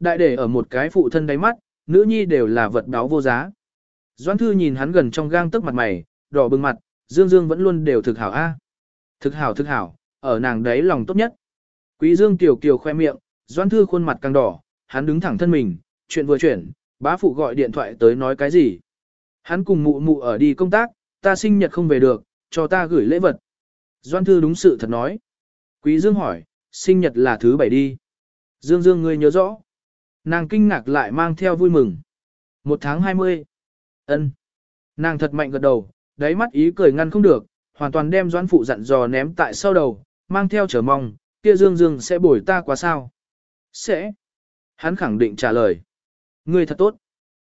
Đại để ở một cái phụ thân đáy mắt, nữ nhi đều là vật đáo vô giá. Doãn thư nhìn hắn gần trong gang tức mặt mày, đỏ bừng mặt, dương dương vẫn luôn đều thực hảo a. Thực hảo thực hảo, ở nàng đấy lòng tốt nhất. Quý dương tiểu kiều khoe miệng, doãn thư khuôn mặt càng đỏ, hắn đứng thẳng thân mình, chuyện vừa chuyển, bá phụ gọi điện thoại tới nói cái gì. Hắn cùng mụ mụ ở đi công tác, ta sinh nhật không về được, cho ta gửi lễ vật. Doan thư đúng sự thật nói. Quý Dương hỏi, sinh nhật là thứ bảy đi. Dương Dương ngươi nhớ rõ. Nàng kinh ngạc lại mang theo vui mừng. Một tháng hai mươi. Ân. Nàng thật mạnh gật đầu, đáy mắt ý cười ngăn không được, hoàn toàn đem doãn phụ dặn dò ném tại sau đầu, mang theo chờ mong, kia Dương Dương sẽ bồi ta quá sao? Sẽ. Hắn khẳng định trả lời. Ngươi thật tốt.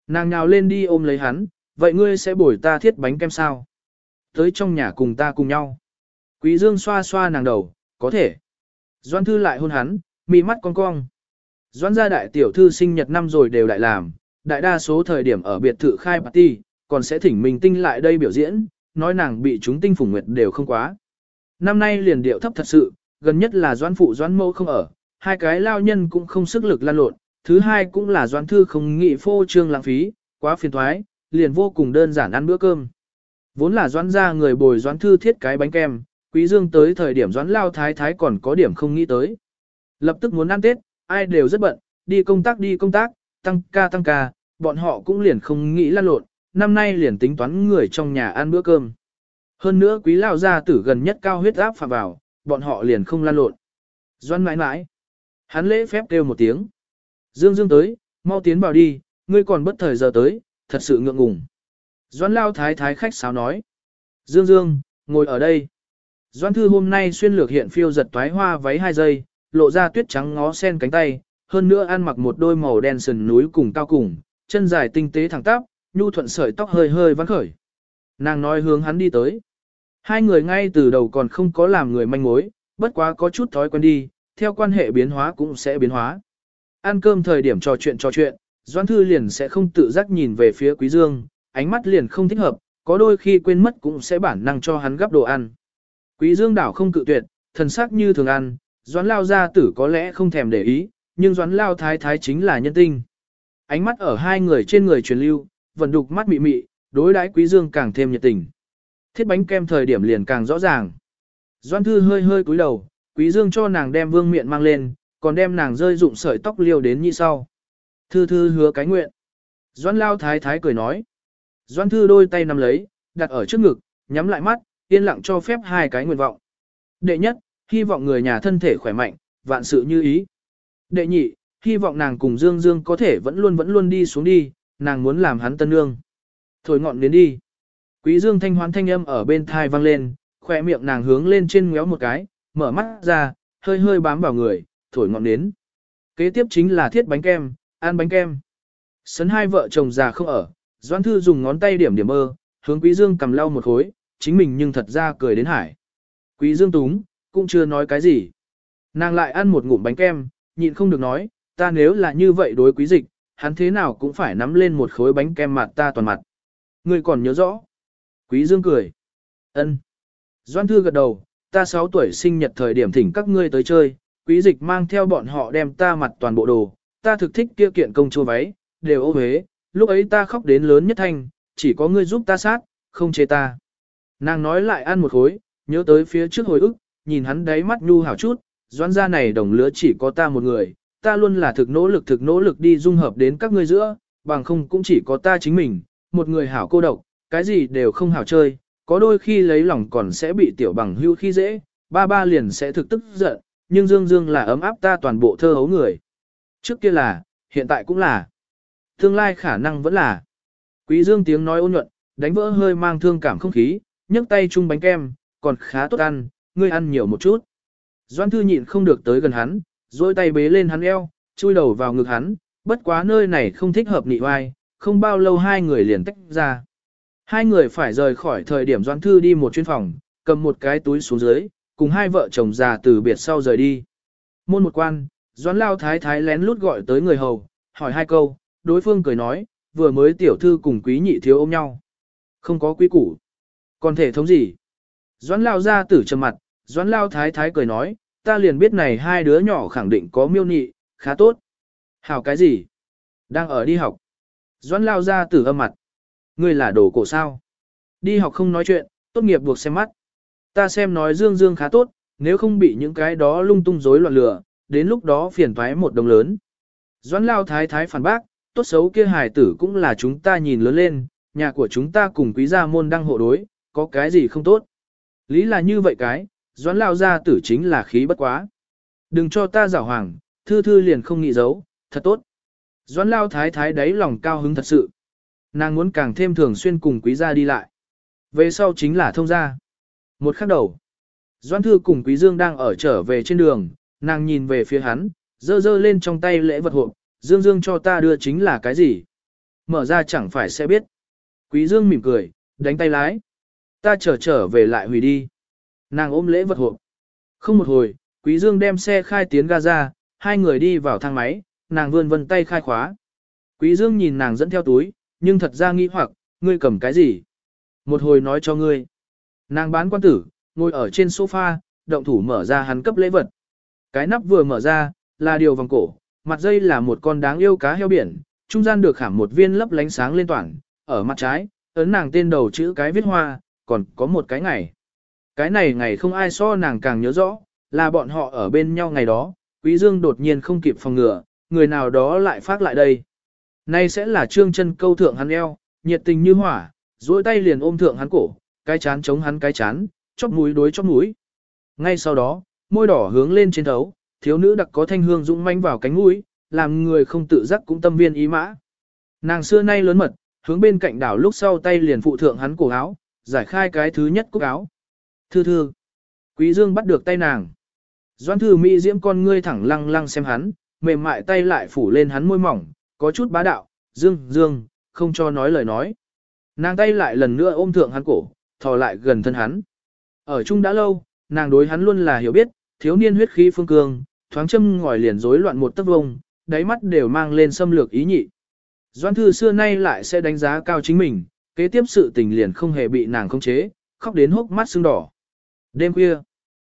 Nàng nhào lên đi ôm lấy hắn, vậy ngươi sẽ bồi ta thiết bánh kem sao? Tới trong nhà cùng ta cùng nhau. Quý Dương xoa xoa nàng đầu, có thể. Doan thư lại hôn hắn, mị mắt cong cong. Doãn gia đại tiểu thư sinh nhật năm rồi đều đại làm, đại đa số thời điểm ở biệt thự khai party, còn sẽ thỉnh mình tinh lại đây biểu diễn, nói nàng bị chúng tinh phủng nguyệt đều không quá. Năm nay liền điệu thấp thật sự, gần nhất là Doãn phụ Doãn mẫu không ở, hai cái lao nhân cũng không sức lực lan lộn, thứ hai cũng là Doãn thư không nghị phô trương lãng phí, quá phiền thoái, liền vô cùng đơn giản ăn bữa cơm. Vốn là Doãn gia người bồi Doãn thư thiết cái bánh kem, quý dương tới thời điểm Doãn lao thái thái còn có điểm không nghĩ tới. Lập tức muốn ăn Tết, ai đều rất bận, đi công tác đi công tác, tăng ca tăng ca, bọn họ cũng liền không nghĩ lan lộn, năm nay liền tính toán người trong nhà ăn bữa cơm. Hơn nữa quý lao gia tử gần nhất cao huyết áp phạm vào, bọn họ liền không lan lộn. Doan mãi mãi. Hắn lễ phép kêu một tiếng. Dương Dương tới, mau tiến vào đi, ngươi còn bất thời giờ tới, thật sự ngượng ngùng. Doan lao thái thái khách sáo nói. Dương Dương, ngồi ở đây. Doan thư hôm nay xuyên lược hiện phiêu giật toái hoa váy hai giây, lộ ra tuyết trắng ngó sen cánh tay, hơn nữa ăn mặc một đôi màu đen sườn núi cùng cao cùng, chân dài tinh tế thẳng tắp, nhu thuận sợi tóc hơi hơi vắn khởi. Nàng nói hướng hắn đi tới. Hai người ngay từ đầu còn không có làm người manh mối, bất quá có chút thói quen đi, theo quan hệ biến hóa cũng sẽ biến hóa. Ăn cơm thời điểm trò chuyện trò chuyện, Doan Thư liền sẽ không tự giác nhìn về phía Quý Dương, ánh mắt liền không thích hợp, có đôi khi quên mất cũng sẽ bản năng cho hắn gấp đồ ăn. Quý Dương đảo không cự tuyệt, thần sắc như thường ăn, Doãn Lao gia tử có lẽ không thèm để ý, nhưng Doãn Lao thái thái chính là nhân tinh. Ánh mắt ở hai người trên người truyền lưu, vẫn đục mắt mị mị, đối đãi Quý Dương càng thêm nhiệt tình. Thiết bánh kem thời điểm liền càng rõ ràng. Doãn Thư hơi hơi cúi đầu, Quý Dương cho nàng đem vương miệng mang lên, còn đem nàng rơi dụng sợi tóc liêu đến như sau. Thư thư hứa cái nguyện. Doãn lao thái thái cười nói. Doãn thư đôi tay nắm lấy, đặt ở trước ngực, nhắm lại mắt, yên lặng cho phép hai cái nguyện vọng. Đệ nhất, hy vọng người nhà thân thể khỏe mạnh, vạn sự như ý. Đệ nhị, hy vọng nàng cùng Dương Dương có thể vẫn luôn vẫn luôn đi xuống đi, nàng muốn làm hắn tân nương. Thổi ngọn đến đi. Quý Dương thanh hoán thanh âm ở bên thai vang lên, khỏe miệng nàng hướng lên trên ngéo một cái, mở mắt ra, hơi hơi bám vào người, thổi ngọn đến. Kế tiếp chính là thiết bánh kem, ăn bánh kem. Sấn hai vợ chồng già không ở, Doãn Thư dùng ngón tay điểm điểm mơ, hướng Quý Dương cầm lau một khối, chính mình nhưng thật ra cười đến hải. Quý Dương túng, cũng chưa nói cái gì. Nàng lại ăn một ngụm bánh kem, nhịn không được nói, ta nếu là như vậy đối quý dịch, hắn thế nào cũng phải nắm lên một khối bánh kem mặt ta toàn mặt. Ngươi còn nhớ rõ. Quý Dương cười. Ân. Doan Thư gật đầu, ta 6 tuổi sinh nhật thời điểm thỉnh các ngươi tới chơi, quý dịch mang theo bọn họ đem ta mặt toàn bộ đồ, ta thực thích kia kiện công chúa váy, đều ô huế, lúc ấy ta khóc đến lớn nhất thanh, chỉ có ngươi giúp ta sát, không chế ta. Nàng nói lại ăn một khối, nhớ tới phía trước hồi ức, nhìn hắn đáy mắt nhu hảo chút, doãn gia này đồng lứa chỉ có ta một người, ta luôn là thực nỗ lực thực nỗ lực đi dung hợp đến các ngươi giữa, bằng không cũng chỉ có ta chính mình, một người hảo cô độc, cái gì đều không hảo chơi, có đôi khi lấy lòng còn sẽ bị tiểu bằng hưu khi dễ, ba ba liền sẽ thực tức giận, nhưng Dương Dương là ấm áp ta toàn bộ thơ hấu người. Trước kia là, hiện tại cũng là. Tương lai khả năng vẫn là. Quý Dương tiếng nói ôn nhuận, đánh vỡ hơi mang thương cảm không khí, nhấc tay chung bánh kem, còn khá tốt ăn, ngươi ăn nhiều một chút. Doan thư nhịn không được tới gần hắn, dôi tay bế lên hắn eo, chui đầu vào ngực hắn, bất quá nơi này không thích hợp nị oai, không bao lâu hai người liền tách ra. Hai người phải rời khỏi thời điểm Doan thư đi một chuyên phòng, cầm một cái túi xuống dưới, cùng hai vợ chồng già từ biệt sau rời đi. Môn một quan, Doan lao thái thái lén lút gọi tới người hầu, hỏi hai câu, đối phương cười nói, vừa mới tiểu thư cùng quý nhị thiếu ôm nhau. Không có quý củ. Còn thể thống gì? Doãn lao ra tử trầm mặt, doãn lao thái thái cười nói, ta liền biết này hai đứa nhỏ khẳng định có miêu nị, khá tốt. Hảo cái gì? Đang ở đi học. Doãn lao ra từ âm mặt. Ngươi là đồ cổ sao? Đi học không nói chuyện, tốt nghiệp buộc xem mắt. Ta xem nói dương dương khá tốt, nếu không bị những cái đó lung tung rối loạn lửa, đến lúc đó phiền thoái một đồng lớn. Doãn lao thái thái phản bác, tốt xấu kia hài tử cũng là chúng ta nhìn lớn lên, nhà của chúng ta cùng quý gia môn đăng hộ đối, có cái gì không tốt. Lý là như vậy cái, doãn lao gia tử chính là khí bất quá. Đừng cho ta giảo hoàng, thư thư liền không nghĩ giấu, thật tốt. Doãn lao thái thái đấy lòng cao hứng thật sự. Nàng muốn càng thêm thường xuyên cùng quý gia đi lại. Về sau chính là thông gia. Một khắc đầu. Doãn thư cùng quý dương đang ở trở về trên đường, nàng nhìn về phía hắn, dơ dơ lên trong tay lễ vật hộp, dương dương cho ta đưa chính là cái gì. Mở ra chẳng phải sẽ biết. Quý dương mỉm cười, đánh tay lái. Ta trở trở về lại hủy đi. Nàng ôm lễ vật hộp. Không một hồi, Quý Dương đem xe khai tiến ga ra, hai người đi vào thang máy, nàng vươn vân tay khai khóa. Quý Dương nhìn nàng dẫn theo túi, nhưng thật ra nghi hoặc, ngươi cầm cái gì? Một hồi nói cho ngươi. Nàng bán quan tử, ngồi ở trên sofa, động thủ mở ra hắn cấp lễ vật. Cái nắp vừa mở ra, là điều vòng cổ, mặt dây là một con đáng yêu cá heo biển, trung gian được khảm một viên lấp lánh sáng lên toàn, ở mặt trái, ấn nàng tên đầu chữ cái viết hoa, còn có một cái ngày. Cái này ngày không ai so nàng càng nhớ rõ, là bọn họ ở bên nhau ngày đó, Quý Dương đột nhiên không kịp phòng ngừa, người nào đó lại phát lại đây. Nay sẽ là trương chân câu thượng hắn eo, nhiệt tình như hỏa, duỗi tay liền ôm thượng hắn cổ, cái chán chống hắn cái chán, chóp mũi đối chóp mũi. Ngay sau đó, môi đỏ hướng lên trên thấu, thiếu nữ đặc có thanh hương dũng manh vào cánh mũi, làm người không tự giác cũng tâm viên ý mã. Nàng xưa nay lớn mật, hướng bên cạnh đảo lúc sau tay liền phụ thượng hắn cổ áo, giải khai cái thứ nhất cúc áo. Thư thư. Quý Dương bắt được tay nàng. Doan thư mỹ diễm con ngươi thẳng lăng lăng xem hắn, mềm mại tay lại phủ lên hắn môi mỏng, có chút bá đạo, dương, dương, không cho nói lời nói. Nàng tay lại lần nữa ôm thượng hắn cổ, thò lại gần thân hắn. Ở chung đã lâu, nàng đối hắn luôn là hiểu biết, thiếu niên huyết khí phương cương, thoáng châm ngòi liền rối loạn một tấc vông, đáy mắt đều mang lên xâm lược ý nhị. Doan thư xưa nay lại sẽ đánh giá cao chính mình, kế tiếp sự tình liền không hề bị nàng khống chế, khóc đến hốc mắt sưng đỏ. Đêm khuya,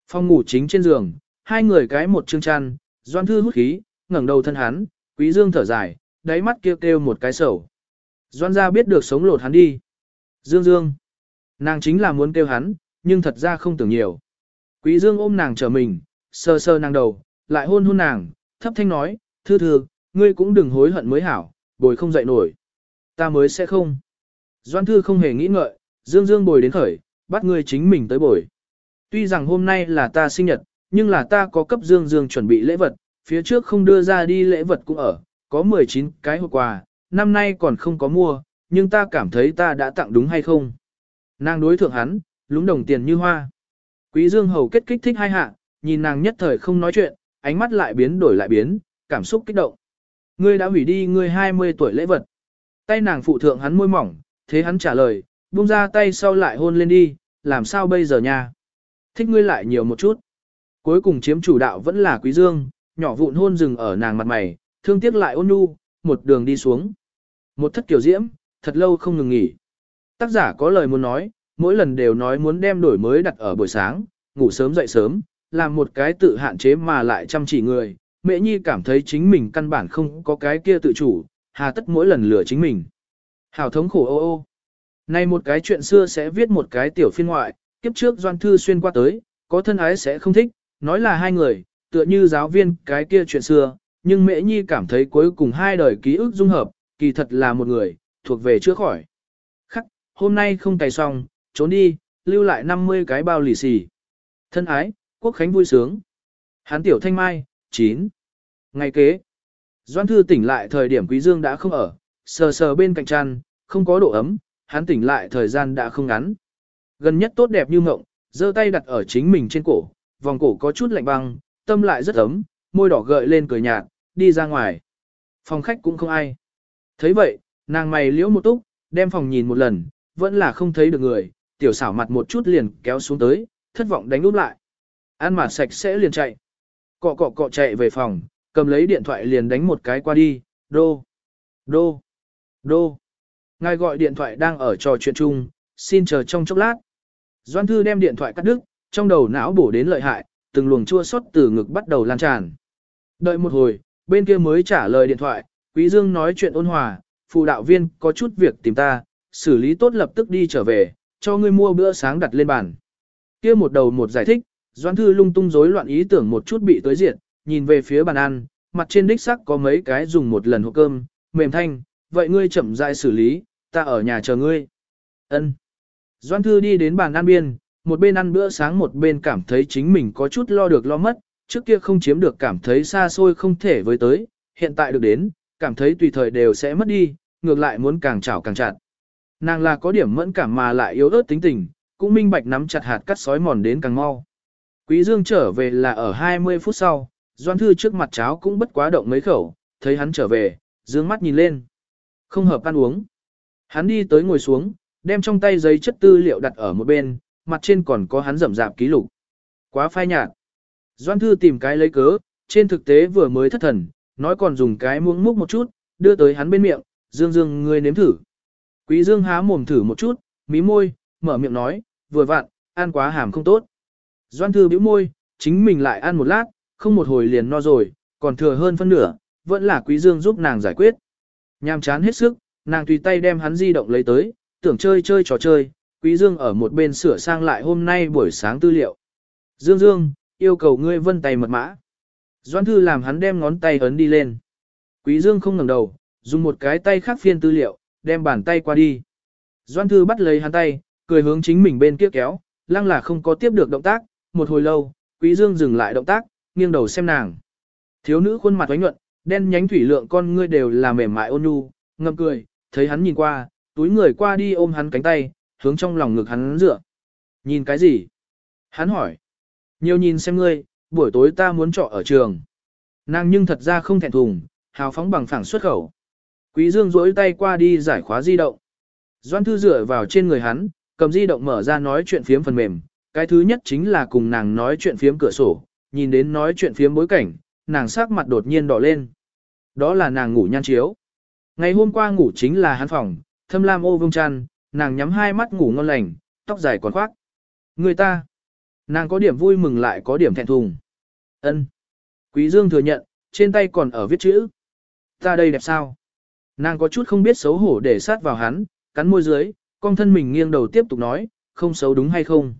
phòng ngủ chính trên giường, hai người cái một chương chăn, doan thư hút khí, ngẩng đầu thân hắn, quý dương thở dài, đáy mắt kêu kêu một cái sầu. Doan gia biết được sống lột hắn đi. Dương dương. Nàng chính là muốn kêu hắn, nhưng thật ra không tưởng nhiều. Quý dương ôm nàng trở mình, sờ sờ nàng đầu, lại hôn hôn nàng, thấp thanh nói, thư thư, ngươi cũng đừng hối hận mới hảo, bồi không dậy nổi. Ta mới sẽ không. Doan thư không hề nghĩ ngợi, dương dương bồi đến khởi, bắt ngươi chính mình tới bồi. Tuy rằng hôm nay là ta sinh nhật, nhưng là ta có cấp Dương Dương chuẩn bị lễ vật, phía trước không đưa ra đi lễ vật cũng ở, có 19 cái hộp quà, năm nay còn không có mua, nhưng ta cảm thấy ta đã tặng đúng hay không. Nàng đối thượng hắn, lúng đồng tiền như hoa. Quý Dương hầu kết kích thích hai hạ, nhìn nàng nhất thời không nói chuyện, ánh mắt lại biến đổi lại biến, cảm xúc kích động. Ngươi đã hủy đi ngươi 20 tuổi lễ vật. Tay nàng phụ thượng hắn môi mỏng, thế hắn trả lời, buông ra tay sau lại hôn lên đi, làm sao bây giờ nha? Thích ngươi lại nhiều một chút. Cuối cùng chiếm chủ đạo vẫn là quý dương, nhỏ vụn hôn rừng ở nàng mặt mày, thương tiếc lại ôn nhu, một đường đi xuống. Một thất kiểu diễm, thật lâu không ngừng nghỉ. Tác giả có lời muốn nói, mỗi lần đều nói muốn đem đổi mới đặt ở buổi sáng, ngủ sớm dậy sớm, làm một cái tự hạn chế mà lại chăm chỉ người. Mẹ Nhi cảm thấy chính mình căn bản không có cái kia tự chủ, hà tất mỗi lần lừa chính mình. Hảo thống khổ ô ô. Này một cái chuyện xưa sẽ viết một cái tiểu phiên ngoại, kiếp trước Doan Thư xuyên qua tới, có thân ái sẽ không thích, nói là hai người, tựa như giáo viên cái kia chuyện xưa, nhưng Mễ Nhi cảm thấy cuối cùng hai đời ký ức dung hợp, kỳ thật là một người, thuộc về chữa khỏi. Khắc, hôm nay không cày xong, trốn đi, lưu lại 50 cái bao lì xì. Thân ái, quốc khánh vui sướng. Hán tiểu thanh mai, 9. Ngày kế, Doan Thư tỉnh lại thời điểm Quý Dương đã không ở, sờ sờ bên cạnh chăn, không có độ ấm, hắn tỉnh lại thời gian đã không ngắn. Gần nhất tốt đẹp như mộng, giơ tay đặt ở chính mình trên cổ, vòng cổ có chút lạnh băng, tâm lại rất ấm, môi đỏ gợi lên cười nhạt, đi ra ngoài. Phòng khách cũng không ai. thấy vậy, nàng mày liễu một túc, đem phòng nhìn một lần, vẫn là không thấy được người, tiểu xảo mặt một chút liền kéo xuống tới, thất vọng đánh úp lại. Ăn mà sạch sẽ liền chạy. Cọ cọ cọ chạy về phòng, cầm lấy điện thoại liền đánh một cái qua đi, đô, đô, đô. Ngài gọi điện thoại đang ở trò chuyện chung, xin chờ trong chốc lát. Doan Thư đem điện thoại cắt đứt, trong đầu não bổ đến lợi hại, từng luồng chua xót từ ngực bắt đầu lan tràn. Đợi một hồi, bên kia mới trả lời điện thoại, Quý Dương nói chuyện ôn hòa, phụ đạo viên có chút việc tìm ta, xử lý tốt lập tức đi trở về, cho ngươi mua bữa sáng đặt lên bàn. Kia một đầu một giải thích, Doan Thư lung tung rối loạn ý tưởng một chút bị tới diện, nhìn về phía bàn ăn, mặt trên đích sắc có mấy cái dùng một lần hộp cơm, mềm thanh, vậy ngươi chậm rãi xử lý, ta ở nhà chờ ngươi. Ân. Doan Thư đi đến bàn ăn biên, một bên ăn bữa sáng một bên cảm thấy chính mình có chút lo được lo mất, trước kia không chiếm được cảm thấy xa xôi không thể với tới, hiện tại được đến, cảm thấy tùy thời đều sẽ mất đi, ngược lại muốn càng chảo càng chặt. Nàng là có điểm mẫn cảm mà lại yếu ớt tính tình, cũng minh bạch nắm chặt hạt cắt sói mòn đến càng mau. Quý Dương trở về là ở 20 phút sau, Doan Thư trước mặt cháo cũng bất quá động mấy khẩu, thấy hắn trở về, dương mắt nhìn lên. Không hợp ăn uống. Hắn đi tới ngồi xuống, đem trong tay giấy chất tư liệu đặt ở một bên, mặt trên còn có hắn rậm rạp ký lục. Quá phai nhạt. Doan Thư tìm cái lấy cớ, trên thực tế vừa mới thất thần, nói còn dùng cái muỗng múc một chút, đưa tới hắn bên miệng, Dương Dương ngươi nếm thử. Quý Dương há mồm thử một chút, mí môi, mở miệng nói, vừa vặn, ăn quá hàm không tốt. Doan Thư bĩu môi, chính mình lại ăn một lát, không một hồi liền no rồi, còn thừa hơn phân nửa, vẫn là Quý Dương giúp nàng giải quyết. Nhàm chán hết sức, nàng tùy tay đem hắn di động lấy tới, tưởng chơi chơi trò chơi, Quý Dương ở một bên sửa sang lại hôm nay buổi sáng tư liệu. Dương Dương, yêu cầu ngươi vân tay mật mã. Doan Thư làm hắn đem ngón tay ấn đi lên. Quý Dương không ngẩng đầu, dùng một cái tay khác phiên tư liệu, đem bàn tay qua đi. Doan Thư bắt lấy hắn tay, cười hướng chính mình bên kia kéo, lăng là không có tiếp được động tác, một hồi lâu, Quý Dương dừng lại động tác, nghiêng đầu xem nàng. Thiếu nữ khuôn mặt oánh nhuận, đen nhánh thủy lượng con ngươi đều là mềm mại ôn nhu, ngậm cười, thấy hắn nhìn qua, túi người qua đi ôm hắn cánh tay, hướng trong lòng ngực hắn dựa. Nhìn cái gì? Hắn hỏi. Nhiều nhìn xem ngươi, buổi tối ta muốn trọ ở trường. Nàng nhưng thật ra không thẹn thùng, hào phóng bằng phẳng xuất khẩu. Quý Dương duỗi tay qua đi giải khóa di động. Doan Thư dựa vào trên người hắn, cầm di động mở ra nói chuyện phiếm phần mềm. Cái thứ nhất chính là cùng nàng nói chuyện phiếm cửa sổ, nhìn đến nói chuyện phiếm bối cảnh, nàng sắc mặt đột nhiên đỏ lên. Đó là nàng ngủ nhan chiếu. Ngày hôm qua ngủ chính là hắn phòng, thâm lam ô vương Tràn, nàng nhắm hai mắt ngủ ngon lành, tóc dài còn khoác. Người ta, nàng có điểm vui mừng lại có điểm thẹn thùng. Ân. Quý Dương thừa nhận, trên tay còn ở viết chữ. Ta đây đẹp sao? Nàng có chút không biết xấu hổ để sát vào hắn, cắn môi dưới, con thân mình nghiêng đầu tiếp tục nói, không xấu đúng hay không?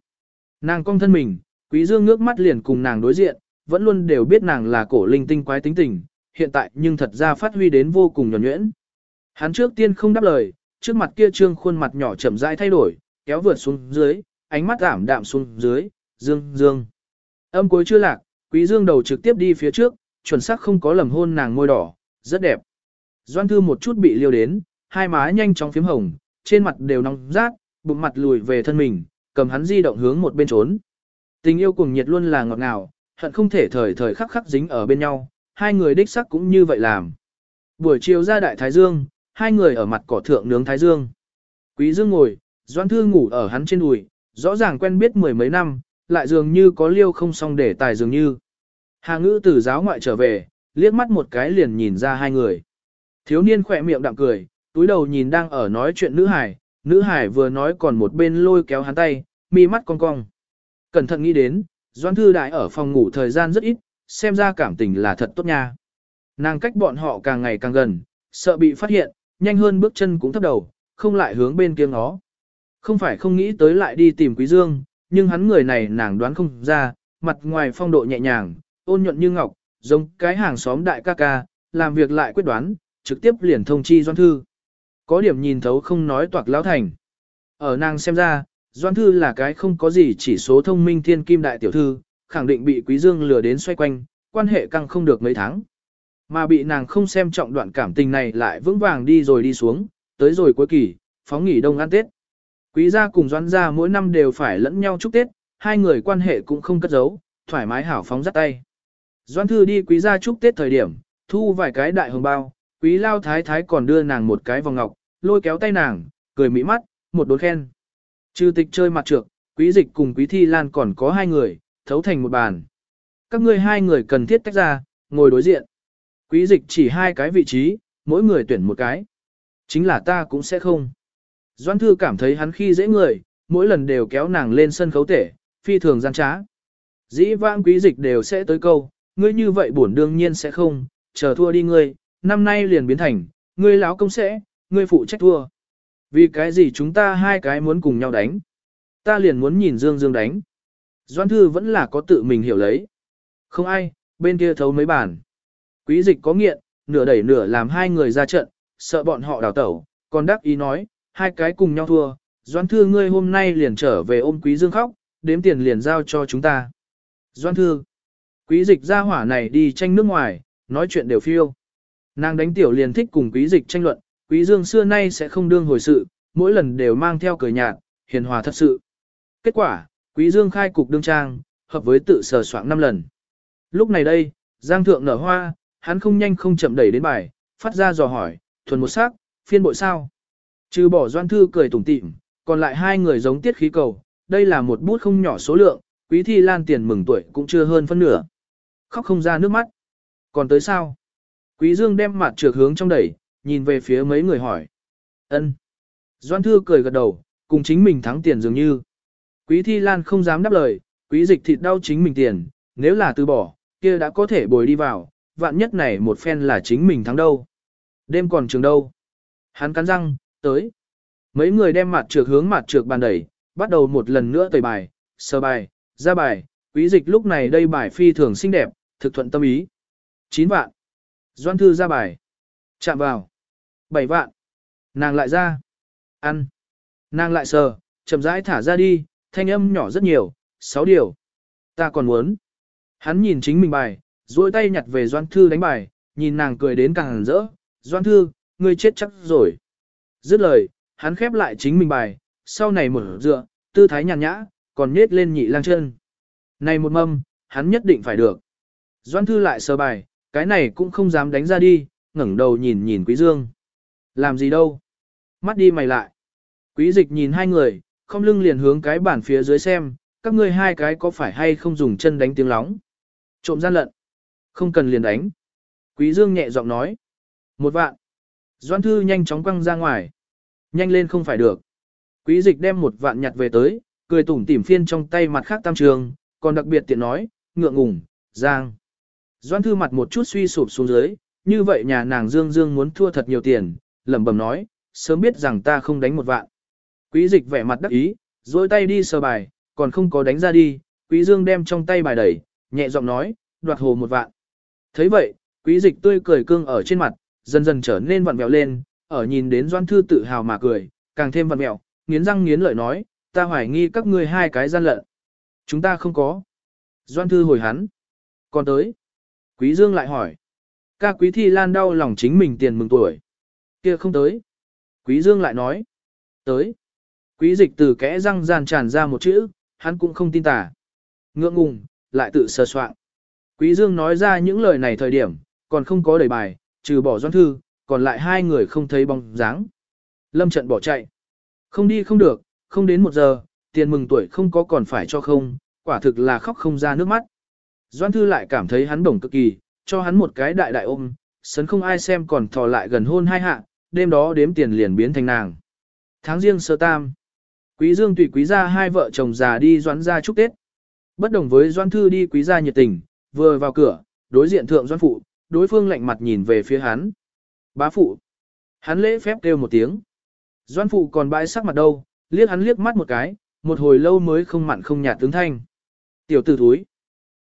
Nàng con thân mình, Quý Dương ngước mắt liền cùng nàng đối diện, vẫn luôn đều biết nàng là cổ linh tinh quái tính tình, hiện tại nhưng thật ra phát huy đến vô cùng nhuần nhuyễn. Hắn trước tiên không đáp lời, trước mặt kia trương khuôn mặt nhỏ chậm rãi thay đổi, kéo vượt xuống dưới, ánh mắt ảm đạm xuống dưới, dương, dương. Âm cuối chưa lạc, quý dương đầu trực tiếp đi phía trước, chuẩn xác không có lầm hôn nàng môi đỏ, rất đẹp. Doan thư một chút bị liêu đến, hai má nhanh chóng phím hồng, trên mặt đều nóng rát, bụng mặt lùi về thân mình, cầm hắn di động hướng một bên trốn. Tình yêu cùng nhiệt luôn là ngọt ngào, hận không thể thời thời khắc khắc dính ở bên nhau, hai người đích sắc cũng như vậy làm. Buổi chiều ra đại thái dương, hai người ở mặt cỏ thượng nướng thái dương. Quý dương ngồi, doãn Thư ngủ ở hắn trên đùi, rõ ràng quen biết mười mấy năm, lại dường như có liêu không xong để tài dường như. Hà ngữ từ giáo ngoại trở về, liếc mắt một cái liền nhìn ra hai người. Thiếu niên khỏe miệng đạm cười, túi đầu nhìn đang ở nói chuyện nữ hải, nữ hải vừa nói còn một bên lôi kéo hắn tay, mi mắt cong cong. Cẩn thận nghĩ đến, doãn Thư Đại ở phòng ngủ thời gian rất ít, xem ra cảm tình là thật tốt nha. Nàng cách bọn họ càng ngày càng gần, sợ bị phát hiện, nhanh hơn bước chân cũng thấp đầu, không lại hướng bên kia ngó. Không phải không nghĩ tới lại đi tìm Quý Dương, nhưng hắn người này nàng đoán không ra, mặt ngoài phong độ nhẹ nhàng, ôn nhuận như ngọc, giống cái hàng xóm đại ca ca, làm việc lại quyết đoán, trực tiếp liền thông chi Doan Thư. Có điểm nhìn thấu không nói toạc lão thành. Ở nàng xem ra, Doan Thư là cái không có gì chỉ số thông minh thiên kim đại tiểu thư, khẳng định bị Quý Dương lừa đến xoay quanh, quan hệ căng không được mấy tháng. Mà bị nàng không xem trọng đoạn cảm tình này lại vững vàng đi rồi đi xuống, tới rồi cuối kỳ, phóng nghỉ đông ăn Tết. Quý gia cùng doãn gia mỗi năm đều phải lẫn nhau chúc Tết, hai người quan hệ cũng không cất giấu, thoải mái hảo phóng dắt tay. doãn Thư đi Quý gia chúc Tết thời điểm, thu vài cái đại hồng bao, Quý Lao Thái Thái còn đưa nàng một cái vòng ngọc, lôi kéo tay nàng, cười mỹ mắt, một đốn khen. Trừ tịch chơi mặt trược, quý dịch cùng quý thi lan còn có hai người, thấu thành một bàn. Các ngươi hai người cần thiết tách ra, ngồi đối diện. Quý dịch chỉ hai cái vị trí, mỗi người tuyển một cái. Chính là ta cũng sẽ không. Doan thư cảm thấy hắn khi dễ người, mỗi lần đều kéo nàng lên sân khấu tể, phi thường gian trá. Dĩ vãng quý dịch đều sẽ tới câu, ngươi như vậy bổn đương nhiên sẽ không, chờ thua đi ngươi, năm nay liền biến thành, ngươi láo công sẽ, ngươi phụ trách thua. Vì cái gì chúng ta hai cái muốn cùng nhau đánh? Ta liền muốn nhìn Dương Dương đánh. Doan Thư vẫn là có tự mình hiểu lấy. Không ai, bên kia thấu mấy bản. Quý dịch có nghiện, nửa đẩy nửa làm hai người ra trận, sợ bọn họ đào tẩu, còn đắc ý nói, hai cái cùng nhau thua. Doan Thư ngươi hôm nay liền trở về ôm Quý Dương khóc, đếm tiền liền giao cho chúng ta. Doan Thư, quý dịch ra hỏa này đi tranh nước ngoài, nói chuyện đều phiêu. Nàng đánh tiểu liền thích cùng quý dịch tranh luận, quý dương xưa nay sẽ không đương hồi sự, mỗi lần đều mang theo cười nhạt, hiền hòa thật sự. Kết quả, quý dương khai cục đương trang, hợp với tự sờ soạn năm lần. Lúc này đây, giang thượng nở hoa, hắn không nhanh không chậm đẩy đến bài, phát ra dò hỏi, thuần một sắc, phiên bội sao. Trừ bỏ doan thư cười tủm tỉm, còn lại hai người giống tiết khí cầu, đây là một bút không nhỏ số lượng, quý thi lan tiền mừng tuổi cũng chưa hơn phân nửa. Khóc không ra nước mắt. Còn tới sao? Quý Dương đem mặt trược hướng trong đẩy, nhìn về phía mấy người hỏi. ân. Doan Thư cười gật đầu, cùng chính mình thắng tiền dường như. Quý Thi Lan không dám đáp lời, quý dịch thịt đau chính mình tiền, nếu là từ bỏ, kia đã có thể bồi đi vào, vạn nhất này một phen là chính mình thắng đâu. Đêm còn trường đâu. Hắn cắn răng, tới. Mấy người đem mặt trược hướng mặt trược bàn đẩy, bắt đầu một lần nữa tẩy bài, sơ bài, ra bài, quý dịch lúc này đây bài phi thường xinh đẹp, thực thuận tâm ý. 9 vạn. Doan thư ra bài. Chạm vào. 7 vạn. Nàng lại ra. Ăn. Nàng lại sờ, chậm rãi thả ra đi, thanh âm nhỏ rất nhiều, 6 điều. Ta còn muốn. Hắn nhìn chính mình bài, duỗi tay nhặt về Doan Thư đánh bài, nhìn nàng cười đến càng rỡ. Doan Thư, ngươi chết chắc rồi. Dứt lời, hắn khép lại chính mình bài, sau này mở dựa, tư thái nhàn nhã, còn nết lên nhị lang chân. Này một mâm, hắn nhất định phải được. Doan Thư lại sờ bài, cái này cũng không dám đánh ra đi, ngẩng đầu nhìn nhìn Quý Dương. Làm gì đâu? Mắt đi mày lại. Quý dịch nhìn hai người, không lưng liền hướng cái bản phía dưới xem, các ngươi hai cái có phải hay không dùng chân đánh tiếng lóng. Trộm gian lận. Không cần liền đánh. Quý Dương nhẹ giọng nói. Một vạn. Doan Thư nhanh chóng quăng ra ngoài. Nhanh lên không phải được. Quý dịch đem một vạn nhặt về tới, cười tủm tỉm phiên trong tay mặt khác tam trường, còn đặc biệt tiện nói, ngượng ngùng, giang. Doan thư mặt một chút suy sụp xuống dưới, như vậy nhà nàng Dương Dương muốn thua thật nhiều tiền, lẩm bẩm nói, sớm biết rằng ta không đánh một vạn. Quý dịch vẻ mặt đắc ý, dối tay đi sờ bài, còn không có đánh ra đi, quý Dương đem trong tay bài đẩy, nhẹ giọng nói, đoạt hồ một vạn thấy vậy, quý dịch tươi cười cương ở trên mặt, dần dần trở nên vặn vẹo lên, ở nhìn đến Doan Thư tự hào mà cười, càng thêm vặn vẹo, nghiến răng nghiến lợi nói, ta hoài nghi các ngươi hai cái gian lận. Chúng ta không có. Doan Thư hồi hắn. Còn tới. Quý Dương lại hỏi. Ca quý thi lan đau lòng chính mình tiền mừng tuổi. kia không tới. Quý Dương lại nói. Tới. Quý dịch từ kẽ răng gian tràn ra một chữ, hắn cũng không tin tả. Ngượng ngùng, lại tự sờ soạn. Quý Dương nói ra những lời này thời điểm, còn không có đầy bài, trừ bỏ doan thư, còn lại hai người không thấy bóng dáng. Lâm trận bỏ chạy. Không đi không được, không đến một giờ, tiền mừng tuổi không có còn phải cho không, quả thực là khóc không ra nước mắt. Doan Thư lại cảm thấy hắn đồng cực kỳ, cho hắn một cái đại đại ôm, sấn không ai xem còn thò lại gần hôn hai hạ, đêm đó đếm tiền liền biến thành nàng. Tháng riêng sơ tam, Quý Dương tùy quý gia hai vợ chồng già đi doãn gia chúc Tết. Bất đồng với Doãn Thư đi quý gia nhiệt tình, vừa vào cửa, đối diện thượng Doan Phụ, đối phương lạnh mặt nhìn về phía hắn. Bá Phụ. Hắn lễ phép kêu một tiếng. Doan Phụ còn bãi sắc mặt đâu, liếc hắn liếc mắt một cái, một hồi lâu mới không mặn không nhạt tướng thanh. Tiểu tử thúi.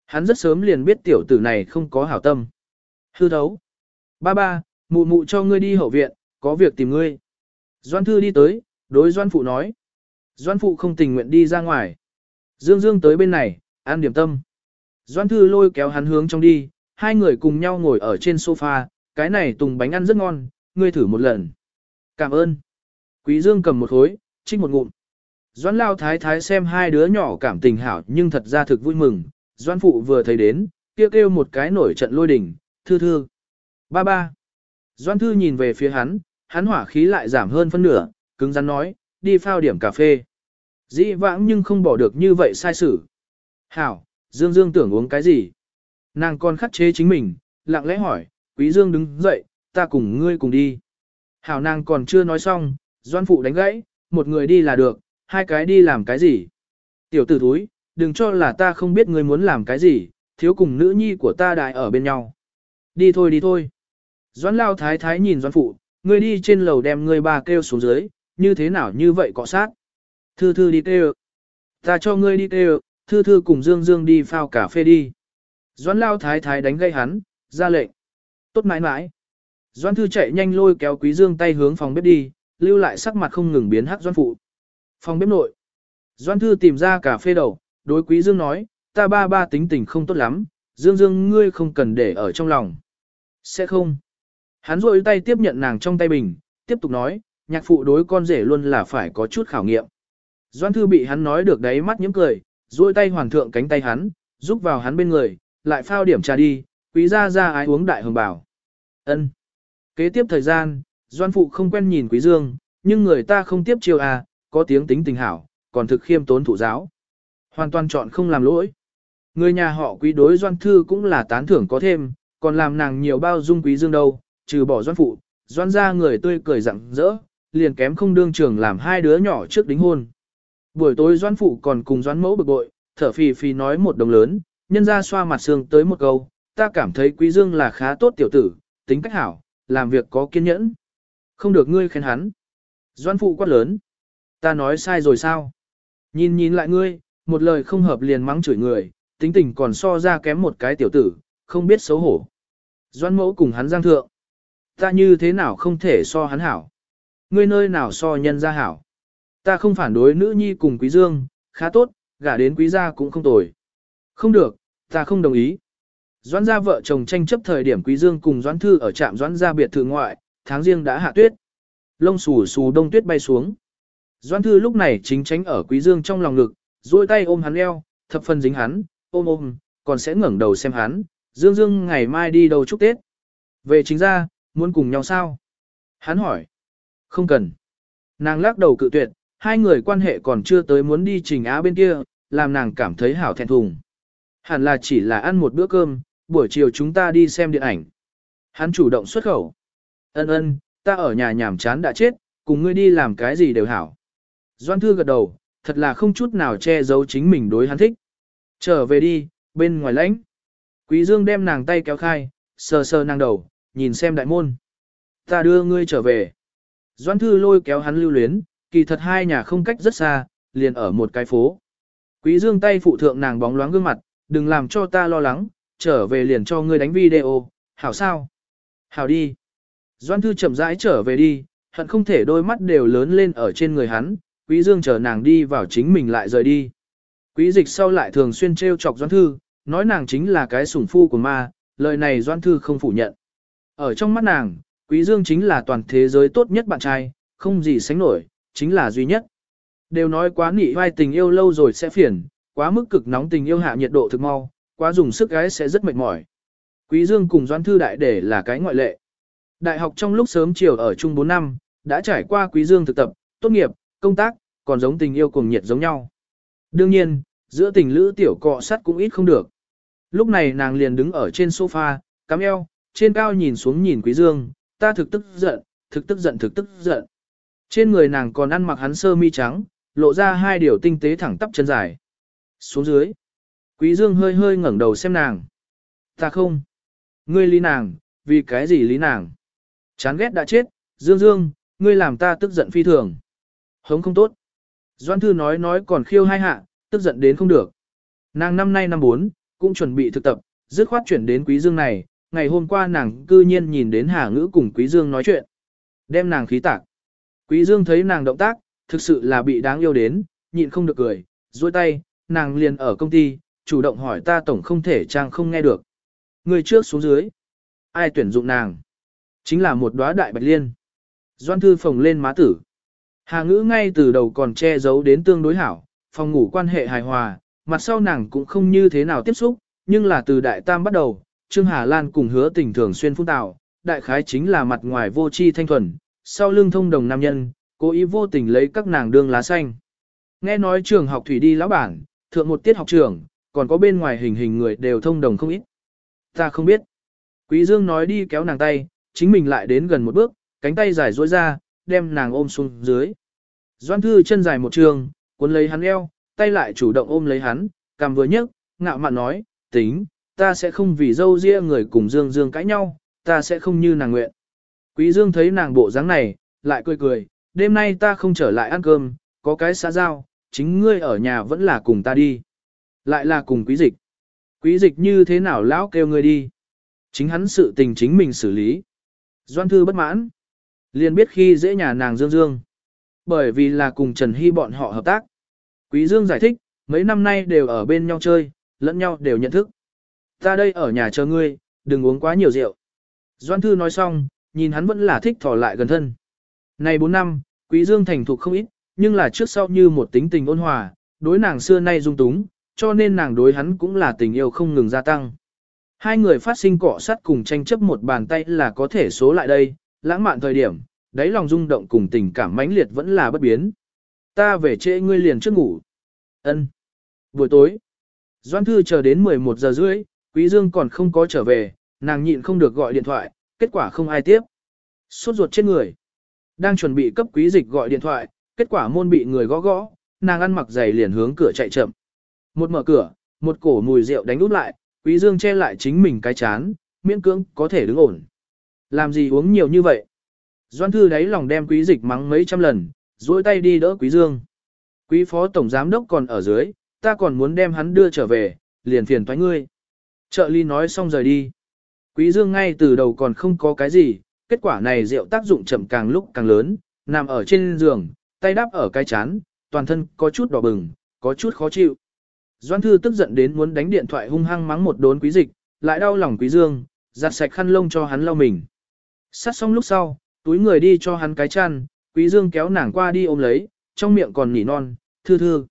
Hắn rất sớm liền biết tiểu tử này không có hảo tâm. Hư thấu. Ba ba, mụ mụ cho ngươi đi hậu viện, có việc tìm ngươi. Doan thư đi tới, đối doan phụ nói. Doan phụ không tình nguyện đi ra ngoài. Dương Dương tới bên này, an điểm tâm. Doan thư lôi kéo hắn hướng trong đi, hai người cùng nhau ngồi ở trên sofa, cái này tùng bánh ăn rất ngon, ngươi thử một lần. Cảm ơn. Quý Dương cầm một khối, trích một ngụm. Doan lao thái thái xem hai đứa nhỏ cảm tình hảo nhưng thật ra thực vui mừng, Doan phụ vừa thấy đến, kêu kêu một cái nổi trận lôi đỉnh, thư thư. Ba ba. Doan thư nhìn về phía hắn, hắn hỏa khí lại giảm hơn phân nửa, cứng rắn nói, đi phao điểm cà phê. Dĩ vãng nhưng không bỏ được như vậy sai sự. Hảo, Dương Dương tưởng uống cái gì? Nàng còn khắc chế chính mình, lặng lẽ hỏi, Quý Dương đứng dậy, ta cùng ngươi cùng đi. Hảo nàng còn chưa nói xong, Doan phụ đánh gãy, một người đi là được, hai cái đi làm cái gì? Tiểu tử thúi, đừng cho là ta không biết ngươi muốn làm cái gì, thiếu cùng nữ nhi của ta đại ở bên nhau. Đi thôi đi thôi. Doãn lao thái thái nhìn doãn phụ, ngươi đi trên lầu đem ngươi bà kêu xuống dưới, như thế nào như vậy cọ sát. Thư thư đi kêu. Ta cho ngươi đi kêu, thư thư cùng Dương Dương đi phao cà phê đi. Doãn lao thái thái đánh gây hắn, ra lệnh. Tốt mãi mãi. Doãn thư chạy nhanh lôi kéo quý Dương tay hướng phòng bếp đi, lưu lại sắc mặt không ngừng biến hắc doãn phụ. Phòng bếp nội. Doãn thư tìm ra cà phê đầu, đối quý Dương nói, ta ba ba tính tình không tốt lắm, Dương Dương ngươi không cần để ở trong lòng. Sẽ không. Hắn rôi tay tiếp nhận nàng trong tay bình, tiếp tục nói, nhạc phụ đối con rể luôn là phải có chút khảo nghiệm. Doan thư bị hắn nói được đáy mắt những cười, duỗi tay hoàn thượng cánh tay hắn, giúp vào hắn bên người, lại phao điểm trà đi, quý gia ra ái uống đại hồng bảo. ân Kế tiếp thời gian, Doan phụ không quen nhìn quý dương, nhưng người ta không tiếp chiêu à, có tiếng tính tình hảo, còn thực khiêm tốn thủ giáo. Hoàn toàn chọn không làm lỗi. Người nhà họ quý đối Doan thư cũng là tán thưởng có thêm, còn làm nàng nhiều bao dung quý dương đâu, trừ bỏ Doan phụ, Doan ra người tươi cười rặng rỡ, liền kém không đương trường làm hai đứa nhỏ trước đính hôn. Buổi tối Doan Phụ còn cùng Doan Mẫu bực bội, thở phì phì nói một đồng lớn, nhân ra xoa mặt sương tới một câu, ta cảm thấy Quý Dương là khá tốt tiểu tử, tính cách hảo, làm việc có kiên nhẫn. Không được ngươi khen hắn. Doan Phụ quát lớn. Ta nói sai rồi sao? Nhìn nhìn lại ngươi, một lời không hợp liền mắng chửi người, tính tình còn so ra kém một cái tiểu tử, không biết xấu hổ. Doan Mẫu cùng hắn giang thượng. Ta như thế nào không thể so hắn hảo? Ngươi nơi nào so nhân gia hảo? Ta không phản đối nữ nhi cùng quý dương, khá tốt, gả đến quý gia cũng không tồi. Không được, ta không đồng ý. Doãn gia vợ chồng tranh chấp thời điểm quý dương cùng doãn thư ở trạm doãn gia biệt thự ngoại, tháng riêng đã hạ tuyết. Lông xù xù đông tuyết bay xuống. Doãn thư lúc này chính tránh ở quý dương trong lòng ngực, duỗi tay ôm hắn eo, thập phần dính hắn, ôm ôm, còn sẽ ngẩng đầu xem hắn, dương dương ngày mai đi đâu chúc Tết. Về chính gia, muốn cùng nhau sao? Hắn hỏi. Không cần. Nàng lắc đầu cự tuyệt, hai người quan hệ còn chưa tới muốn đi trình á bên kia, làm nàng cảm thấy hảo thẹn thùng. Hẳn là chỉ là ăn một bữa cơm, buổi chiều chúng ta đi xem điện ảnh. Hắn chủ động xuất khẩu. Ân ân, ta ở nhà nhàm chán đã chết, cùng ngươi đi làm cái gì đều hảo. Doan thư gật đầu, thật là không chút nào che giấu chính mình đối hắn thích. Trở về đi, bên ngoài lãnh. Quý Dương đem nàng tay kéo khai, sờ sờ nàng đầu, nhìn xem đại môn. Ta đưa ngươi trở về. Doan thư lôi kéo hắn lưu luyến, kỳ thật hai nhà không cách rất xa, liền ở một cái phố. Quý dương tay phụ thượng nàng bóng loáng gương mặt, đừng làm cho ta lo lắng, trở về liền cho ngươi đánh video, hảo sao? Hảo đi. Doan thư chậm rãi trở về đi, hận không thể đôi mắt đều lớn lên ở trên người hắn, quý dương chờ nàng đi vào chính mình lại rời đi. Quý dịch sau lại thường xuyên treo chọc doan thư, nói nàng chính là cái sủng phu của ma, lời này doan thư không phủ nhận. Ở trong mắt nàng, quý dương chính là toàn thế giới tốt nhất bạn trai, không gì sánh nổi, chính là duy nhất. Đều nói quá nị vai tình yêu lâu rồi sẽ phiền, quá mức cực nóng tình yêu hạ nhiệt độ thực mau, quá dùng sức gái sẽ rất mệt mỏi. Quý Dương cùng Doãn Thư Đại để là cái ngoại lệ. Đại học trong lúc sớm chiều ở chung 4 năm, đã trải qua Quý Dương thực tập, tốt nghiệp, công tác, còn giống tình yêu cùng nhiệt giống nhau. Đương nhiên, giữa tình lữ tiểu cọ sắt cũng ít không được. Lúc này nàng liền đứng ở trên sofa, cắm eo, trên cao nhìn xuống nhìn Quý Dương, ta thực tức giận, thực tức giận thực tức giận. Trên người nàng còn ăn mặc hắn sơ mi trắng, lộ ra hai điều tinh tế thẳng tắp chân dài. Xuống dưới. Quý Dương hơi hơi ngẩng đầu xem nàng. Ta không. Ngươi lý nàng, vì cái gì lý nàng? Chán ghét đã chết, Dương Dương, ngươi làm ta tức giận phi thường. Hống không tốt. Doan Thư nói nói còn khiêu hai hạ, tức giận đến không được. Nàng năm nay năm bốn, cũng chuẩn bị thực tập, dứt khoát chuyển đến Quý Dương này. Ngày hôm qua nàng cư nhiên nhìn đến Hà Ngữ cùng Quý Dương nói chuyện. Đem nàng khí tạc. Quý Dương thấy nàng động tác, thực sự là bị đáng yêu đến, nhịn không được cười, duỗi tay, nàng liền ở công ty, chủ động hỏi ta tổng không thể trang không nghe được. Người trước xuống dưới. Ai tuyển dụng nàng? Chính là một đóa đại bạch liên. Doan thư phồng lên má tử. Hà ngữ ngay từ đầu còn che giấu đến tương đối hảo, phòng ngủ quan hệ hài hòa, mặt sau nàng cũng không như thế nào tiếp xúc, nhưng là từ đại tam bắt đầu, Trương Hà Lan cùng hứa tình thường xuyên phun tạo, đại khái chính là mặt ngoài vô chi thanh thuần, sau lưng thông đồng nam nhân, cố ý vô tình lấy các nàng đương lá xanh. Nghe nói trường học thủy đi lão bản, thượng một tiết học trường, còn có bên ngoài hình hình người đều thông đồng không ít. Ta không biết. Quý Dương nói đi kéo nàng tay, chính mình lại đến gần một bước, cánh tay dài duỗi ra, đem nàng ôm xuống dưới. Doan thư chân dài một trường, cuốn lấy hắn eo, tay lại chủ động ôm lấy hắn, cầm vừa nhấc, ngạo mạn nói, tính, ta sẽ không vì dâu riêng người cùng Dương Dương cãi nhau, ta sẽ không như nàng nguyện. Quý Dương thấy nàng bộ dáng này, lại cười cười, đêm nay ta không trở lại ăn cơm, có cái xã giao, chính ngươi ở nhà vẫn là cùng ta đi. Lại là cùng quý dịch. Quý dịch như thế nào lão kêu ngươi đi. Chính hắn sự tình chính mình xử lý. Doan thư bất mãn. Liền biết khi dễ nhà nàng Dương Dương. Bởi vì là cùng Trần Hy bọn họ hợp tác. Quý Dương giải thích, mấy năm nay đều ở bên nhau chơi, lẫn nhau đều nhận thức. Ta đây ở nhà chờ ngươi, đừng uống quá nhiều rượu. Doan thư nói xong, nhìn hắn vẫn là thích thò lại gần thân. Này 4 năm, Quý Dương thành thục không ít, nhưng là trước sau như một tính tình ôn hòa, đối nàng xưa nay dung túng, cho nên nàng đối hắn cũng là tình yêu không ngừng gia tăng. Hai người phát sinh cọ sát cùng tranh chấp một bàn tay là có thể số lại đây, lãng mạn thời điểm, đáy lòng rung động cùng tình cảm mãnh liệt vẫn là bất biến. Ta về trễ ngươi liền trước ngủ. Ân. Buổi tối, Doan Thư chờ đến 11 giờ rưỡi, Quý Dương còn không có trở về, nàng nhịn không được gọi điện thoại, kết quả không ai tiếp. Suốt ruột trên người. Đang chuẩn bị cấp quý dịch gọi điện thoại, kết quả môn bị người gõ gõ, nàng ăn mặc giày liền hướng cửa chạy chậm. Một mở cửa, một cổ mùi rượu đánh úp lại, quý dương che lại chính mình cái chán, miễn cưỡng có thể đứng ổn. Làm gì uống nhiều như vậy? Doan thư đáy lòng đem quý dịch mắng mấy trăm lần, duỗi tay đi đỡ quý dương. Quý phó tổng giám đốc còn ở dưới, ta còn muốn đem hắn đưa trở về, liền phiền toái ngươi. Trợ ly nói xong rời đi. Quý dương ngay từ đầu còn không có cái gì, kết quả này rượu tác dụng chậm càng lúc càng lớn, nằm ở trên giường, tay đắp ở cái chán, toàn thân có chút đỏ bừng, có chút khó chịu. Doan Thư tức giận đến muốn đánh điện thoại hung hăng mắng một đốn quý dịch, lại đau lòng quý dương, giặt sạch khăn lông cho hắn lau mình. Sát xong lúc sau, túi người đi cho hắn cái chăn, quý dương kéo nàng qua đi ôm lấy, trong miệng còn nỉ non, thư thư.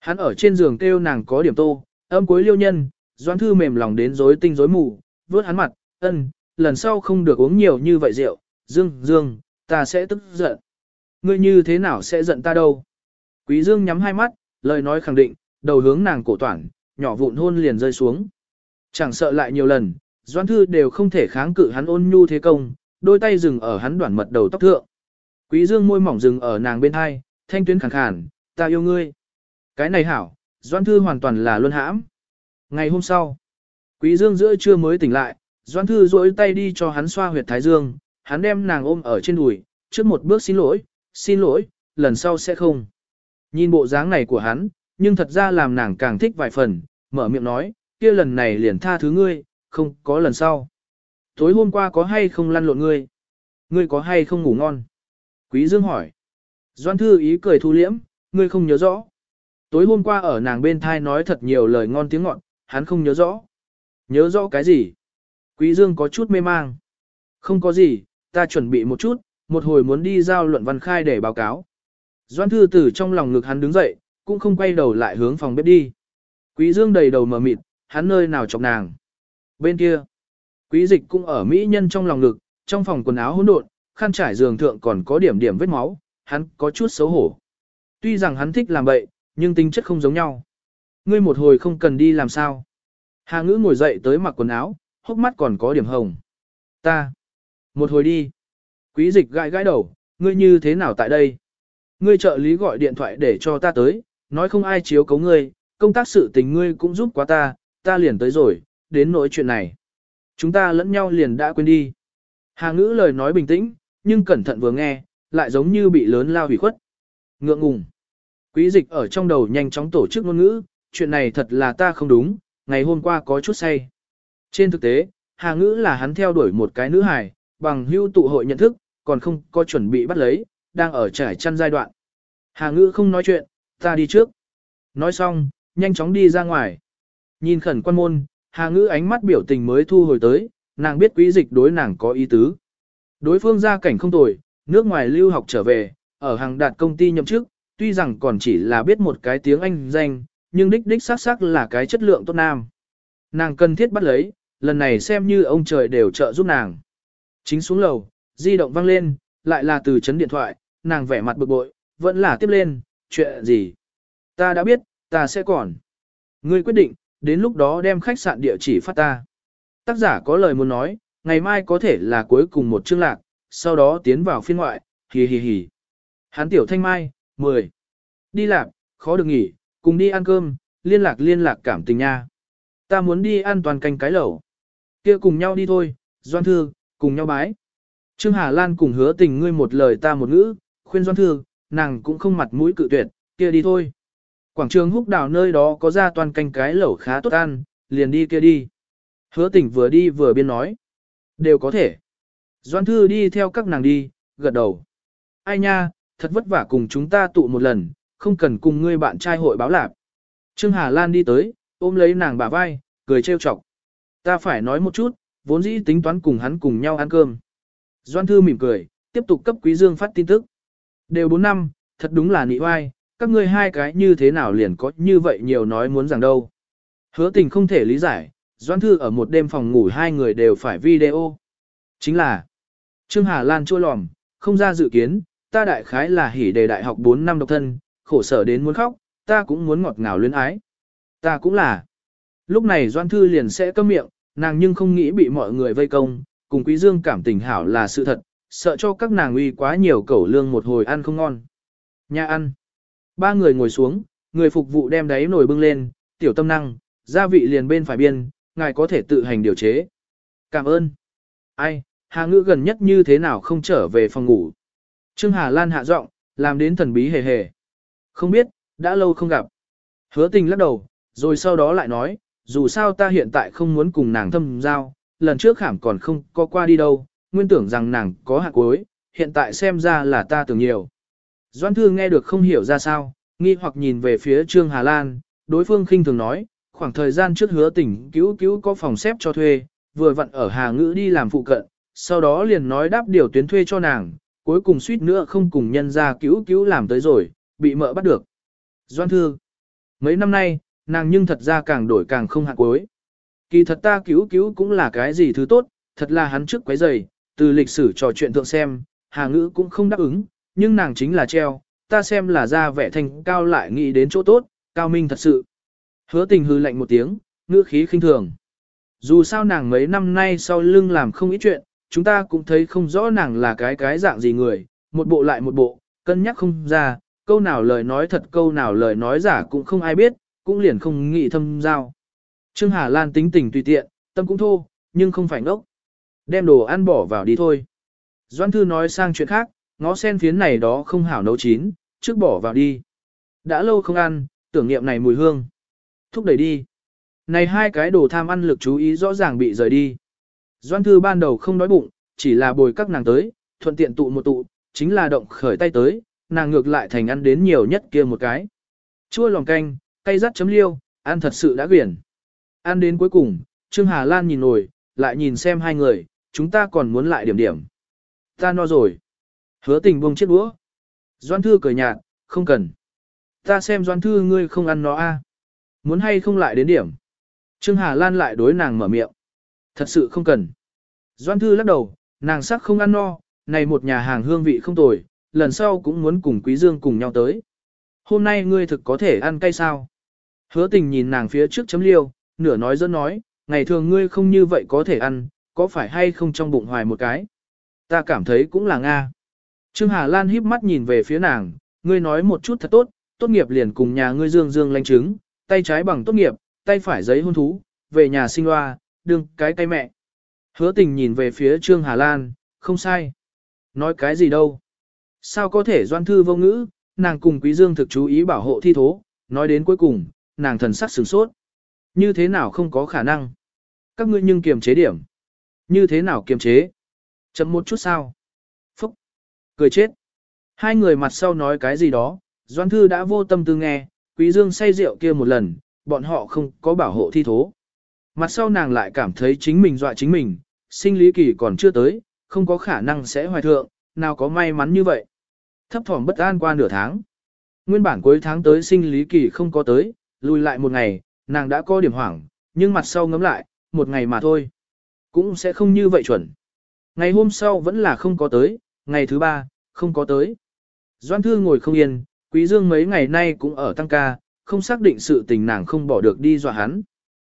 Hắn ở trên giường kêu nàng có điểm tô, âm cuối liêu nhân, Doan Thư mềm lòng đến rối tinh rối mù, vớt hắn mặt, ân, lần sau không được uống nhiều như vậy rượu, Dương, Dương, ta sẽ tức giận. Ngươi như thế nào sẽ giận ta đâu? Quý Dương nhắm hai mắt, lời nói khẳng định, đầu hướng nàng cổ toản, nhỏ vụn hôn liền rơi xuống. Chẳng sợ lại nhiều lần, Doan Thư đều không thể kháng cự hắn ôn nhu thế công, đôi tay dừng ở hắn đoạn mật đầu tóc thượng. Quý Dương môi mỏng dừng ở nàng bên hai, thanh tuyến khàn khàn, ta yêu ngươi. Cái này hảo, Doan Thư hoàn toàn là luân hãm. Ngày hôm sau, Quý Dương giữa trưa mới tỉnh lại, Doãn Thư duỗi tay đi cho hắn xoa huyệt thái dương, hắn đem nàng ôm ở trên đùi, trước một bước xin lỗi, xin lỗi, lần sau sẽ không. Nhìn bộ dáng này của hắn, nhưng thật ra làm nàng càng thích vài phần, mở miệng nói, kia lần này liền tha thứ ngươi, không có lần sau. Tối hôm qua có hay không lăn lộn ngươi? Ngươi có hay không ngủ ngon? Quý Dương hỏi. Doan Thư ý cười thu liễm, ngươi không nhớ rõ. Tối hôm qua ở nàng bên thai nói thật nhiều lời ngon tiếng ngọt, hắn không nhớ rõ. Nhớ rõ cái gì? Quý Dương có chút mê mang. Không có gì, ta chuẩn bị một chút, một hồi muốn đi giao luận văn khai để báo cáo. Doan thư tử trong lòng ngực hắn đứng dậy, cũng không quay đầu lại hướng phòng bếp đi. Quý Dương đầy đầu mờ mịt, hắn nơi nào chọc nàng. Bên kia, quý dịch cũng ở mỹ nhân trong lòng ngực, trong phòng quần áo hỗn độn, khăn trải giường thượng còn có điểm điểm vết máu, hắn có chút xấu hổ. Tuy rằng hắn thích làm bậy, nhưng tính chất không giống nhau. Ngươi một hồi không cần đi làm sao. Hà ngữ ngồi dậy tới mặc quần áo, hốc mắt còn có điểm hồng. Ta. Một hồi đi. Quý dịch gãi gãi đầu, ngươi như thế nào tại đây? Ngươi trợ lý gọi điện thoại để cho ta tới, nói không ai chiếu cấu ngươi, công tác sự tình ngươi cũng giúp quá ta, ta liền tới rồi, đến nỗi chuyện này. Chúng ta lẫn nhau liền đã quên đi. Hà ngữ lời nói bình tĩnh, nhưng cẩn thận vừa nghe, lại giống như bị lớn lao hủy khuất. Ngượng ngùng. Quý dịch ở trong đầu nhanh chóng tổ chức ngôn ngữ, chuyện này thật là ta không đúng, ngày hôm qua có chút say. Trên thực tế, Hà Ngữ là hắn theo đuổi một cái nữ hài, bằng hưu tụ hội nhận thức, còn không có chuẩn bị bắt lấy, đang ở trải chăn giai đoạn. Hà Ngữ không nói chuyện, ta đi trước. Nói xong, nhanh chóng đi ra ngoài. Nhìn khẩn quan môn, Hà Ngữ ánh mắt biểu tình mới thu hồi tới, nàng biết quý dịch đối nàng có ý tứ. Đối phương gia cảnh không tồi, nước ngoài lưu học trở về, ở hàng đạt công ty nhậm chức, tuy rằng còn chỉ là biết một cái tiếng Anh danh, nhưng đích đích xác xác là cái chất lượng tốt nam. Nàng cần thiết bắt lấy, lần này xem như ông trời đều trợ giúp nàng. Chính xuống lầu, di động vang lên, lại là từ chấn điện thoại, nàng vẻ mặt bực bội, vẫn là tiếp lên, chuyện gì? Ta đã biết, ta sẽ còn. Ngươi quyết định, đến lúc đó đem khách sạn địa chỉ phát ta. Tác giả có lời muốn nói, ngày mai có thể là cuối cùng một chương lạc, sau đó tiến vào phiên ngoại, hì hì hì. Hán tiểu thanh mai, 10. Đi lạc, khó được nghỉ, cùng đi ăn cơm, liên lạc liên lạc cảm tình nha. Ta muốn đi an toàn canh cái lẩu. kia cùng nhau đi thôi, Doan Thư, cùng nhau bái. Trương Hà Lan cùng hứa tình ngươi một lời ta một ngữ, khuyên Doan Thư, nàng cũng không mặt mũi cự tuyệt, kia đi thôi. Quảng trường húc đảo nơi đó có ra toàn canh cái lẩu khá tốt ăn, liền đi kia đi. Hứa tình vừa đi vừa biên nói. Đều có thể. Doan Thư đi theo các nàng đi, gật đầu. Ai nha, thật vất vả cùng chúng ta tụ một lần, không cần cùng ngươi bạn trai hội báo lạp. Trương Hà Lan đi tới, ôm lấy nàng bả vai, cười trêu chọc. Ta phải nói một chút, vốn dĩ tính toán cùng hắn cùng nhau ăn cơm. Doan Thư mỉm cười, tiếp tục cấp Quý Dương phát tin tức. Đều 4 năm, thật đúng là nị oai, các ngươi hai cái như thế nào liền có như vậy nhiều nói muốn rằng đâu. Hứa tình không thể lý giải, Doan Thư ở một đêm phòng ngủ hai người đều phải video. Chính là, Trương Hà Lan chua lòm, không ra dự kiến, ta đại khái là hỉ đề đại học 4 năm độc thân, khổ sở đến muốn khóc, ta cũng muốn ngọt ngào luyến ái. Ta cũng là. Lúc này Doan Thư liền sẽ câm miệng, nàng nhưng không nghĩ bị mọi người vây công, cùng Quý Dương cảm tình hảo là sự thật, sợ cho các nàng uy quá nhiều cẩu lương một hồi ăn không ngon. Nhà ăn. Ba người ngồi xuống, người phục vụ đem đáy nồi bưng lên, tiểu tâm năng, gia vị liền bên phải biên, ngài có thể tự hành điều chế. Cảm ơn. Ai, Hà ngữ gần nhất như thế nào không trở về phòng ngủ. Trương Hà Lan hạ giọng, làm đến thần bí hề hề. Không biết, đã lâu không gặp. Hứa tình lắc đầu, rồi sau đó lại nói, dù sao ta hiện tại không muốn cùng nàng thâm giao, lần trước khảm còn không có qua đi đâu, nguyên tưởng rằng nàng có hạ cuối, hiện tại xem ra là ta tưởng nhiều. Doan Thư nghe được không hiểu ra sao, nghi hoặc nhìn về phía Trương Hà Lan, đối phương khinh thường nói, khoảng thời gian trước hứa tỉnh cứu cứu có phòng xếp cho thuê, vừa vặn ở Hà Ngữ đi làm phụ cận, sau đó liền nói đáp điều tuyến thuê cho nàng, cuối cùng suýt nữa không cùng nhân ra cứu cứu làm tới rồi, bị mợ bắt được. Doan Thư Mấy năm nay, nàng nhưng thật ra càng đổi càng không hạn cuối. Kỳ thật ta cứu cứu cũng là cái gì thứ tốt, thật là hắn trước quấy giày, từ lịch sử trò chuyện thượng xem, Hà Ngữ cũng không đáp ứng, nhưng nàng chính là treo, ta xem là ra vẻ thành cao lại nghĩ đến chỗ tốt, cao minh thật sự. Hứa tình hư lạnh một tiếng, ngữ khí khinh thường. Dù sao nàng mấy năm nay sau lưng làm không ít chuyện, chúng ta cũng thấy không rõ nàng là cái cái dạng gì người, một bộ lại một bộ, cân nhắc không ra, câu nào lời nói thật câu nào lời nói giả cũng không ai biết, cũng liền không nghĩ thâm giao. Trương Hà Lan tính tình tùy tiện, tâm cũng thô, nhưng không phải ngốc. Đem đồ ăn bỏ vào đi thôi. Doan Thư nói sang chuyện khác, ngó sen phiến này đó không hảo nấu chín, trước bỏ vào đi. Đã lâu không ăn, tưởng niệm này mùi hương. Thúc đẩy đi. Này hai cái đồ tham ăn lực chú ý rõ ràng bị rời đi. Doan Thư ban đầu không đói bụng, chỉ là bồi các nàng tới, thuận tiện tụ một tụ, chính là động khởi tay tới, nàng ngược lại thành ăn đến nhiều nhất kia một cái. Chua lòng canh, cay rắt chấm liêu, ăn thật sự đã quyển. Ăn đến cuối cùng, Trương Hà Lan nhìn nổi, lại nhìn xem hai người, chúng ta còn muốn lại điểm điểm. Ta no rồi. Hứa tình buông chiếc đũa. Doan Thư cười nhạt, không cần. Ta xem Doan Thư ngươi không ăn nó a Muốn hay không lại đến điểm. Trương Hà Lan lại đối nàng mở miệng. Thật sự không cần. Doan Thư lắc đầu, nàng sắc không ăn no, này một nhà hàng hương vị không tồi, lần sau cũng muốn cùng Quý Dương cùng nhau tới. Hôm nay ngươi thực có thể ăn cay sao? Hứa tình nhìn nàng phía trước chấm liêu, nửa nói dẫn nói, ngày thường ngươi không như vậy có thể ăn, có phải hay không trong bụng hoài một cái? Ta cảm thấy cũng là Nga. Trương Hà Lan híp mắt nhìn về phía nàng, ngươi nói một chút thật tốt, tốt nghiệp liền cùng nhà ngươi dương dương lanh chứng, tay trái bằng tốt nghiệp, tay phải giấy hôn thú, về nhà sinh loa, đừng cái tay mẹ. Hứa tình nhìn về phía Trương Hà Lan, không sai. Nói cái gì đâu. Sao có thể doan thư vô ngữ, nàng cùng Quý Dương thực chú ý bảo hộ thi thố, nói đến cuối cùng, nàng thần sắc sửng sốt. Như thế nào không có khả năng? Các ngươi nhưng kiềm chế điểm. Như thế nào kiềm chế? Chậm một chút sao? Phúc! Cười chết! Hai người mặt sau nói cái gì đó, Doan Thư đã vô tâm tư nghe, Quý Dương say rượu kia một lần, bọn họ không có bảo hộ thi thố. Mặt sau nàng lại cảm thấy chính mình dọa chính mình, sinh lý kỳ còn chưa tới, không có khả năng sẽ hoài thượng, nào có may mắn như vậy. Thấp thỏm bất an qua nửa tháng. Nguyên bản cuối tháng tới sinh lý kỳ không có tới, lùi lại một ngày, nàng đã có điểm hoảng, nhưng mặt sau ngấm lại, một ngày mà thôi. Cũng sẽ không như vậy chuẩn. Ngày hôm sau vẫn là không có tới, ngày thứ ba, không có tới. Doan Thư ngồi không yên, Quý Dương mấy ngày nay cũng ở tăng ca, không xác định sự tình nàng không bỏ được đi dọa hắn.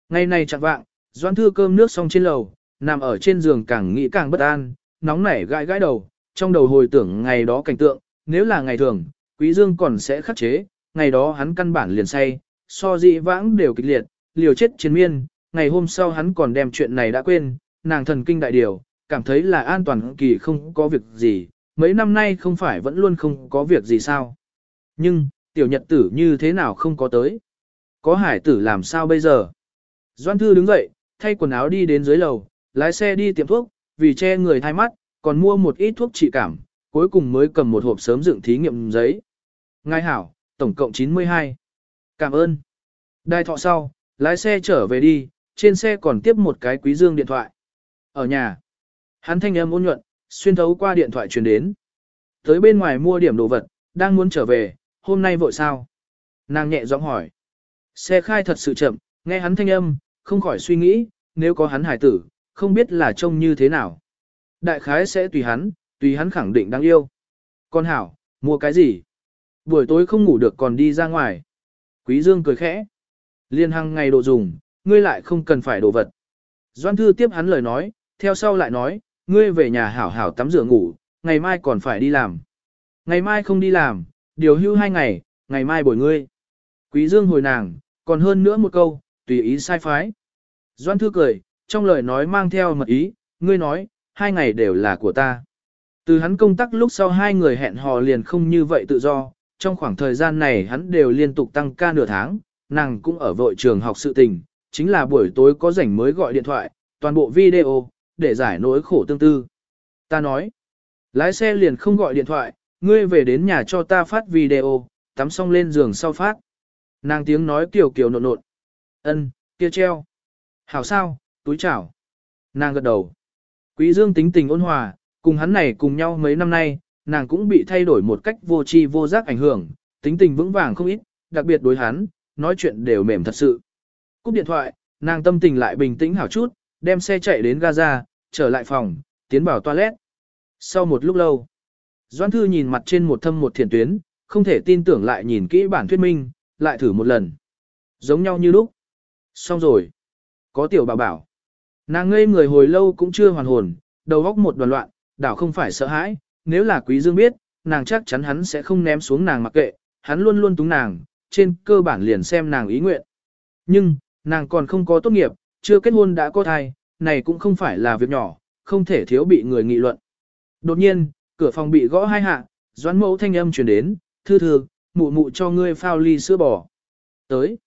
Ngày này chẳng vạng, Doan Thư cơm nước xong trên lầu, nằm ở trên giường càng nghĩ càng bất an, nóng nảy gãi gãi đầu, trong đầu hồi tưởng ngày đó cảnh tượng, nếu là ngày thường, Quý Dương còn sẽ khắc chế, ngày đó hắn căn bản liền say, so dị vãng đều kịch liệt, liều chết chiến miên, ngày hôm sau hắn còn đem chuyện này đã quên, nàng thần kinh đại điều, cảm thấy là an toàn kỳ không có việc gì, mấy năm nay không phải vẫn luôn không có việc gì sao. Nhưng, tiểu nhật tử như thế nào không có tới. Có hải tử làm sao bây giờ? Doan Thư đứng dậy, thay quần áo đi đến dưới lầu, lái xe đi tiệm thuốc, vì che người thay mắt, còn mua một ít thuốc trị cảm, cuối cùng mới cầm một hộp sớm dựng thí nghiệm giấy. Ngài hảo, tổng cộng 92. Cảm ơn. Đai thọ sau, lái xe trở về đi, trên xe còn tiếp một cái quý dương điện thoại. Ở nhà, hắn thanh âm ôn nhuận, xuyên thấu qua điện thoại truyền đến. Tới bên ngoài mua điểm đồ vật, đang muốn trở về, hôm nay vội sao? Nàng nhẹ giọng hỏi. Xe khai thật sự chậm, nghe hắn thanh âm, không khỏi suy nghĩ, nếu có hắn hải tử, không biết là trông như thế nào. Đại khái sẽ tùy hắn, tùy hắn khẳng định đáng yêu. Con hảo, mua cái gì? Buổi tối không ngủ được còn đi ra ngoài. Quý Dương cười khẽ. Liên hằng ngày độ dùng, ngươi lại không cần phải đồ vật. Doan thư tiếp hắn lời nói, theo sau lại nói, ngươi về nhà hảo hảo tắm rửa ngủ, ngày mai còn phải đi làm. Ngày mai không đi làm, điều hưu hai ngày, ngày mai bồi ngươi. Quý Dương hồi nàng, còn hơn nữa một câu, tùy ý sai phái. Doan thư cười, trong lời nói mang theo mật ý, ngươi nói, hai ngày đều là của ta. Từ hắn công tác lúc sau hai người hẹn hò liền không như vậy tự do, trong khoảng thời gian này hắn đều liên tục tăng ca nửa tháng, nàng cũng ở vội trường học sự tình, chính là buổi tối có rảnh mới gọi điện thoại, toàn bộ video, để giải nỗi khổ tương tư. Ta nói, lái xe liền không gọi điện thoại, ngươi về đến nhà cho ta phát video, tắm xong lên giường sau phát. Nàng tiếng nói kiều kiều nộn nộn. Ân, kia treo. Hảo sao, túi chảo. Nàng gật đầu. Quý Dương tính tình ôn hòa, cùng hắn này cùng nhau mấy năm nay, nàng cũng bị thay đổi một cách vô tri vô giác ảnh hưởng, tính tình vững vàng không ít, đặc biệt đối hắn, nói chuyện đều mềm thật sự. Cúp điện thoại, nàng tâm tình lại bình tĩnh hảo chút, đem xe chạy đến Gaza, trở lại phòng, tiến vào toilet. Sau một lúc lâu, Doan Thư nhìn mặt trên một thâm một thiền tuyến, không thể tin tưởng lại nhìn kỹ bản thuyết minh, lại thử một lần. Giống nhau như lúc. Xong rồi. Có tiểu bảo bảo. Nàng ngây người hồi lâu cũng chưa hoàn hồn, đầu góc một đoàn loạn, đảo không phải sợ hãi, nếu là quý dương biết, nàng chắc chắn hắn sẽ không ném xuống nàng mặc kệ, hắn luôn luôn túng nàng, trên cơ bản liền xem nàng ý nguyện. Nhưng, nàng còn không có tốt nghiệp, chưa kết hôn đã có thai, này cũng không phải là việc nhỏ, không thể thiếu bị người nghị luận. Đột nhiên, cửa phòng bị gõ hai hạ, doãn mẫu thanh âm truyền đến, thư thư, mụ mụ cho ngươi phao ly sữa bò. Tới.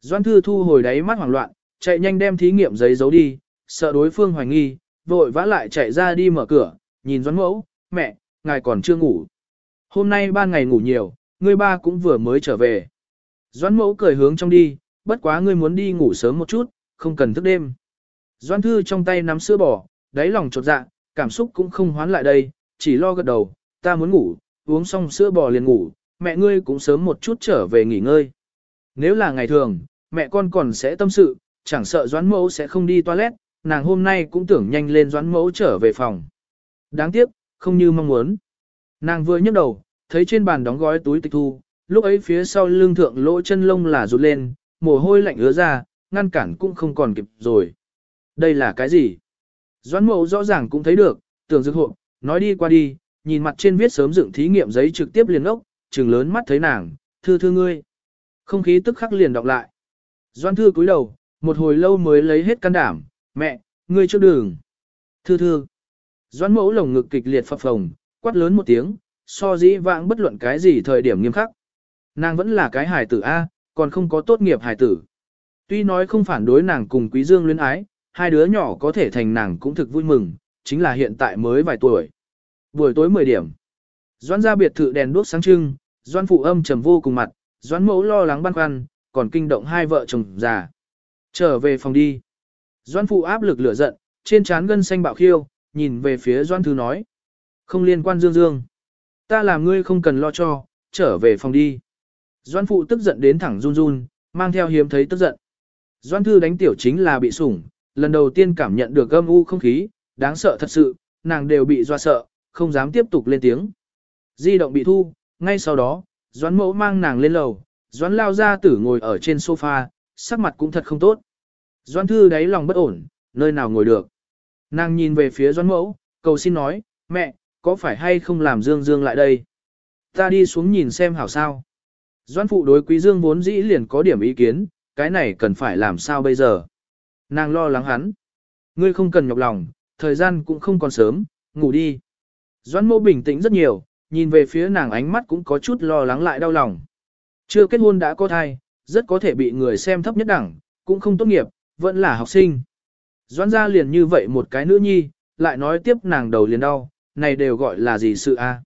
Doãn thư thu hồi đáy mắt hoảng loạn, chạy nhanh đem thí nghiệm giấy giấu đi, sợ đối phương hoài nghi, vội vã lại chạy ra đi mở cửa, nhìn doãn mẫu, mẹ, ngài còn chưa ngủ. Hôm nay ba ngày ngủ nhiều, ngươi ba cũng vừa mới trở về. Doãn mẫu cười hướng trong đi, bất quá ngươi muốn đi ngủ sớm một chút, không cần thức đêm. Doãn thư trong tay nắm sữa bò, đáy lòng chột dạ, cảm xúc cũng không hoán lại đây, chỉ lo gật đầu, ta muốn ngủ, uống xong sữa bò liền ngủ, mẹ ngươi cũng sớm một chút trở về nghỉ ngơi. Nếu là ngày thường, mẹ con còn sẽ tâm sự, chẳng sợ doãn mẫu sẽ không đi toilet, nàng hôm nay cũng tưởng nhanh lên doãn mẫu trở về phòng. Đáng tiếc, không như mong muốn. Nàng vừa nhấc đầu, thấy trên bàn đóng gói túi tịch thu, lúc ấy phía sau lưng thượng lỗ chân lông là rụt lên, mồ hôi lạnh ứa ra, ngăn cản cũng không còn kịp rồi. Đây là cái gì? Doãn mẫu rõ ràng cũng thấy được, tưởng dược hộ, nói đi qua đi, nhìn mặt trên viết sớm dựng thí nghiệm giấy trực tiếp liền ốc, trừng lớn mắt thấy nàng, thư thư ngươi. Không khí tức khắc liền đọc lại. Doan thư cúi đầu, một hồi lâu mới lấy hết can đảm, mẹ, ngươi trước đường. Thư thư. Doãn mẫu lồng ngực kịch liệt phập phồng, quát lớn một tiếng, so dĩ vãng bất luận cái gì thời điểm nghiêm khắc. Nàng vẫn là cái hài tử A, còn không có tốt nghiệp hài tử. Tuy nói không phản đối nàng cùng quý dương luyến ái, hai đứa nhỏ có thể thành nàng cũng thực vui mừng, chính là hiện tại mới vài tuổi. Buổi tối 10 điểm. Doãn ra biệt thự đèn đuốc sáng trưng, Doãn phụ âm trầm vô cùng mặt, Doãn mẫu lo lắng băn khoăn, còn kinh động hai vợ chồng già. Trở về phòng đi. Doãn phụ áp lực lửa giận, trên trán gân xanh bạo khiêu, nhìn về phía doan thư nói. Không liên quan dương dương. Ta làm ngươi không cần lo cho, trở về phòng đi. Doan phụ tức giận đến thẳng run run, mang theo hiếm thấy tức giận. Doan thư đánh tiểu chính là bị sủng, lần đầu tiên cảm nhận được âm u không khí, đáng sợ thật sự, nàng đều bị doa sợ, không dám tiếp tục lên tiếng. Di động bị thu, ngay sau đó, Doãn mẫu mang nàng lên lầu, Doãn lao ra tử ngồi ở trên sofa, sắc mặt cũng thật không tốt. Doãn thư đáy lòng bất ổn, nơi nào ngồi được. Nàng nhìn về phía Doãn mẫu, cầu xin nói, mẹ, có phải hay không làm Dương Dương lại đây? Ta đi xuống nhìn xem hảo sao. Doãn phụ đối quý Dương vốn dĩ liền có điểm ý kiến, cái này cần phải làm sao bây giờ? Nàng lo lắng hắn. Ngươi không cần nhọc lòng, thời gian cũng không còn sớm, ngủ đi. Doãn mẫu bình tĩnh rất nhiều, nhìn về phía nàng ánh mắt cũng có chút lo lắng lại đau lòng. Chưa kết hôn đã có thai, rất có thể bị người xem thấp nhất đẳng, cũng không tốt nghiệp, vẫn là học sinh. Doãn ra liền như vậy một cái nữ nhi, lại nói tiếp nàng đầu liền đau, này đều gọi là gì sự a?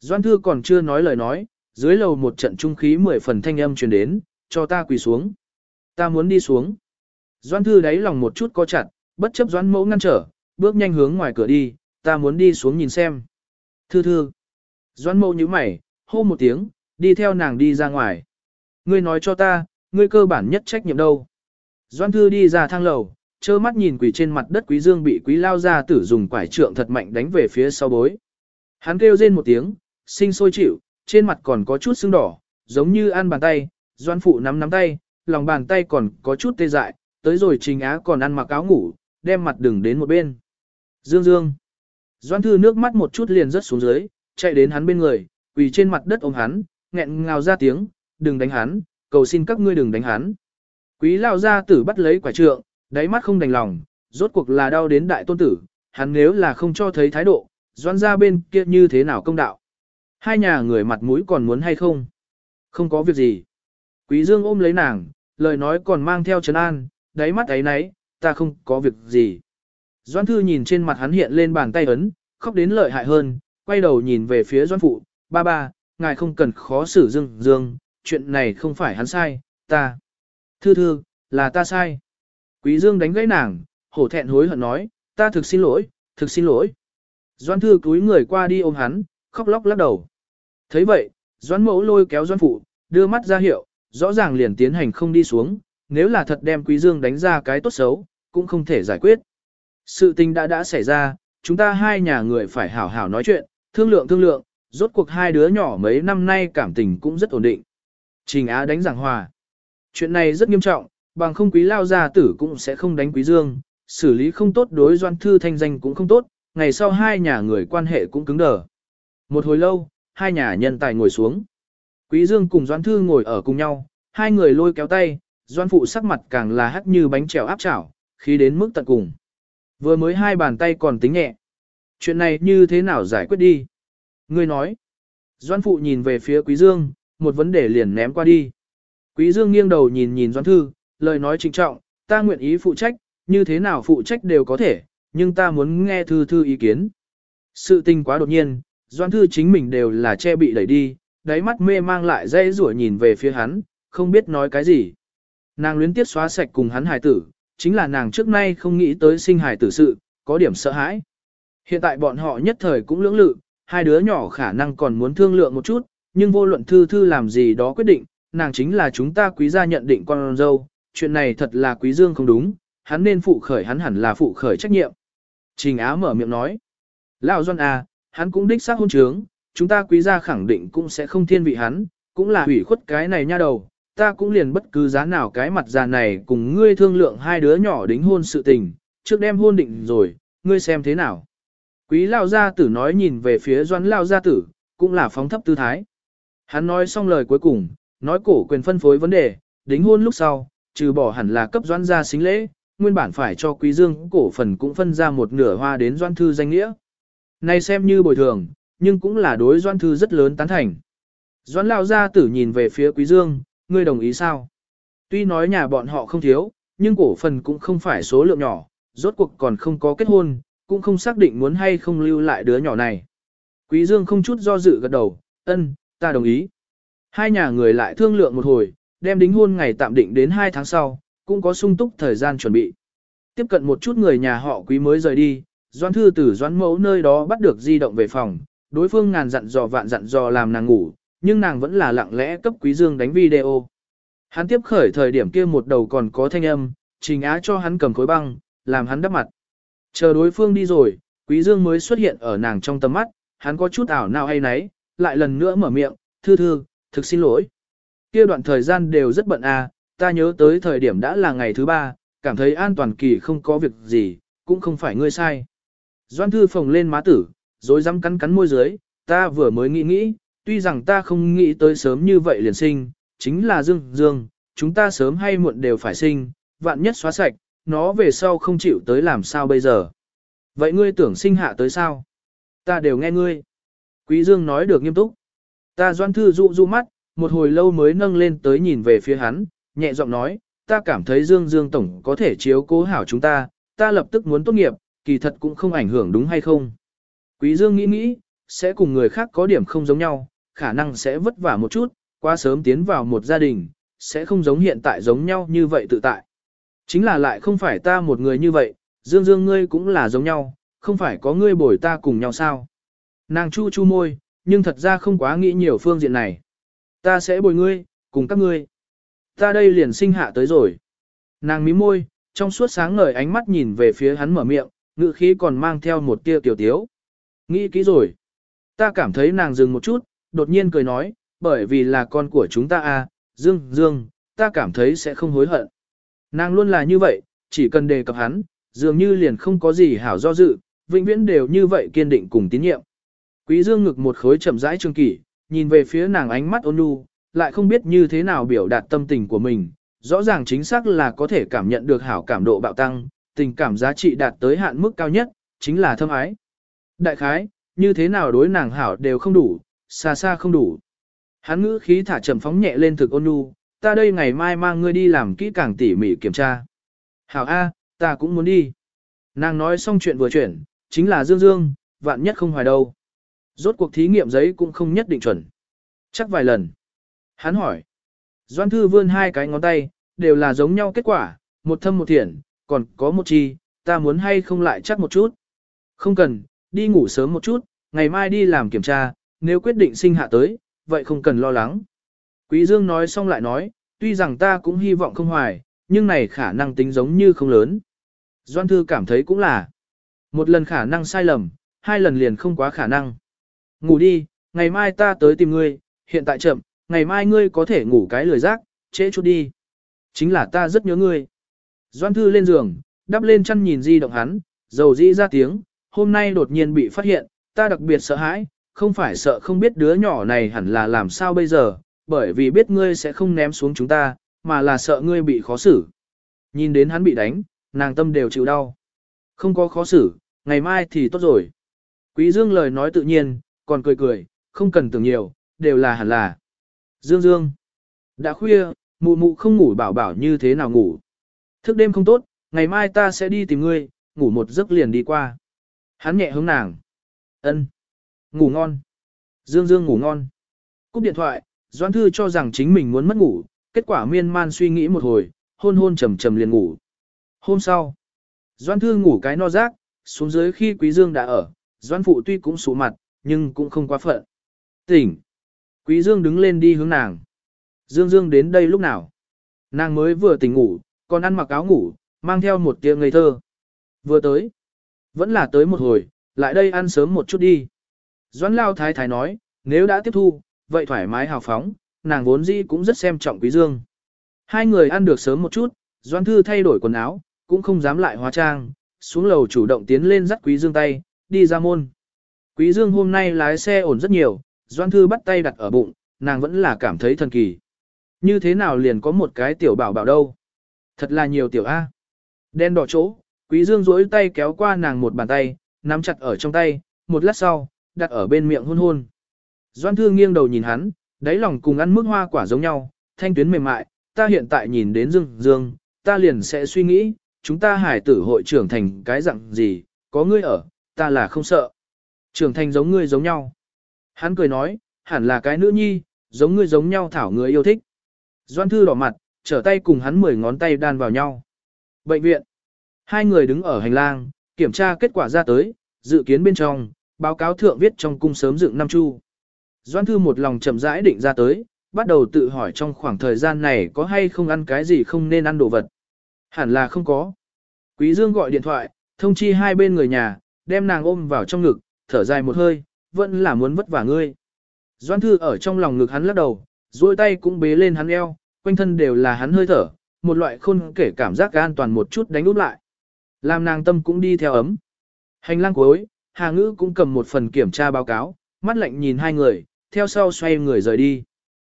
Doãn thư còn chưa nói lời nói, dưới lầu một trận trung khí mười phần thanh âm truyền đến, cho ta quỳ xuống. Ta muốn đi xuống. Doãn thư đáy lòng một chút co chặt, bất chấp doãn mẫu ngăn trở, bước nhanh hướng ngoài cửa đi, ta muốn đi xuống nhìn xem. Thư thư. Doãn mẫu như mày, hô một tiếng, đi theo nàng đi ra ngoài. Ngươi nói cho ta, ngươi cơ bản nhất trách nhiệm đâu. Doãn thư đi ra thang lầu, trơ mắt nhìn quỷ trên mặt đất quý dương bị quý lao ra tử dùng quải trượng thật mạnh đánh về phía sau bối. Hắn kêu rên một tiếng, sinh sôi chịu, trên mặt còn có chút sưng đỏ, giống như ăn bàn tay, doan phụ nắm nắm tay, lòng bàn tay còn có chút tê dại, tới rồi trình á còn ăn mặc áo ngủ, đem mặt đừng đến một bên. Dương Dương. Doan thư nước mắt một chút liền rớt xuống dưới, chạy đến hắn bên người, quỳ trên mặt đất ôm hắn, nghẹn ngào ra tiếng, đừng đánh hắn, cầu xin các ngươi đừng đánh hắn. Quý lao gia tử bắt lấy quả trượng, đáy mắt không đành lòng, rốt cuộc là đau đến đại tôn tử, hắn nếu là không cho thấy thái độ, doan ra bên kia như thế nào công đạo. Hai nhà người mặt mũi còn muốn hay không? Không có việc gì. Quý Dương ôm lấy nàng, lời nói còn mang theo trấn an, đáy mắt ấy nấy, ta không có việc gì. Doan Thư nhìn trên mặt hắn hiện lên bàn tay ấn, khóc đến lợi hại hơn, quay đầu nhìn về phía Doan Phụ, ba ba, ngài không cần khó xử Dương Dương, chuyện này không phải hắn sai, ta. Thư thư, là ta sai. Quý Dương đánh gãy nàng, hổ thẹn hối hận nói, ta thực xin lỗi, thực xin lỗi. Doan Thư cúi người qua đi ôm hắn, khóc lóc lắc đầu thấy vậy, Doãn Mẫu lôi kéo Doãn Phụ, đưa mắt ra hiệu, rõ ràng liền tiến hành không đi xuống, nếu là thật đem Quý Dương đánh ra cái tốt xấu, cũng không thể giải quyết. Sự tình đã đã xảy ra, chúng ta hai nhà người phải hảo hảo nói chuyện, thương lượng thương lượng, rốt cuộc hai đứa nhỏ mấy năm nay cảm tình cũng rất ổn định. Trình Á đánh giảng hòa. Chuyện này rất nghiêm trọng, bằng không quý lao gia tử cũng sẽ không đánh quý dương, xử lý không tốt đối doan thư thanh danh cũng không tốt, ngày sau hai nhà người quan hệ cũng cứng đờ. Một hồi lâu, hai nhà nhân tài ngồi xuống. Quý Dương cùng Doãn Thư ngồi ở cùng nhau, hai người lôi kéo tay, Doãn Phụ sắc mặt càng là hắt như bánh trèo áp chảo, khí đến mức tận cùng. Vừa mới hai bàn tay còn tính nhẹ. Chuyện này như thế nào giải quyết đi? Ngươi nói. Doãn Phụ nhìn về phía Quý Dương, một vấn đề liền ném qua đi. Quý Dương nghiêng đầu nhìn nhìn Doãn Thư, lời nói trịnh trọng, ta nguyện ý phụ trách, như thế nào phụ trách đều có thể, nhưng ta muốn nghe Thư Thư ý kiến. Sự tình quá đột nhiên, Doan thư chính mình đều là che bị đẩy đi, đáy mắt mê mang lại dây rủa nhìn về phía hắn, không biết nói cái gì. Nàng luyến tiếp xóa sạch cùng hắn hài tử, chính là nàng trước nay không nghĩ tới sinh hài tử sự, có điểm sợ hãi. Hiện tại bọn họ nhất thời cũng lưỡng lự, hai đứa nhỏ khả năng còn muốn thương lượng một chút, nhưng vô luận thư thư làm gì đó quyết định, nàng chính là chúng ta quý gia nhận định con dâu, chuyện này thật là quý dương không đúng, hắn nên phụ khởi hắn hẳn là phụ khởi trách nhiệm. Trình Á mở miệng nói, Lão Doan à, hắn cũng đích xác hôn trướng, chúng ta quý gia khẳng định cũng sẽ không thiên vị hắn, cũng là hủy khuất cái này nha đầu, ta cũng liền bất cứ giá nào cái mặt già này cùng ngươi thương lượng hai đứa nhỏ đính hôn sự tình, trước đem hôn định rồi, ngươi xem thế nào. Quý lao gia tử nói nhìn về phía doãn lao gia tử, cũng là phóng thấp tư thái. Hắn nói xong lời cuối cùng, nói cổ quyền phân phối vấn đề, đính hôn lúc sau, trừ bỏ hẳn là cấp doãn gia xính lễ, nguyên bản phải cho quý dương cổ phần cũng phân ra một nửa hoa đến doãn thư danh nghĩa. Này xem như bồi thường, nhưng cũng là đối doãn Thư rất lớn tán thành. Doãn Lao Gia tử nhìn về phía Quý Dương, ngươi đồng ý sao? Tuy nói nhà bọn họ không thiếu, nhưng cổ phần cũng không phải số lượng nhỏ, rốt cuộc còn không có kết hôn, cũng không xác định muốn hay không lưu lại đứa nhỏ này. Quý Dương không chút do dự gật đầu, ân, ta đồng ý. Hai nhà người lại thương lượng một hồi, đem đính hôn ngày tạm định đến hai tháng sau, cũng có sung túc thời gian chuẩn bị. Tiếp cận một chút người nhà họ quý mới rời đi, Doan thư từ doan mẫu nơi đó bắt được di động về phòng, đối phương ngàn dặn dò vạn dặn dò làm nàng ngủ, nhưng nàng vẫn là lặng lẽ cấp quý dương đánh video. Hắn tiếp khởi thời điểm kia một đầu còn có thanh âm, trình á cho hắn cầm khối băng, làm hắn đắp mặt. Chờ đối phương đi rồi, quý dương mới xuất hiện ở nàng trong tầm mắt, hắn có chút ảo nào hay nấy, lại lần nữa mở miệng, thư thư, thực xin lỗi. Kia đoạn thời gian đều rất bận à, ta nhớ tới thời điểm đã là ngày thứ ba, cảm thấy an toàn kỳ không có việc gì, cũng không phải ngươi sai. Doan thư phồng lên má tử, rồi dám cắn cắn môi dưới, ta vừa mới nghĩ nghĩ, tuy rằng ta không nghĩ tới sớm như vậy liền sinh, chính là Dương Dương, chúng ta sớm hay muộn đều phải sinh, vạn nhất xóa sạch, nó về sau không chịu tới làm sao bây giờ. Vậy ngươi tưởng sinh hạ tới sao? Ta đều nghe ngươi. Quý Dương nói được nghiêm túc. Ta doan thư dụ dụ mắt, một hồi lâu mới nâng lên tới nhìn về phía hắn, nhẹ giọng nói, ta cảm thấy Dương Dương Tổng có thể chiếu cố hảo chúng ta, ta lập tức muốn tốt nghiệp, kỳ thật cũng không ảnh hưởng đúng hay không. Quý Dương nghĩ nghĩ, sẽ cùng người khác có điểm không giống nhau, khả năng sẽ vất vả một chút, quá sớm tiến vào một gia đình, sẽ không giống hiện tại giống nhau như vậy tự tại. Chính là lại không phải ta một người như vậy, Dương Dương ngươi cũng là giống nhau, không phải có ngươi bồi ta cùng nhau sao. Nàng chu chu môi, nhưng thật ra không quá nghĩ nhiều phương diện này. Ta sẽ bồi ngươi, cùng các ngươi. Ta đây liền sinh hạ tới rồi. Nàng mím môi, trong suốt sáng ngời ánh mắt nhìn về phía hắn mở miệng, ngự khí còn mang theo một tia tiểu tiếu. Nghĩ kỹ rồi. Ta cảm thấy nàng dừng một chút, đột nhiên cười nói, bởi vì là con của chúng ta à, Dương, Dương, ta cảm thấy sẽ không hối hận. Nàng luôn là như vậy, chỉ cần đề cập hắn, dường như liền không có gì hảo do dự, vĩnh viễn đều như vậy kiên định cùng tín nhiệm. Quý Dương ngực một khối chậm rãi trương kỷ, nhìn về phía nàng ánh mắt ôn nhu, lại không biết như thế nào biểu đạt tâm tình của mình, rõ ràng chính xác là có thể cảm nhận được hảo cảm độ bạo tăng, tình cảm giá trị đạt tới hạn mức cao nhất, chính là thâm ái. Đại khái, như thế nào đối nàng hảo đều không đủ, xa xa không đủ. Hắn ngữ khí thả chậm phóng nhẹ lên thực ôn nhu, ta đây ngày mai mang ngươi đi làm kỹ càng tỉ mỉ kiểm tra. Hảo A, ta cũng muốn đi. Nàng nói xong chuyện vừa chuyển, chính là Dương Dương, vạn nhất không hoài đâu. Rốt cuộc thí nghiệm giấy cũng không nhất định chuẩn. Chắc vài lần. Hắn hỏi. Doan thư vươn hai cái ngón tay, đều là giống nhau kết quả, một thâm một thiển, còn có một chi, ta muốn hay không lại chắc một chút. Không cần, đi ngủ sớm một chút, ngày mai đi làm kiểm tra, nếu quyết định sinh hạ tới, vậy không cần lo lắng. Quý Dương nói xong lại nói, tuy rằng ta cũng hy vọng không hoài, nhưng này khả năng tính giống như không lớn. Doan thư cảm thấy cũng là. Một lần khả năng sai lầm, hai lần liền không quá khả năng. Ngủ đi, ngày mai ta tới tìm ngươi, hiện tại chậm, ngày mai ngươi có thể ngủ cái lười giác, trễ chút đi. Chính là ta rất nhớ ngươi. Doan thư lên giường, đắp lên chăn nhìn di động hắn, dầu di ra tiếng, hôm nay đột nhiên bị phát hiện, ta đặc biệt sợ hãi, không phải sợ không biết đứa nhỏ này hẳn là làm sao bây giờ, bởi vì biết ngươi sẽ không ném xuống chúng ta, mà là sợ ngươi bị khó xử. Nhìn đến hắn bị đánh, nàng tâm đều chịu đau. Không có khó xử, ngày mai thì tốt rồi. Quý Dương lời nói tự nhiên, còn cười cười, không cần tưởng nhiều, đều là hẳn là. Dương Dương. Đã khuya, mụ mụ không ngủ bảo bảo như thế nào ngủ. Thức đêm không tốt, ngày mai ta sẽ đi tìm ngươi, ngủ một giấc liền đi qua. Hắn nhẹ hướng nàng. Ân. Ngủ ngon. Dương Dương ngủ ngon. Cúp điện thoại, Doan Thư cho rằng chính mình muốn mất ngủ, kết quả miên man suy nghĩ một hồi, hôn hôn trầm trầm liền ngủ. Hôm sau, Doan Thư ngủ cái no rác, xuống dưới khi Quý Dương đã ở, Doan Phụ tuy cũng sụ mặt, nhưng cũng không quá phận. Tỉnh. Quý Dương đứng lên đi hướng nàng. Dương Dương đến đây lúc nào? Nàng mới vừa tỉnh ngủ, còn ăn mặc áo ngủ, mang theo một tiếng ngây thơ. Vừa tới. Vẫn là tới một hồi, lại đây ăn sớm một chút đi. Doãn Lao Thái Thái nói, nếu đã tiếp thu, vậy thoải mái hào phóng, nàng vốn dĩ cũng rất xem trọng Quý Dương. Hai người ăn được sớm một chút, Doãn Thư thay đổi quần áo, cũng không dám lại hóa trang, xuống lầu chủ động tiến lên dắt Quý Dương tay, đi ra môn. Quý Dương hôm nay lái xe ổn rất nhiều, Doan Thư bắt tay đặt ở bụng, nàng vẫn là cảm thấy thần kỳ. Như thế nào liền có một cái tiểu bảo bảo đâu? Thật là nhiều tiểu A. Đen đỏ chỗ, Quý Dương duỗi tay kéo qua nàng một bàn tay, nắm chặt ở trong tay, một lát sau, đặt ở bên miệng hôn hôn. Doan Thư nghiêng đầu nhìn hắn, đáy lòng cùng ăn mức hoa quả giống nhau, thanh tuyến mềm mại, ta hiện tại nhìn đến Dương Dương, ta liền sẽ suy nghĩ, chúng ta hải tử hội trưởng thành cái dạng gì, có ngươi ở, ta là không sợ. Trưởng thành giống ngươi giống nhau. Hắn cười nói, hẳn là cái nữ nhi, giống ngươi giống nhau thảo người yêu thích. Doan Thư đỏ mặt, trở tay cùng hắn mười ngón tay đan vào nhau. Bệnh viện. Hai người đứng ở hành lang, kiểm tra kết quả ra tới, dự kiến bên trong, báo cáo thượng viết trong cung sớm dựng năm chu. Doan thư một lòng chậm rãi định ra tới, bắt đầu tự hỏi trong khoảng thời gian này có hay không ăn cái gì không nên ăn đồ vật. Hẳn là không có. Quý Dương gọi điện thoại, thông chi hai bên người nhà, đem nàng ôm vào trong ngực, thở dài một hơi, vẫn là muốn vất vả ngươi. Doan thư ở trong lòng ngực hắn lắc đầu, duỗi tay cũng bế lên hắn eo, quanh thân đều là hắn hơi thở, một loại khôn kể cảm giác an toàn một chút đánh úp lại. Làm nàng tâm cũng đi theo ấm. Hành lang cuối, Hà Ngữ cũng cầm một phần kiểm tra báo cáo, mắt lạnh nhìn hai người, theo sau xoay người rời đi.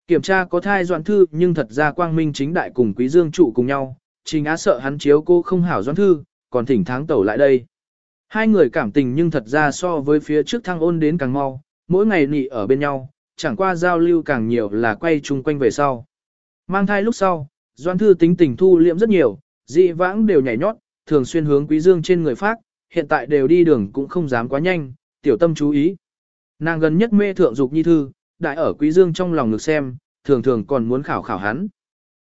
Kiểm tra có thai Doan thư nhưng thật ra quang minh chính đại cùng quý dương trụ cùng nhau, Trình Á sợ hắn chiếu cô không hảo Doan Thư, còn thỉnh tháng tẩu lại đây. Hai người cảm tình nhưng thật ra so với phía trước thăng ôn đến càng mau, mỗi ngày nị ở bên nhau, chẳng qua giao lưu càng nhiều là quay chung quanh về sau. Mang thai lúc sau, Doan Thư tính tình thu liệm rất nhiều, dị vãng đều nhảy nhót, thường xuyên hướng Quý Dương trên người phát, hiện tại đều đi đường cũng không dám quá nhanh, tiểu tâm chú ý. Nàng gần nhất mê thượng dục nhi thư, đại ở Quý Dương trong lòng ngực xem, thường thường còn muốn khảo khảo hắn.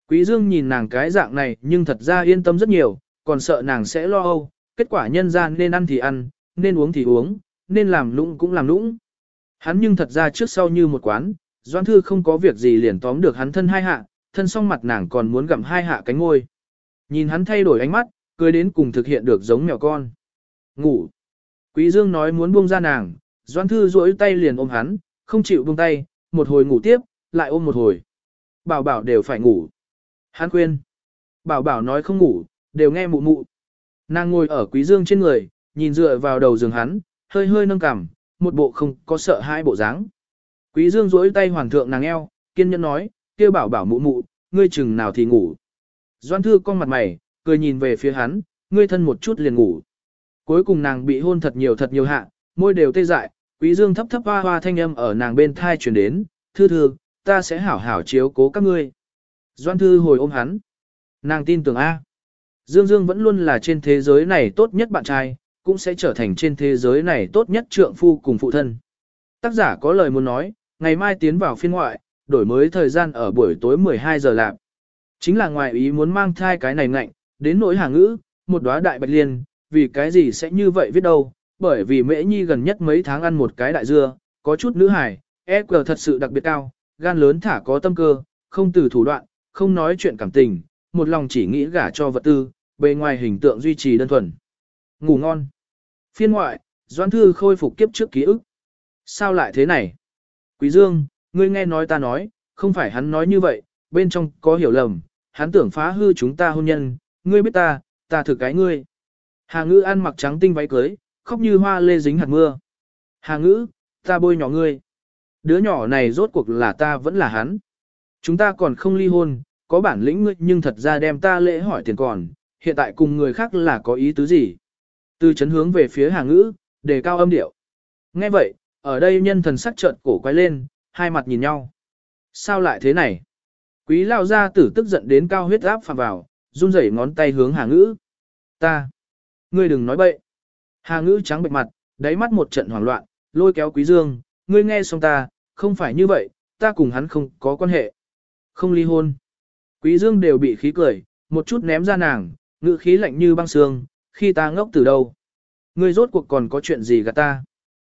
Quý Dương nhìn nàng cái dạng này nhưng thật ra yên tâm rất nhiều, còn sợ nàng sẽ lo âu, kết quả nhân gian nên ăn thì ăn, nên uống thì uống, nên làm lũng cũng làm lũng. Hắn nhưng thật ra trước sau như một quán, Doan Thư không có việc gì liền tóm được hắn thân hai hạ, thân song mặt nàng còn muốn gặm hai hạ cánh ngôi. Nhìn hắn thay đổi ánh mắt, cười đến cùng thực hiện được giống mèo con. Ngủ. Quý Dương nói muốn buông ra nàng, Doan Thư duỗi tay liền ôm hắn, không chịu buông tay, một hồi ngủ tiếp, lại ôm một hồi. Bảo bảo đều phải ngủ. Hắn khuyên. Bảo bảo nói không ngủ, đều nghe mụ mụ. Nàng ngồi ở quý dương trên người, nhìn dựa vào đầu giường hắn, hơi hơi nâng cằm, một bộ không có sợ hai bộ dáng. Quý dương duỗi tay hoàn thượng nàng eo, kiên nhẫn nói, kia bảo bảo mụ mụ, ngươi chừng nào thì ngủ. Doan thư con mặt mày, cười nhìn về phía hắn, ngươi thân một chút liền ngủ. Cuối cùng nàng bị hôn thật nhiều thật nhiều hạ, môi đều tê dại, quý dương thấp thấp hoa hoa thanh âm ở nàng bên thai truyền đến, thư thư, ta sẽ hảo hảo chiếu cố các ngươi. Doan thư hồi ôm hắn. Nàng tin tưởng A. Dương Dương vẫn luôn là trên thế giới này tốt nhất bạn trai, cũng sẽ trở thành trên thế giới này tốt nhất trượng phu cùng phụ thân. Tác giả có lời muốn nói, ngày mai tiến vào phiên ngoại, đổi mới thời gian ở buổi tối 12 giờ lạp. Chính là ngoài ý muốn mang thai cái này ngạnh, đến nỗi hàng ngữ, một đóa đại bạch liên, vì cái gì sẽ như vậy viết đâu, bởi vì mễ nhi gần nhất mấy tháng ăn một cái đại dưa, có chút nữ hải, EQ thật sự đặc biệt cao, gan lớn thả có tâm cơ, không từ thủ đoạn, không nói chuyện cảm tình, một lòng chỉ nghĩ gả cho vật tư, bề ngoài hình tượng duy trì đơn thuần. Ngủ ngon. Phiên ngoại, Doãn Thư khôi phục kiếp trước ký ức. Sao lại thế này? Quý Dương, ngươi nghe nói ta nói, không phải hắn nói như vậy, bên trong có hiểu lầm, hắn tưởng phá hư chúng ta hôn nhân, ngươi biết ta, ta thực cái ngươi. Hà ngữ ăn mặc trắng tinh váy cưới, khóc như hoa lê dính hạt mưa. Hà ngữ, ta bôi nhỏ ngươi. Đứa nhỏ này rốt cuộc là ta vẫn là hắn. Chúng ta còn không ly hôn, có bản lĩnh ngươi nhưng thật ra đem ta lễ hỏi tiền còn, hiện tại cùng người khác là có ý tứ gì. Từ chấn hướng về phía hàng ngữ, đề cao âm điệu. Nghe vậy, ở đây nhân thần sắc trợn cổ quay lên, hai mặt nhìn nhau. Sao lại thế này? Quý lao gia tử tức giận đến cao huyết áp phàm vào, run rẩy ngón tay hướng hàng ngữ. Ta! Ngươi đừng nói bậy. Hà ngữ trắng bệch mặt, đáy mắt một trận hoảng loạn, lôi kéo quý dương, ngươi nghe xong ta, không phải như vậy, ta cùng hắn không có quan hệ. Không ly hôn. Quý dương đều bị khí cười, một chút ném ra nàng, ngữ khí lạnh như băng sương, khi ta ngốc từ đâu. Ngươi rốt cuộc còn có chuyện gì gạt ta.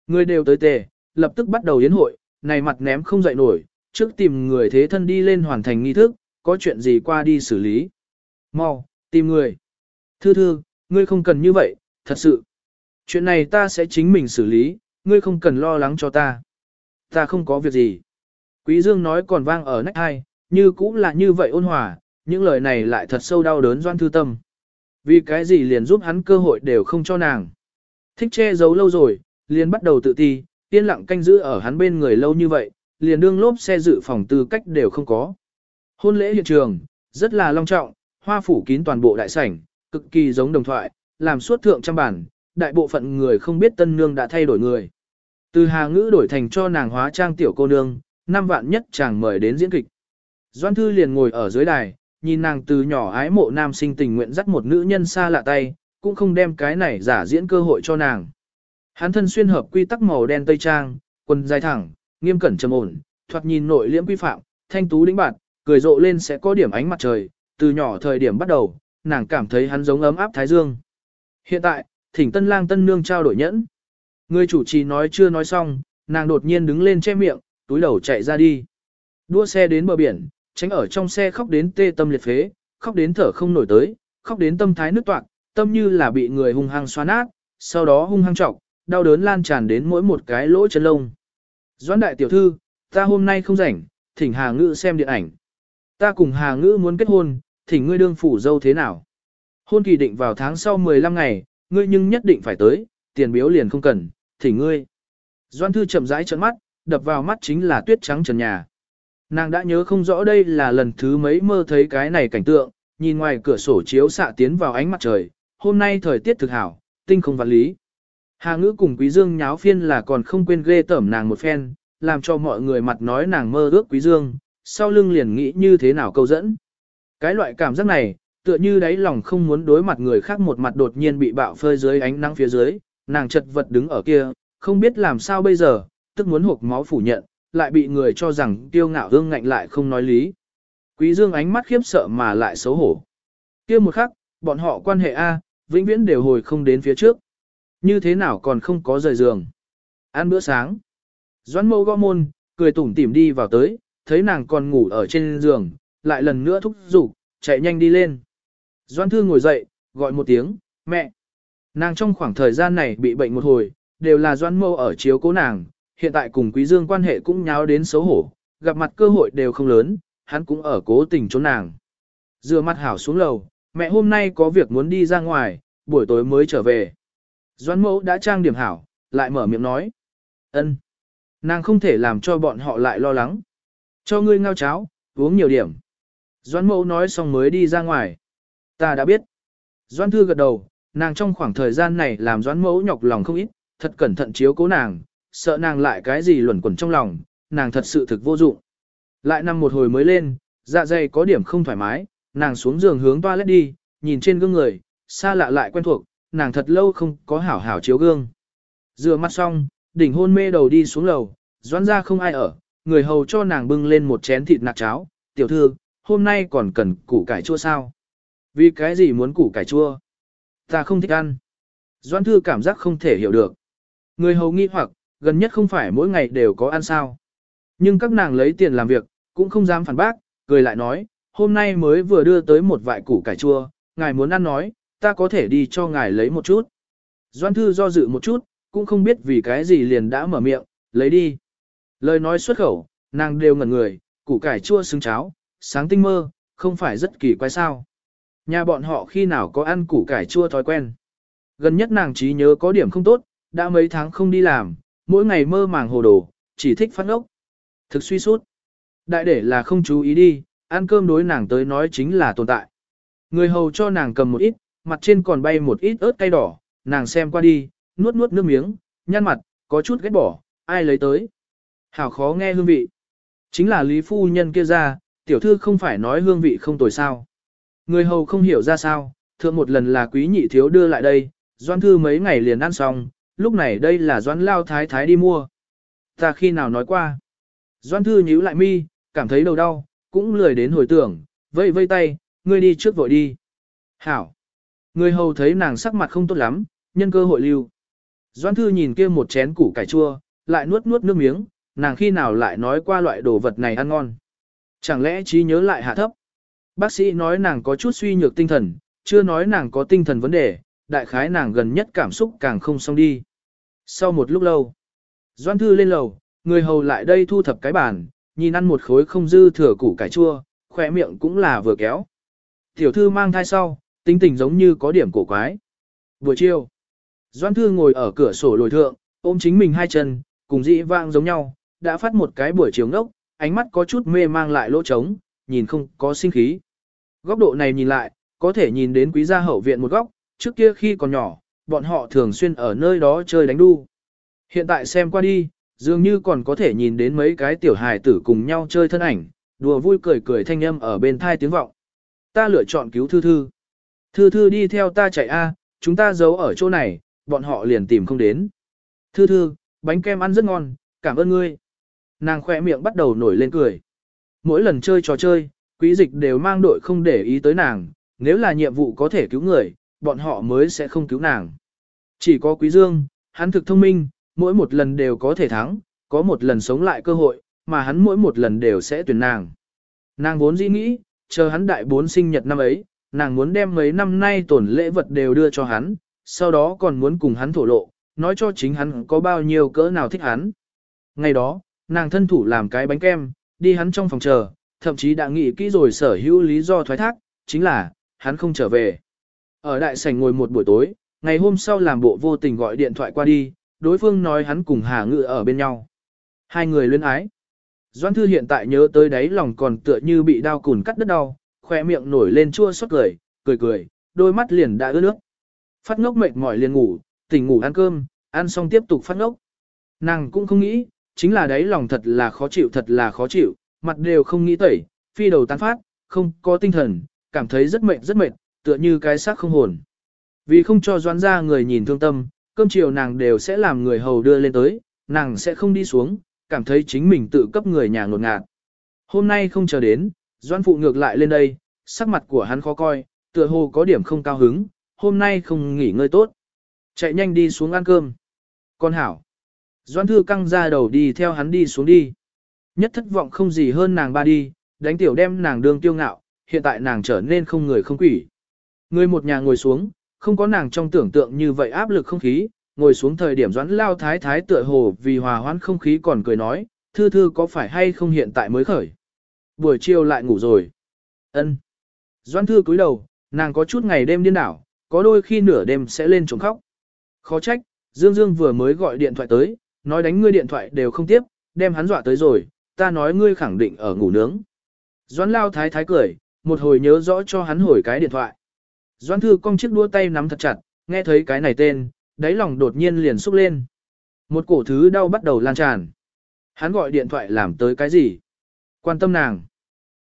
Ngươi đều tới tề, lập tức bắt đầu yến hội, này mặt ném không dậy nổi, trước tìm người thế thân đi lên hoàn thành nghi thức, có chuyện gì qua đi xử lý. Mau, tìm người. Thư thư, ngươi không cần như vậy, thật sự. Chuyện này ta sẽ chính mình xử lý, ngươi không cần lo lắng cho ta. Ta không có việc gì. Quý Dương nói còn vang ở nách hai, như cũng là như vậy ôn hòa, những lời này lại thật sâu đau đớn doan thư tâm. Vì cái gì liền giúp hắn cơ hội đều không cho nàng. Thích che giấu lâu rồi, liền bắt đầu tự ti, yên lặng canh giữ ở hắn bên người lâu như vậy, liền đương lốp xe dự phòng tư cách đều không có. Hôn lễ hiện trường, rất là long trọng, hoa phủ kín toàn bộ đại sảnh, cực kỳ giống đồng thoại, làm suốt thượng trăm bản, đại bộ phận người không biết tân nương đã thay đổi người. Từ hà ngữ đổi thành cho nàng hóa trang tiểu cô nương, năm vạn nhất chàng mời đến diễn kịch. Doan Thư liền ngồi ở dưới đài, nhìn nàng từ nhỏ ái mộ nam sinh tình nguyện dắt một nữ nhân xa lạ tay, cũng không đem cái này giả diễn cơ hội cho nàng. Hắn thân xuyên hợp quy tắc màu đen tây trang, quần dài thẳng, nghiêm cẩn trầm ổn, thoạt nhìn nội liễm quy phạm, thanh tú đĩnh bạt cười rộ lên sẽ có điểm ánh mặt trời, từ nhỏ thời điểm bắt đầu, nàng cảm thấy hắn giống ấm áp thái dương. Hiện tại, thỉnh tân lang tân nương trao đổi nhẫn. Người chủ trì nói chưa nói xong, nàng đột nhiên đứng lên che miệng, túi đầu chạy ra đi. Đua xe đến bờ biển, tránh ở trong xe khóc đến tê tâm liệt phế, khóc đến thở không nổi tới, khóc đến tâm thái nứt toạc, tâm như là bị người hung hăng xoa nát, sau đó hung hăng trọc, đau đớn lan tràn đến mỗi một cái lỗ chân lông. Doãn đại tiểu thư, ta hôm nay không rảnh, thỉnh Hà Ngữ xem điện ảnh. Ta cùng Hà Ngữ muốn kết hôn, thỉnh ngươi đương phủ dâu thế nào? Hôn kỳ định vào tháng sau 15 ngày, ngươi nhưng nhất định phải tới, tiền biếu liền không cần, thỉnh ngươi. Doan thư chậm rãi trợn mắt, đập vào mắt chính là tuyết trắng trần nhà. Nàng đã nhớ không rõ đây là lần thứ mấy mơ thấy cái này cảnh tượng, nhìn ngoài cửa sổ chiếu xạ tiến vào ánh mặt trời, hôm nay thời tiết thực hảo, tinh không vạn lý. Hà ngữ cùng Quý Dương nháo phiên là còn không quên ghê tởm nàng một phen, làm cho mọi người mặt nói nàng mơ ước Quý Dương, sau lưng liền nghĩ như thế nào câu dẫn. Cái loại cảm giác này, tựa như đáy lòng không muốn đối mặt người khác một mặt đột nhiên bị bạo phơi dưới ánh nắng phía dưới, nàng chật vật đứng ở kia, không biết làm sao bây giờ, tức muốn hộp máu phủ nhận, lại bị người cho rằng tiêu ngạo hương ngạnh lại không nói lý. Quý Dương ánh mắt khiếp sợ mà lại xấu hổ. Kia một khắc, bọn họ quan hệ A, vĩnh viễn đều hồi không đến phía trước. Như thế nào còn không có rời giường. Ăn bữa sáng. Doãn mâu gõ môn, cười tủm tỉm đi vào tới, thấy nàng còn ngủ ở trên giường, lại lần nữa thúc giục, chạy nhanh đi lên. Doãn thư ngồi dậy, gọi một tiếng, mẹ. Nàng trong khoảng thời gian này bị bệnh một hồi, đều là doãn mâu ở chiếu cố nàng, hiện tại cùng quý dương quan hệ cũng nháo đến xấu hổ, gặp mặt cơ hội đều không lớn, hắn cũng ở cố tình trốn nàng. Dựa mặt hảo xuống lầu, mẹ hôm nay có việc muốn đi ra ngoài, buổi tối mới trở về. Doãn mẫu đã trang điểm hảo, lại mở miệng nói. ân, Nàng không thể làm cho bọn họ lại lo lắng. Cho ngươi ngao cháo, uống nhiều điểm. Doãn mẫu nói xong mới đi ra ngoài. Ta đã biết. Doãn thư gật đầu, nàng trong khoảng thời gian này làm doãn mẫu nhọc lòng không ít, thật cẩn thận chiếu cố nàng, sợ nàng lại cái gì luẩn quẩn trong lòng, nàng thật sự thực vô dụng. Lại nằm một hồi mới lên, dạ dày có điểm không thoải mái, nàng xuống giường hướng toilet đi, nhìn trên gương người, xa lạ lại quen thuộc, nàng thật lâu không có hảo hảo chiếu gương. Rửa mặt xong, đỉnh hôn mê đầu đi xuống lầu, doãn ra không ai ở, người hầu cho nàng bưng lên một chén thịt nạc cháo, tiểu thư, hôm nay còn cần củ cải chua sao? Vì cái gì muốn củ cải chua? Ta không thích ăn. Doãn thư cảm giác không thể hiểu được. Người hầu nghi hoặc, gần nhất không phải mỗi ngày đều có ăn sao. Nhưng các nàng lấy tiền làm việc, cũng không dám phản bác, cười lại nói, hôm nay mới vừa đưa tới một vại củ cải chua, ngài muốn ăn nói, ta có thể đi cho ngài lấy một chút. Doan thư do dự một chút, cũng không biết vì cái gì liền đã mở miệng, lấy đi. Lời nói xuất khẩu, nàng đều ngẩn người, củ cải chua xứng cháo, sáng tinh mơ, không phải rất kỳ quái sao. Nhà bọn họ khi nào có ăn củ cải chua thói quen. Gần nhất nàng trí nhớ có điểm không tốt, đã mấy tháng không đi làm, mỗi ngày mơ màng hồ đồ, chỉ thích phát ốc. Thực suy sút. Đại để là không chú ý đi, ăn cơm đối nàng tới nói chính là tồn tại. Người hầu cho nàng cầm một ít, mặt trên còn bay một ít ớt cay đỏ, nàng xem qua đi, nuốt nuốt nước miếng, nhăn mặt, có chút ghét bỏ, ai lấy tới. Hảo khó nghe hương vị. Chính là Lý Phu Nhân kia ra, tiểu thư không phải nói hương vị không tồi sao. Người hầu không hiểu ra sao, thượng một lần là quý nhị thiếu đưa lại đây, doan thư mấy ngày liền ăn xong, lúc này đây là Doãn lao thái thái đi mua. Ta khi nào nói qua. Doan thư nhíu lại mi, cảm thấy đầu đau, cũng lười đến hồi tưởng, vây vây tay, ngươi đi trước vội đi. Hảo. Người hầu thấy nàng sắc mặt không tốt lắm, nhân cơ hội lưu. Doan thư nhìn kia một chén củ cải chua, lại nuốt nuốt nước miếng, nàng khi nào lại nói qua loại đồ vật này ăn ngon. Chẳng lẽ trí nhớ lại hạ thấp? Bác sĩ nói nàng có chút suy nhược tinh thần, chưa nói nàng có tinh thần vấn đề, đại khái nàng gần nhất cảm xúc càng không xong đi. Sau một lúc lâu, Doan thư lên lầu, người hầu lại đây thu thập cái bàn, nhìn ăn một khối không dư thừa củ cải chua, khỏe miệng cũng là vừa kéo. Tiểu thư mang thai sau, tính tình giống như có điểm cổ quái. Buổi chiều, Doan Thư ngồi ở cửa sổ lồi thượng, ôm chính mình hai chân, cùng dị vang giống nhau, đã phát một cái buổi chiều ngốc, ánh mắt có chút mê mang lại lỗ trống, nhìn không có sinh khí. Góc độ này nhìn lại, có thể nhìn đến quý gia hậu viện một góc, trước kia khi còn nhỏ, bọn họ thường xuyên ở nơi đó chơi đánh đu. Hiện tại xem qua đi, dường như còn có thể nhìn đến mấy cái tiểu hài tử cùng nhau chơi thân ảnh, đùa vui cười cười thanh âm ở bên thai tiếng vọng. Ta lựa chọn cứu Thư Thư. Thư Thư đi theo ta chạy A, chúng ta giấu ở chỗ này, bọn họ liền tìm không đến. Thư Thư, bánh kem ăn rất ngon, cảm ơn ngươi. Nàng khỏe miệng bắt đầu nổi lên cười. Mỗi lần chơi trò chơi, quý dịch đều mang đội không để ý tới nàng, nếu là nhiệm vụ có thể cứu người, bọn họ mới sẽ không cứu nàng. Chỉ có quý dương, hắn thực thông minh, mỗi một lần đều có thể thắng, có một lần sống lại cơ hội, mà hắn mỗi một lần đều sẽ tuyển nàng. Nàng vốn dĩ nghĩ, chờ hắn đại bốn sinh nhật năm ấy, nàng muốn đem mấy năm nay tổn lễ vật đều đưa cho hắn, sau đó còn muốn cùng hắn thổ lộ, nói cho chính hắn có bao nhiêu cỡ nào thích hắn. Ngày đó, nàng thân thủ làm cái bánh kem, đi hắn trong phòng chờ, thậm chí đã nghĩ kỹ rồi sở hữu lý do thoái thác, chính là, hắn không trở về. Ở đại sảnh ngồi một buổi tối, ngày hôm sau làm bộ vô tình gọi điện thoại qua đi, đối phương nói hắn cùng Hà Ngự ở bên nhau. Hai người luyến ái. Doan Thư hiện tại nhớ tới đấy lòng còn tựa như bị đau cùn cắt đất đau, khoe miệng nổi lên chua xót cười, cười cười, đôi mắt liền đã ướt nước. Phát ngốc mệt mỏi liền ngủ, tỉnh ngủ ăn cơm, ăn xong tiếp tục phát ngốc. Nàng cũng không nghĩ, chính là đấy lòng thật là khó chịu thật là khó chịu, mặt đều không nghĩ tẩy, phi đầu tán phát, không có tinh thần, cảm thấy rất mệt rất mệt, tựa như cái xác không hồn. Vì không cho doãn ra người nhìn thương tâm, cơm chiều nàng đều sẽ làm người hầu đưa lên tới, nàng sẽ không đi xuống, cảm thấy chính mình tự cấp người nhà ngột ngạt. Hôm nay không chờ đến, doãn phụ ngược lại lên đây, sắc mặt của hắn khó coi, tựa hồ có điểm không cao hứng, hôm nay không nghỉ ngơi tốt. Chạy nhanh đi xuống ăn cơm. Con hảo. Doãn thư căng ra đầu đi theo hắn đi xuống đi. Nhất thất vọng không gì hơn nàng ba đi, đánh tiểu đem nàng đường tiêu ngạo, hiện tại nàng trở nên không người không quỷ. Người một nhà ngồi xuống, không có nàng trong tưởng tượng như vậy áp lực không khí, ngồi xuống thời điểm doãn lao thái thái tựa hồ vì hòa hoãn không khí còn cười nói, thư thư có phải hay không hiện tại mới khởi. Buổi chiều lại ngủ rồi. ân Doãn thư cúi đầu, nàng có chút ngày đêm điên đảo, có đôi khi nửa đêm sẽ lên trống khóc. Khó trách, Dương Dương vừa mới gọi điện thoại tới, nói đánh ngươi điện thoại đều không tiếp, đem hắn dọa tới rồi, ta nói ngươi khẳng định ở ngủ nướng. Doãn lao thái thái cười, một hồi nhớ rõ cho hắn hồi cái điện thoại. Doãn thư cong chiếc đua tay nắm thật chặt, nghe thấy cái này tên, đáy lòng đột nhiên liền xúc lên. Một cổ thứ đau bắt đầu lan tràn. Hắn gọi điện thoại làm tới cái gì? Quan tâm nàng.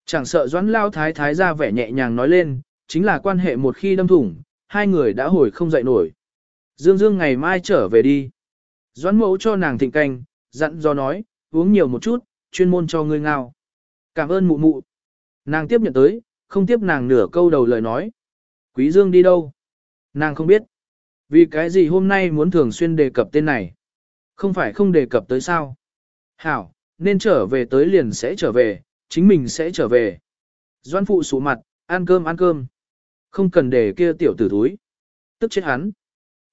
Chẳng sợ doãn lao thái thái ra vẻ nhẹ nhàng nói lên, chính là quan hệ một khi đâm thủng, hai người đã hồi không dậy nổi. Dương Dương ngày mai trở về đi. Doãn mẫu cho nàng thịnh canh, dặn do nói, uống nhiều một chút, chuyên môn cho ngươi ngao. Cảm ơn mụ mụ. Nàng tiếp nhận tới, không tiếp nàng nửa câu đầu lời nói. Quý Dương đi đâu? Nàng không biết. Vì cái gì hôm nay muốn thường xuyên đề cập tên này? Không phải không đề cập tới sao? Hảo, nên trở về tới liền sẽ trở về, chính mình sẽ trở về. Doan phụ sụ mặt, ăn cơm ăn cơm. Không cần để kia tiểu tử túi. Tức chết hắn.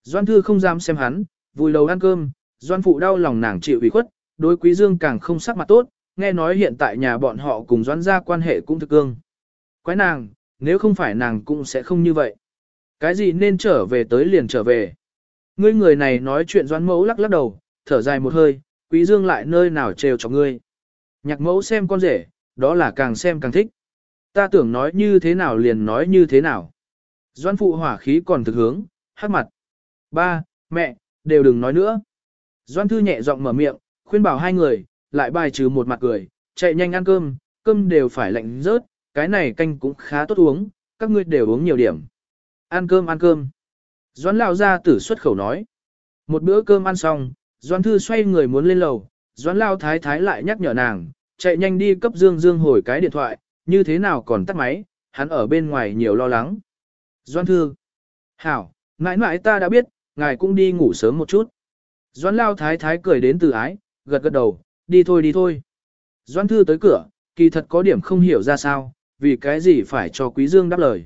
Doan thư không dám xem hắn, vùi đầu ăn cơm, doan phụ đau lòng nàng chịu ủy khuất, đối quý dương càng không sắc mặt tốt, nghe nói hiện tại nhà bọn họ cùng doan gia quan hệ cũng thực cương. Quái nàng, nếu không phải nàng cũng sẽ không như vậy. Cái gì nên trở về tới liền trở về. Ngươi người này nói chuyện doán mẫu lắc lắc đầu, thở dài một hơi, quý dương lại nơi nào trêu cho ngươi. Nhạc mẫu xem con rể, đó là càng xem càng thích. Ta tưởng nói như thế nào liền nói như thế nào. Doan phụ hỏa khí còn thực hướng, hát mặt. Ba, mẹ, đều đừng nói nữa. Doan thư nhẹ giọng mở miệng, khuyên bảo hai người, lại bài trừ một mặt cười, chạy nhanh ăn cơm, cơm đều phải lạnh rớt, cái này canh cũng khá tốt uống, các ngươi đều uống nhiều điểm. Ăn cơm ăn cơm. Doãn Lão gia tử xuất khẩu nói. Một bữa cơm ăn xong, Doãn thư xoay người muốn lên lầu, Doãn Lão thái thái lại nhắc nhở nàng, chạy nhanh đi cấp Dương Dương hồi cái điện thoại, như thế nào còn tắt máy, hắn ở bên ngoài nhiều lo lắng. Doãn thư. Hảo, mãi mãi ta đã biết, ngài cũng đi ngủ sớm một chút. Doãn Lão thái thái cười đến từ ái, gật gật đầu, đi thôi đi thôi. Doãn thư tới cửa, kỳ thật có điểm không hiểu ra sao, vì cái gì phải cho Quý Dương đáp lời.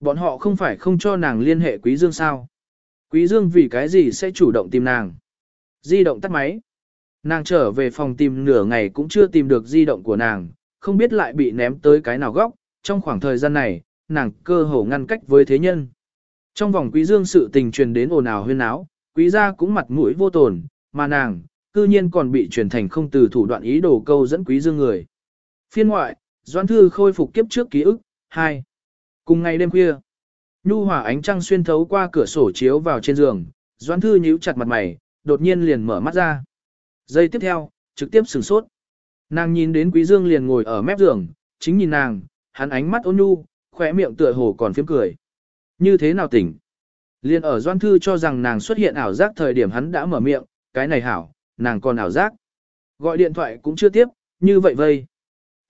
Bọn họ không phải không cho nàng liên hệ Quý Dương sao. Quý Dương vì cái gì sẽ chủ động tìm nàng. Di động tắt máy. Nàng trở về phòng tìm nửa ngày cũng chưa tìm được di động của nàng, không biết lại bị ném tới cái nào góc, trong khoảng thời gian này, nàng cơ hồ ngăn cách với thế nhân. Trong vòng quý dương sự tình truyền đến ồn ào huyên áo, quý gia cũng mặt mũi vô tồn, mà nàng, cư nhiên còn bị truyền thành không từ thủ đoạn ý đồ câu dẫn quý dương người. Phiên ngoại, Doãn Thư khôi phục kiếp trước ký ức, 2. Cùng ngày đêm khuya, nhu hòa ánh trăng xuyên thấu qua cửa sổ chiếu vào trên giường, Doãn Thư nhíu chặt mặt mày, đột nhiên liền mở mắt ra. Giây tiếp theo, trực tiếp sửng sốt. Nàng nhìn đến Quý Dương liền ngồi ở mép giường, chính nhìn nàng, hắn ánh mắt ôn nhu, khóe miệng tựa hồ còn phiếm cười. Như thế nào tỉnh? Liên ở Doan Thư cho rằng nàng xuất hiện ảo giác thời điểm hắn đã mở miệng, cái này hảo, nàng còn ảo giác. Gọi điện thoại cũng chưa tiếp, như vậy vây.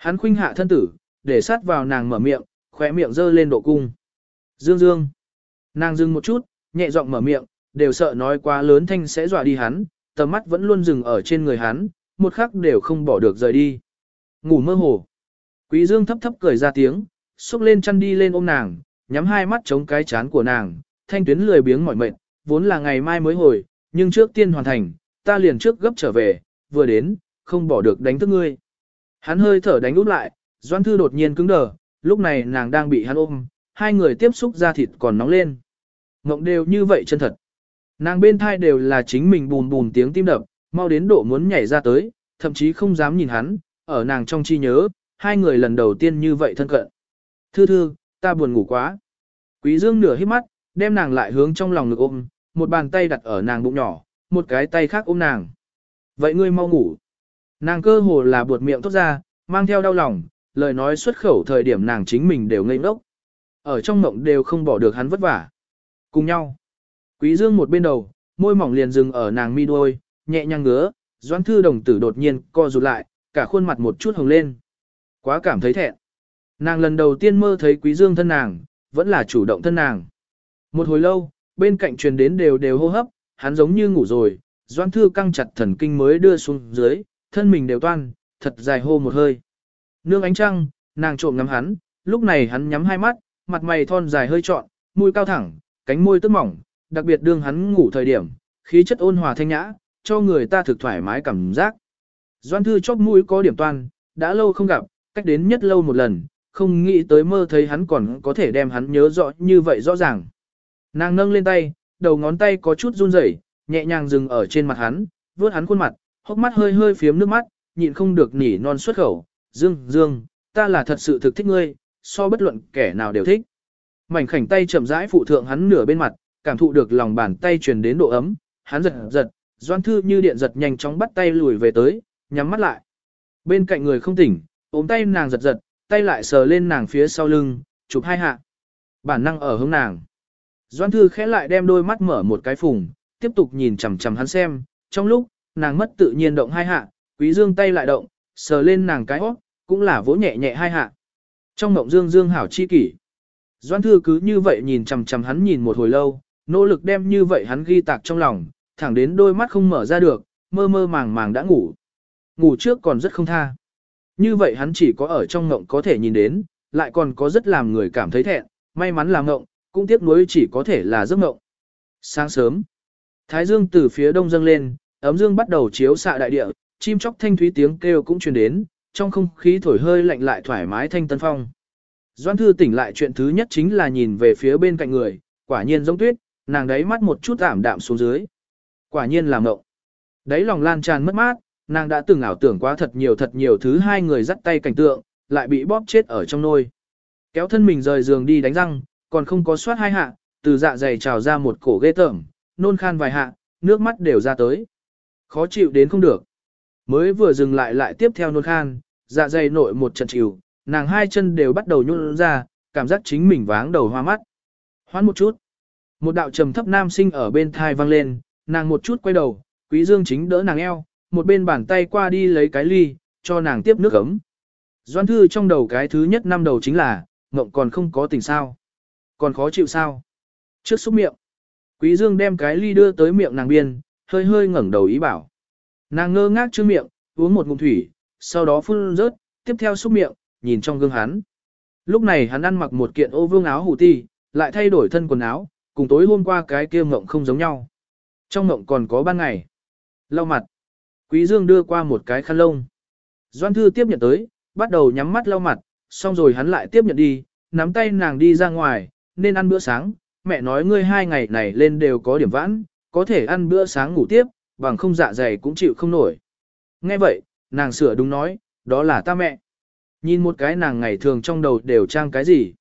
Hắn khuynh hạ thân tử, để sát vào nàng mở miệng, khóe miệng dơ lên độ cung. Dương Dương. Nàng dừng một chút, nhẹ giọng mở miệng, đều sợ nói quá lớn thanh sẽ dọa đi hắn, tầm mắt vẫn luôn dừng ở trên người hắn, một khắc đều không bỏ được rời đi. Ngủ mơ hồ. Quý Dương thấp thấp cười ra tiếng, xúc lên chăn đi lên ôm nàng, nhắm hai mắt chống cái chán của nàng, thanh tuyến lười biếng mỏi mệt, vốn là ngày mai mới hồi, nhưng trước tiên hoàn thành, ta liền trước gấp trở về, vừa đến, không bỏ được đánh thức ngươi. Hắn hơi thở đánh út lại, Doan Thư đột nhiên cứng đờ, lúc này nàng đang bị hắn ôm, hai người tiếp xúc ra thịt còn nóng lên. Ngộng đều như vậy chân thật. Nàng bên thai đều là chính mình bùn bùn tiếng tim đập, mau đến độ muốn nhảy ra tới, thậm chí không dám nhìn hắn, ở nàng trong chi nhớ, hai người lần đầu tiên như vậy thân cận. Thư thư, ta buồn ngủ quá. Quý dương nửa hít mắt, đem nàng lại hướng trong lòng ngực ôm, một bàn tay đặt ở nàng bụng nhỏ, một cái tay khác ôm nàng. Vậy ngươi mau ngủ. Nàng cơ hồ là buột miệng tốt ra, mang theo đau lòng, lời nói xuất khẩu thời điểm nàng chính mình đều ngây ngốc. Ở trong mộng đều không bỏ được hắn vất vả. Cùng nhau. Quý dương một bên đầu, môi mỏng liền dừng ở nàng mi đuôi, nhẹ nhàng ngứa, doãn thư đồng tử đột nhiên co rụt lại, cả khuôn mặt một chút hồng lên. Quá cảm thấy thẹn. Nàng lần đầu tiên mơ thấy quý dương thân nàng, vẫn là chủ động thân nàng. Một hồi lâu, bên cạnh truyền đến đều đều hô hấp, hắn giống như ngủ rồi, doãn thư căng chặt thần kinh mới đưa xuống dưới, thân mình đều toan, thật dài hô một hơi. Nương ánh trăng, nàng trộm ngắm hắn, lúc này hắn nhắm hai mắt, mặt mày thon dài hơi trọn, mũi cao thẳng, cánh môi tức mỏng, đặc biệt đương hắn ngủ thời điểm, khí chất ôn hòa thanh nhã, cho người ta thực thoải mái cảm giác. Doan thư chóp mũi có điểm toan, đã lâu không gặp, cách đến nhất lâu một lần, không nghĩ tới mơ thấy hắn còn có thể đem hắn nhớ rõ như vậy rõ ràng. Nàng nâng lên tay, đầu ngón tay có chút run rẩy, nhẹ nhàng dừng ở trên mặt hắn, vuốt hắn khuôn mặt, hốc mắt hơi hơi phiếm nước mắt, nhịn không được nỉ non xuất khẩu, Dương, Dương, ta là thật sự thực thích ngươi, so bất luận kẻ nào đều thích. Mảnh khảnh tay chậm rãi phụ thượng hắn nửa bên mặt, cảm thụ được lòng bàn tay truyền đến độ ấm, hắn giật giật, doan thư như điện giật nhanh chóng bắt tay lùi về tới, nhắm mắt lại. Bên cạnh người không tỉnh, ôm tay nàng giật giật, tay lại sờ lên nàng phía sau lưng, chụp hai hạ. Bản năng ở hướng nàng. Doan thư khẽ lại đem đôi mắt mở một cái phùng, tiếp tục nhìn chằm chằm hắn xem, trong lúc, nàng mất tự nhiên động hai hạ, quý dương tay lại động, sờ lên nàng cái hót, cũng là vỗ nhẹ nhẹ hai hạ. Trong mộng dương dương hảo chi kỷ. Doan thư cứ như vậy nhìn chằm chằm hắn nhìn một hồi lâu, nỗ lực đem như vậy hắn ghi tạc trong lòng, thẳng đến đôi mắt không mở ra được, mơ mơ màng màng đã ngủ. Ngủ trước còn rất không tha. Như vậy hắn chỉ có ở trong ngộng có thể nhìn đến, lại còn có rất làm người cảm thấy thẹn, may mắn là ngộng, cũng tiếc nuối chỉ có thể là giấc ngộng. Sáng sớm, Thái dương từ phía đông dâng lên, ấm dương bắt đầu chiếu xạ đại địa, chim chóc thanh thúy tiếng kêu cũng truyền đến, trong không khí thổi hơi lạnh lại thoải mái thanh tân phong. Doan thư tỉnh lại chuyện thứ nhất chính là nhìn về phía bên cạnh người, quả nhiên giống tuyết, nàng đáy mắt một chút ảm đạm xuống dưới. Quả nhiên là mộng. Đáy lòng lan tràn mất mát, nàng đã từng ảo tưởng quá thật nhiều thật nhiều thứ hai người dắt tay cảnh tượng, lại bị bóp chết ở trong nôi. Kéo thân mình rời giường đi đánh răng, còn không có soát hai hạ, từ dạ dày trào ra một cổ ghê tởm, nôn khan vài hạ, nước mắt đều ra tới. Khó chịu đến không được. Mới vừa dừng lại lại tiếp theo nôn khan, dạ dày nội một trận chịu, nàng hai chân đều bắt đầu nhún ra, cảm giác chính mình váng đầu hoa mắt. Hoán một chút. Một đạo trầm thấp nam sinh ở bên thai vang lên, nàng một chút quay đầu, quý dương chính đỡ nàng eo, một bên bàn tay qua đi lấy cái ly, cho nàng tiếp nước ấm. Doan thư trong đầu cái thứ nhất năm đầu chính là, ngộng còn không có tình sao. Còn khó chịu sao. Trước xúc miệng. Quý dương đem cái ly đưa tới miệng nàng biên, hơi hơi ngẩng đầu ý bảo. Nàng ngơ ngác chưa miệng, uống một ngụm thủy, sau đó phun rớt, tiếp theo xúc miệng, nhìn trong gương hắn. Lúc này hắn ăn mặc một kiện ô vương áo hủ ti, lại thay đổi thân quần áo, cùng tối hôm qua cái kia mộng không giống nhau. Trong mộng còn có ban ngày. Lau mặt. Quý Dương đưa qua một cái khăn lông. Doan Thư tiếp nhận tới, bắt đầu nhắm mắt lau mặt, xong rồi hắn lại tiếp nhận đi, nắm tay nàng đi ra ngoài, nên ăn bữa sáng. Mẹ nói ngươi hai ngày này lên đều có điểm vãn, có thể ăn bữa sáng ngủ tiếp, bằng không dạ dày cũng chịu không nổi. Nghe vậy, nàng sửa đúng nói, đó là ta mẹ. Nhìn một cái nàng ngày thường trong đầu đều trang cái gì.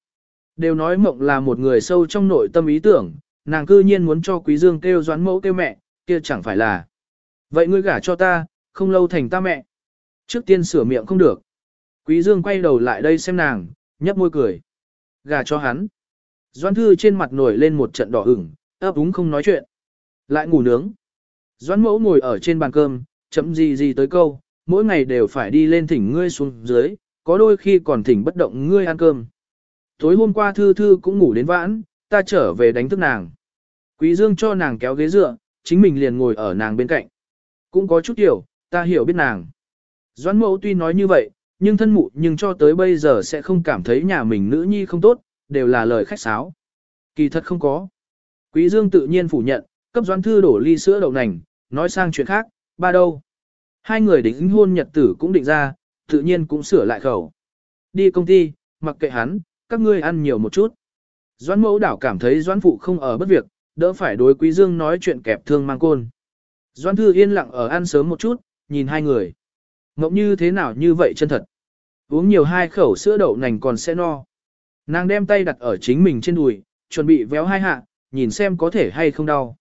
Đều nói mộng là một người sâu trong nội tâm ý tưởng, nàng cư nhiên muốn cho quý dương kêu doán mẫu kêu mẹ, kia chẳng phải là. Vậy ngươi gả cho ta, không lâu thành ta mẹ. Trước tiên sửa miệng không được. Quý dương quay đầu lại đây xem nàng, nhấp môi cười. Gả cho hắn. Doan thư trên mặt nổi lên một trận đỏ ửng, ấp úng không nói chuyện. Lại ngủ nướng. Doãn mẫu ngồi ở trên bàn cơm, chấm gì gì tới câu, mỗi ngày đều phải đi lên thỉnh ngươi xuống dưới, có đôi khi còn thỉnh bất động ngươi ăn cơm. Tối hôm qua thư thư cũng ngủ đến vãn, ta trở về đánh thức nàng. Quý Dương cho nàng kéo ghế dựa, chính mình liền ngồi ở nàng bên cạnh. Cũng có chút hiểu, ta hiểu biết nàng. Doãn mẫu tuy nói như vậy, nhưng thân mụ nhưng cho tới bây giờ sẽ không cảm thấy nhà mình nữ nhi không tốt, đều là lời khách sáo. Kỳ thật không có. Quý Dương tự nhiên phủ nhận, cấp doãn thư đổ ly sữa đậu nành, nói sang chuyện khác, ba đâu. Hai người đính hôn nhật tử cũng định ra, tự nhiên cũng sửa lại khẩu. Đi công ty, mặc kệ hắn, các ngươi ăn nhiều một chút. Doãn mẫu đảo cảm thấy doãn phụ không ở bất việc, đỡ phải đối quý dương nói chuyện kẹp thương mang côn. Doãn thư yên lặng ở ăn sớm một chút, nhìn hai người. Ngộng như thế nào như vậy chân thật. Uống nhiều hai khẩu sữa đậu nành còn sẽ no. Nàng đem tay đặt ở chính mình trên đùi, chuẩn bị véo hai hạ, nhìn xem có thể hay không đau.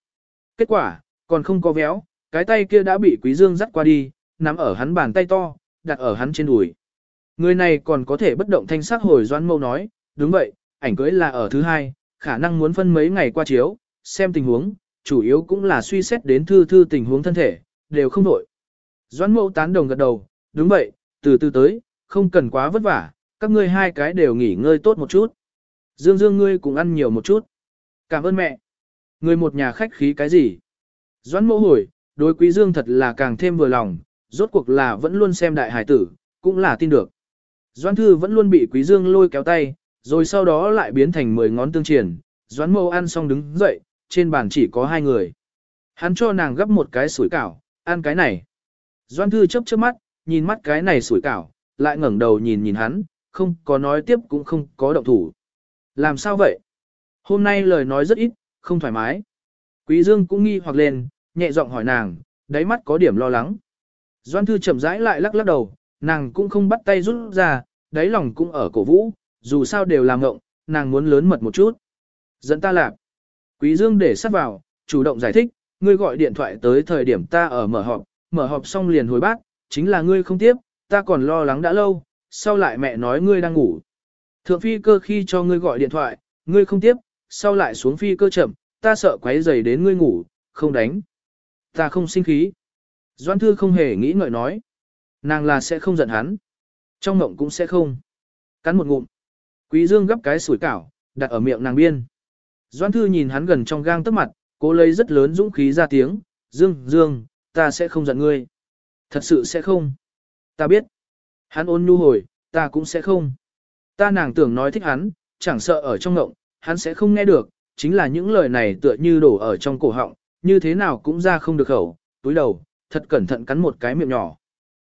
Kết quả, còn không có véo, cái tay kia đã bị Quý Dương dắt qua đi, nắm ở hắn bàn tay to, đặt ở hắn trên đùi. Người này còn có thể bất động thanh sắc hồi doan mâu nói, đúng vậy, ảnh cưới là ở thứ hai, khả năng muốn phân mấy ngày qua chiếu, xem tình huống, chủ yếu cũng là suy xét đến thư thư tình huống thân thể, đều không đổi. Doãn mâu tán đồng gật đầu, đúng vậy, từ từ tới, không cần quá vất vả, các ngươi hai cái đều nghỉ ngơi tốt một chút. Dương Dương ngươi cũng ăn nhiều một chút. Cảm ơn mẹ. Người một nhà khách khí cái gì? Doãn mẫu hồi, đối quý Dương thật là càng thêm vừa lòng, rốt cuộc là vẫn luôn xem đại hải tử, cũng là tin được. Doãn thư vẫn luôn bị quý Dương lôi kéo tay, rồi sau đó lại biến thành 10 ngón tương triển. Doãn mẫu ăn xong đứng dậy, trên bàn chỉ có hai người. Hắn cho nàng gấp một cái sủi cảo, ăn cái này. Doãn thư chớp chớp mắt, nhìn mắt cái này sủi cảo, lại ngẩng đầu nhìn nhìn hắn, không có nói tiếp cũng không có động thủ. Làm sao vậy? Hôm nay lời nói rất ít, không thoải mái. Quý Dương cũng nghi hoặc lên, nhẹ giọng hỏi nàng, đáy mắt có điểm lo lắng. Doan Thư chậm rãi lại lắc lắc đầu, nàng cũng không bắt tay rút ra, đáy lòng cũng ở cổ vũ, dù sao đều làm ngộng, nàng muốn lớn mật một chút. Dẫn ta lạc. Quý Dương để sát vào, chủ động giải thích, ngươi gọi điện thoại tới thời điểm ta ở mở họp, mở họp xong liền hồi bác, chính là ngươi không tiếp, ta còn lo lắng đã lâu, sau lại mẹ nói ngươi đang ngủ. Thượng phi cơ khi cho ngươi gọi điện thoại, ngươi không tiếp, sau lại xuống phi cơ chậm, ta sợ quấy rầy đến ngươi ngủ, không đánh. Ta không sinh khí. Doan thư không hề nghĩ ngợi nói. Nàng là sẽ không giận hắn. Trong mộng cũng sẽ không. Cắn một ngụm. Quý dương gấp cái sủi cảo, đặt ở miệng nàng biên. Doan thư nhìn hắn gần trong gang tấc mặt, cố lấy rất lớn dũng khí ra tiếng. Dương, Dương, ta sẽ không giận ngươi. Thật sự sẽ không. Ta biết. Hắn ôn nhu hồi, ta cũng sẽ không. Ta nàng tưởng nói thích hắn, chẳng sợ ở trong ngộng, hắn sẽ không nghe được, chính là những lời này tựa như đổ ở trong cổ họng, như thế nào cũng ra không được khẩu, túi đầu, thật cẩn thận cắn một cái miệng nhỏ.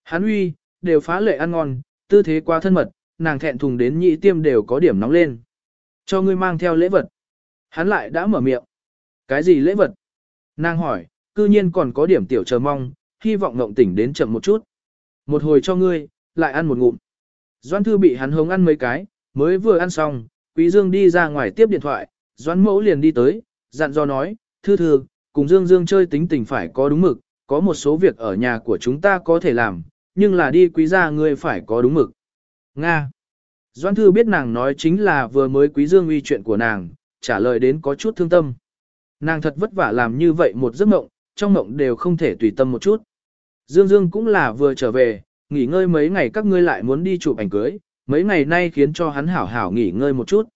Hắn uy, đều phá lệ ăn ngon, tư thế quá thân mật, nàng thẹn thùng đến nhị tiêm đều có điểm nóng lên. Cho ngươi mang theo lễ vật. Hắn lại đã mở miệng. Cái gì lễ vật? Nàng hỏi, cư nhiên còn có điểm tiểu chờ mong, hy vọng ngộng tỉnh đến chậm một chút. Một hồi cho ngươi, lại ăn một ngụm. Doan thư bị hắn hống ăn mấy cái, mới vừa ăn xong, Quý Dương đi ra ngoài tiếp điện thoại, Doãn mẫu liền đi tới, dặn dò nói, thư thư, cùng Dương Dương chơi tính tình phải có đúng mực, có một số việc ở nhà của chúng ta có thể làm, nhưng là đi quý gia ngươi phải có đúng mực. Nga. Doãn thư biết nàng nói chính là vừa mới quý dương uy chuyện của nàng, trả lời đến có chút thương tâm. Nàng thật vất vả làm như vậy một giấc mộng, trong mộng đều không thể tùy tâm một chút. Dương Dương cũng là vừa trở về, nghỉ ngơi mấy ngày các ngươi lại muốn đi chụp ảnh cưới, mấy ngày nay khiến cho hắn hảo hảo nghỉ ngơi một chút.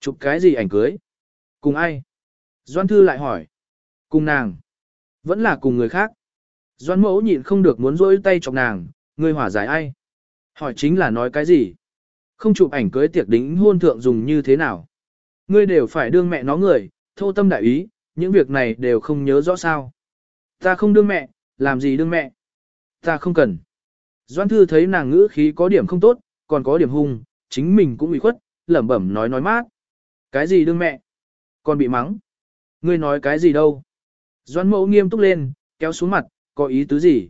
Chụp cái gì ảnh cưới? Cùng ai? Doan Thư lại hỏi. Cùng nàng. Vẫn là cùng người khác. Doan mẫu nhịn không được muốn rỗi tay chọc nàng, ngươi hỏa giải ai? Hỏi chính là nói cái gì? Không chụp ảnh cưới tiệc đính hôn thượng dùng như thế nào? Ngươi đều phải đương mẹ nó người, thô tâm đại ý, những việc này đều không nhớ rõ sao. Ta không đương mẹ, làm gì đương mẹ? Ta không cần. Doan thư thấy nàng ngữ khí có điểm không tốt, còn có điểm hung, chính mình cũng bị khuất, lẩm bẩm nói nói mát. Cái gì đương mẹ? Còn bị mắng. Ngươi nói cái gì đâu? Doan mẫu nghiêm túc lên, kéo xuống mặt, có ý tứ gì?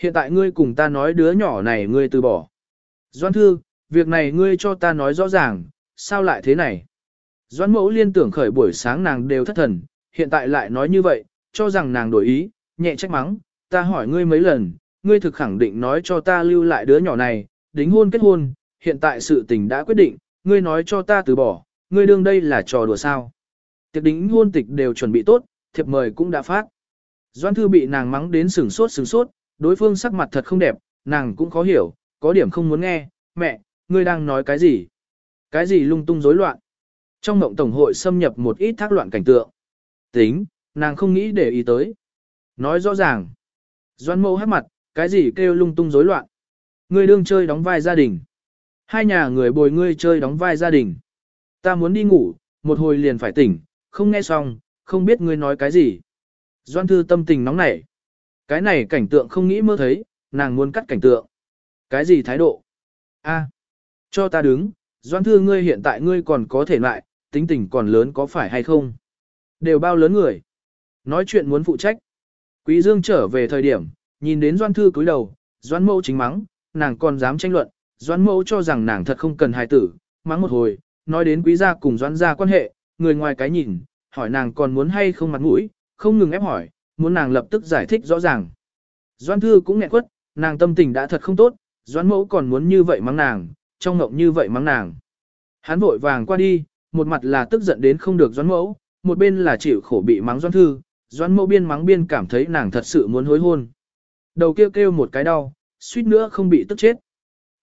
Hiện tại ngươi cùng ta nói đứa nhỏ này ngươi từ bỏ. Doan thư, việc này ngươi cho ta nói rõ ràng, sao lại thế này? Doan mẫu liên tưởng khởi buổi sáng nàng đều thất thần, hiện tại lại nói như vậy, cho rằng nàng đổi ý, nhẹ trách mắng, ta hỏi ngươi mấy lần, ngươi thực khẳng định nói cho ta lưu lại đứa nhỏ này, đính hôn kết hôn, hiện tại sự tình đã quyết định, ngươi nói cho ta từ bỏ, ngươi đương đây là trò đùa sao. Tiệc đính hôn tịch đều chuẩn bị tốt, thiệp mời cũng đã phát. Doan thư bị nàng mắng đến sừng sốt sừng sốt, đối phương sắc mặt thật không đẹp, nàng cũng khó hiểu, có điểm không muốn nghe, mẹ, ngươi đang nói cái gì? Cái gì lung tung rối loạn? Trong mộng tổng hội xâm nhập một ít thác loạn cảnh tượng. Tính, nàng không nghĩ để ý tới. Nói rõ ràng. Doan mẫu hát mặt, cái gì kêu lung tung rối loạn? Ngươi đương chơi đóng vai gia đình. Hai nhà người bồi ngươi chơi đóng vai gia đình. Ta muốn đi ngủ, một hồi liền phải tỉnh, không nghe xong, không biết ngươi nói cái gì. Doan thư tâm tình nóng nảy. Cái này cảnh tượng không nghĩ mơ thấy, nàng muốn cắt cảnh tượng. Cái gì thái độ? A, cho ta đứng, Doan thư ngươi hiện tại ngươi còn có thể lại, tính tình còn lớn có phải hay không? Đều bao lớn người. Nói chuyện muốn phụ trách. Quý Dương trở về thời điểm, nhìn đến Doan thư cúi đầu, Doan mẫu chính mắng, nàng còn dám tranh luận, doãn mẫu cho rằng nàng thật không cần hài tử, mắng một hồi, nói đến quý gia cùng doãn gia quan hệ, người ngoài cái nhìn, hỏi nàng còn muốn hay không mặt mũi, không ngừng ép hỏi, muốn nàng lập tức giải thích rõ ràng. Doãn thư cũng nghẹn quất, nàng tâm tình đã thật không tốt, doãn mẫu còn muốn như vậy mắng nàng, trong ngộng như vậy mắng nàng. Hắn vội vàng qua đi, một mặt là tức giận đến không được doãn mẫu, một bên là chịu khổ bị mắng doãn thư, doãn mẫu biên mắng biên cảm thấy nàng thật sự muốn hối hôn. Đầu kêu kêu một cái đau, suýt nữa không bị tức chết.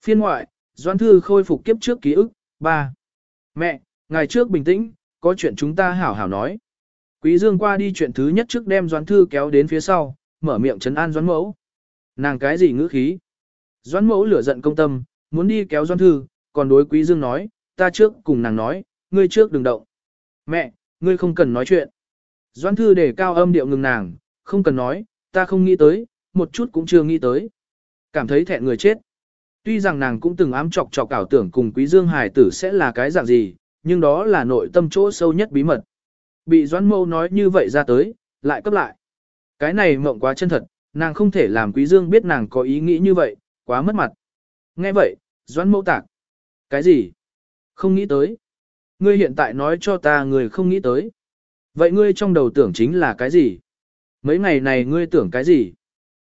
Phiên ngoại, doãn thư khôi phục kiếp trước ký ức, Ba, Mẹ, ngày trước bình tĩnh, có chuyện chúng ta hảo hảo nói. Quý Dương qua đi chuyện thứ nhất trước đem doãn thư kéo đến phía sau, mở miệng chấn an doãn mẫu. Nàng cái gì ngữ khí? Doãn mẫu lửa giận công tâm, muốn đi kéo doãn thư, còn đối quý Dương nói, ta trước cùng nàng nói, ngươi trước đừng động. Mẹ, ngươi không cần nói chuyện. Doãn thư để cao âm điệu ngừng nàng, không cần nói, ta không nghĩ tới, một chút cũng chưa nghĩ tới. Cảm thấy thẹn người chết. Tuy rằng nàng cũng từng ám chọc chọc ảo tưởng cùng quý dương hài tử sẽ là cái dạng gì, nhưng đó là nội tâm chỗ sâu nhất bí mật. Bị doãn mâu nói như vậy ra tới, lại cấp lại. Cái này mộng quá chân thật, nàng không thể làm quý dương biết nàng có ý nghĩ như vậy, quá mất mặt. Nghe vậy, doãn mâu tạc. Cái gì? Không nghĩ tới. Ngươi hiện tại nói cho ta người không nghĩ tới. Vậy ngươi trong đầu tưởng chính là cái gì? Mấy ngày này ngươi tưởng cái gì?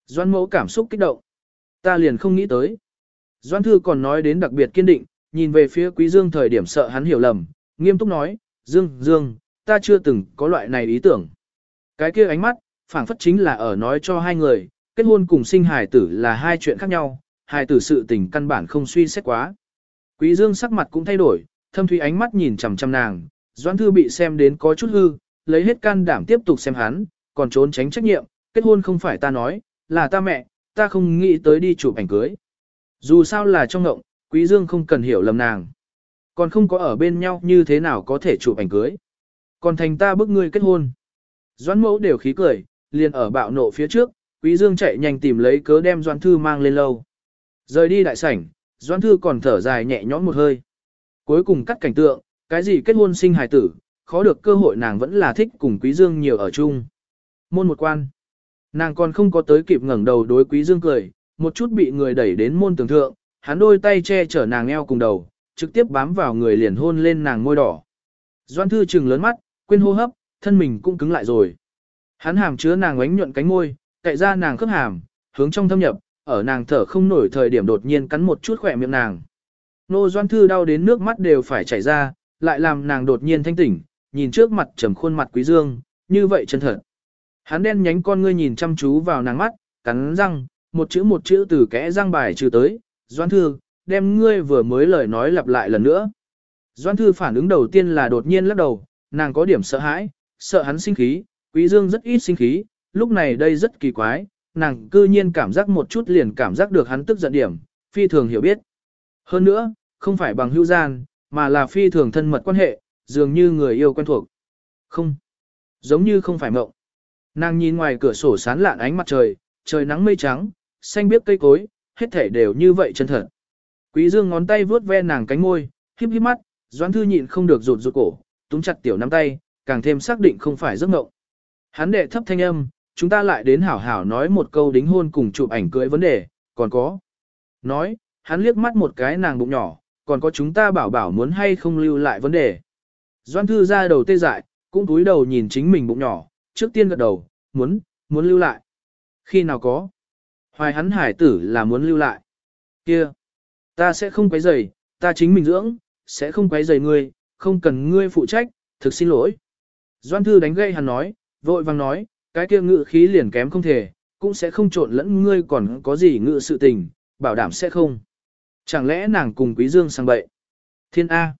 Doan mẫu cảm xúc kích động. Ta liền không nghĩ tới. Doan thư còn nói đến đặc biệt kiên định, nhìn về phía quý dương thời điểm sợ hắn hiểu lầm, nghiêm túc nói, Dương, Dương, ta chưa từng có loại này ý tưởng. Cái kia ánh mắt, phảng phất chính là ở nói cho hai người, kết hôn cùng sinh hài tử là hai chuyện khác nhau, hài tử sự tình căn bản không suy xét quá. Quý Dương sắc mặt cũng thay đổi, thâm thủy ánh mắt nhìn chằm chằm nàng, Doan Thư bị xem đến có chút hư, lấy hết can đảm tiếp tục xem hắn, còn trốn tránh trách nhiệm, kết hôn không phải ta nói, là ta mẹ, ta không nghĩ tới đi chụp ảnh cưới. Dù sao là trong ngộng, Quý Dương không cần hiểu lầm nàng. Còn không có ở bên nhau như thế nào có thể chụp ảnh cưới. Còn thành ta bức ngươi kết hôn. Doãn mẫu đều khí cười, liền ở bạo nộ phía trước, Quý Dương chạy nhanh tìm lấy cớ đem Doãn Thư mang lên lâu. Rời đi đại sảnh, Doãn Thư còn thở dài nhẹ nhõm một hơi. Cuối cùng cắt cảnh tượng, cái gì kết hôn sinh hài tử, khó được cơ hội nàng vẫn là thích cùng Quý Dương nhiều ở chung. Môn một quan. Nàng còn không có tới kịp ngẩng đầu đối Quý Dương cười, một chút bị người đẩy đến môn tường thượng, hắn đôi tay che chở nàng eo cùng đầu, trực tiếp bám vào người liền hôn lên nàng môi đỏ. Doan thư trừng lớn mắt, quên hô hấp, thân mình cũng cứng lại rồi. Hắn hàm chứa nàng ánh nhuận cánh môi, cậy ra nàng khớp hàm, hướng trong thâm nhập, ở nàng thở không nổi thời điểm đột nhiên cắn một chút khỏe miệng nàng. Nô Doan Thư đau đến nước mắt đều phải chảy ra, lại làm nàng đột nhiên thanh tỉnh, nhìn trước mặt trầm khuôn mặt Quý Dương, như vậy chân thật. Hắn đen nhánh con ngươi nhìn chăm chú vào nàng mắt, cắn răng, một chữ một chữ từ kẽ răng bài trừ tới, Doan Thư, đem ngươi vừa mới lời nói lặp lại lần nữa. Doan Thư phản ứng đầu tiên là đột nhiên lắc đầu, nàng có điểm sợ hãi, sợ hắn sinh khí, Quý Dương rất ít sinh khí, lúc này đây rất kỳ quái, nàng cư nhiên cảm giác một chút liền cảm giác được hắn tức giận điểm, phi thường hiểu biết. Hơn nữa, không phải bằng hữu gian, mà là phi thường thân mật quan hệ, dường như người yêu quen thuộc. Không, giống như không phải mộng. Nàng nhìn ngoài cửa sổ sán lạn ánh mặt trời, trời nắng mây trắng, xanh biếc cây cối, hết thể đều như vậy chân thật. Quý Dương ngón tay vuốt ve nàng cánh môi, híp híp mắt, Doãn Thư nhịn không được rụt rụt cổ, túm chặt tiểu nắm tay, càng thêm xác định không phải giấc mộng. Hắn đệ thấp thanh âm, chúng ta lại đến hảo hảo nói một câu đính hôn cùng chụp ảnh cưới vấn đề, còn có. Nói, hắn liếc mắt một cái nàng bụng nhỏ, còn có chúng ta bảo bảo muốn hay không lưu lại vấn đề. Doan Thư ra đầu tê dại, cũng cúi đầu nhìn chính mình bụng nhỏ, trước tiên gật đầu, muốn, muốn lưu lại. Khi nào có? Hoài hắn hải tử là muốn lưu lại. Kia, ta sẽ không quấy rầy, ta chính mình dưỡng, sẽ không quấy rầy ngươi, không cần ngươi phụ trách, thực xin lỗi. Doan thư đánh gây hắn nói, vội vàng nói, cái kia ngự khí liền kém không thể, cũng sẽ không trộn lẫn ngươi còn có gì ngự sự tình, bảo đảm sẽ không. Chẳng lẽ nàng cùng quý dương sang bậy? Thiên A.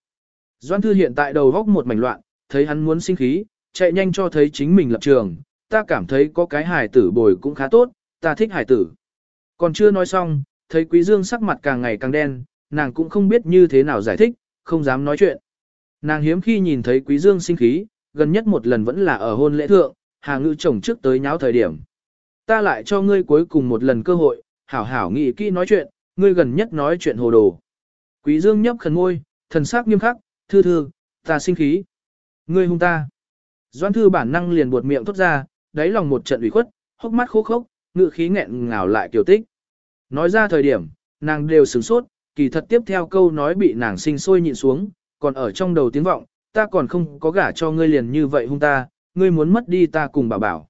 Doan thư hiện tại đầu góc một mảnh loạn, thấy hắn muốn sinh khí, chạy nhanh cho thấy chính mình lập trường, ta cảm thấy có cái hài tử bồi cũng khá tốt, ta thích hài tử. Còn chưa nói xong, thấy Quý Dương sắc mặt càng ngày càng đen, nàng cũng không biết như thế nào giải thích, không dám nói chuyện. Nàng hiếm khi nhìn thấy Quý Dương sinh khí, gần nhất một lần vẫn là ở hôn lễ thượng, Hà Ngự chồng trước tới nháo thời điểm. Ta lại cho ngươi cuối cùng một lần cơ hội, hảo hảo nghĩ kỹ nói chuyện, ngươi gần nhất nói chuyện hồ đồ. Quý Dương nhấp khẩn môi, thần sắc nghiêm khắc, thư thư, ta sinh khí. Ngươi hung ta. Doan thư bản năng liền buột miệng thốt ra, đáy lòng một trận ủy khuất, hốc mắt khô khốc, ngự khí nghẹn ngào lại tiểu tích. Nói ra thời điểm, nàng đều sửng sốt, kỳ thật tiếp theo câu nói bị nàng sinh sôi nhịn xuống, còn ở trong đầu tiếng vọng, ta còn không có gả cho ngươi liền như vậy hung ta, ngươi muốn mất đi ta cùng bảo bảo.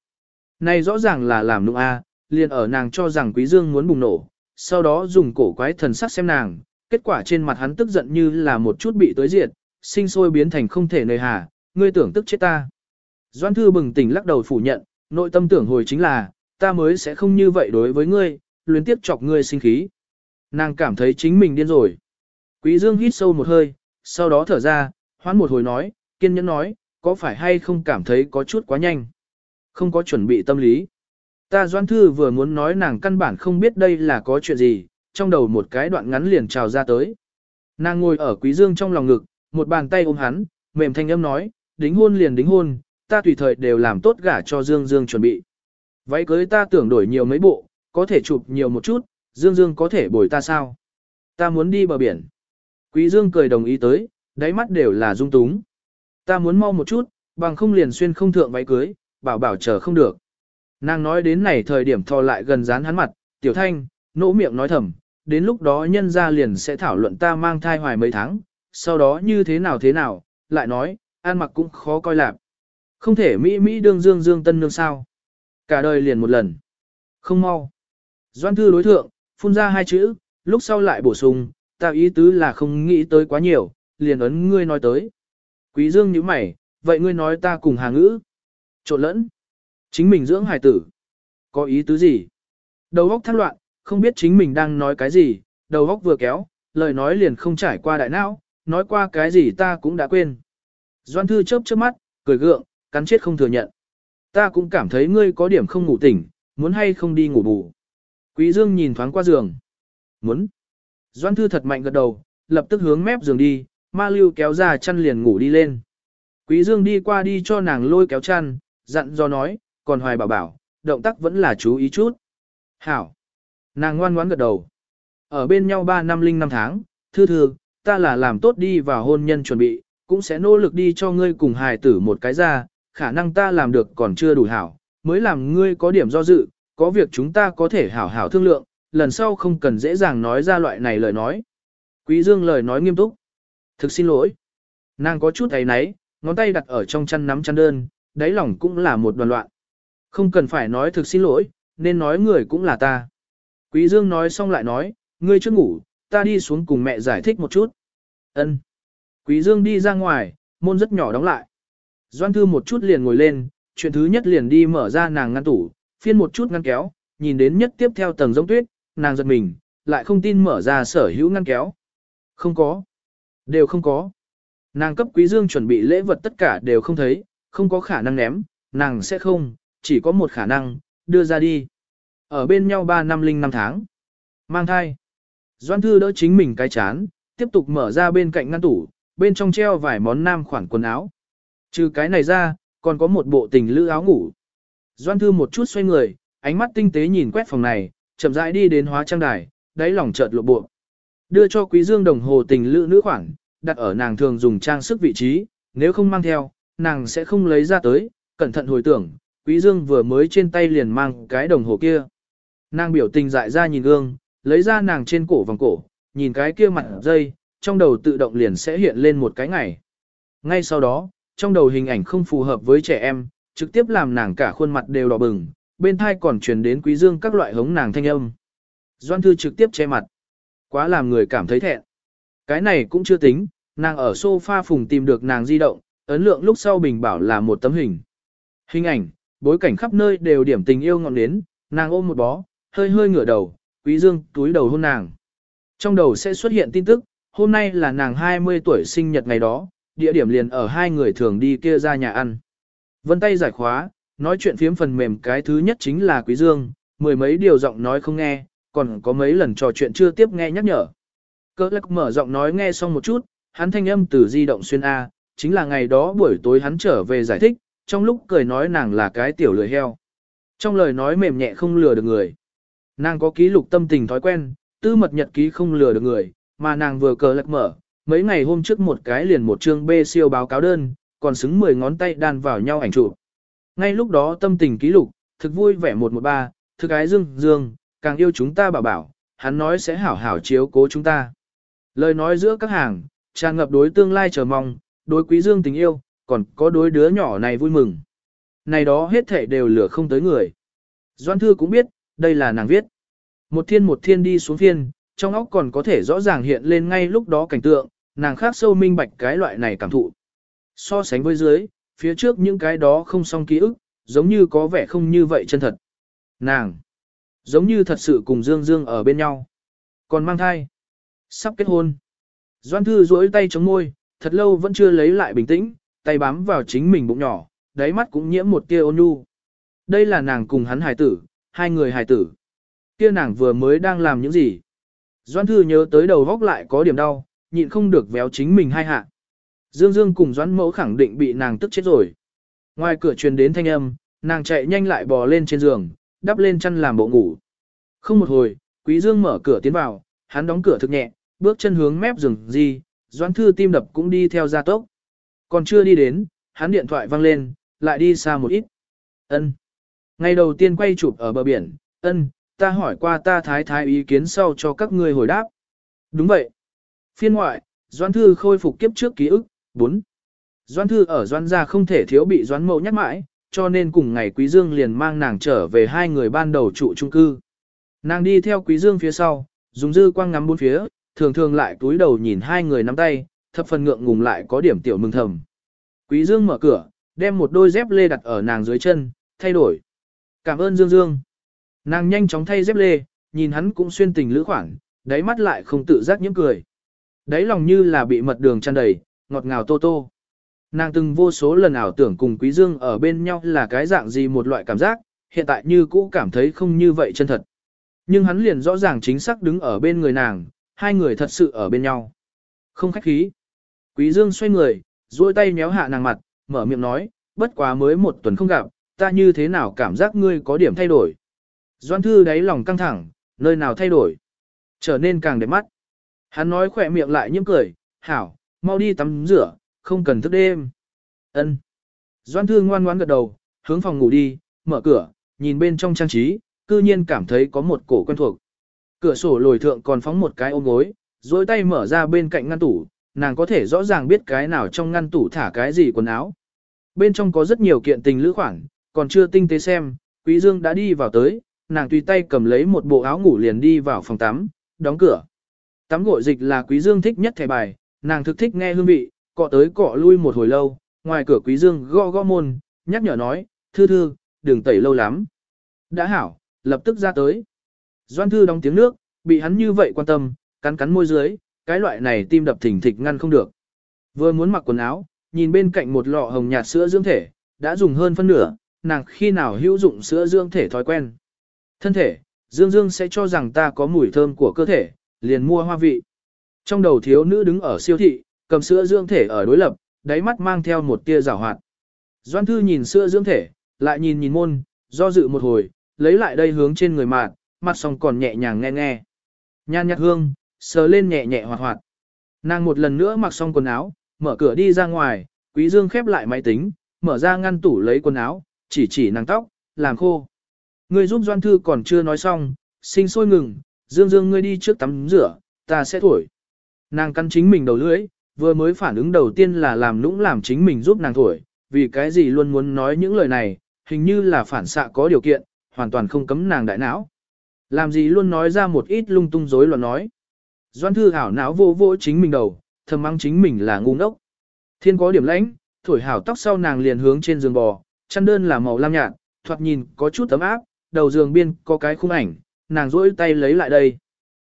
Này rõ ràng là làm nụ a, liền ở nàng cho rằng Quý Dương muốn bùng nổ, sau đó dùng cổ quái thần sắc xem nàng, kết quả trên mặt hắn tức giận như là một chút bị tới diệt, sinh sôi biến thành không thể nơi hà, ngươi tưởng tức chết ta. Doan Thư bừng tỉnh lắc đầu phủ nhận, nội tâm tưởng hồi chính là, ta mới sẽ không như vậy đối với ngươi, luyến tiếp chọc ngươi sinh khí. Nàng cảm thấy chính mình điên rồi. Quý Dương hít sâu một hơi, sau đó thở ra, hoán một hồi nói, kiên nhẫn nói, có phải hay không cảm thấy có chút quá nhanh. Không có chuẩn bị tâm lý. Ta Doan Thư vừa muốn nói nàng căn bản không biết đây là có chuyện gì, trong đầu một cái đoạn ngắn liền trào ra tới. Nàng ngồi ở Quý Dương trong lòng ngực, một bàn tay ôm hắn, mềm thanh âm nói, đính hôn liền đính hôn, ta tùy thời đều làm tốt gả cho Dương Dương chuẩn bị. Váy cưới ta tưởng đổi nhiều mấy bộ, có thể chụp nhiều một chút, Dương Dương có thể bồi ta sao? Ta muốn đi bờ biển. Quý Dương cười đồng ý tới, đáy mắt đều là dung túng. Ta muốn mau một chút, bằng không liền xuyên không thượng váy cưới, bảo bảo chờ không được. Nàng nói đến này thời điểm thò lại gần dán hắn mặt, tiểu thanh, nỗ miệng nói thầm, đến lúc đó nhân gia liền sẽ thảo luận ta mang thai hoài mấy tháng, sau đó như thế nào thế nào, lại nói, an mặc cũng khó coi lạc. Không thể Mỹ Mỹ đương dương dương tân nương sao. Cả đời liền một lần. Không mau. Doan thư đối thượng, phun ra hai chữ, lúc sau lại bổ sung, ta ý tứ là không nghĩ tới quá nhiều, liền ấn ngươi nói tới. Quý dương nhíu mày, vậy ngươi nói ta cùng hà ngữ. Trộn lẫn. Chính mình dưỡng hài tử. Có ý tứ gì? Đầu óc thắc loạn, không biết chính mình đang nói cái gì, đầu óc vừa kéo, lời nói liền không trải qua đại não, nói qua cái gì ta cũng đã quên. Doan thư chớp chớp mắt, cười gượng, cắn chết không thừa nhận. Ta cũng cảm thấy ngươi có điểm không ngủ tỉnh, muốn hay không đi ngủ bù. Quý Dương nhìn thoáng qua giường. Muốn. Doan thư thật mạnh gật đầu, lập tức hướng mép giường đi, ma lưu kéo ra chăn liền ngủ đi lên. Quý Dương đi qua đi cho nàng lôi kéo chăn, dặn dò nói, còn hoài bảo bảo, động tác vẫn là chú ý chút. Hảo. Nàng ngoan ngoãn gật đầu. Ở bên nhau 3 năm linh năm tháng, thư thư, ta là làm tốt đi vào hôn nhân chuẩn bị, cũng sẽ nỗ lực đi cho ngươi cùng hài tử một cái ra, khả năng ta làm được còn chưa đủ hảo, mới làm ngươi có điểm do dự, có việc chúng ta có thể hảo hảo thương lượng, lần sau không cần dễ dàng nói ra loại này lời nói. Quý Dương lời nói nghiêm túc. Thực xin lỗi. Nàng có chút ấy náy, ngón tay đặt ở trong chăn nắm chăn đơn, đáy lòng cũng là một đoàn loạn. Không cần phải nói thực xin lỗi, nên nói người cũng là ta. Quý Dương nói xong lại nói, ngươi chưa ngủ, ta đi xuống cùng mẹ giải thích một chút. Ân. Quý Dương đi ra ngoài, môn rất nhỏ đóng lại. Doan thư một chút liền ngồi lên, chuyện thứ nhất liền đi mở ra nàng ngăn tủ, phiên một chút ngăn kéo, nhìn đến nhất tiếp theo tầng giống tuyết, nàng giật mình, lại không tin mở ra sở hữu ngăn kéo. Không có. Đều không có. Nàng cấp quý dương chuẩn bị lễ vật tất cả đều không thấy, không có khả năng ném, nàng sẽ không, chỉ có một khả năng, đưa ra đi. Ở bên nhau 3 năm linh năm tháng. Mang thai. Doan thư đỡ chính mình cái chán, tiếp tục mở ra bên cạnh ngăn tủ, bên trong treo vài món nam khoản quần áo. Trừ cái này ra, còn có một bộ tình lữ áo ngủ. Doan thư một chút xoay người, ánh mắt tinh tế nhìn quét phòng này, chậm rãi đi đến hóa trang đài, đáy lòng chợt lộ bộ. Đưa cho quý dương đồng hồ tình lữ nữ khoản, đặt ở nàng thường dùng trang sức vị trí, nếu không mang theo, nàng sẽ không lấy ra tới, cẩn thận hồi tưởng, quý dương vừa mới trên tay liền mang cái đồng hồ kia. Nàng biểu tình dại ra nhìn gương, lấy ra nàng trên cổ vòng cổ, nhìn cái kia mặt dây, trong đầu tự động liền sẽ hiện lên một cái ngày. Ngay sau đó, trong đầu hình ảnh không phù hợp với trẻ em, trực tiếp làm nàng cả khuôn mặt đều đỏ bừng, bên thai còn truyền đến quý dương các loại hống nàng thanh âm. Doan thư trực tiếp che mặt. Quá làm người cảm thấy thẹn. Cái này cũng chưa tính, nàng ở sofa phùng tìm được nàng di động, ấn lượng lúc sau bình bảo là một tấm hình. Hình ảnh, bối cảnh khắp nơi đều điểm tình yêu ngọn đến, nàng ôm một bó, hơi hơi ngửa đầu, quý dương túi đầu hôn nàng. Trong đầu sẽ xuất hiện tin tức, hôm nay là nàng 20 tuổi sinh nhật ngày đó, địa điểm liền ở hai người thường đi kia ra nhà ăn. Vân tay giải khóa, nói chuyện phiếm phần mềm cái thứ nhất chính là Quý Dương, mười mấy điều giọng nói không nghe, còn có mấy lần trò chuyện chưa tiếp nghe nhắc nhở. Cơ lắc mở giọng nói nghe xong một chút, hắn thanh âm từ di động xuyên A, chính là ngày đó buổi tối hắn trở về giải thích, trong lúc cười nói nàng là cái tiểu lười heo. Trong lời nói mềm nhẹ không lừa được người. Nàng có ký lục tâm tình thói quen, tư mật nhật ký không lừa được người, mà nàng vừa cờ lật mở, mấy ngày hôm trước một cái liền một chương B siêu báo cáo đơn, còn xứng 10 ngón tay đan vào nhau ảnh chụp. Ngay lúc đó tâm tình ký lục, thực vui vẻ 113, thực ái dương dương, càng yêu chúng ta bảo bảo, hắn nói sẽ hảo hảo chiếu cố chúng ta. Lời nói giữa các hàng, tràn ngập đối tương lai chờ mong, đối quý dương tình yêu, còn có đối đứa nhỏ này vui mừng. Này đó hết thể đều lửa không tới người. Doan Thư cũng biết, đây là nàng viết. Một thiên một thiên đi xuống phiên, trong óc còn có thể rõ ràng hiện lên ngay lúc đó cảnh tượng, nàng khác sâu minh bạch cái loại này cảm thụ. So sánh với dưới, phía trước những cái đó không song ký ức, giống như có vẻ không như vậy chân thật. Nàng, giống như thật sự cùng Dương Dương ở bên nhau. Còn mang thai, sắp kết hôn. Doan Thư duỗi tay chống môi, thật lâu vẫn chưa lấy lại bình tĩnh, tay bám vào chính mình bụng nhỏ, đáy mắt cũng nhiễm một tia ôn nhu. Đây là nàng cùng hắn hài tử, hai người hài tử. Kia nàng vừa mới đang làm những gì? Doan Thư nhớ tới đầu vóc lại có điểm đau, nhịn không được véo chính mình hai hạ. Dương Dương cùng Doãn Mẫu khẳng định bị nàng tức chết rồi. Ngoài cửa truyền đến thanh âm, nàng chạy nhanh lại bò lên trên giường, đắp lên chăn làm bộ ngủ. Không một hồi, Quý Dương mở cửa tiến vào, hắn đóng cửa thực nhẹ, bước chân hướng mép giường gì, Doãn Thư tim đập cũng đi theo gia tốc. Còn chưa đi đến, hắn điện thoại vang lên, lại đi xa một ít. Ân. Ngày đầu tiên quay chụp ở bờ biển, ân, ta hỏi qua ta thái thái ý kiến sau cho các ngươi hồi đáp. Đúng vậy. Phiên ngoại, Doan Thư khôi phục kiếp trước ký ức, 4. Doan Thư ở Doan gia không thể thiếu bị Doan Mậu nhắc mãi, cho nên cùng ngày Quý Dương liền mang nàng trở về hai người ban đầu trụ trung cư. Nàng đi theo Quý Dương phía sau, dùng dư quang ngắm bốn phía, thường thường lại túi đầu nhìn hai người nắm tay, thập phần ngượng ngùng lại có điểm tiểu mừng thầm. Quý Dương mở cửa, đem một đôi dép lê đặt ở nàng dưới chân, thay đổi. Cảm ơn Dương Dương. Nàng nhanh chóng thay dép lê, nhìn hắn cũng xuyên tình lữ khoảng, đáy mắt lại không tự giác những cười. Đáy lòng như là bị mật đường tràn đầy, ngọt ngào tô tô. Nàng từng vô số lần ảo tưởng cùng Quý Dương ở bên nhau là cái dạng gì một loại cảm giác, hiện tại như cũ cảm thấy không như vậy chân thật. Nhưng hắn liền rõ ràng chính xác đứng ở bên người nàng, hai người thật sự ở bên nhau. Không khách khí. Quý Dương xoay người, duỗi tay méo hạ nàng mặt, mở miệng nói, bất quá mới một tuần không gặp, ta như thế nào cảm giác ngươi có điểm thay đổi. Doan thư đáy lòng căng thẳng, nơi nào thay đổi. Trở nên càng đẹp mắt. Hắn nói khỏe miệng lại nhiễm cười, hảo, mau đi tắm rửa, không cần thức đêm. Ân. Doan thư ngoan ngoãn gật đầu, hướng phòng ngủ đi, mở cửa, nhìn bên trong trang trí, cư nhiên cảm thấy có một cổ quen thuộc. Cửa sổ lồi thượng còn phóng một cái ôm gối, dối tay mở ra bên cạnh ngăn tủ, nàng có thể rõ ràng biết cái nào trong ngăn tủ thả cái gì quần áo. Bên trong có rất nhiều kiện tình lữ khoản, còn chưa tinh tế xem, Quý Dương đã đi vào tới, nàng tùy tay cầm lấy một bộ áo ngủ liền đi vào phòng tắm, đóng cửa. Tắm gội dịch là Quý Dương thích nhất thẻ bài, nàng thực thích nghe hương vị, cọ tới cọ lui một hồi lâu, ngoài cửa Quý Dương gõ gõ môn, nhắc nhở nói, thư thư, đừng tẩy lâu lắm. Đã hảo, lập tức ra tới. Doan thư đóng tiếng nước, bị hắn như vậy quan tâm, cắn cắn môi dưới, cái loại này tim đập thình thịch ngăn không được. Vừa muốn mặc quần áo, nhìn bên cạnh một lọ hồng nhạt sữa dưỡng thể, đã dùng hơn phân nửa, nàng khi nào hữu dụng sữa dưỡng thể thói quen. Thân thể, Dương Dương sẽ cho rằng ta có mùi thơm của cơ thể, liền mua hoa vị. Trong đầu thiếu nữ đứng ở siêu thị, cầm sữa dưỡng thể ở đối lập, đáy mắt mang theo một tia rào hoạt. Doan Thư nhìn sữa dưỡng thể, lại nhìn nhìn môn, do dự một hồi, lấy lại đây hướng trên người mạt, mặt xong còn nhẹ nhàng nghe nghe. Nhan nhạt hương, sờ lên nhẹ nhẹ hoạt hoạt. Nàng một lần nữa mặc xong quần áo, mở cửa đi ra ngoài, Quý Dương khép lại máy tính, mở ra ngăn tủ lấy quần áo, chỉ chỉ nàng tóc, làm khô. Ngươi giúp Doan Thư còn chưa nói xong, sinh sôi ngừng, Dương Dương ngươi đi trước tắm rửa, ta sẽ thổi. Nàng căn chính mình đầu lưỡi, vừa mới phản ứng đầu tiên là làm nũng làm chính mình giúp nàng thổi, vì cái gì luôn muốn nói những lời này, hình như là phản xạ có điều kiện, hoàn toàn không cấm nàng đại não. Làm gì luôn nói ra một ít lung tung rối loạn nói. Doan thư hảo não vô vô chính mình đầu, thầm mắng chính mình là ngu ngốc. Thiên có điểm lãnh, thổi hảo tóc sau nàng liền hướng trên giường bò, chăn đơn là màu lam nhạt, thoạt nhìn có chút tấm áp, đầu giường biên có cái khung ảnh, nàng rỗi tay lấy lại đây.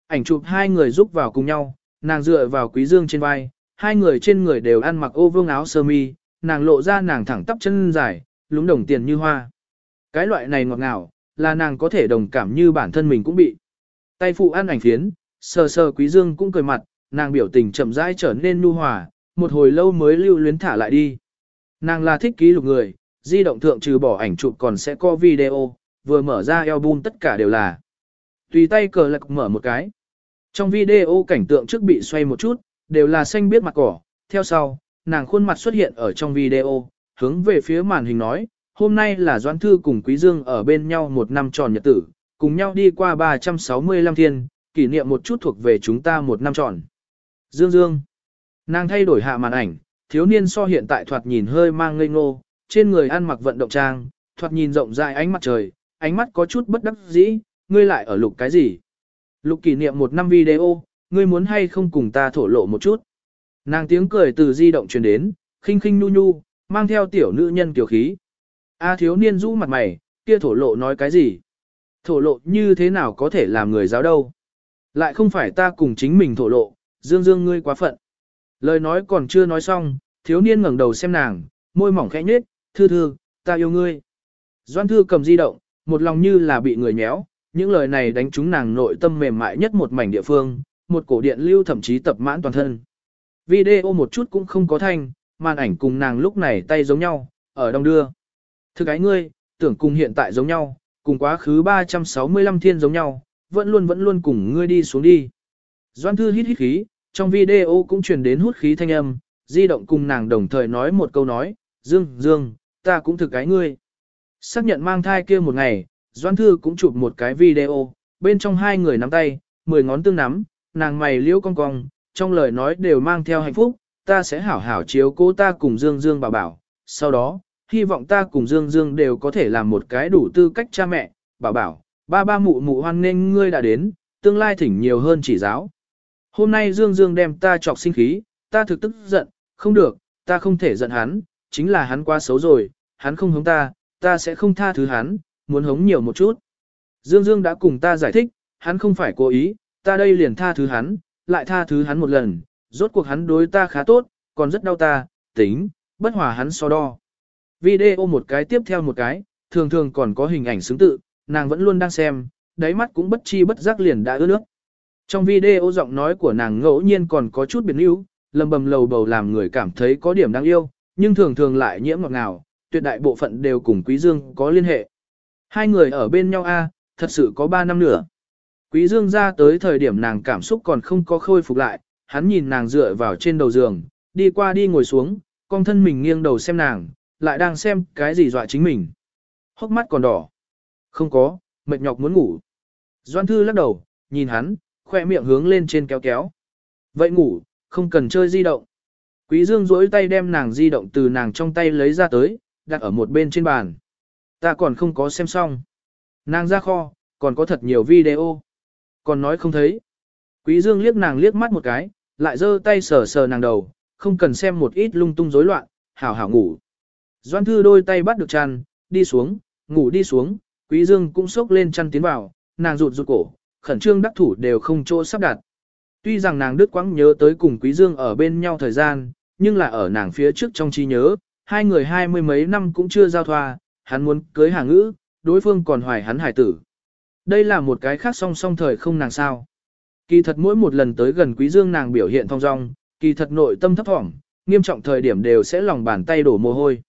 Ảnh chụp hai người giúp vào cùng nhau, nàng dựa vào quý dương trên vai, hai người trên người đều ăn mặc ô vương áo sơ mi, nàng lộ ra nàng thẳng tắp chân dài, lúng đồng tiền như hoa. Cái loại này ngọt ngào, là nàng có thể đồng cảm như bản thân mình cũng bị. Tay phụ ăn ảnh phiến, sờ sờ quý dương cũng cười mặt, nàng biểu tình chậm rãi trở nên nu hòa, một hồi lâu mới lưu luyến thả lại đi. Nàng là thích ký lục người, di động thượng trừ bỏ ảnh chụp còn sẽ có video, vừa mở ra album tất cả đều là. Tùy tay cờ lạc mở một cái. Trong video cảnh tượng trước bị xoay một chút, đều là xanh biết mặt cỏ, theo sau, nàng khuôn mặt xuất hiện ở trong video, hướng về phía màn hình nói, hôm nay là Doãn Thư cùng Quý Dương ở bên nhau một năm tròn nhật tử, cùng nhau đi qua 365 thiên, kỷ niệm một chút thuộc về chúng ta một năm tròn. Dương Dương. Nàng thay đổi hạ màn ảnh, thiếu niên so hiện tại thoạt nhìn hơi mang ngây ngô, trên người ăn mặc vận động trang, thoạt nhìn rộng rãi ánh mặt trời, ánh mắt có chút bất đắc dĩ, ngươi lại ở lục cái gì? Lục kỷ niệm một năm video, ngươi muốn hay không cùng ta thổ lộ một chút? Nàng tiếng cười từ di động truyền đến, khinh khinh nu nhu, mang theo tiểu nữ nhân kiểu khí. A thiếu niên rũ mặt mày, kia thổ lộ nói cái gì? Thổ lộ như thế nào có thể làm người giáo đâu? Lại không phải ta cùng chính mình thổ lộ, dương dương ngươi quá phận. Lời nói còn chưa nói xong, thiếu niên ngẩng đầu xem nàng, môi mỏng khẽ nhếch, thư thư, ta yêu ngươi. Doan thư cầm di động, một lòng như là bị người nhéo, những lời này đánh trúng nàng nội tâm mềm mại nhất một mảnh địa phương, một cổ điện lưu thậm chí tập mãn toàn thân. Video một chút cũng không có thanh, màn ảnh cùng nàng lúc này tay giống nhau, ở đông đưa. Thực cái ngươi, tưởng cùng hiện tại giống nhau, cùng quá khứ 365 thiên giống nhau, vẫn luôn vẫn luôn cùng ngươi đi xuống đi. Doan thư hít hít khí, trong video cũng truyền đến hút khí thanh âm, di động cùng nàng đồng thời nói một câu nói, Dương, Dương, ta cũng thực cái ngươi. Xác nhận mang thai kia một ngày, Doan Thư cũng chụp một cái video, bên trong hai người nắm tay, mười ngón tương nắm, nàng mày liễu cong cong, trong lời nói đều mang theo hạnh phúc, ta sẽ hảo hảo chiếu cố ta cùng Dương Dương bảo bảo. Sau đó, hy vọng ta cùng Dương Dương đều có thể làm một cái đủ tư cách cha mẹ, bảo bảo, ba ba mụ mụ hoan nghênh ngươi đã đến, tương lai thỉnh nhiều hơn chỉ giáo. Hôm nay Dương Dương đem ta chọc sinh khí, ta thực tức giận, không được, ta không thể giận hắn, chính là hắn quá xấu rồi, hắn không hướng ta, ta sẽ không tha thứ hắn, muốn hống nhiều một chút. Dương Dương đã cùng ta giải thích, hắn không phải cố ý, ta đây liền tha thứ hắn, lại tha thứ hắn một lần, rốt cuộc hắn đối ta khá tốt, còn rất đau ta, tính, bất hòa hắn so đo. Video một cái tiếp theo một cái, thường thường còn có hình ảnh xứng tự, nàng vẫn luôn đang xem, đáy mắt cũng bất chi bất giác liền đã ướt nước. Trong video giọng nói của nàng ngẫu nhiên còn có chút biến yếu, lầm bầm lầu bầu làm người cảm thấy có điểm đáng yêu, nhưng thường thường lại nhiễm ngọt ngào, tuyệt đại bộ phận đều cùng Quý Dương có liên hệ. Hai người ở bên nhau a, thật sự có ba năm nữa. Quý Dương ra tới thời điểm nàng cảm xúc còn không có khôi phục lại, hắn nhìn nàng dựa vào trên đầu giường, đi qua đi ngồi xuống, con thân mình nghiêng đầu xem nàng, lại đang xem cái gì dọa chính mình. Hốc mắt còn đỏ. Không có, mệt nhọc muốn ngủ. Doan Thư lắc đầu, nhìn hắn, khoe miệng hướng lên trên kéo kéo. Vậy ngủ, không cần chơi di động. Quý Dương duỗi tay đem nàng di động từ nàng trong tay lấy ra tới, đặt ở một bên trên bàn. Ta còn không có xem xong. Nàng ra kho, còn có thật nhiều video. Còn nói không thấy. Quý Dương liếc nàng liếc mắt một cái, lại giơ tay sờ sờ nàng đầu, không cần xem một ít lung tung rối loạn, hảo hảo ngủ. Doan thư đôi tay bắt được chăn, đi xuống, ngủ đi xuống, quý dương cũng sốc lên chăn tiến vào, nàng rụt rụt cổ, khẩn trương đắc thủ đều không chỗ sắp đặt. Tuy rằng nàng đứt quãng nhớ tới cùng quý dương ở bên nhau thời gian, nhưng là ở nàng phía trước trong trí nhớ, hai người hai mươi mấy năm cũng chưa giao thoa, hắn muốn cưới hàng ngữ, đối phương còn hoài hắn hải tử. Đây là một cái khác song song thời không nàng sao. Kỳ thật mỗi một lần tới gần quý dương nàng biểu hiện thong dong, kỳ thật nội tâm thấp thỏm, nghiêm trọng thời điểm đều sẽ lòng bàn tay đổ mồ hôi.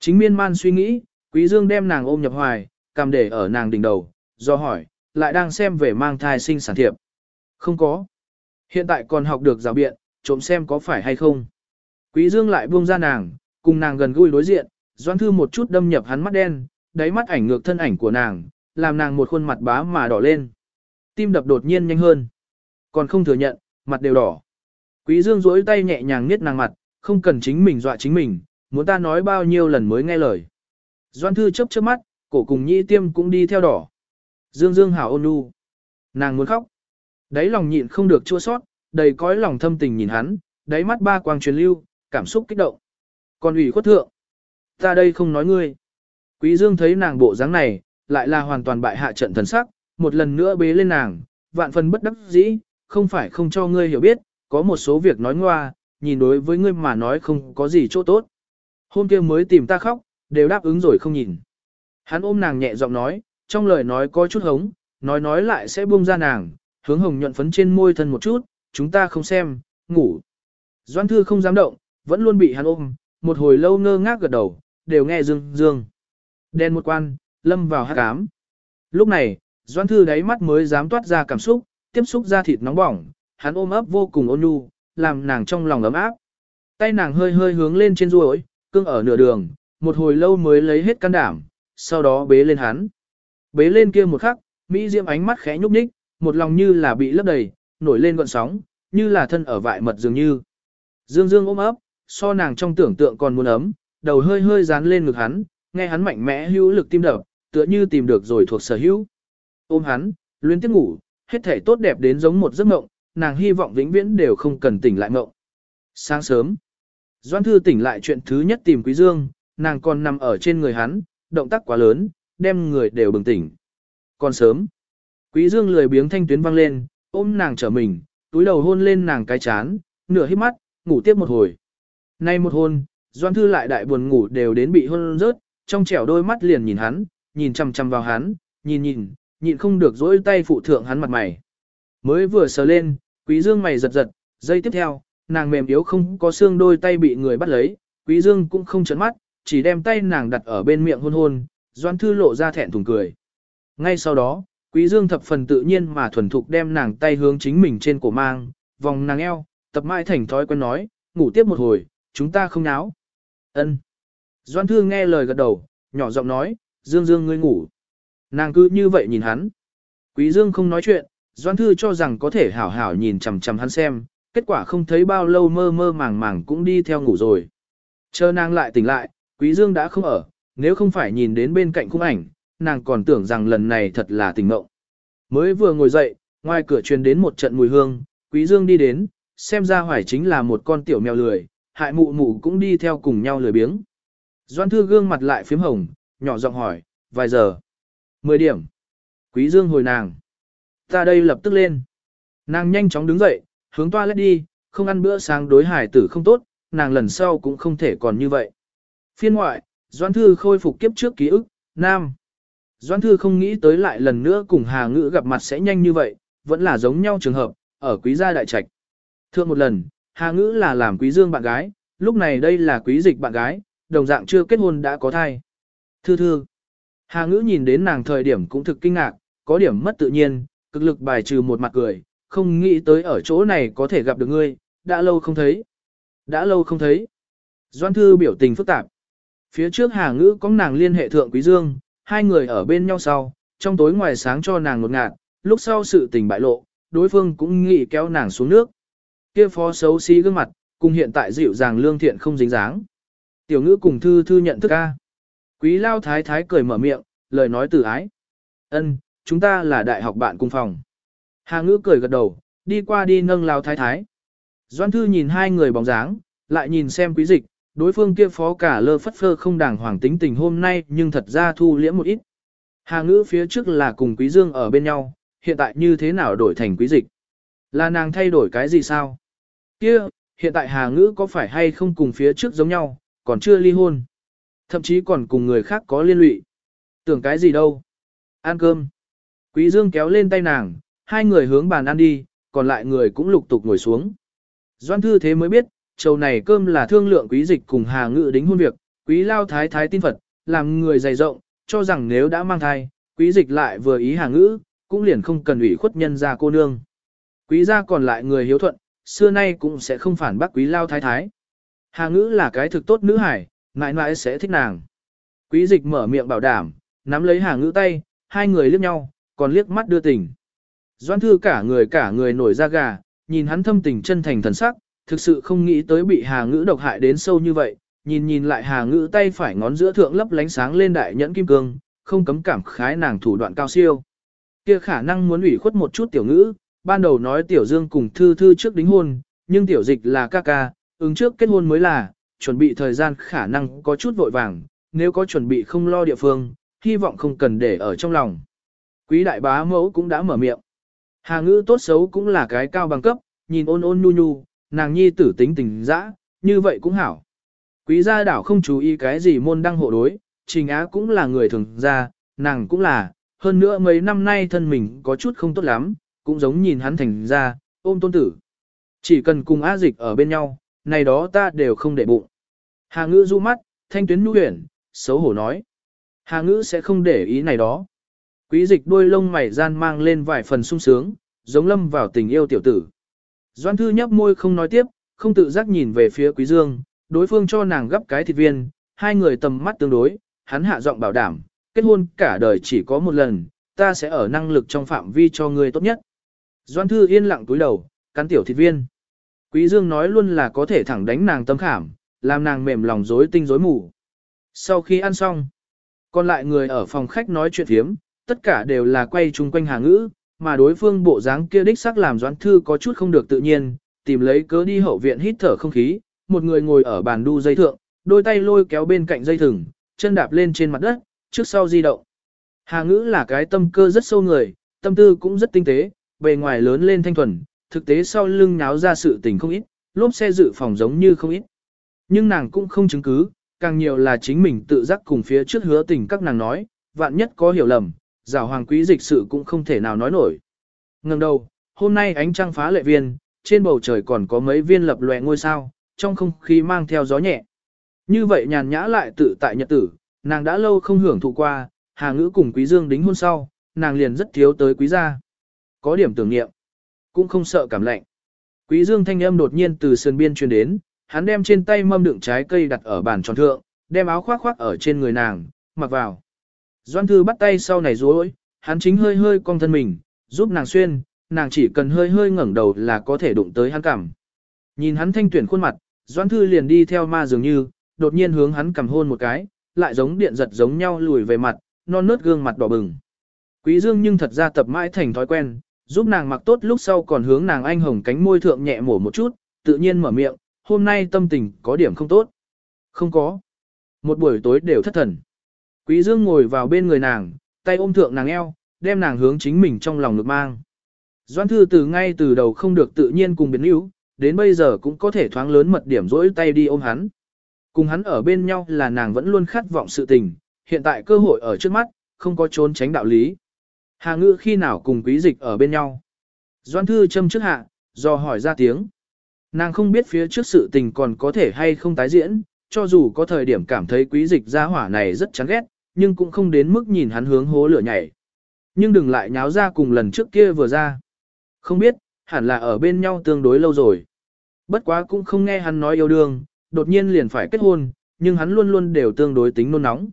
Chính miên man suy nghĩ, quý dương đem nàng ôm nhập hoài, cầm để ở nàng đỉnh đầu, do hỏi, lại đang xem về mang thai sinh sản thiệp. Không có. Hiện tại còn học được rào biện, trộm xem có phải hay không. Quý dương lại buông ra nàng, cùng nàng gần gũi đối diện, doãn thư một chút đâm nhập hắn mắt đen, đáy mắt ảnh ngược thân ảnh của nàng, làm nàng một khuôn mặt bá mà đỏ lên. Tim đập đột nhiên nhanh hơn. Còn không thừa nhận, mặt đều đỏ. Quý dương duỗi tay nhẹ nhàng niết nàng mặt, không cần chính mình dọa chính mình, muốn ta nói bao nhiêu lần mới nghe lời. Doan thư chớp chớp mắt, cổ cùng nhĩ tiêm cũng đi theo đỏ. Dương dương hảo ôn nhu. Nàng muốn khóc. Đáy lòng nhịn không được chua xót, đầy cõi lòng thâm tình nhìn hắn, đáy mắt ba quang truyền lưu, cảm xúc kích động. Còn ủy khuất thượng. Ta đây không nói ngươi. Quý Dương thấy nàng bộ dáng này, lại là hoàn toàn bại hạ trận thần sắc, một lần nữa bế lên nàng, vạn phần bất đắc dĩ, không phải không cho ngươi hiểu biết, có một số việc nói ngoa, nhìn đối với ngươi mà nói không có gì chỗ tốt. Hôm kia mới tìm ta khóc, đều đáp ứng rồi không nhìn. Hắn ôm nàng nhẹ giọng nói, trong lời nói có chút hống, nói nói lại sẽ buông ra nàng, hướng hồng nhuận phấn trên môi thân một chút, chúng ta không xem, ngủ. Doan thư không dám động, vẫn luôn bị hắn ôm, một hồi lâu ngơ ngác gật đầu, đều nghe dương dương. Đen một quan, lâm vào hát cám. Lúc này, Doan thư đáy mắt mới dám toát ra cảm xúc, tiếp xúc ra thịt nóng bỏng, hắn ôm ấp vô cùng ôn nhu, làm nàng trong lòng ấm áp. Tay nàng hơi hơi hướng lên trên ruồi, cưng ở nửa đường, một hồi lâu mới lấy hết can đảm, sau đó bế lên hắn. Bế lên kia một khắc, Mỹ Diễm ánh mắt khẽ nhúc nhích, một lòng như là bị lấp đầy, nổi lên gọn sóng, như là thân ở vại mật dường như. Dương Dương ôm ấp, so nàng trong tưởng tượng còn muốn ấm, đầu hơi hơi dán lên ngực hắn, nghe hắn mạnh mẽ hữu lực tim đập, tựa như tìm được rồi thuộc sở hữu. Ôm hắn, luyến tiếp ngủ, hết thể tốt đẹp đến giống một giấc mộng, nàng hy vọng vĩnh viễn đều không cần tỉnh lại mộng. Sáng sớm, Doan Thư tỉnh lại chuyện thứ nhất tìm Quý Dương, nàng còn nằm ở trên người hắn, động tác quá lớn, đem người đều bừng tỉnh. Còn sớm, Quý Dương lười biếng thanh tuyến vang lên, ôm nàng trở mình, túi đầu hôn lên nàng cái chán, nửa hít mắt, ngủ tiếp một hồi. Nay một hôn, Doan Thư lại đại buồn ngủ đều đến bị hôn rớt, trong trẻo đôi mắt liền nhìn hắn, nhìn chăm chăm vào hắn, nhìn nhìn, nhịn không được dỗi tay phụ thượng hắn mặt mày. Mới vừa sờ lên, Quý Dương mày giật giật, giây tiếp theo, nàng mềm yếu không có xương đôi tay bị người bắt lấy, Quý Dương cũng không chớn mắt, chỉ đem tay nàng đặt ở bên miệng hôn hôn, Doan Thư lộ ra thẹn thùng cười. Ngay sau đó, Quý Dương thập phần tự nhiên mà thuần thục đem nàng tay hướng chính mình trên cổ mang, vòng nàng eo, tập mãi thành thói quen nói, ngủ tiếp một hồi, chúng ta không náo. Ân. Doan Thư nghe lời gật đầu, nhỏ giọng nói, Dương Dương ngươi ngủ. Nàng cứ như vậy nhìn hắn. Quý Dương không nói chuyện, Doan Thư cho rằng có thể hảo hảo nhìn chằm chằm hắn xem, kết quả không thấy bao lâu mơ mơ màng màng cũng đi theo ngủ rồi. Chờ nàng lại tỉnh lại, Quý Dương đã không ở, nếu không phải nhìn đến bên cạnh khung ảnh, nàng còn tưởng rằng lần này thật là tình mộng. Mới vừa ngồi dậy, ngoài cửa truyền đến một trận mùi hương, Quý Dương đi đến, xem ra hoài chính là một con tiểu mèo lười, hại mụ mụ cũng đi theo cùng nhau lười biếng. Doan Thư gương mặt lại phím hồng, nhỏ giọng hỏi, vài giờ? Mười điểm. Quý Dương hồi nàng. Ta đây lập tức lên. Nàng nhanh chóng đứng dậy, hướng toa lét đi, không ăn bữa sáng đối hải tử không tốt, nàng lần sau cũng không thể còn như vậy. Phiên ngoại, Doan Thư khôi phục kiếp trước ký ức, Nam. Doan Thư không nghĩ tới lại lần nữa cùng Hà Ngữ gặp mặt sẽ nhanh như vậy, vẫn là giống nhau trường hợp, ở quý gia đại trạch. Thượng một lần, Hà Ngữ là làm quý dương bạn gái, lúc này đây là quý dịch bạn gái, đồng dạng chưa kết hôn đã có thai. Thư thư. Hà Ngữ nhìn đến nàng thời điểm cũng thực kinh ngạc, có điểm mất tự nhiên, cực lực bài trừ một mặt cười, không nghĩ tới ở chỗ này có thể gặp được ngươi, đã lâu không thấy. Đã lâu không thấy. Doan Thư biểu tình phức tạp. Phía trước Hà Ngữ có nàng liên hệ thượng Quý Dương, hai người ở bên nhau sau, trong tối ngoài sáng cho nàng ngột ngạt, lúc sau sự tình bại lộ, đối phương cũng nghĩ kéo nàng xuống nước. Kia phó xấu xí gương mặt, cùng hiện tại dịu dàng lương thiện không dính dáng. Tiểu ngữ cùng thư thư nhận thức a. Quý lao thái thái cười mở miệng, lời nói từ ái. Ân, chúng ta là đại học bạn cùng phòng. Hà ngữ cười gật đầu, đi qua đi nâng lao thái thái. Doan thư nhìn hai người bóng dáng, lại nhìn xem quý dịch, đối phương kia phó cả lơ phất phơ không đàng hoàng tính tình hôm nay nhưng thật ra thu liễm một ít. Hà ngữ phía trước là cùng quý dương ở bên nhau, hiện tại như thế nào đổi thành quý dịch? Là nàng thay đổi cái gì sao? Kia, hiện tại Hà ngữ có phải hay không cùng phía trước giống nhau, còn chưa ly hôn? Thậm chí còn cùng người khác có liên lụy. Tưởng cái gì đâu? Ăn cơm. Quý dương kéo lên tay nàng, hai người hướng bàn ăn đi, còn lại người cũng lục tục ngồi xuống. Doan thư thế mới biết, chầu này cơm là thương lượng quý dịch cùng Hà Ngự đính hôn việc, quý lao thái thái tin Phật, làm người dày rộng, cho rằng nếu đã mang thai, quý dịch lại vừa ý Hà Ngữ, cũng liền không cần ủy khuất nhân ra cô nương. Quý gia còn lại người hiếu thuận, xưa nay cũng sẽ không phản bác quý lao thái thái. Hà Ngữ là cái thực tốt nữ hải, mãi mãi sẽ thích nàng. Quý dịch mở miệng bảo đảm, nắm lấy Hà Ngữ tay, hai người liếc nhau, còn liếc mắt đưa tình. Doan thư cả người cả người nổi da gà, nhìn hắn thâm tình chân thành thần sắc, thực sự không nghĩ tới bị Hà Ngữ độc hại đến sâu như vậy, nhìn nhìn lại Hà Ngữ tay phải ngón giữa thượng lấp lánh sáng lên đại nhẫn kim cương, không cấm cảm khái nàng thủ đoạn cao siêu. Kia khả năng muốn ủy khuất một chút tiểu ngữ, ban đầu nói tiểu dương cùng thư thư trước đính hôn, nhưng tiểu dịch là ca ca, ứng trước kết hôn mới là, chuẩn bị thời gian khả năng có chút vội vàng, nếu có chuẩn bị không lo địa phương, hy vọng không cần để ở trong lòng. Quý đại bá mẫu cũng đã mở miệng. Hà ngữ tốt xấu cũng là cái cao bằng cấp, nhìn ôn ôn nhu nhu, nàng nhi tử tính tình dã, như vậy cũng hảo. Quý gia đảo không chú ý cái gì môn đăng hộ đối, trình á cũng là người thường gia, nàng cũng là, hơn nữa mấy năm nay thân mình có chút không tốt lắm, cũng giống nhìn hắn thành ra, ôm tôn tử. Chỉ cần cùng a dịch ở bên nhau, này đó ta đều không để bụng. Hà ngữ du mắt, thanh tuyến nhu huyển, xấu hổ nói. Hà ngữ sẽ không để ý này đó. Quý dịch đôi lông mày gian mang lên vài phần sung sướng, giống lâm vào tình yêu tiểu tử. Doan thư nhấp môi không nói tiếp, không tự giác nhìn về phía quý dương, đối phương cho nàng gấp cái thịt viên, hai người tầm mắt tương đối, hắn hạ giọng bảo đảm, kết hôn cả đời chỉ có một lần, ta sẽ ở năng lực trong phạm vi cho ngươi tốt nhất. Doan thư yên lặng túi đầu, cắn tiểu thịt viên. Quý Dương nói luôn là có thể thẳng đánh nàng tâm khảm, làm nàng mềm lòng rối tinh rối mù. Sau khi ăn xong, còn lại người ở phòng khách nói chuyện thiếm, tất cả đều là quay chung quanh hàng Ngữ, mà đối phương bộ dáng kia đích xác làm Doãn Thư có chút không được tự nhiên, tìm lấy cớ đi hậu viện hít thở không khí, một người ngồi ở bàn đu dây thượng, đôi tay lôi kéo bên cạnh dây thừng, chân đạp lên trên mặt đất, trước sau di động. Hà Ngữ là cái tâm cơ rất sâu người, tâm tư cũng rất tinh tế, bề ngoài lớn lên thanh thuần, thực tế sau lưng nháo ra sự tình không ít, lốp xe dự phòng giống như không ít. Nhưng nàng cũng không chứng cứ, càng nhiều là chính mình tự giác cùng phía trước hứa tình các nàng nói, vạn nhất có hiểu lầm, rào hoàng quý dịch sự cũng không thể nào nói nổi. Ngừng đầu, hôm nay ánh trăng phá lệ viên, trên bầu trời còn có mấy viên lập lòe ngôi sao, trong không khí mang theo gió nhẹ. Như vậy nhàn nhã lại tự tại nhật tử, nàng đã lâu không hưởng thụ qua, Hà Ngữ cùng Quý Dương đính hôn sau, nàng liền rất thiếu tới Quý gia. Có điểm tưởng niệm, cũng không sợ cảm lạnh. Quý Dương thanh âm đột nhiên từ sườn biên truyền đến, hắn đem trên tay mâm đựng trái cây đặt ở bàn tròn thượng, đem áo khoác khoác ở trên người nàng, mặc vào. Doan Thư bắt tay sau này rối, hắn chính hơi hơi cong thân mình, giúp nàng xuyên, nàng chỉ cần hơi hơi ngẩng đầu là có thể đụng tới hắn cảm. Nhìn hắn thanh tuyển khuôn mặt, Doan Thư liền đi theo ma dường như, đột nhiên hướng hắn cầm hôn một cái, lại giống điện giật giống nhau lùi về mặt, non nớt gương mặt đỏ bừng. Quý Dương nhưng thật ra tập mãi thành thói quen, giúp nàng mặc tốt lúc sau còn hướng nàng anh hồng cánh môi thượng nhẹ mổ một chút, tự nhiên mở miệng, hôm nay tâm tình có điểm không tốt. Không có. Một buổi tối đều thất thần. Quý Dương ngồi vào bên người nàng, tay ôm thượng nàng eo, đem nàng hướng chính mình trong lòng lực mang. Doan thư từ ngay từ đầu không được tự nhiên cùng biến yếu, đến bây giờ cũng có thể thoáng lớn mật điểm rỗi tay đi ôm hắn. Cùng hắn ở bên nhau là nàng vẫn luôn khát vọng sự tình, hiện tại cơ hội ở trước mắt, không có trốn tránh đạo lý. Hà ngữ khi nào cùng quý dịch ở bên nhau. Doan thư châm trước hạ, do hỏi ra tiếng. Nàng không biết phía trước sự tình còn có thể hay không tái diễn, cho dù có thời điểm cảm thấy quý dịch gia hỏa này rất chán ghét, nhưng cũng không đến mức nhìn hắn hướng hố lửa nhảy. Nhưng đừng lại nháo ra cùng lần trước kia vừa ra. Không biết, hẳn là ở bên nhau tương đối lâu rồi. Bất quá cũng không nghe hắn nói yêu đương, đột nhiên liền phải kết hôn, nhưng hắn luôn luôn đều tương đối tính nôn nóng.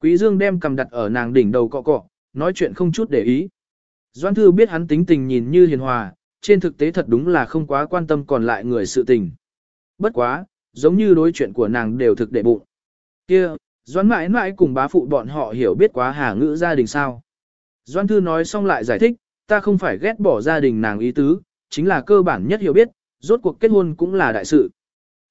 Quý Dương đem cầm đặt ở nàng đỉnh đầu cọ cọ, nói chuyện không chút để ý. Doan Thư biết hắn tính tình nhìn như hiền hòa, trên thực tế thật đúng là không quá quan tâm còn lại người sự tình. Bất quá, giống như đối chuyện của nàng đều thực đệ bụng. Kia, Doan mãi mãi cùng bá phụ bọn họ hiểu biết quá hà ngữ gia đình sao. Doan Thư nói xong lại giải thích, ta không phải ghét bỏ gia đình nàng ý tứ, chính là cơ bản nhất hiểu biết, rốt cuộc kết hôn cũng là đại sự.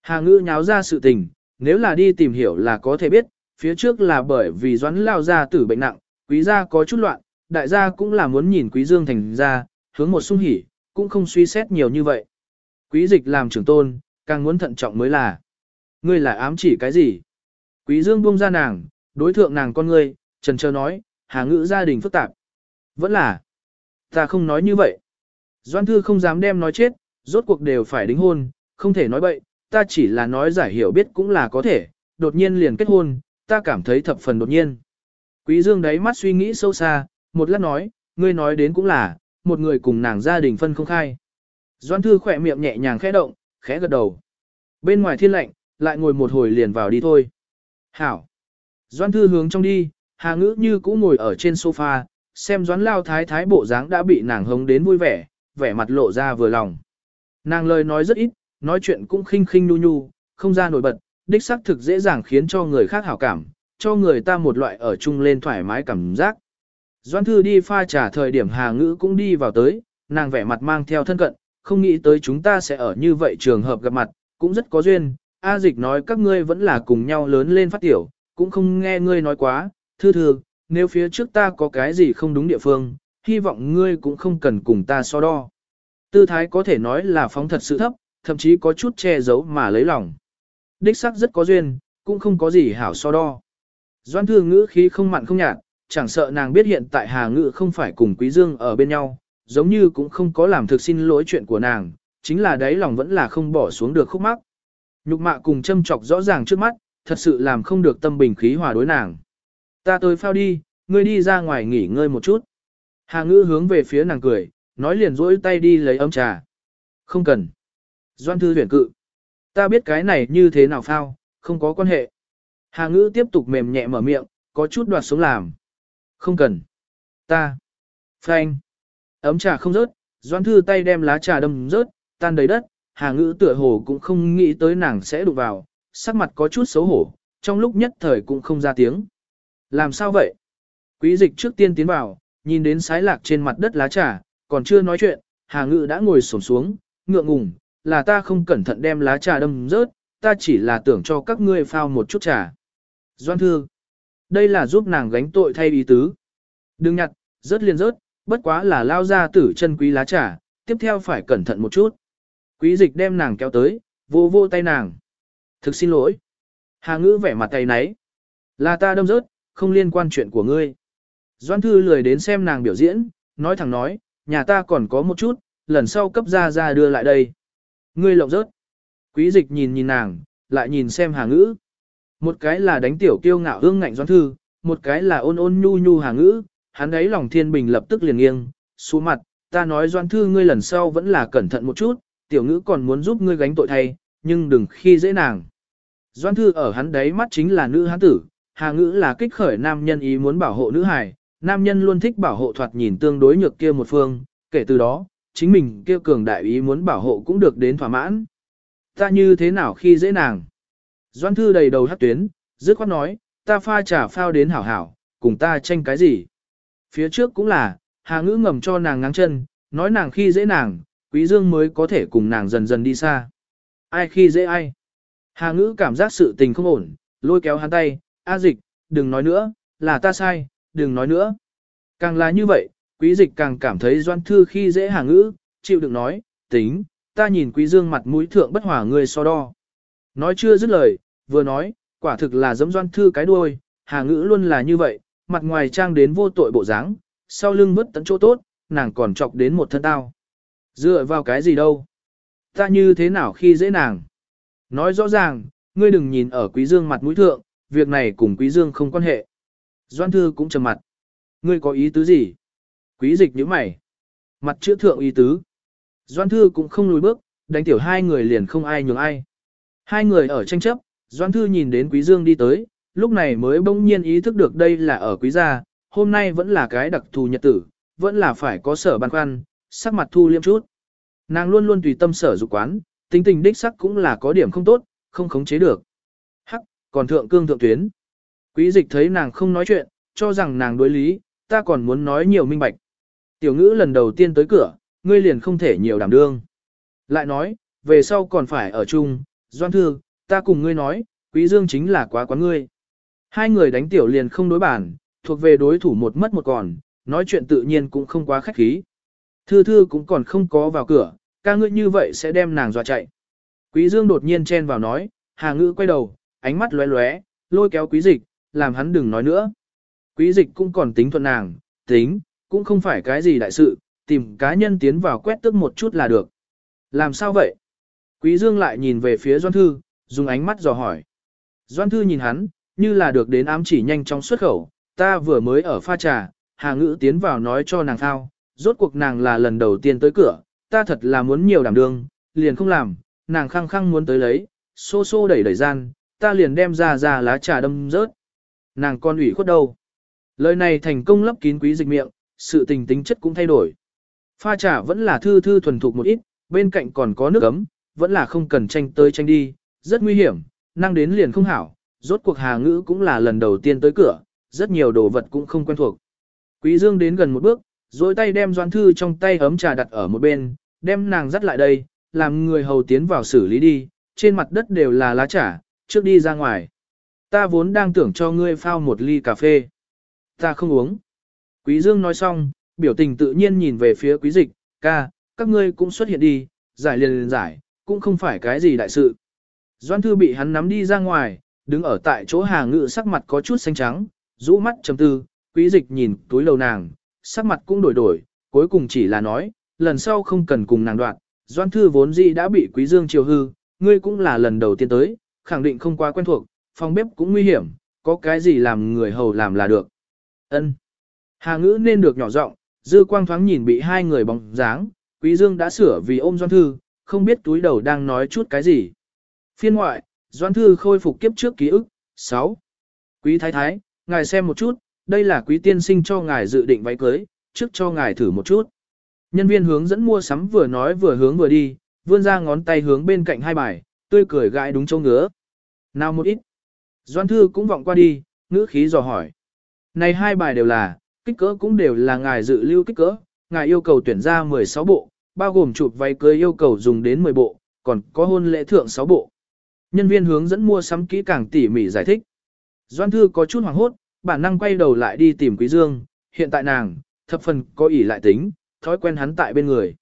Hà ngữ nháo ra sự tình, nếu là đi tìm hiểu là có thể biết, phía trước là bởi vì doãn lao ra tử bệnh nặng, quý gia có chút loạn, đại gia cũng là muốn nhìn quý dương thành ra, hướng một sung hỉ, cũng không suy xét nhiều như vậy. Quý dịch làm trưởng tôn, càng muốn thận trọng mới là. Ngươi là ám chỉ cái gì? Quý dương buông ra nàng, đối thượng nàng con ngươi, trần trơ nói, hà ngữ gia đình phức tạp. Vẫn là. Ta không nói như vậy. Doan thư không dám đem nói chết, rốt cuộc đều phải đính hôn, không thể nói bậy, ta chỉ là nói giải hiểu biết cũng là có thể, đột nhiên liền kết hôn, ta cảm thấy thập phần đột nhiên. Quý Dương đáy mắt suy nghĩ sâu xa, một lát nói, ngươi nói đến cũng là, một người cùng nàng gia đình phân không khai. Doan thư khỏe miệng nhẹ nhàng khẽ động, khẽ gật đầu. Bên ngoài thiên lạnh, lại ngồi một hồi liền vào đi thôi. Hảo. Doan thư hướng trong đi, hà ngữ như cũ ngồi ở trên sofa, xem Doãn lao thái thái bộ dáng đã bị nàng hống đến vui vẻ, vẻ mặt lộ ra vừa lòng. Nàng lời nói rất ít, nói chuyện cũng khinh khinh nu nhu, không ra nổi bật, đích xác thực dễ dàng khiến cho người khác hảo cảm, cho người ta một loại ở chung lên thoải mái cảm giác. Doan thư đi pha trà thời điểm hà ngữ cũng đi vào tới, nàng vẻ mặt mang theo thân cận, không nghĩ tới chúng ta sẽ ở như vậy trường hợp gặp mặt, cũng rất có duyên. A dịch nói các ngươi vẫn là cùng nhau lớn lên phát tiểu, cũng không nghe ngươi nói quá, thư thư, nếu phía trước ta có cái gì không đúng địa phương, hy vọng ngươi cũng không cần cùng ta so đo. Tư thái có thể nói là phóng thật sự thấp, thậm chí có chút che giấu mà lấy lòng. Đích sắc rất có duyên, cũng không có gì hảo so đo. Doan thư ngữ khí không mặn không nhạt, chẳng sợ nàng biết hiện tại Hà Ngữ không phải cùng Quý Dương ở bên nhau, giống như cũng không có làm thực xin lỗi chuyện của nàng, chính là đấy lòng vẫn là không bỏ xuống được khúc mắc. Nhục mạ cùng châm chọc rõ ràng trước mắt, thật sự làm không được tâm bình khí hòa đối nàng. Ta tôi phao đi, ngươi đi ra ngoài nghỉ ngơi một chút. Hà Ngữ hướng về phía nàng cười, nói liền rỗi tay đi lấy ấm trà. Không cần. Doan thư huyền cự. Ta biết cái này như thế nào phao, không có quan hệ. Hà ngữ tiếp tục mềm nhẹ mở miệng, có chút đoạt sống làm. Không cần. Ta. Frank. Ấm trà không rớt, doan thư tay đem lá trà đâm rớt, tan đầy đất, Hà ngữ tựa hồ cũng không nghĩ tới nàng sẽ đụng vào, sắc mặt có chút xấu hổ, trong lúc nhất thời cũng không ra tiếng. Làm sao vậy? Quý dịch trước tiên tiến vào, nhìn đến sái lạc trên mặt đất lá trà, còn chưa nói chuyện, Hà ngữ đã ngồi xổm xuống, ngượng ngùng, là ta không cẩn thận đem lá trà đâm rớt, ta chỉ là tưởng cho các ngươi phao một chút trà. Doan thư, đây là giúp nàng gánh tội thay ý tứ. Đừng nhặt, rớt liền rớt, bất quá là lao ra tử chân quý lá trà, tiếp theo phải cẩn thận một chút. Quý dịch đem nàng kéo tới, vô vô tay nàng. Thực xin lỗi. Hà ngữ vẻ mặt tay nấy. Là ta đâm rớt, không liên quan chuyện của ngươi. Doan thư lười đến xem nàng biểu diễn, nói thẳng nói, nhà ta còn có một chút, lần sau cấp ra ra đưa lại đây. Ngươi lộng rớt. Quý dịch nhìn nhìn nàng, lại nhìn xem hà ngữ. Một cái là đánh tiểu kiêu ngạo hương ngạnh doan thư, một cái là ôn ôn nhu nhu hà ngữ, hắn ấy lòng thiên bình lập tức liền nghiêng, xuống mặt, ta nói doan thư ngươi lần sau vẫn là cẩn thận một chút, tiểu ngữ còn muốn giúp ngươi gánh tội thay, nhưng đừng khi dễ nàng. Doan thư ở hắn đấy mắt chính là nữ hán tử, hà ngữ là kích khởi nam nhân ý muốn bảo hộ nữ hài, nam nhân luôn thích bảo hộ thoạt nhìn tương đối nhược kia một phương, kể từ đó, chính mình kêu cường đại ý muốn bảo hộ cũng được đến thỏa mãn. Ta như thế nào khi dễ nàng? Doan thư đầy đầu hát tuyến, dứt khoát nói, ta pha trà phao đến hảo hảo, cùng ta tranh cái gì? Phía trước cũng là, hà ngữ ngầm cho nàng ngáng chân, nói nàng khi dễ nàng, quý dương mới có thể cùng nàng dần dần đi xa. Ai khi dễ ai? Hà ngữ cảm giác sự tình không ổn, lôi kéo hắn tay, A dịch, đừng nói nữa, là ta sai, đừng nói nữa. Càng là như vậy, quý dịch càng cảm thấy doan thư khi dễ hà ngữ, chịu đựng nói, tính, ta nhìn quý dương mặt mũi thượng bất hòa người so đo. Nói chưa dứt lời, vừa nói, quả thực là giống doan thư cái đuôi, hà ngữ luôn là như vậy, mặt ngoài trang đến vô tội bộ dáng, sau lưng mất tận chỗ tốt, nàng còn chọc đến một thân tao. Dựa vào cái gì đâu? Ta như thế nào khi dễ nàng? Nói rõ ràng, ngươi đừng nhìn ở quý dương mặt mũi thượng, việc này cùng quý dương không quan hệ. Doan thư cũng trầm mặt. Ngươi có ý tứ gì? Quý dịch nhíu mày. Mặt chữa thượng ý tứ. Doan thư cũng không lùi bước, đánh tiểu hai người liền không ai nhường ai. Hai người ở tranh chấp, Doan thư nhìn đến quý dương đi tới, lúc này mới bỗng nhiên ý thức được đây là ở quý gia, hôm nay vẫn là cái đặc thù nhật tử, vẫn là phải có sở băn khoăn, sắc mặt thu liêm chút. Nàng luôn luôn tùy tâm sở dục quán, tính tình đích sắc cũng là có điểm không tốt, không khống chế được. Hắc, còn thượng cương thượng tuyến. Quý dịch thấy nàng không nói chuyện, cho rằng nàng đối lý, ta còn muốn nói nhiều minh bạch. Tiểu ngữ lần đầu tiên tới cửa, ngươi liền không thể nhiều đảm đương. Lại nói, về sau còn phải ở chung, doan thư, ta cùng ngươi nói, quý dương chính là quá quán ngươi. Hai người đánh tiểu liền không đối bản, thuộc về đối thủ một mất một còn, nói chuyện tự nhiên cũng không quá khách khí. Thư thư cũng còn không có vào cửa, ca ngươi như vậy sẽ đem nàng dọa chạy. Quý Dương đột nhiên chen vào nói, Hà Ngữ quay đầu, ánh mắt lóe lóe, lôi kéo Quý Dịch, làm hắn đừng nói nữa. Quý Dịch cũng còn tính thuận nàng, tính, cũng không phải cái gì đại sự, tìm cá nhân tiến vào quét tức một chút là được. Làm sao vậy? Quý Dương lại nhìn về phía Doan Thư, dùng ánh mắt dò hỏi. Doan Thư nhìn hắn, như là được đến ám chỉ nhanh trong xuất khẩu, ta vừa mới ở pha trà, Hà Ngữ tiến vào nói cho nàng thao, rốt cuộc nàng là lần đầu tiên tới cửa, ta thật là muốn nhiều đảm đương, liền không làm, nàng khăng khăng muốn tới lấy, xô xô đẩy đẩy gian, ta liền đem ra ra lá trà đâm rớt. Nàng con ủy khuất đâu. Lời này thành công lấp kín quý dịch miệng, sự tình tính chất cũng thay đổi. Pha trà vẫn là thư thư thuần thục một ít, bên cạnh còn có nước ấm, vẫn là không cần tranh tới tranh đi, rất nguy hiểm, năng đến liền không hảo, rốt cuộc hà ngữ cũng là lần đầu tiên tới cửa, rất nhiều đồ vật cũng không quen thuộc. Quý Dương đến gần một bước, rồi tay đem doan thư trong tay ấm trà đặt ở một bên, đem nàng dắt lại đây, làm người hầu tiến vào xử lý đi, trên mặt đất đều là lá trà, trước đi ra ngoài. Ta vốn đang tưởng cho ngươi phao một ly cà phê. Ta không uống. Quý Dương nói xong, biểu tình tự nhiên nhìn về phía quý dịch, ca, các ngươi cũng xuất hiện đi, giải liền liền giải, cũng không phải cái gì đại sự. Doan thư bị hắn nắm đi ra ngoài, đứng ở tại chỗ hà ngự sắc mặt có chút xanh trắng, rũ mắt chấm tư, quý dịch nhìn túi lầu nàng, sắc mặt cũng đổi đổi, cuối cùng chỉ là nói, lần sau không cần cùng nàng đoạn, doan thư vốn dĩ đã bị quý dương chiều hư, ngươi cũng là lần đầu tiên tới, khẳng định không quá quen thuộc, phòng bếp cũng nguy hiểm, có cái gì làm người hầu làm là được. Ân. Hà ngữ nên được nhỏ giọng, dư quang thoáng nhìn bị hai người bóng dáng, quý dương đã sửa vì ôm doan thư, không biết túi đầu đang nói chút cái gì. Phiên ngoại, doan thư khôi phục kiếp trước ký ức, 6. Quý thái thái, ngài xem một chút, đây là quý tiên sinh cho ngài dự định váy cưới, trước cho ngài thử một chút. Nhân viên hướng dẫn mua sắm vừa nói vừa hướng vừa đi, vươn ra ngón tay hướng bên cạnh hai bài, tươi cười gãi đúng châu ngứa. Nào một ít. Doan thư cũng vọng qua đi, ngữ khí dò hỏi. Này hai bài đều là, kích cỡ cũng đều là ngài dự lưu kích cỡ, ngài yêu cầu tuyển ra 16 bộ, bao gồm chụp váy cưới yêu cầu dùng đến 10 bộ, còn có hôn lễ thượng 6 bộ. Nhân viên hướng dẫn mua sắm kỹ càng tỉ mỉ giải thích. Doan thư có chút hoảng hốt, bản năng quay đầu lại đi tìm Quý Dương, hiện tại nàng, thập phần có ỷ lại tính, thói quen hắn tại bên người.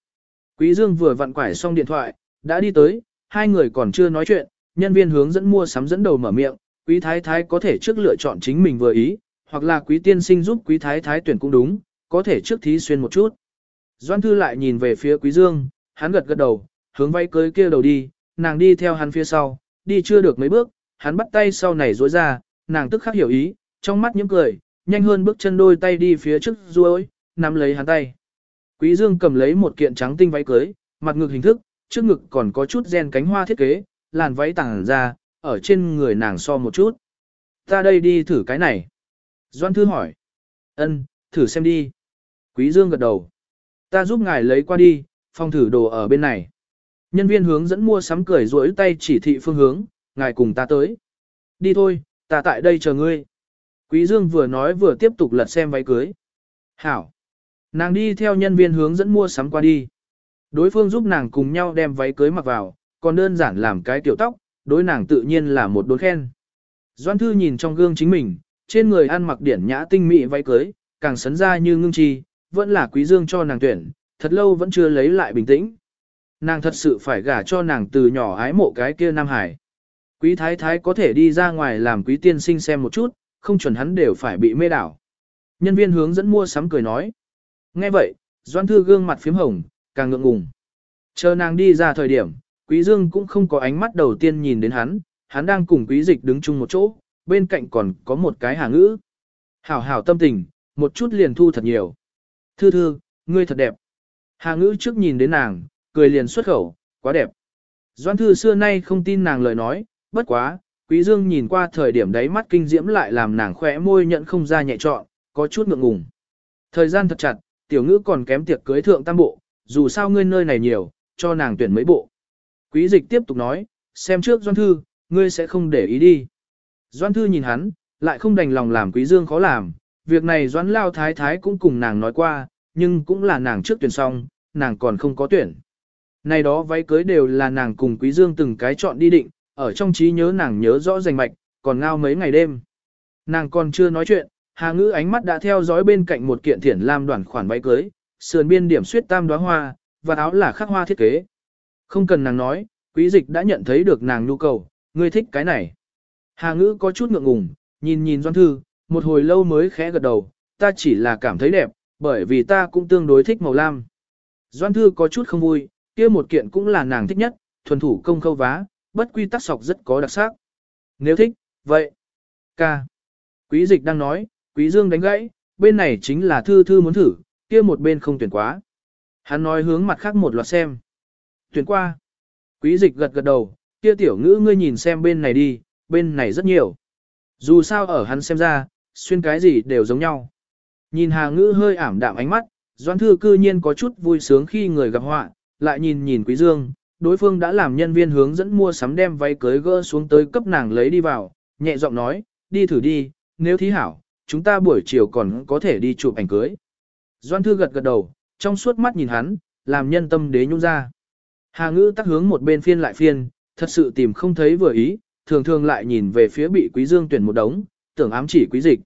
Quý Dương vừa vặn quải xong điện thoại, đã đi tới, hai người còn chưa nói chuyện, nhân viên hướng dẫn mua sắm dẫn đầu mở miệng, quý thái thái có thể trước lựa chọn chính mình vừa ý, hoặc là quý tiên sinh giúp quý thái thái tuyển cũng đúng, có thể trước thí xuyên một chút. Doan thư lại nhìn về phía quý dương, hắn gật gật đầu, hướng váy cưới kia đầu đi, nàng đi theo hắn phía sau, đi chưa được mấy bước, hắn bắt tay sau này rối ra, nàng tức khắc hiểu ý, trong mắt những cười, nhanh hơn bước chân đôi tay đi phía trước ruôi, nắm lấy hắn tay. Quý dương cầm lấy một kiện trắng tinh váy cưới, mặt ngực hình thức, trước ngực còn có chút gen cánh hoa thiết kế, làn váy tàng ra, ở trên người nàng so một chút. Ta đây đi thử cái này. Doan Thư hỏi. Ân, thử xem đi. Quý Dương gật đầu. Ta giúp ngài lấy qua đi, phòng thử đồ ở bên này. Nhân viên hướng dẫn mua sắm cười rỗi tay chỉ thị phương hướng, ngài cùng ta tới. Đi thôi, ta tại đây chờ ngươi. Quý Dương vừa nói vừa tiếp tục lật xem váy cưới. Hảo. Nàng đi theo nhân viên hướng dẫn mua sắm qua đi. Đối phương giúp nàng cùng nhau đem váy cưới mặc vào, còn đơn giản làm cái tiểu tóc, đối nàng tự nhiên là một đốn khen. Doan Thư nhìn trong gương chính mình, trên người ăn mặc điển nhã tinh mỹ váy cưới, càng sấn ra như ngưng chi, vẫn là quý dương cho nàng tuyển, thật lâu vẫn chưa lấy lại bình tĩnh. Nàng thật sự phải gả cho nàng từ nhỏ ái mộ cái kia Nam Hải. Quý thái thái có thể đi ra ngoài làm quý tiên sinh xem một chút, không chuẩn hắn đều phải bị mê đảo. Nhân viên hướng dẫn mua sắm cười nói. Nghe vậy, Doan Thư gương mặt phím hồng, càng ngượng ngùng. Chờ nàng đi ra thời điểm, Quý Dương cũng không có ánh mắt đầu tiên nhìn đến hắn, hắn đang cùng Quý Dịch đứng chung một chỗ, bên cạnh còn có một cái hà ngữ. Hảo hảo tâm tình, một chút liền thu thật nhiều. Thư thư, ngươi thật đẹp. Hà ngữ trước nhìn đến nàng, cười liền xuất khẩu, quá đẹp. Doan thư xưa nay không tin nàng lời nói, bất quá, Quý Dương nhìn qua thời điểm đấy mắt kinh diễm lại làm nàng khỏe môi nhận không ra nhẹ trọn, có chút ngượng ngùng. Thời gian thật chặt, tiểu ngữ còn kém tiệc cưới thượng tam bộ, dù sao ngươi nơi này nhiều, cho nàng tuyển mấy bộ. Quý dịch tiếp tục nói, xem trước Doan Thư, ngươi sẽ không để ý đi. Doan Thư nhìn hắn, lại không đành lòng làm Quý Dương khó làm, việc này Doãn Lao Thái Thái cũng cùng nàng nói qua, nhưng cũng là nàng trước tuyển xong, nàng còn không có tuyển. Này đó váy cưới đều là nàng cùng Quý Dương từng cái chọn đi định, ở trong trí nhớ nàng nhớ rõ rành mạch, còn ngao mấy ngày đêm. Nàng còn chưa nói chuyện, Hà Ngữ ánh mắt đã theo dõi bên cạnh một kiện thiển lam đoàn khoản váy cưới, sườn biên điểm suyết tam đóa hoa, và áo là khắc hoa thiết kế. Không cần nàng nói, quý dịch đã nhận thấy được nàng nhu cầu, ngươi thích cái này. Hà ngữ có chút ngượng ngùng, nhìn nhìn Doan Thư, một hồi lâu mới khẽ gật đầu, ta chỉ là cảm thấy đẹp, bởi vì ta cũng tương đối thích màu lam. Doan Thư có chút không vui, kia một kiện cũng là nàng thích nhất, thuần thủ công khâu vá, bất quy tắc sọc rất có đặc sắc. Nếu thích, vậy. Ca. Quý dịch đang nói, quý dương đánh gãy, bên này chính là Thư Thư muốn thử, kia một bên không tuyển quá. Hắn nói hướng mặt khác một loạt xem. Tuyển qua. Quý dịch gật gật đầu, kia tiểu ngữ ngươi nhìn xem bên này đi, bên này rất nhiều. Dù sao ở hắn xem ra, xuyên cái gì đều giống nhau. Nhìn hà ngữ hơi ảm đạm ánh mắt, doan thư cư nhiên có chút vui sướng khi người gặp họa, lại nhìn nhìn quý dương, đối phương đã làm nhân viên hướng dẫn mua sắm đem váy cưới gỡ xuống tới cấp nàng lấy đi vào, nhẹ giọng nói, đi thử đi, nếu thí hảo, chúng ta buổi chiều còn có thể đi chụp ảnh cưới. Doan thư gật gật đầu, trong suốt mắt nhìn hắn, làm nhân tâm đế nhung ra. Hà ngữ tắc hướng một bên phiên lại phiên, thật sự tìm không thấy vừa ý, thường thường lại nhìn về phía bị quý dương tuyển một đống, tưởng ám chỉ quý dịch.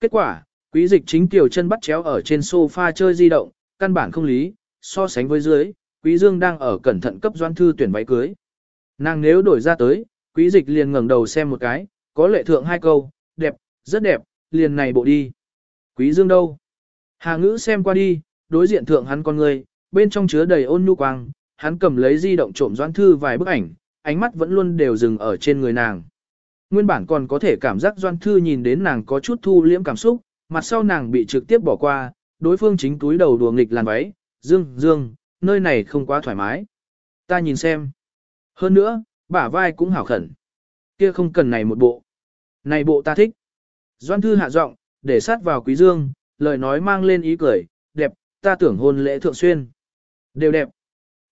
Kết quả, quý dịch chính tiểu chân bắt chéo ở trên sofa chơi di động, căn bản không lý, so sánh với dưới, quý dương đang ở cẩn thận cấp doan thư tuyển váy cưới. Nàng nếu đổi ra tới, quý dịch liền ngẩng đầu xem một cái, có lệ thượng hai câu, đẹp, rất đẹp, liền này bộ đi. Quý dương đâu? Hà ngữ xem qua đi, đối diện thượng hắn con người, bên trong chứa đầy ôn nhu quang, hắn cầm lấy di động trộm doan thư vài bức ảnh, ánh mắt vẫn luôn đều dừng ở trên người nàng. Nguyên bản còn có thể cảm giác doan thư nhìn đến nàng có chút thu liễm cảm xúc, mặt sau nàng bị trực tiếp bỏ qua, đối phương chính túi đầu đùa nghịch làn váy, dương, dương, nơi này không quá thoải mái. Ta nhìn xem. Hơn nữa, bả vai cũng hảo khẩn. Kia không cần này một bộ. Này bộ ta thích. Doan thư hạ giọng, để sát vào quý dương, lời nói mang lên ý cười, đẹp, ta tưởng hôn lễ thượng xuyên. Đều đẹp.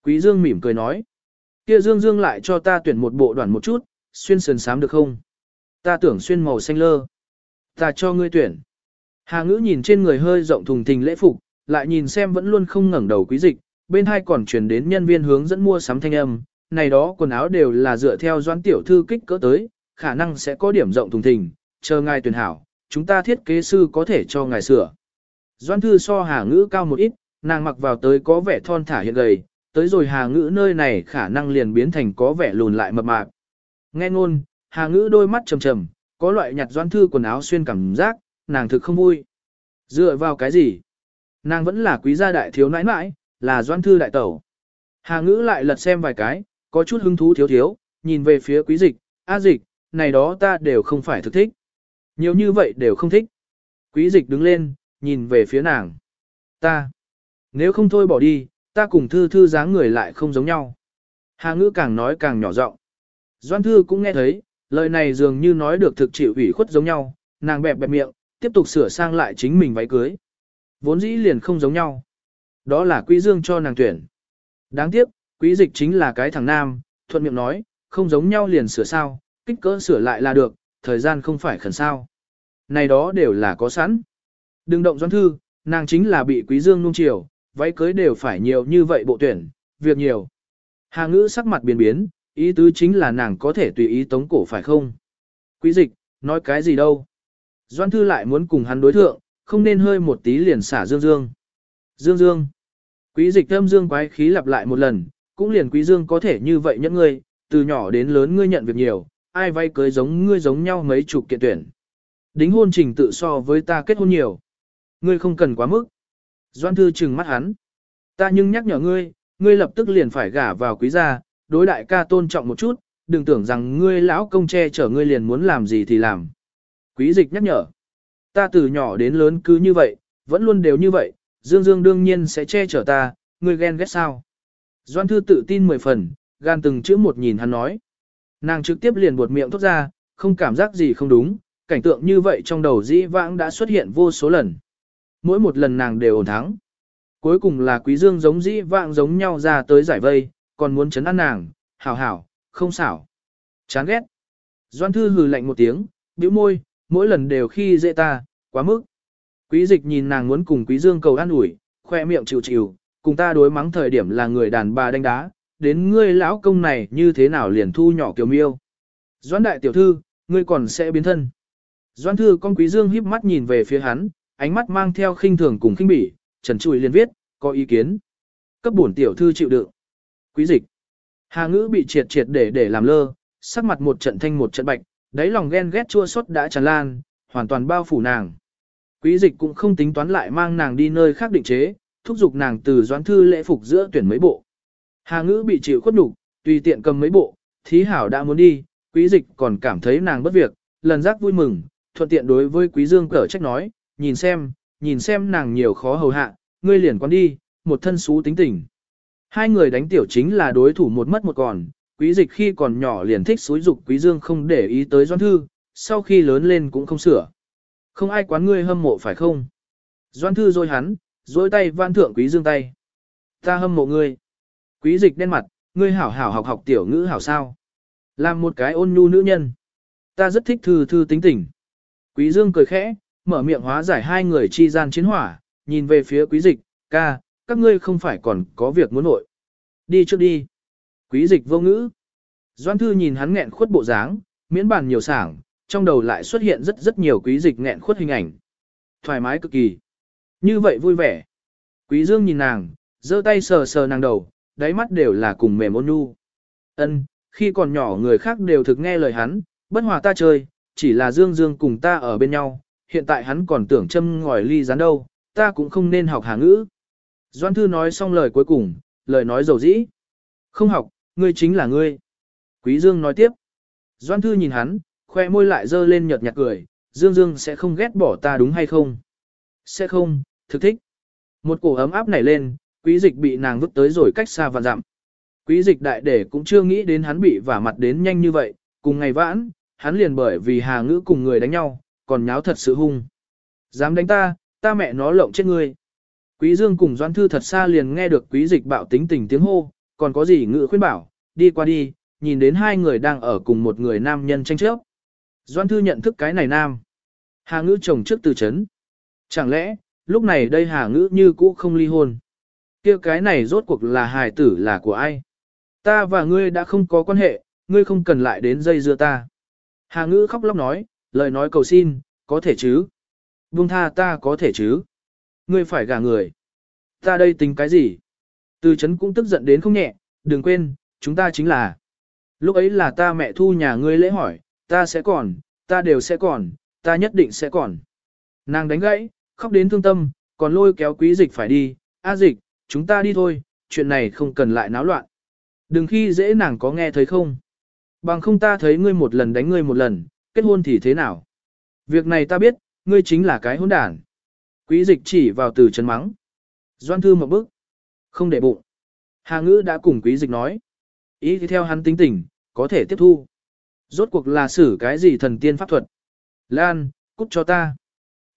Quý Dương mỉm cười nói. Kia Dương Dương lại cho ta tuyển một bộ đoàn một chút, xuyên sườn sám được không? Ta tưởng xuyên màu xanh lơ. Ta cho ngươi tuyển. Hà ngữ nhìn trên người hơi rộng thùng thình lễ phục, lại nhìn xem vẫn luôn không ngẩng đầu quý dịch, bên hai còn truyền đến nhân viên hướng dẫn mua sắm thanh âm, này đó quần áo đều là dựa theo doãn tiểu thư kích cỡ tới, khả năng sẽ có điểm rộng thùng thình, chờ ngài tuyển hảo, chúng ta thiết kế sư có thể cho ngài sửa. Doãn thư so hà ngữ cao một ít, nàng mặc vào tới có vẻ thon thả hiện gầy, tới rồi hà ngữ nơi này khả năng liền biến thành có vẻ lùn lại mập mạp. Nghe ngôn, hà ngữ đôi mắt trầm trầm, có loại nhặt doãn thư quần áo xuyên cảm giác, nàng thực không vui. Dựa vào cái gì? Nàng vẫn là quý gia đại thiếu nãi nãi, là doãn thư đại tẩu. Hà ngữ lại lật xem vài cái, có chút hứng thú thiếu thiếu, nhìn về phía quý dịch, a dịch, này đó ta đều không phải thực thích. Nhiều như vậy đều không thích. Quý dịch đứng lên, nhìn về phía nàng. Ta, nếu không thôi bỏ đi, ta cùng thư thư dáng người lại không giống nhau. Hà ngữ càng nói càng nhỏ giọng. Doan thư cũng nghe thấy, lời này dường như nói được thực chịu ủy khuất giống nhau, nàng bẹp bẹp miệng, tiếp tục sửa sang lại chính mình váy cưới. Vốn dĩ liền không giống nhau. Đó là quý dương cho nàng tuyển. Đáng tiếc, quý dịch chính là cái thằng nam, thuận miệng nói, không giống nhau liền sửa sao, kích cỡ sửa lại là được, thời gian không phải khẩn sao. Này đó đều là có sẵn. Đừng động doan thư, nàng chính là bị quý dương nung chiều, váy cưới đều phải nhiều như vậy bộ tuyển, việc nhiều. Hà ngữ sắc mặt biến biến, ý tứ chính là nàng có thể tùy ý tống cổ phải không? Quý dịch, nói cái gì đâu? Doan thư lại muốn cùng hắn đối thượng, không nên hơi một tí liền xả dương dương. Dương dương. Quý dịch thâm dương quái khí lặp lại một lần, cũng liền quý dương có thể như vậy nhẫn ngươi, từ nhỏ đến lớn ngươi nhận việc nhiều, ai vay cưới giống ngươi giống nhau mấy chục kiện tuyển. Đính hôn trình tự so với ta kết hôn nhiều. Ngươi không cần quá mức. Doan thư trừng mắt hắn. Ta nhưng nhắc nhở ngươi, ngươi lập tức liền phải gả vào quý gia, đối đại ca tôn trọng một chút, đừng tưởng rằng ngươi lão công che chở ngươi liền muốn làm gì thì làm. Quý dịch nhắc nhở. Ta từ nhỏ đến lớn cứ như vậy, vẫn luôn đều như vậy, Dương Dương đương nhiên sẽ che chở ta, ngươi ghen ghét sao. Doan thư tự tin mười phần, gan từng chữ một nhìn hắn nói. Nàng trực tiếp liền buột miệng thốt ra, không cảm giác gì không đúng, cảnh tượng như vậy trong đầu dĩ vãng đã xuất hiện vô số lần. Mỗi một lần nàng đều ổn thắng. Cuối cùng là quý dương giống dĩ vãng giống nhau ra tới giải vây, còn muốn chấn an nàng, hảo hảo, không xảo. Chán ghét. Doan thư hừ lạnh một tiếng, bĩu môi, mỗi lần đều khi dễ ta, quá mức. Quý dịch nhìn nàng muốn cùng quý dương cầu an ủi, khoe miệng chịu chịu, cùng ta đối mắng thời điểm là người đàn bà đánh đá, đến ngươi lão công này như thế nào liền thu nhỏ kiều miêu. Doan đại tiểu thư, ngươi còn sẽ biến thân. Doan thư con quý dương híp mắt nhìn về phía hắn, ánh mắt mang theo khinh thường cùng khinh bỉ, trần trụi liền viết, có ý kiến. Cấp bổn tiểu thư chịu đựng. Quý dịch. Hà ngữ bị triệt triệt để để làm lơ, sắc mặt một trận thanh một trận bạch, đáy lòng ghen ghét chua xót đã tràn lan, hoàn toàn bao phủ nàng. Quý dịch cũng không tính toán lại mang nàng đi nơi khác định chế, thúc giục nàng từ doãn thư lễ phục giữa tuyển mấy bộ. Hà ngữ bị chịu khuất nhục, tùy tiện cầm mấy bộ, thí hảo đã muốn đi, quý dịch còn cảm thấy nàng bất việc, lần giác vui mừng, thuận tiện đối với quý dương cở trách nói, nhìn xem, nhìn xem nàng nhiều khó hầu hạ, ngươi liền quan đi, một thân xú tính tình. Hai người đánh tiểu chính là đối thủ một mất một còn, quý dịch khi còn nhỏ liền thích xúi dục quý dương không để ý tới doan thư, sau khi lớn lên cũng không sửa. Không ai quán ngươi hâm mộ phải không? Doan thư rồi hắn, dối tay van thượng quý dương tay. Ta hâm mộ ngươi. Quý dịch đen mặt, ngươi hảo hảo học học tiểu ngữ hảo sao. Làm một cái ôn nhu nữ nhân. Ta rất thích thư thư tính tình. Quý dương cười khẽ, mở miệng hóa giải hai người chi gian chiến hỏa, nhìn về phía quý dịch, ca, các ngươi không phải còn có việc muốn nội. Đi trước đi. Quý dịch vô ngữ. Doan thư nhìn hắn nghẹn khuất bộ dáng, miễn bàn nhiều sảng, trong đầu lại xuất hiện rất rất nhiều quý dịch nghẹn khuất hình ảnh. Thoải mái cực kỳ. Như vậy vui vẻ. Quý dương nhìn nàng, giơ tay sờ sờ nàng đầu, đáy mắt đều là cùng mềm ôn nhu. Ân, khi còn nhỏ người khác đều thực nghe lời hắn, bất hòa ta chơi, chỉ là dương dương cùng ta ở bên nhau, hiện tại hắn còn tưởng châm ngòi ly rán đâu, ta cũng không nên học hà ngữ. Doan thư nói xong lời cuối cùng, lời nói dầu dĩ. Không học, ngươi chính là ngươi. Quý Dương nói tiếp. Doan thư nhìn hắn, khoe môi lại dơ lên nhợt nhạt cười, Dương Dương sẽ không ghét bỏ ta đúng hay không? Sẽ không, thực thích. Một cổ ấm áp nảy lên, quý dịch bị nàng vứt tới rồi cách xa và dặm. Quý dịch đại để cũng chưa nghĩ đến hắn bị vả mặt đến nhanh như vậy, cùng ngày vãn, hắn liền bởi vì hà ngữ cùng người đánh nhau, còn nháo thật sự hung. Dám đánh ta, ta mẹ nó lộng chết ngươi. Quý Dương cùng Doan Thư thật xa liền nghe được quý dịch bạo tính tình tiếng hô, còn có gì ngự khuyên bảo, đi qua đi, nhìn đến hai người đang ở cùng một người nam nhân tranh chấp. Doan Thư nhận thức cái này nam. Hà ngữ chồng trước từ chấn. Chẳng lẽ, lúc này đây Hà ngữ như cũ không ly hôn. kia cái này rốt cuộc là hài tử là của ai? Ta và ngươi đã không có quan hệ, ngươi không cần lại đến dây dưa ta. Hà ngữ khóc lóc nói, lời nói cầu xin, có thể chứ? Buông tha ta có thể chứ? Ngươi phải gả người. Ta đây tính cái gì? Từ chấn cũng tức giận đến không nhẹ, đừng quên, chúng ta chính là. Lúc ấy là ta mẹ thu nhà ngươi lễ hỏi, ta sẽ còn, ta đều sẽ còn, ta nhất định sẽ còn. Nàng đánh gãy, khóc đến thương tâm, còn lôi kéo quý dịch phải đi, a dịch, chúng ta đi thôi, chuyện này không cần lại náo loạn. Đừng khi dễ nàng có nghe thấy không. Bằng không ta thấy ngươi một lần đánh ngươi một lần, kết hôn thì thế nào? Việc này ta biết, ngươi chính là cái hôn đản. Quý dịch chỉ vào từ chân mắng. Doan thư một bức. Không để bụng. Hà ngữ đã cùng quý dịch nói. Ý thì theo hắn tính tình, có thể tiếp thu. Rốt cuộc là xử cái gì thần tiên pháp thuật. Lan, cút cho ta.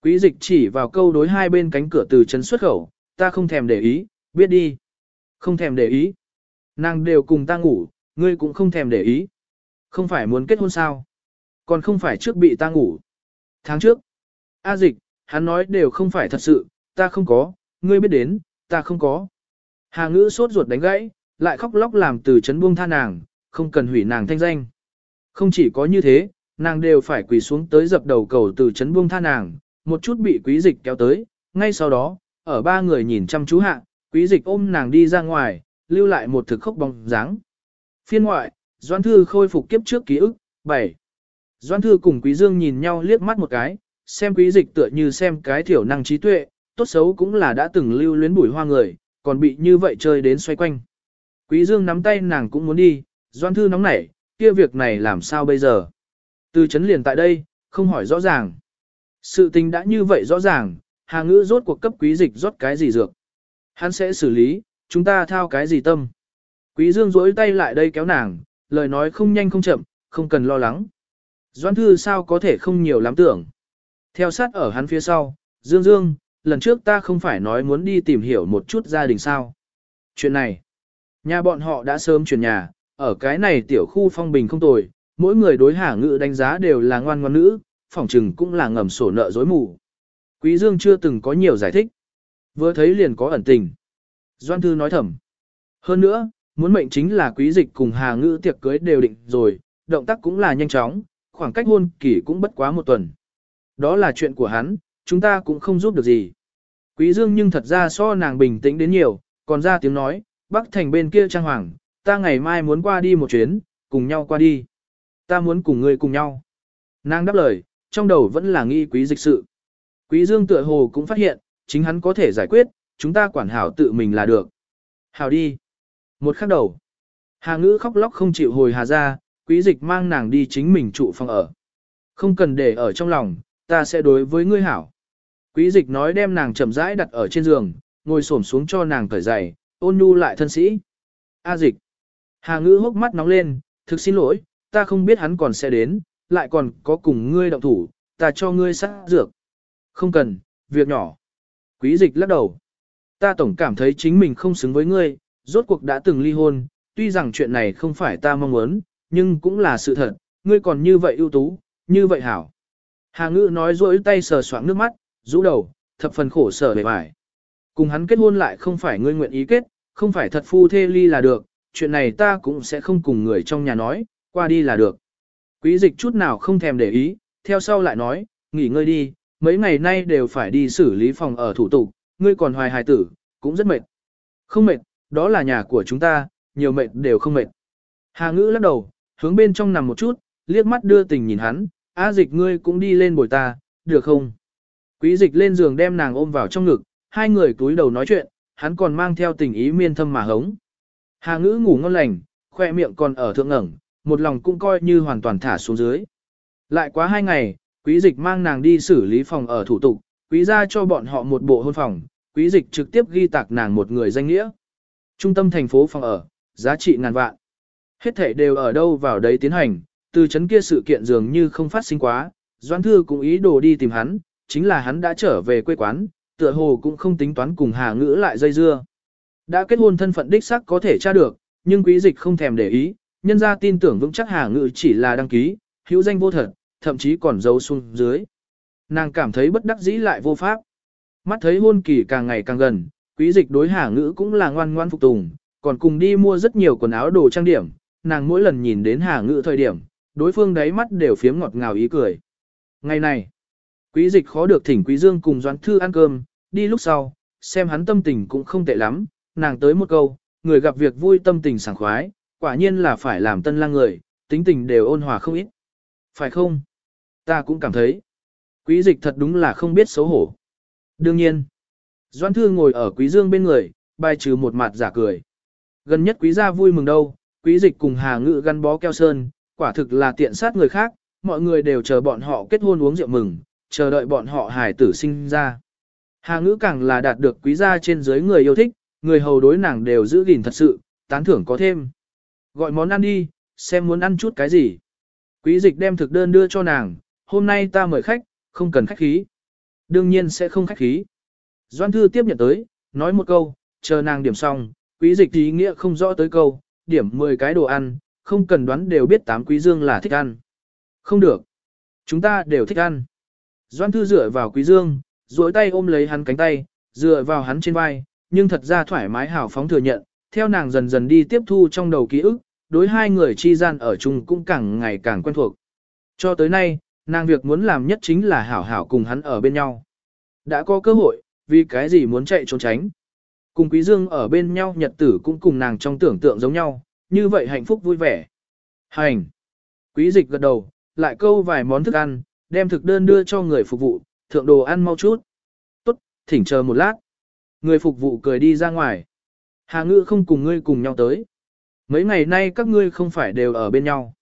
Quý dịch chỉ vào câu đối hai bên cánh cửa từ chân xuất khẩu, ta không thèm để ý, biết đi. Không thèm để ý. Nàng đều cùng ta ngủ, ngươi cũng không thèm để ý. Không phải muốn kết hôn sao? Còn không phải trước bị ta ngủ. Tháng trước, A dịch, hắn nói đều không phải thật sự, ta không có, ngươi biết đến, ta không có. Hà ngữ sốt ruột đánh gãy, lại khóc lóc làm từ chấn buông tha nàng, không cần hủy nàng thanh danh. Không chỉ có như thế, nàng đều phải quỳ xuống tới dập đầu cầu từ chấn buông tha nàng, một chút bị quý dịch kéo tới, ngay sau đó, ở ba người nhìn chăm chú hạ, quý dịch ôm nàng đi ra ngoài, lưu lại một thực khốc bóng dáng. Phiên ngoại, Doan Thư khôi phục kiếp trước ký ức, 7. Doan Thư cùng Quý Dương nhìn nhau liếc mắt một cái, xem quý dịch tựa như xem cái thiểu năng trí tuệ, tốt xấu cũng là đã từng lưu luyến bùi hoa người, còn bị như vậy chơi đến xoay quanh. Quý Dương nắm tay nàng cũng muốn đi, Doan Thư nóng nảy, kia việc này làm sao bây giờ? Từ chấn liền tại đây, không hỏi rõ ràng. Sự tình đã như vậy rõ ràng, Hà Ngữ rốt cuộc cấp quý dịch rót cái gì dược. Hắn sẽ xử lý, chúng ta thao cái gì tâm. Quý Dương rỗi tay lại đây kéo nàng, lời nói không nhanh không chậm, không cần lo lắng. Doan Thư sao có thể không nhiều lắm tưởng. Theo sát ở hắn phía sau, Dương Dương, lần trước ta không phải nói muốn đi tìm hiểu một chút gia đình sao. Chuyện này, nhà bọn họ đã sớm chuyển nhà, ở cái này tiểu khu phong bình không tồi, mỗi người đối hạ ngữ đánh giá đều là ngoan ngoan nữ, phỏng trừng cũng là ngầm sổ nợ dối mù. Quý Dương chưa từng có nhiều giải thích. Vừa thấy liền có ẩn tình. Doan Thư nói thầm. Hơn nữa, muốn mệnh chính là quý dịch cùng hà ngữ tiệc cưới đều định rồi, động tác cũng là nhanh chóng, khoảng cách hôn kỳ cũng bất quá một tuần. Đó là chuyện của hắn, chúng ta cũng không giúp được gì. Quý Dương nhưng thật ra so nàng bình tĩnh đến nhiều, còn ra tiếng nói, Bắc Thành bên kia trang hoàng, ta ngày mai muốn qua đi một chuyến, cùng nhau qua đi. Ta muốn cùng ngươi cùng nhau. Nàng đáp lời, trong đầu vẫn là nghi quý dịch sự. Quý Dương tựa hồ cũng phát hiện, chính hắn có thể giải quyết, chúng ta quản hảo tự mình là được. Hảo đi. Một khắc đầu. Hà ngữ khóc lóc không chịu hồi hà ra, quý dịch mang nàng đi chính mình trụ phòng ở. Không cần để ở trong lòng, ta sẽ đối với ngươi hảo. Quý dịch nói đem nàng chậm rãi đặt ở trên giường, ngồi xổm xuống cho nàng cởi giày, ôn nhu lại thân sĩ. A dịch. Hà ngữ hốc mắt nóng lên, thực xin lỗi, ta không biết hắn còn sẽ đến, lại còn có cùng ngươi động thủ, ta cho ngươi sát dược. Không cần, việc nhỏ. Quý dịch lắc đầu. Ta tổng cảm thấy chính mình không xứng với ngươi, rốt cuộc đã từng ly hôn, tuy rằng chuyện này không phải ta mong muốn, nhưng cũng là sự thật, ngươi còn như vậy ưu tú, như vậy hảo. Hà ngữ nói rỗi tay sờ soạng nước mắt, rũ đầu, thập phần khổ sở bề bài. Cùng hắn kết hôn lại không phải ngươi nguyện ý kết, không phải thật phu thê ly là được, chuyện này ta cũng sẽ không cùng người trong nhà nói, qua đi là được. Quý dịch chút nào không thèm để ý, theo sau lại nói, nghỉ ngơi đi, mấy ngày nay đều phải đi xử lý phòng ở thủ tục, ngươi còn hoài hài tử, cũng rất mệt. Không mệt, đó là nhà của chúng ta, nhiều mệt đều không mệt. Hà ngữ lắc đầu, hướng bên trong nằm một chút, liếc mắt đưa tình nhìn hắn, A dịch ngươi cũng đi lên bồi ta, được không? Quý dịch lên giường đem nàng ôm vào trong ngực, hai người túi đầu nói chuyện, hắn còn mang theo tình ý miên thâm mà hống. Hà ngữ ngủ ngon lành, khoe miệng còn ở thượng ngẩng, một lòng cũng coi như hoàn toàn thả xuống dưới. Lại quá hai ngày, quý dịch mang nàng đi xử lý phòng ở thủ tục, quý ra cho bọn họ một bộ hôn phòng, quý dịch trực tiếp ghi tạc nàng một người danh nghĩa. Trung tâm thành phố phòng ở, giá trị ngàn vạn. Hết thể đều ở đâu vào đấy tiến hành, từ chấn kia sự kiện dường như không phát sinh quá, Doãn Thư cũng ý đồ đi tìm hắn, chính là hắn đã trở về quê quán, tựa hồ cũng không tính toán cùng Hà Ngữ lại dây dưa. Đã kết hôn thân phận đích xác có thể tra được, nhưng quý dịch không thèm để ý, nhân ra tin tưởng vững chắc Hà ngữ chỉ là đăng ký, hữu danh vô thật, thậm chí còn giấu xuống dưới. Nàng cảm thấy bất đắc dĩ lại vô pháp. Mắt thấy hôn kỳ càng ngày càng gần, quý dịch đối Hà Ngữ cũng là ngoan ngoan phục tùng, còn cùng đi mua rất nhiều quần áo đồ trang điểm, nàng mỗi lần nhìn đến Hà Ngữ thời điểm, đối phương đáy mắt đều phiếm ngọt ngào ý cười. Ngày này, quý dịch khó được thỉnh quý dương cùng doãn thư ăn cơm, đi lúc sau, xem hắn tâm tình cũng không tệ lắm, nàng tới một câu, người gặp việc vui tâm tình sảng khoái, quả nhiên là phải làm tân lang người, tính tình đều ôn hòa không ít. Phải không? Ta cũng cảm thấy. Quý dịch thật đúng là không biết xấu hổ. Đương nhiên, Doãn Thư ngồi ở Quý Dương bên người, bài trừ một mặt giả cười. Gần nhất Quý gia vui mừng đâu, Quý dịch cùng Hà Ngự gắn bó keo sơn, quả thực là tiện sát người khác, mọi người đều chờ bọn họ kết hôn uống rượu mừng, chờ đợi bọn họ hài tử sinh ra. Hà Ngữ càng là đạt được Quý gia trên dưới người yêu thích, người hầu đối nàng đều giữ gìn thật sự, tán thưởng có thêm. Gọi món ăn đi, xem muốn ăn chút cái gì. Quý dịch đem thực đơn đưa cho nàng, hôm nay ta mời khách, không cần khách khí. Đương nhiên sẽ không khách khí. Doan thư tiếp nhận tới, nói một câu, chờ nàng điểm xong, quý dịch ý nghĩa không rõ tới câu, điểm 10 cái đồ ăn, không cần đoán đều biết tám quý dương là thích ăn. Không được. Chúng ta đều thích ăn. Doan thư dựa vào quý dương, duỗi tay ôm lấy hắn cánh tay, dựa vào hắn trên vai, nhưng thật ra thoải mái hào phóng thừa nhận, theo nàng dần dần đi tiếp thu trong đầu ký ức, đối hai người chi gian ở chung cũng càng ngày càng quen thuộc. Cho tới nay, nàng việc muốn làm nhất chính là hảo hảo cùng hắn ở bên nhau. Đã có cơ hội, vì cái gì muốn chạy trốn tránh. Cùng Quý Dương ở bên nhau nhật tử cũng cùng nàng trong tưởng tượng giống nhau, như vậy hạnh phúc vui vẻ. Hành! Quý dịch gật đầu, lại câu vài món thức ăn, đem thực đơn đưa cho người phục vụ, thượng đồ ăn mau chút. Tốt, thỉnh chờ một lát. Người phục vụ cười đi ra ngoài. Hà ngữ không cùng ngươi cùng nhau tới. Mấy ngày nay các ngươi không phải đều ở bên nhau.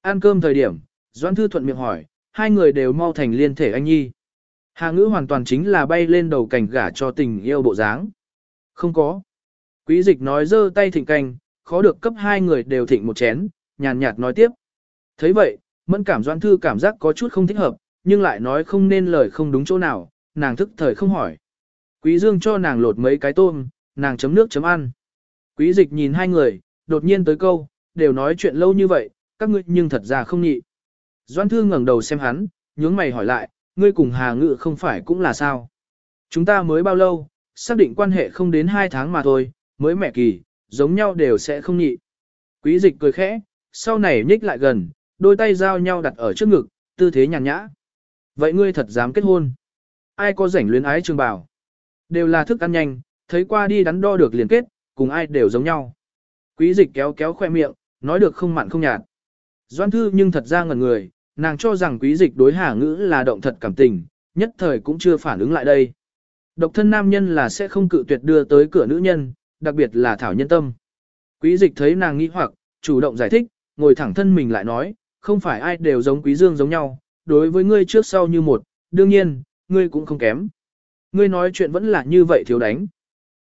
Ăn cơm thời điểm, Doãn Thư thuận miệng hỏi, hai người đều mau thành liên thể anh nhi. Hà ngữ hoàn toàn chính là bay lên đầu cảnh gả cho tình yêu bộ dáng. Không có. Quý dịch nói dơ tay thịnh canh, khó được cấp hai người đều thịnh một chén, nhàn nhạt nói tiếp. thấy vậy, mẫn cảm Doãn Thư cảm giác có chút không thích hợp, nhưng lại nói không nên lời không đúng chỗ nào, nàng thức thời không hỏi. Quý Dương cho nàng lột mấy cái tôm, nàng chấm nước chấm ăn. Quý dịch nhìn hai người, đột nhiên tới câu, đều nói chuyện lâu như vậy, các ngươi nhưng thật ra không nhị. Doan Thư ngẩng đầu xem hắn, nhướng mày hỏi lại, ngươi cùng Hà Ngự không phải cũng là sao? Chúng ta mới bao lâu, xác định quan hệ không đến hai tháng mà thôi, mới mẹ kỳ, giống nhau đều sẽ không nhị. Quý dịch cười khẽ, sau này nhích lại gần, đôi tay giao nhau đặt ở trước ngực, tư thế nhàn nhã. Vậy ngươi thật dám kết hôn? Ai có rảnh luyến ái trường bảo? Đều là thức ăn nhanh, thấy qua đi đắn đo được liền kết, cùng ai đều giống nhau. Quý dịch kéo kéo khoe miệng, nói được không mặn không nhạt. Doan thư nhưng thật ra ngẩn người, nàng cho rằng quý dịch đối hà ngữ là động thật cảm tình, nhất thời cũng chưa phản ứng lại đây. Độc thân nam nhân là sẽ không cự tuyệt đưa tới cửa nữ nhân, đặc biệt là thảo nhân tâm. Quý dịch thấy nàng nghĩ hoặc, chủ động giải thích, ngồi thẳng thân mình lại nói, không phải ai đều giống quý dương giống nhau, đối với ngươi trước sau như một, đương nhiên, ngươi cũng không kém. Ngươi nói chuyện vẫn là như vậy thiếu đánh.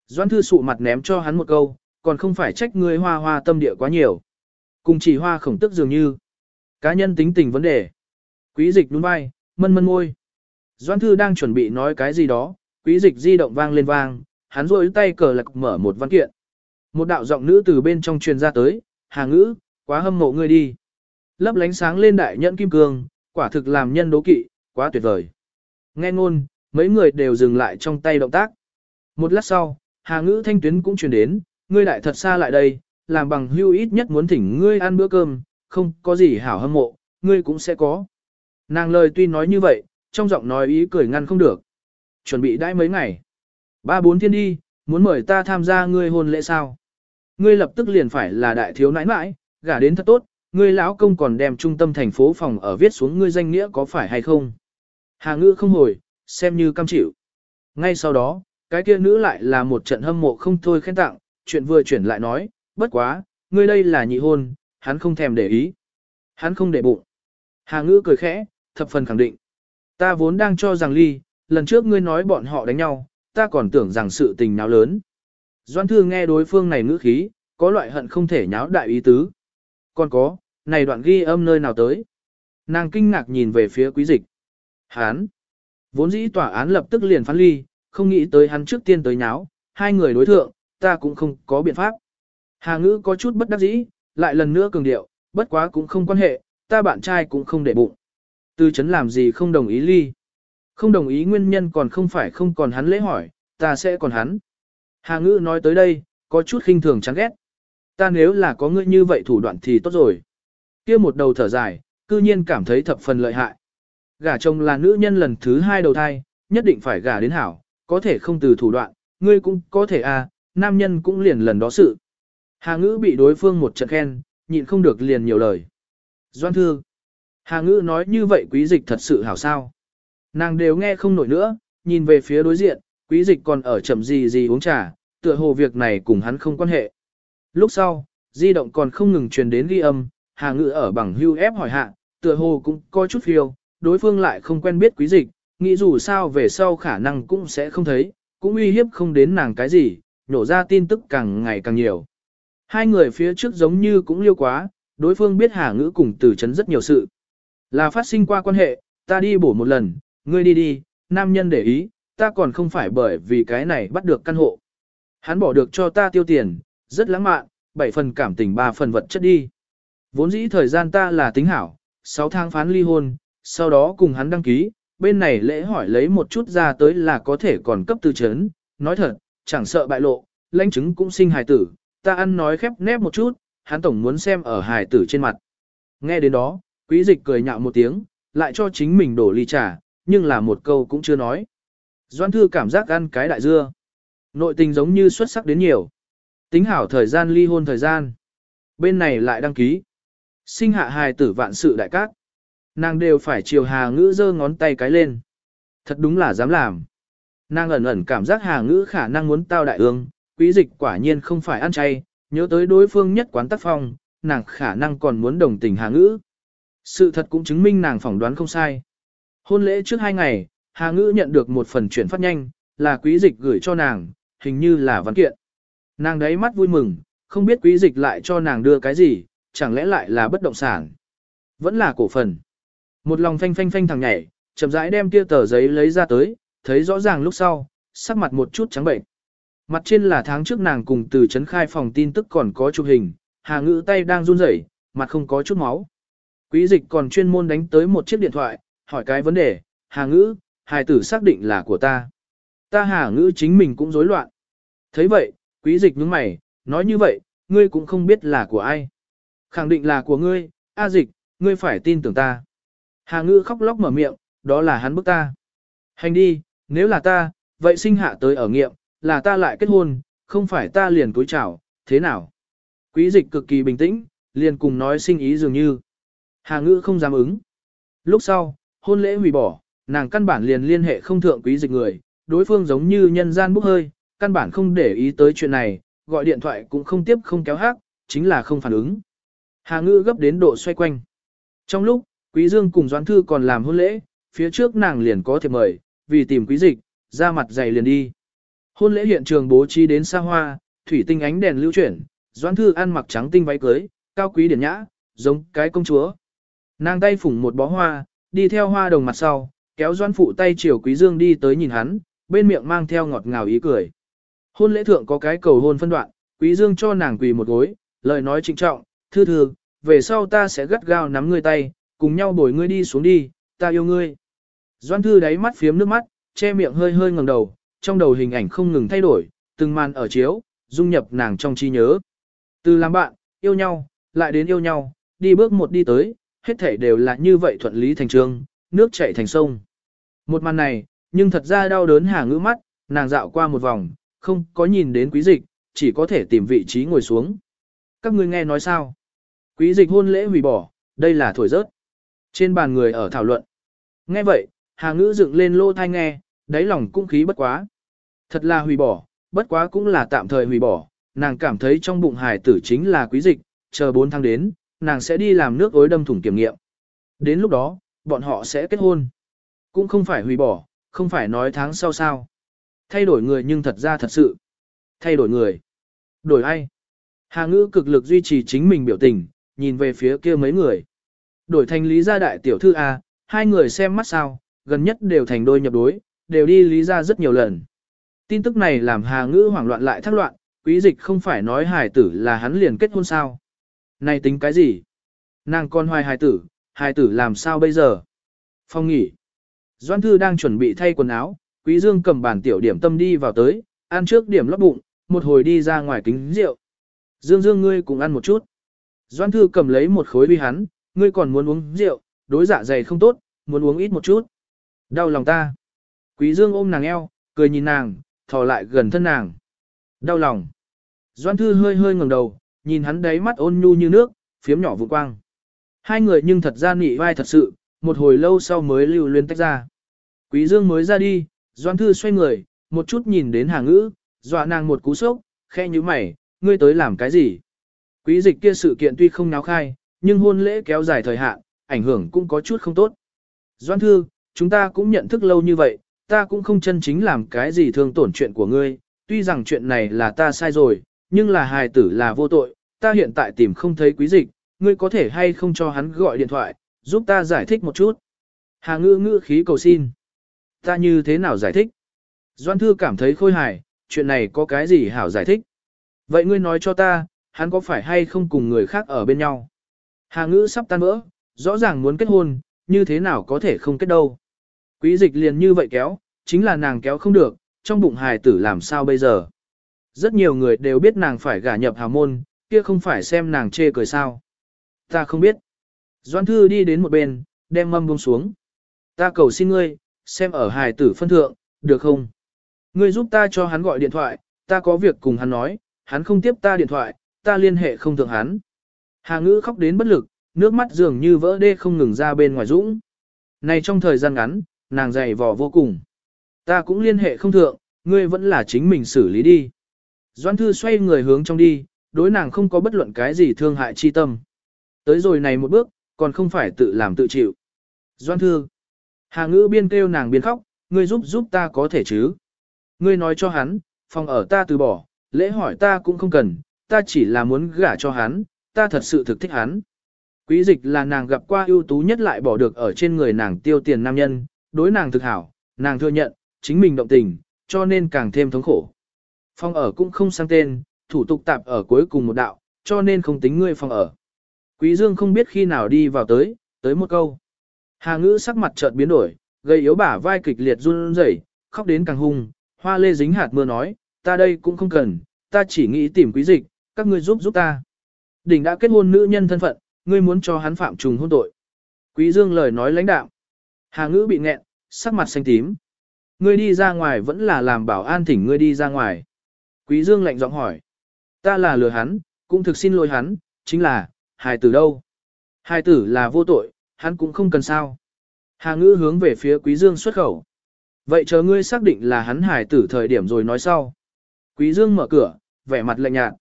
Doan thư sụ mặt ném cho hắn một câu, còn không phải trách ngươi hoa hoa tâm địa quá nhiều. Cùng chỉ hoa khổng tức dường như. Cá nhân tính tình vấn đề. Quý dịch đúng vai, mân mân môi. Doan thư đang chuẩn bị nói cái gì đó, quý dịch di động vang lên vang, hắn rôi tay cờ lạc mở một văn kiện. Một đạo giọng nữ từ bên trong truyền ra tới, hà ngữ, quá hâm mộ ngươi đi. Lấp lánh sáng lên đại nhẫn kim cương, quả thực làm nhân đố kỵ, quá tuyệt vời. Nghe ngôn, mấy người đều dừng lại trong tay động tác. Một lát sau, hà ngữ thanh tuyến cũng truyền đến, ngươi lại thật xa lại đây, làm bằng hưu ít nhất muốn thỉnh ngươi ăn bữa cơm, không có gì hảo hâm mộ, ngươi cũng sẽ có. Nàng lời tuy nói như vậy, trong giọng nói ý cười ngăn không được. Chuẩn bị đãi mấy ngày. Ba bốn thiên đi, muốn mời ta tham gia ngươi hôn lễ sao? Ngươi lập tức liền phải là đại thiếu nãi nãi, gả đến thật tốt, ngươi lão công còn đem trung tâm thành phố phòng ở viết xuống ngươi danh nghĩa có phải hay không? Hà ngữ không hồi, xem như cam chịu. Ngay sau đó, cái kia nữ lại là một trận hâm mộ không thôi khen tặng, chuyện vừa chuyển lại nói, bất quá, ngươi đây là nhị hôn, hắn không thèm để ý. Hắn không để bụng. Hà ngữ cười khẽ, thập phần khẳng định. Ta vốn đang cho rằng ly, lần trước ngươi nói bọn họ đánh nhau, ta còn tưởng rằng sự tình nháo lớn. Doan thư nghe đối phương này ngữ khí, có loại hận không thể nháo đại ý tứ. Còn có, này đoạn ghi âm nơi nào tới. Nàng kinh ngạc nhìn về phía quý dịch. Hán. Vốn dĩ tòa án lập tức liền phán ly, không nghĩ tới hắn trước tiên tới nháo, hai người đối thượng, ta cũng không có biện pháp. Hà ngữ có chút bất đắc dĩ, lại lần nữa cường điệu, bất quá cũng không quan hệ, ta bạn trai cũng không để bụng. Tư chấn làm gì không đồng ý ly. Không đồng ý nguyên nhân còn không phải không còn hắn lễ hỏi, ta sẽ còn hắn. Hà ngữ nói tới đây, có chút khinh thường chán ghét. Ta nếu là có ngươi như vậy thủ đoạn thì tốt rồi. kia một đầu thở dài, cư nhiên cảm thấy thập phần lợi hại. Gả chồng là nữ nhân lần thứ hai đầu thai, nhất định phải gả đến hảo, có thể không từ thủ đoạn, ngươi cũng có thể à, nam nhân cũng liền lần đó sự. Hà ngữ bị đối phương một trận khen, nhịn không được liền nhiều lời. Doan thư. Hà ngữ nói như vậy quý dịch thật sự hảo sao. Nàng đều nghe không nổi nữa, nhìn về phía đối diện, quý dịch còn ở chậm gì gì uống trà, tựa hồ việc này cùng hắn không quan hệ. Lúc sau, di động còn không ngừng truyền đến ghi âm, Hà ngữ ở bằng hưu ép hỏi hạ, tựa hồ cũng có chút phiêu, đối phương lại không quen biết quý dịch, nghĩ dù sao về sau khả năng cũng sẽ không thấy, cũng uy hiếp không đến nàng cái gì, nhổ ra tin tức càng ngày càng nhiều. Hai người phía trước giống như cũng liêu quá, đối phương biết Hà Ngữ cùng từ chấn rất nhiều sự. Là phát sinh qua quan hệ, ta đi bổ một lần, ngươi đi đi, nam nhân để ý, ta còn không phải bởi vì cái này bắt được căn hộ. Hắn bỏ được cho ta tiêu tiền, rất lãng mạn, bảy phần cảm tình ba phần vật chất đi. Vốn dĩ thời gian ta là tính hảo, 6 tháng phán ly hôn, sau đó cùng hắn đăng ký, bên này lễ hỏi lấy một chút ra tới là có thể còn cấp tư chấn, nói thật, chẳng sợ bại lộ, lãnh chứng cũng sinh hài tử, ta ăn nói khép nép một chút, hắn tổng muốn xem ở hài tử trên mặt. Nghe đến đó, quý dịch cười nhạo một tiếng, lại cho chính mình đổ ly trà, nhưng là một câu cũng chưa nói. Doan thư cảm giác ăn cái đại dưa. Nội tình giống như xuất sắc đến nhiều. Tính hảo thời gian ly hôn thời gian. Bên này lại đăng ký. Sinh hạ hài tử vạn sự đại cát. Nàng đều phải chiều hà ngữ giơ ngón tay cái lên. Thật đúng là dám làm. Nàng ẩn ẩn cảm giác hà ngữ khả năng muốn tao đại ương, quý dịch quả nhiên không phải ăn chay, nhớ tới đối phương nhất quán tác phong, nàng khả năng còn muốn đồng tình hà ngữ. Sự thật cũng chứng minh nàng phỏng đoán không sai. Hôn lễ trước hai ngày, hà ngữ nhận được một phần chuyển phát nhanh, là quý dịch gửi cho nàng, hình như là văn kiện. Nàng đấy mắt vui mừng, không biết quý dịch lại cho nàng đưa cái gì, chẳng lẽ lại là bất động sản. Vẫn là cổ phần. Một lòng phanh phanh phanh thằng nhảy, chậm rãi đem kia tờ giấy lấy ra tới, thấy rõ ràng lúc sau, sắc mặt một chút trắng bệnh. Mặt trên là tháng trước nàng cùng từ chấn khai phòng tin tức còn có chụp hình, hà ngữ tay đang run rẩy, mặt không có chút máu. Quý dịch còn chuyên môn đánh tới một chiếc điện thoại, hỏi cái vấn đề, hà ngữ, hài tử xác định là của ta. Ta hà ngữ chính mình cũng rối loạn. thấy vậy, quý dịch nhướng mày, nói như vậy, ngươi cũng không biết là của ai. Khẳng định là của ngươi, A dịch, ngươi phải tin tưởng ta. Hà ngữ khóc lóc mở miệng, đó là hắn bức ta. Hành đi, nếu là ta, vậy sinh hạ tới ở nghiệm, là ta lại kết hôn, không phải ta liền cúi chào, thế nào? Quý dịch cực kỳ bình tĩnh, liền cùng nói sinh ý dường như. Hà ngữ không dám ứng. Lúc sau, hôn lễ hủy bỏ, nàng căn bản liền liên hệ không thượng quý dịch người, đối phương giống như nhân gian bốc hơi, căn bản không để ý tới chuyện này, gọi điện thoại cũng không tiếp không kéo hát, chính là không phản ứng. Hà ngữ gấp đến độ xoay quanh. Trong lúc, Quý Dương cùng Doãn Thư còn làm hôn lễ, phía trước nàng liền có thiệp mời, vì tìm quý dịch, ra mặt dày liền đi. Hôn lễ hiện trường bố trí đến xa hoa, thủy tinh ánh đèn lưu chuyển, Doãn Thư ăn mặc trắng tinh váy cưới, cao quý điển nhã, giống cái công chúa. Nàng tay phủng một bó hoa, đi theo hoa đồng mặt sau, kéo Doan phụ tay chiều Quý Dương đi tới nhìn hắn, bên miệng mang theo ngọt ngào ý cười. Hôn lễ thượng có cái cầu hôn phân đoạn, Quý Dương cho nàng quỳ một gối, lời nói trịnh trọng, thư thư, về sau ta sẽ gắt gao nắm ngươi tay, cùng nhau bồi ngươi đi xuống đi, ta yêu ngươi. Doan thư đáy mắt phiếm nước mắt, che miệng hơi hơi ngẩng đầu, trong đầu hình ảnh không ngừng thay đổi, từng màn ở chiếu, dung nhập nàng trong trí nhớ. Từ làm bạn, yêu nhau, lại đến yêu nhau, đi bước một đi tới, hết thể đều là như vậy thuận lý thành trương, nước chảy thành sông. Một màn này, nhưng thật ra đau đớn hà ngữ mắt, nàng dạo qua một vòng, không có nhìn đến quý dịch, chỉ có thể tìm vị trí ngồi xuống. Các ngươi nghe nói sao? Quý dịch hôn lễ hủy bỏ, đây là thổi rớt. Trên bàn người ở thảo luận. Nghe vậy, Hà Ngữ dựng lên lô thai nghe, đáy lòng cung khí bất quá. Thật là hủy bỏ, bất quá cũng là tạm thời hủy bỏ, nàng cảm thấy trong bụng hải tử chính là quý dịch, chờ 4 tháng đến, nàng sẽ đi làm nước ối đâm thủng kiểm nghiệm. Đến lúc đó, bọn họ sẽ kết hôn. Cũng không phải hủy bỏ, không phải nói tháng sau sao. Thay đổi người nhưng thật ra thật sự. Thay đổi người. Đổi ai? Hà ngữ cực lực duy trì chính mình biểu tình, nhìn về phía kia mấy người. Đổi thành lý gia đại tiểu thư A, hai người xem mắt sao, gần nhất đều thành đôi nhập đối, đều đi lý gia rất nhiều lần. Tin tức này làm Hà Ngữ hoảng loạn lại thắc loạn, quý dịch không phải nói hài tử là hắn liền kết hôn sao. Này tính cái gì? Nàng con hoài hài tử, hài tử làm sao bây giờ? Phong nghỉ. Doan Thư đang chuẩn bị thay quần áo, Quý Dương cầm bàn tiểu điểm tâm đi vào tới, ăn trước điểm lót bụng, một hồi đi ra ngoài kính rượu. Dương Dương ngươi cũng ăn một chút. Doan Thư cầm lấy một khối uy hắn, ngươi còn muốn uống rượu, đối dạ dày không tốt, muốn uống ít một chút. Đau lòng ta. Quý Dương ôm nàng eo, cười nhìn nàng, thò lại gần thân nàng. Đau lòng. Doan Thư hơi hơi ngẩng đầu, nhìn hắn đáy mắt ôn nhu như nước, phiếm nhỏ vụ quang. Hai người nhưng thật ra nị vai thật sự, một hồi lâu sau mới lưu luyến tách ra. Quý Dương mới ra đi, Doan Thư xoay người, một chút nhìn đến Hà Ngữ, dọa nàng một cú sốc, khe như mày, ngươi tới làm cái gì? Quý dịch kia sự kiện tuy không náo khai, nhưng hôn lễ kéo dài thời hạn, ảnh hưởng cũng có chút không tốt. Doan Thư, chúng ta cũng nhận thức lâu như vậy, ta cũng không chân chính làm cái gì thương tổn chuyện của ngươi, tuy rằng chuyện này là ta sai rồi, nhưng là hài tử là vô tội, ta hiện tại tìm không thấy quý dịch, ngươi có thể hay không cho hắn gọi điện thoại, giúp ta giải thích một chút. Hà ngữ ngữ khí cầu xin. Ta như thế nào giải thích? Doan thư cảm thấy khôi hài, chuyện này có cái gì hảo giải thích? Vậy ngươi nói cho ta, hắn có phải hay không cùng người khác ở bên nhau? Hà ngữ sắp tan vỡ, rõ ràng muốn kết hôn, như thế nào có thể không kết đâu? Quý dịch liền như vậy kéo, chính là nàng kéo không được, trong bụng hài tử làm sao bây giờ? Rất nhiều người đều biết nàng phải gả nhập hào môn, kia không phải xem nàng chê cười sao. Ta không biết. Doan thư đi đến một bên, đem mâm buông xuống. Ta cầu xin ngươi, xem ở hài tử phân thượng, được không? Ngươi giúp ta cho hắn gọi điện thoại, ta có việc cùng hắn nói, hắn không tiếp ta điện thoại, ta liên hệ không thượng hắn. Hà ngữ khóc đến bất lực, nước mắt dường như vỡ đê không ngừng ra bên ngoài dũng. Này trong thời gian ngắn, nàng dày vò vô cùng. Ta cũng liên hệ không thượng, ngươi vẫn là chính mình xử lý đi. Doan thư xoay người hướng trong đi, đối nàng không có bất luận cái gì thương hại chi tâm. Tới rồi này một bước, còn không phải tự làm tự chịu. Doan thư. Hà ngữ biên kêu nàng biên khóc, ngươi giúp giúp ta có thể chứ. Ngươi nói cho hắn, phòng ở ta từ bỏ, lễ hỏi ta cũng không cần, ta chỉ là muốn gả cho hắn, ta thật sự thực thích hắn. Quý dịch là nàng gặp qua ưu tú nhất lại bỏ được ở trên người nàng tiêu tiền nam nhân, đối nàng thực hảo, nàng thừa nhận, chính mình động tình, cho nên càng thêm thống khổ. Phòng ở cũng không sang tên, thủ tục tạp ở cuối cùng một đạo, cho nên không tính ngươi phòng ở. Quý Dương không biết khi nào đi vào tới, tới một câu. Hà ngữ sắc mặt chợt biến đổi, gây yếu bả vai kịch liệt run rẩy, khóc đến càng hung, hoa lê dính hạt mưa nói, ta đây cũng không cần, ta chỉ nghĩ tìm quý dịch, các ngươi giúp giúp ta. Đỉnh đã kết hôn nữ nhân thân phận, ngươi muốn cho hắn phạm trùng hôn tội. Quý Dương lời nói lãnh đạo. Hà ngữ bị nghẹn, sắc mặt xanh tím. Ngươi đi ra ngoài vẫn là làm bảo an thỉnh ngươi đi ra ngoài. Quý Dương lạnh giọng hỏi. Ta là lừa hắn, cũng thực xin lỗi hắn, chính là, hài tử đâu? Hài tử là vô tội, hắn cũng không cần sao. Hà ngữ hướng về phía Quý Dương xuất khẩu. Vậy chờ ngươi xác định là hắn hài tử thời điểm rồi nói sau. Quý Dương mở cửa, vẻ mặt lạnh nhạt.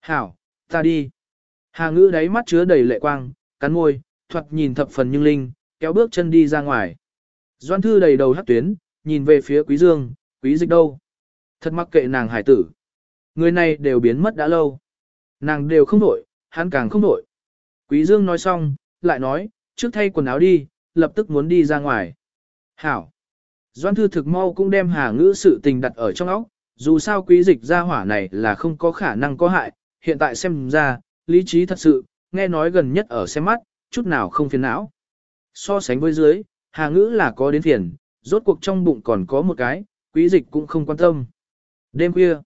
Hảo, ta đi. Hà ngữ đáy mắt chứa đầy lệ quang, cắn môi, thoạt nhìn thập phần nhưng linh, kéo bước chân đi ra ngoài. Doan thư đầy đầu hắc tuyến, nhìn về phía quý dương, quý dịch đâu? Thật mắc kệ nàng hải tử. Người này đều biến mất đã lâu. Nàng đều không đổi, hắn càng không đổi. Quý dương nói xong, lại nói, trước thay quần áo đi, lập tức muốn đi ra ngoài. Hảo. Doan thư thực mau cũng đem hà ngữ sự tình đặt ở trong óc, dù sao quý dịch ra hỏa này là không có khả năng có hại, hiện tại xem ra, lý trí thật sự, nghe nói gần nhất ở xem mắt, chút nào không phiền não. So sánh với dưới, hà ngữ là có đến phiền, rốt cuộc trong bụng còn có một cái, quý dịch cũng không quan tâm. Đêm khuya,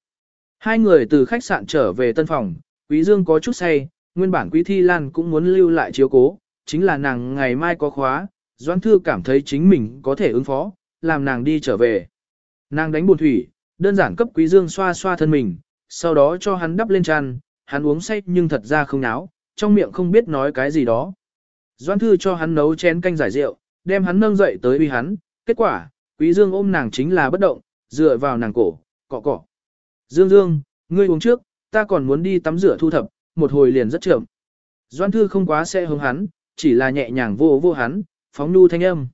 hai người từ khách sạn trở về tân phòng, quý dương có chút say, nguyên bản quý thi lan cũng muốn lưu lại chiếu cố, chính là nàng ngày mai có khóa, doãn thư cảm thấy chính mình có thể ứng phó, làm nàng đi trở về. Nàng đánh buồn thủy, đơn giản cấp quý dương xoa xoa thân mình, sau đó cho hắn đắp lên chăn, hắn uống say nhưng thật ra không náo, trong miệng không biết nói cái gì đó. Doãn thư cho hắn nấu chén canh giải rượu, đem hắn nâng dậy tới uy hắn, kết quả, quý dương ôm nàng chính là bất động, dựa vào nàng cổ, cọ cọ. Dương Dương, ngươi uống trước, ta còn muốn đi tắm rửa thu thập, một hồi liền rất chậm. Doan thư không quá sẽ hướng hắn, chỉ là nhẹ nhàng vô vô hắn, phóng nu thanh âm.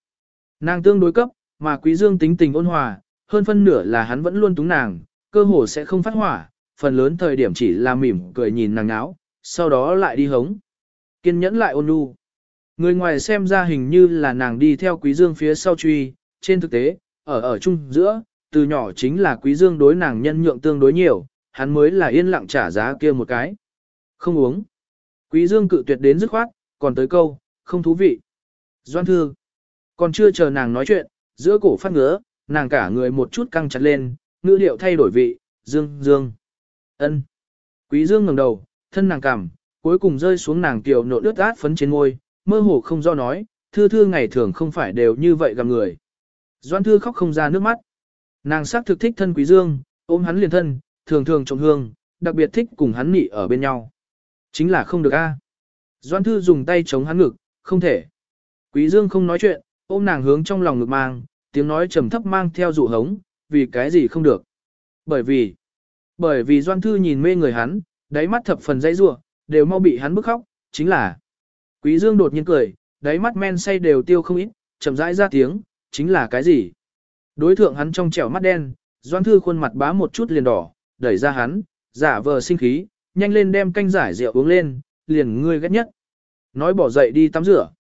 Nàng tương đối cấp, mà quý dương tính tình ôn hòa, hơn phân nửa là hắn vẫn luôn túng nàng, cơ hồ sẽ không phát hỏa, phần lớn thời điểm chỉ là mỉm cười nhìn nàng áo, sau đó lại đi hống. Kiên nhẫn lại ôn nhu. Người ngoài xem ra hình như là nàng đi theo quý dương phía sau truy, trên thực tế, ở ở chung giữa, từ nhỏ chính là quý dương đối nàng nhân nhượng tương đối nhiều, hắn mới là yên lặng trả giá kia một cái. Không uống. Quý Dương cự tuyệt đến dứt khoát, còn tới câu, không thú vị. Doan thư. Còn chưa chờ nàng nói chuyện, giữa cổ phát ngứa, nàng cả người một chút căng chặt lên, ngữ điệu thay đổi vị, dương, dương. ân. Quý dương ngẩng đầu, thân nàng cằm, cuối cùng rơi xuống nàng tiểu nộ đứt át phấn trên môi, mơ hồ không do nói, thư thư ngày thường không phải đều như vậy gặp người. Doan thư khóc không ra nước mắt. Nàng xác thực thích thân quý dương, ôm hắn liền thân, thường thường trồng hương, đặc biệt thích cùng hắn nị ở bên nhau. Chính là không được a. Doan thư dùng tay chống hắn ngực, không thể. Quý dương không nói chuyện, ôm nàng hướng trong lòng ngực mang, tiếng nói trầm thấp mang theo dụ hống, vì cái gì không được. Bởi vì, bởi vì Doan Thư nhìn mê người hắn, đáy mắt thập phần dãy rủa, đều mau bị hắn bức khóc, chính là. Quý Dương đột nhiên cười, đáy mắt men say đều tiêu không ít, chậm rãi ra tiếng, chính là cái gì? Đối thượng hắn trong trẻo mắt đen, Doan Thư khuôn mặt bá một chút liền đỏ, đẩy ra hắn, giả vờ sinh khí, nhanh lên đem canh giải rượu uống lên, liền ngươi ghét nhất. Nói bỏ dậy đi tắm rửa.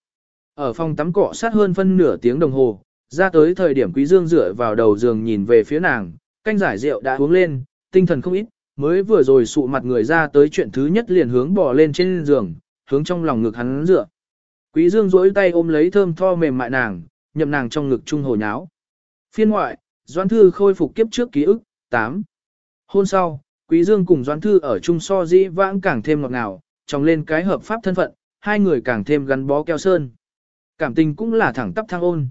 Ở phòng tắm cọ sát hơn phân nửa tiếng đồng hồ, ra tới thời điểm Quý Dương rửa vào đầu giường nhìn về phía nàng, canh giải rượu đã uống lên, tinh thần không ít, mới vừa rồi sụ mặt người ra tới chuyện thứ nhất liền hướng bò lên trên giường, hướng trong lòng ngực hắn rửa. Quý Dương duỗi tay ôm lấy thơm tho mềm mại nàng, nhậm nàng trong ngực trung hồ nháo. Phiên ngoại, Doãn Thư khôi phục kiếp trước ký ức, 8. Hôn sau, Quý Dương cùng Doãn Thư ở chung so dĩ vãng càng thêm ngọt ngào, trong lên cái hợp pháp thân phận, hai người càng thêm gắn bó keo sơn. Cảm tình cũng là thẳng tắp thăng ôn.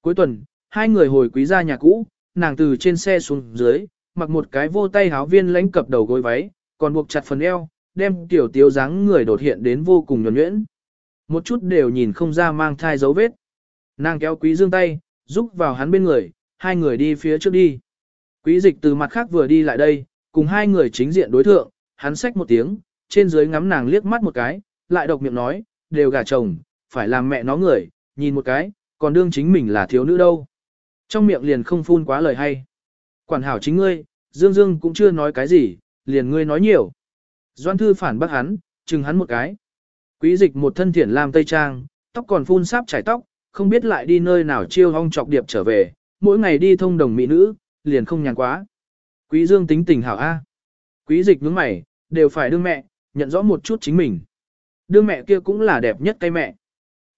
Cuối tuần, hai người hồi quý gia nhà cũ, nàng từ trên xe xuống dưới, mặc một cái vô tay háo viên lãnh cập đầu gối váy, còn buộc chặt phần eo, đem tiểu tiêu dáng người đột hiện đến vô cùng nhuẩn nhuyễn. Một chút đều nhìn không ra mang thai dấu vết. Nàng kéo quý dương tay, giúp vào hắn bên người, hai người đi phía trước đi. Quý dịch từ mặt khác vừa đi lại đây, cùng hai người chính diện đối thượng, hắn xách một tiếng, trên dưới ngắm nàng liếc mắt một cái, lại độc miệng nói, đều gả chồng, phải làm mẹ nó người, nhìn một cái, còn đương chính mình là thiếu nữ đâu. Trong miệng liền không phun quá lời hay. Quản hảo chính ngươi, Dương Dương cũng chưa nói cái gì, liền ngươi nói nhiều. Doan thư phản bác hắn, chừng hắn một cái. Quý dịch một thân thiện làm tây trang, tóc còn phun sáp chải tóc, không biết lại đi nơi nào chiêu hong chọc điệp trở về, mỗi ngày đi thông đồng mỹ nữ, liền không nhàn quá. Quý Dương tính tình hảo A. Quý dịch nhướng mày, đều phải đương mẹ, nhận rõ một chút chính mình. Đương mẹ kia cũng là đẹp nhất cây mẹ.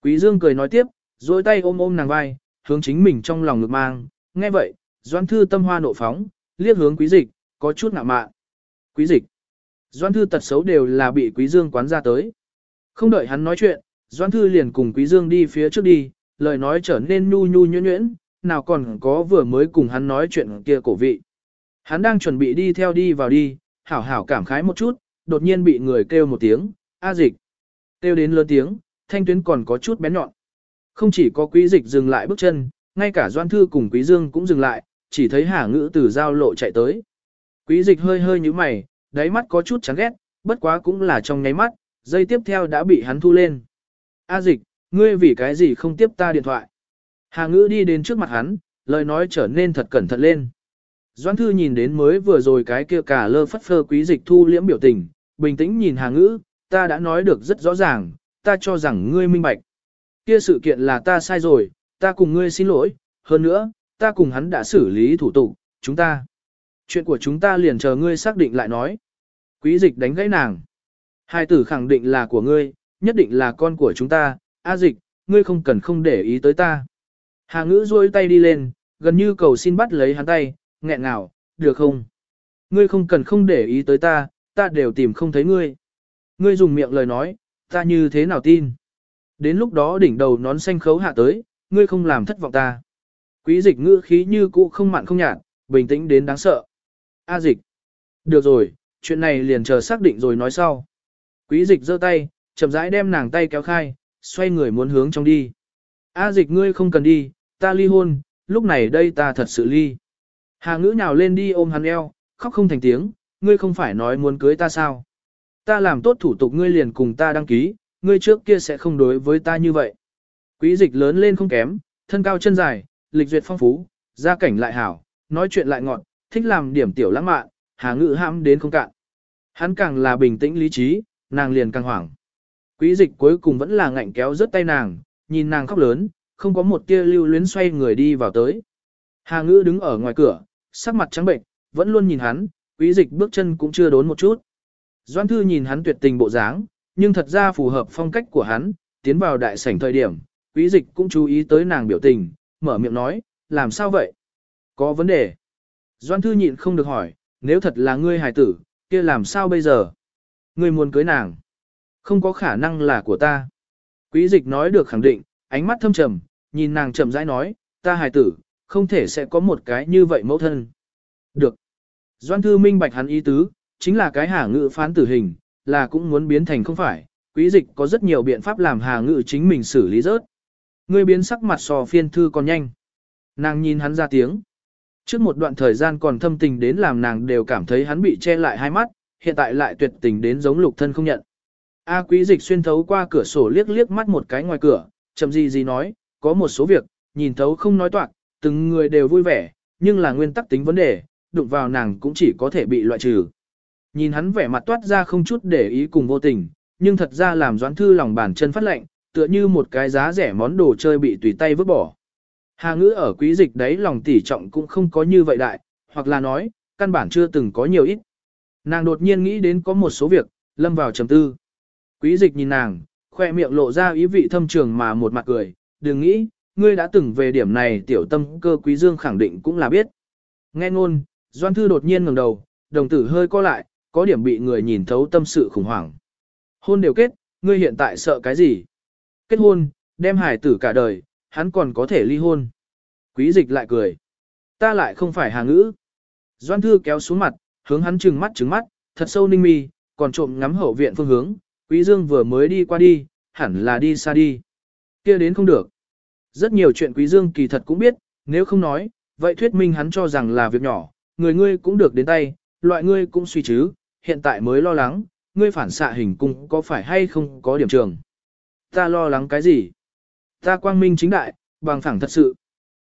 Quý Dương cười nói tiếp, rồi tay ôm ôm nàng vai, hướng chính mình trong lòng ngực mang, nghe vậy, Doan Thư tâm hoa nộ phóng, liếc hướng quý dịch, có chút ngạ mạn. Quý dịch. Doan Thư tật xấu đều là bị Quý Dương quán ra tới. Không đợi hắn nói chuyện, Doan Thư liền cùng Quý Dương đi phía trước đi, lời nói trở nên nhu nhu nhuyễn nhuyễn, nào còn có vừa mới cùng hắn nói chuyện kia cổ vị. Hắn đang chuẩn bị đi theo đi vào đi, hảo hảo cảm khái một chút, đột nhiên bị người kêu một tiếng, A dịch. Kêu đến lớn tiếng, thanh tuyến còn có chút bén nhọn. Không chỉ có quý dịch dừng lại bước chân, ngay cả Doan Thư cùng Quý Dương cũng dừng lại, chỉ thấy Hà Ngữ từ giao lộ chạy tới. Quý dịch hơi hơi như mày, đáy mắt có chút chán ghét, bất quá cũng là trong nháy mắt, dây tiếp theo đã bị hắn thu lên. A dịch, ngươi vì cái gì không tiếp ta điện thoại? Hà Ngữ đi đến trước mặt hắn, lời nói trở nên thật cẩn thận lên. Doãn Thư nhìn đến mới vừa rồi cái kia cả lơ phất phơ quý dịch thu liễm biểu tình, bình tĩnh nhìn Hà Ngữ, ta đã nói được rất rõ ràng, ta cho rằng ngươi minh bạch. Kia sự kiện là ta sai rồi, ta cùng ngươi xin lỗi, hơn nữa, ta cùng hắn đã xử lý thủ tục, chúng ta. Chuyện của chúng ta liền chờ ngươi xác định lại nói. Quý dịch đánh gãy nàng. Hai tử khẳng định là của ngươi, nhất định là con của chúng ta, A dịch, ngươi không cần không để ý tới ta. Hà ngữ duỗi tay đi lên, gần như cầu xin bắt lấy hắn tay, nghẹn ngào, được không? Ngươi không cần không để ý tới ta, ta đều tìm không thấy ngươi. Ngươi dùng miệng lời nói, ta như thế nào tin? Đến lúc đó đỉnh đầu nón xanh khấu hạ tới, ngươi không làm thất vọng ta. Quý dịch ngữ khí như cũ không mặn không nhạt, bình tĩnh đến đáng sợ. A dịch. Được rồi, chuyện này liền chờ xác định rồi nói sau. Quý dịch giơ tay, chậm rãi đem nàng tay kéo khai, xoay người muốn hướng trong đi. A dịch ngươi không cần đi, ta ly hôn, lúc này đây ta thật sự ly. Hà ngữ nhào lên đi ôm hắn eo, khóc không thành tiếng, ngươi không phải nói muốn cưới ta sao. Ta làm tốt thủ tục ngươi liền cùng ta đăng ký, ngươi trước kia sẽ không đối với ta như vậy. Quý dịch lớn lên không kém, thân cao chân dài, lịch duyệt phong phú, gia cảnh lại hảo, nói chuyện lại ngọt, thích làm điểm tiểu lãng mạn, hà ngữ ham đến không cạn. Hắn càng là bình tĩnh lý trí, nàng liền càng hoảng. Quý dịch cuối cùng vẫn là ngạnh kéo rất tay nàng, nhìn nàng khóc lớn, không có một tia lưu luyến xoay người đi vào tới. Hà ngữ đứng ở ngoài cửa, sắc mặt trắng bệnh, vẫn luôn nhìn hắn, quý dịch bước chân cũng chưa đốn một chút. Doan Thư nhìn hắn tuyệt tình bộ dáng, nhưng thật ra phù hợp phong cách của hắn, tiến vào đại sảnh thời điểm, quý dịch cũng chú ý tới nàng biểu tình, mở miệng nói, làm sao vậy? Có vấn đề. Doan Thư nhịn không được hỏi, nếu thật là ngươi hài tử, kia làm sao bây giờ? Ngươi muốn cưới nàng. Không có khả năng là của ta. Quý dịch nói được khẳng định, ánh mắt thâm trầm, nhìn nàng chậm rãi nói, ta hài tử, không thể sẽ có một cái như vậy mẫu thân. Được. Doan Thư minh bạch hắn ý tứ, chính là cái hà ngự phán tử hình, là cũng muốn biến thành không phải. Quý dịch có rất nhiều biện pháp làm hà ngự chính mình xử lý rớt. Ngươi biến sắc mặt sò phiên thư còn nhanh. Nàng nhìn hắn ra tiếng. Trước một đoạn thời gian còn thâm tình đến làm nàng đều cảm thấy hắn bị che lại hai mắt, hiện tại lại tuyệt tình đến giống lục thân không nhận. A quý dịch xuyên thấu qua cửa sổ liếc liếc mắt một cái ngoài cửa, chậm gì gì nói, có một số việc, nhìn thấu không nói toạc, từng người đều vui vẻ, nhưng là nguyên tắc tính vấn đề, đụng vào nàng cũng chỉ có thể bị loại trừ. Nhìn hắn vẻ mặt toát ra không chút để ý cùng vô tình, nhưng thật ra làm doãn thư lòng bàn chân phát lạnh, tựa như một cái giá rẻ món đồ chơi bị tùy tay vứt bỏ. Hà ngữ ở quý dịch đấy lòng tỉ trọng cũng không có như vậy đại, hoặc là nói, căn bản chưa từng có nhiều ít. Nàng đột nhiên nghĩ đến có một số việc, lâm vào trầm tư. Quý dịch nhìn nàng, khoe miệng lộ ra ý vị thâm trường mà một mặt cười, đừng nghĩ, ngươi đã từng về điểm này tiểu tâm cơ quý dương khẳng định cũng là biết. Nghe ngôn, Doan Thư đột nhiên ngẩng đầu, đồng tử hơi co lại, có điểm bị người nhìn thấu tâm sự khủng hoảng. Hôn đều kết, ngươi hiện tại sợ cái gì? Kết hôn, đem hải tử cả đời, hắn còn có thể ly hôn. Quý dịch lại cười. Ta lại không phải hà ngữ. Doan Thư kéo xuống mặt, hướng hắn trừng mắt trừng mắt, thật sâu ninh mi, còn trộm ngắm hậu viện phương hướng. Quý Dương vừa mới đi qua đi, hẳn là đi xa đi. kia đến không được. Rất nhiều chuyện Quý Dương kỳ thật cũng biết, nếu không nói, vậy thuyết minh hắn cho rằng là việc nhỏ, người ngươi cũng được đến tay, loại ngươi cũng suy chứ, hiện tại mới lo lắng, ngươi phản xạ hình cung có phải hay không có điểm trường. Ta lo lắng cái gì? Ta quang minh chính đại, bằng phẳng thật sự.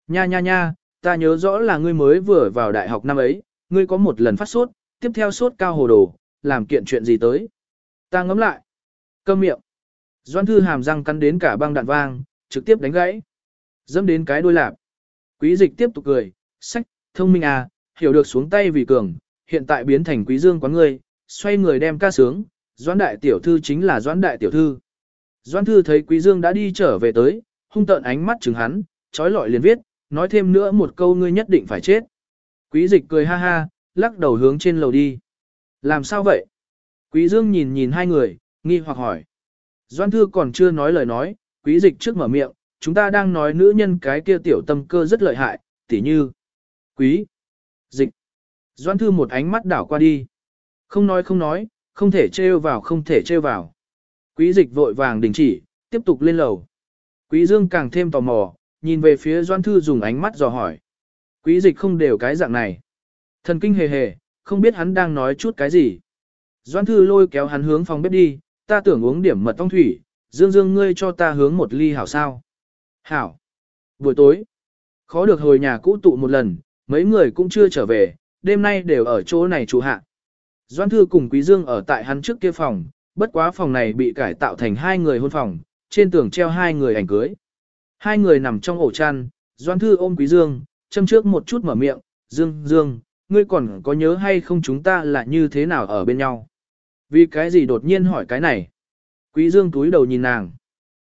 Nha nha nha, ta nhớ rõ là ngươi mới vừa vào đại học năm ấy, ngươi có một lần phát sốt, tiếp theo sốt cao hồ đồ, làm kiện chuyện gì tới. Ta ngẫm lại. Câm miệng. Doan thư hàm răng cắn đến cả băng đạn vang, trực tiếp đánh gãy. Dâm đến cái đôi lạp. Quý dịch tiếp tục cười, sách, thông minh à, hiểu được xuống tay vì cường, hiện tại biến thành quý dương quán ngươi, xoay người đem ca sướng, doãn đại tiểu thư chính là doãn đại tiểu thư. Doãn thư thấy quý dương đã đi trở về tới, hung tợn ánh mắt chừng hắn, trói lọi liền viết, nói thêm nữa một câu ngươi nhất định phải chết. Quý dịch cười ha ha, lắc đầu hướng trên lầu đi. Làm sao vậy? Quý dương nhìn nhìn hai người, nghi hoặc hỏi. Doan thư còn chưa nói lời nói, quý dịch trước mở miệng, chúng ta đang nói nữ nhân cái kia tiểu tâm cơ rất lợi hại, tỉ như. Quý. Dịch. Doan thư một ánh mắt đảo qua đi. Không nói không nói, không thể trêu vào không thể trêu vào. Quý dịch vội vàng đình chỉ, tiếp tục lên lầu. Quý dương càng thêm tò mò, nhìn về phía doan thư dùng ánh mắt dò hỏi. Quý dịch không đều cái dạng này. Thần kinh hề hề, không biết hắn đang nói chút cái gì. Doan thư lôi kéo hắn hướng phòng bếp đi, ta tưởng uống điểm mật ong thủy, dương dương ngươi cho ta hướng một ly hảo sao. Hảo. Buổi tối, khó được hồi nhà cũ tụ một lần, mấy người cũng chưa trở về, đêm nay đều ở chỗ này trụ hạ. Doan Thư cùng Quý Dương ở tại hắn trước kia phòng, bất quá phòng này bị cải tạo thành hai người hôn phòng, trên tường treo hai người ảnh cưới. Hai người nằm trong ổ chăn, Doan Thư ôm Quý Dương, châm trước một chút mở miệng, Dương, Dương, ngươi còn có nhớ hay không chúng ta là như thế nào ở bên nhau? Vì cái gì đột nhiên hỏi cái này? Quý Dương túi đầu nhìn nàng.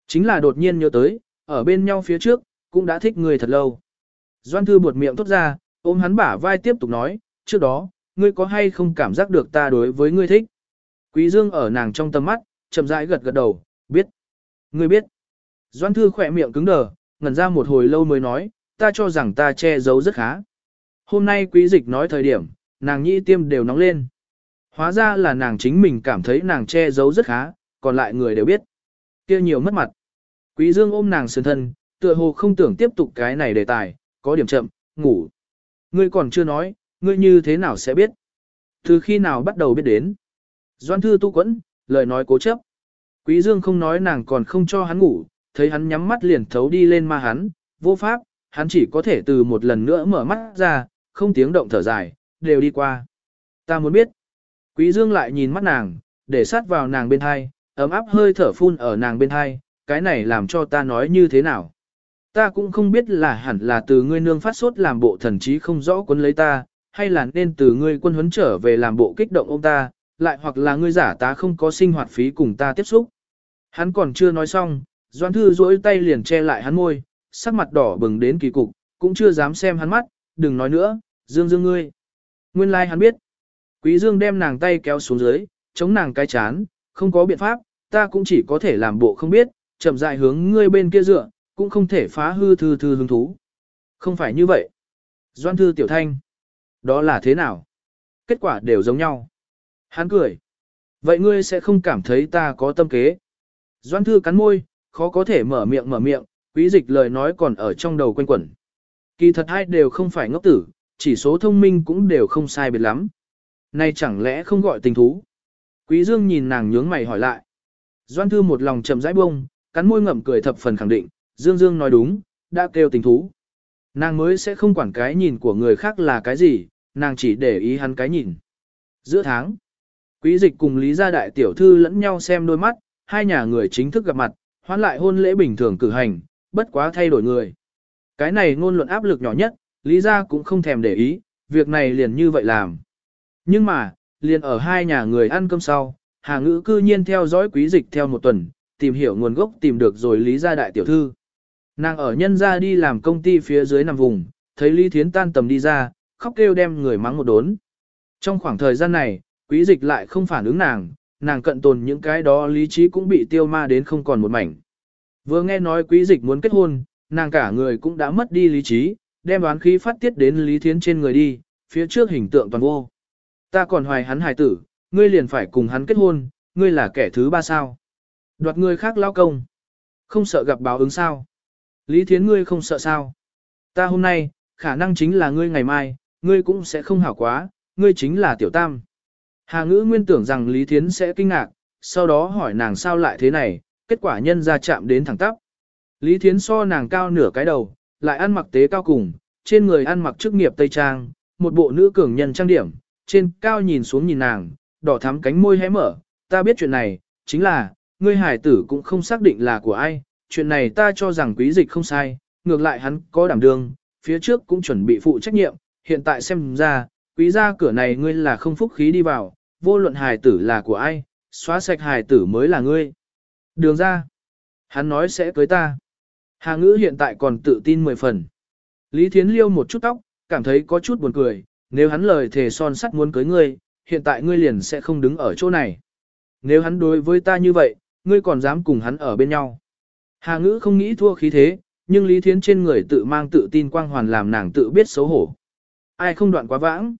Chính là đột nhiên nhớ tới, ở bên nhau phía trước, cũng đã thích người thật lâu. Doan Thư buột miệng tốt ra, ôm hắn bả vai tiếp tục nói, trước đó, ngươi có hay không cảm giác được ta đối với ngươi thích? Quý Dương ở nàng trong tầm mắt, chậm rãi gật gật đầu, biết. Ngươi biết. Doan Thư khỏe miệng cứng đờ, ngẩn ra một hồi lâu mới nói, ta cho rằng ta che giấu rất khá. Hôm nay quý dịch nói thời điểm, nàng nhĩ tiêm đều nóng lên. Hóa ra là nàng chính mình cảm thấy nàng che giấu rất khá, còn lại người đều biết. kia nhiều mất mặt. Quý Dương ôm nàng sườn thân, tựa hồ không tưởng tiếp tục cái này đề tài, có điểm chậm, ngủ. Ngươi còn chưa nói, ngươi như thế nào sẽ biết? Từ khi nào bắt đầu biết đến? Doan thư tu quẫn, lời nói cố chấp. Quý Dương không nói nàng còn không cho hắn ngủ, thấy hắn nhắm mắt liền thấu đi lên ma hắn, vô pháp, hắn chỉ có thể từ một lần nữa mở mắt ra, không tiếng động thở dài, đều đi qua. Ta muốn biết. Quý Dương lại nhìn mắt nàng, để sát vào nàng bên hai, ấm áp hơi thở phun ở nàng bên hai, cái này làm cho ta nói như thế nào. Ta cũng không biết là hẳn là từ ngươi nương phát sốt làm bộ thần trí không rõ cuốn lấy ta, hay là nên từ ngươi quân huấn trở về làm bộ kích động ông ta, lại hoặc là ngươi giả tá không có sinh hoạt phí cùng ta tiếp xúc. Hắn còn chưa nói xong, Doan Thư duỗi tay liền che lại hắn môi, sắc mặt đỏ bừng đến kỳ cục, cũng chưa dám xem hắn mắt, đừng nói nữa, Dương Dương ngươi. Nguyên lai like hắn biết. Quý Dương đem nàng tay kéo xuống dưới, chống nàng cái chán, không có biện pháp, ta cũng chỉ có thể làm bộ không biết, chậm rãi hướng ngươi bên kia dựa, cũng không thể phá hư thư thư hứng thú. Không phải như vậy. Doan thư tiểu thanh. Đó là thế nào? Kết quả đều giống nhau. Hắn cười. Vậy ngươi sẽ không cảm thấy ta có tâm kế. Doan thư cắn môi, khó có thể mở miệng mở miệng, quý dịch lời nói còn ở trong đầu quanh quẩn. Kỳ thật hai đều không phải ngốc tử, chỉ số thông minh cũng đều không sai biệt lắm. Này chẳng lẽ không gọi tình thú? Quý Dương nhìn nàng nhướng mày hỏi lại. Doan thư một lòng chậm rãi bông, cắn môi ngậm cười thập phần khẳng định, Dương Dương nói đúng, đã kêu tình thú. Nàng mới sẽ không quản cái nhìn của người khác là cái gì, nàng chỉ để ý hắn cái nhìn. Giữa tháng, quý dịch cùng Lý gia đại tiểu thư lẫn nhau xem đôi mắt, hai nhà người chính thức gặp mặt, hoán lại hôn lễ bình thường cử hành, bất quá thay đổi người. Cái này ngôn luận áp lực nhỏ nhất, Lý gia cũng không thèm để ý, việc này liền như vậy làm. Nhưng mà, liền ở hai nhà người ăn cơm sau, Hà Ngữ cư nhiên theo dõi quý dịch theo một tuần, tìm hiểu nguồn gốc tìm được rồi Lý gia đại tiểu thư. Nàng ở nhân gia đi làm công ty phía dưới nằm vùng, thấy Lý Thiến tan tầm đi ra, khóc kêu đem người mắng một đốn. Trong khoảng thời gian này, quý dịch lại không phản ứng nàng, nàng cận tồn những cái đó lý trí cũng bị tiêu ma đến không còn một mảnh. Vừa nghe nói quý dịch muốn kết hôn, nàng cả người cũng đã mất đi lý trí, đem đoán khí phát tiết đến Lý Thiến trên người đi, phía trước hình tượng toàn vô. Ta còn hoài hắn hài tử, ngươi liền phải cùng hắn kết hôn, ngươi là kẻ thứ ba sao. Đoạt người khác lao công. Không sợ gặp báo ứng sao. Lý Thiến ngươi không sợ sao. Ta hôm nay, khả năng chính là ngươi ngày mai, ngươi cũng sẽ không hảo quá, ngươi chính là tiểu tam. Hà ngữ nguyên tưởng rằng Lý Thiến sẽ kinh ngạc, sau đó hỏi nàng sao lại thế này, kết quả nhân ra chạm đến thẳng tắp. Lý Thiến so nàng cao nửa cái đầu, lại ăn mặc tế cao cùng, trên người ăn mặc chức nghiệp Tây Trang, một bộ nữ cường nhân trang điểm, trên cao nhìn xuống nhìn nàng, đỏ thắm cánh môi hé mở, ta biết chuyện này, chính là, ngươi hải tử cũng không xác định là của ai, chuyện này ta cho rằng quý dịch không sai, ngược lại hắn có đảm đương, phía trước cũng chuẩn bị phụ trách nhiệm, hiện tại xem ra, quý gia cửa này ngươi là không phúc khí đi vào, vô luận hài tử là của ai, xóa sạch hài tử mới là ngươi. Đường ra, hắn nói sẽ cưới ta. Hà ngữ hiện tại còn tự tin mười phần. Lý Thiến liêu một chút tóc, cảm thấy có chút buồn cười, nếu hắn lời thề son sắt muốn cưới ngươi, hiện tại ngươi liền sẽ không đứng ở chỗ này. Nếu hắn đối với ta như vậy, ngươi còn dám cùng hắn ở bên nhau. Hà ngữ không nghĩ thua khí thế, nhưng Lý Thiến trên người tự mang tự tin quang hoàn làm nàng tự biết xấu hổ. Ai không đoạn quá vãng.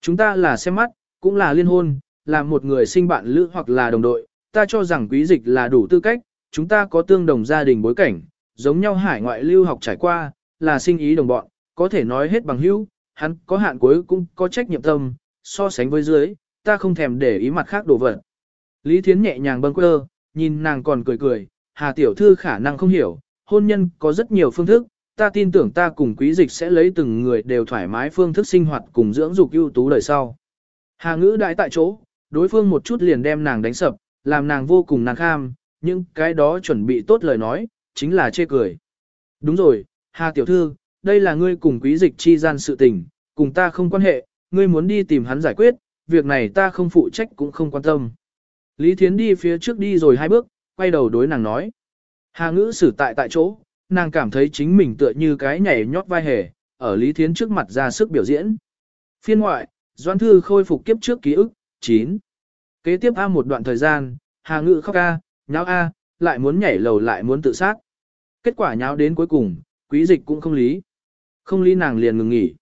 Chúng ta là xem mắt, cũng là liên hôn, là một người sinh bạn lữ hoặc là đồng đội, ta cho rằng quý dịch là đủ tư cách, chúng ta có tương đồng gia đình bối cảnh, giống nhau hải ngoại lưu học trải qua, là sinh ý đồng bọn, có thể nói hết bằng hữu, hắn có hạn cuối cũng có trách nhiệm tâm, so sánh với dưới, ta không thèm để ý mặt khác đồ vật. Lý Thiến nhẹ nhàng bâng quơ, nhìn nàng còn cười cười, Hà Tiểu Thư khả năng không hiểu, hôn nhân có rất nhiều phương thức, ta tin tưởng ta cùng quý dịch sẽ lấy từng người đều thoải mái phương thức sinh hoạt cùng dưỡng dục ưu tú đời sau. Hà ngữ đại tại chỗ, đối phương một chút liền đem nàng đánh sập, làm nàng vô cùng nàng kham, nhưng cái đó chuẩn bị tốt lời nói, chính là chê cười. Đúng rồi, Hà Tiểu Thư, đây là ngươi cùng quý dịch chi gian sự tình, cùng ta không quan hệ, ngươi muốn đi tìm hắn giải quyết, việc này ta không phụ trách cũng không quan tâm. Lý Thiến đi phía trước đi rồi hai bước, quay đầu đối nàng nói. Hà ngữ xử tại tại chỗ, nàng cảm thấy chính mình tựa như cái nhảy nhót vai hề, ở Lý Thiến trước mặt ra sức biểu diễn. Phiên ngoại, Doan Thư khôi phục kiếp trước ký ức, 9. Kế tiếp A một đoạn thời gian, Hà ngữ khóc A, nháo A, lại muốn nhảy lầu lại muốn tự sát. Kết quả nháo đến cuối cùng, quý dịch cũng không lý. Không lý nàng liền ngừng nghỉ.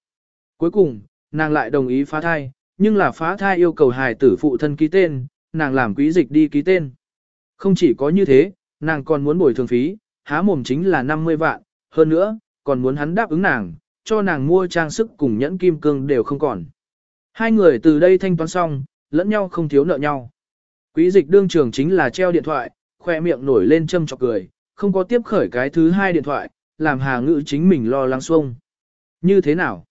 Cuối cùng, nàng lại đồng ý phá thai, nhưng là phá thai yêu cầu hài tử phụ thân ký tên, nàng làm quý dịch đi ký tên. Không chỉ có như thế, nàng còn muốn bồi thường phí, há mồm chính là 50 vạn, hơn nữa, còn muốn hắn đáp ứng nàng, cho nàng mua trang sức cùng nhẫn kim cương đều không còn. Hai người từ đây thanh toán xong, lẫn nhau không thiếu nợ nhau. Quý dịch đương trường chính là treo điện thoại, khoe miệng nổi lên châm chọc cười, không có tiếp khởi cái thứ hai điện thoại, làm hà ngữ chính mình lo lắng xuông. Như thế nào?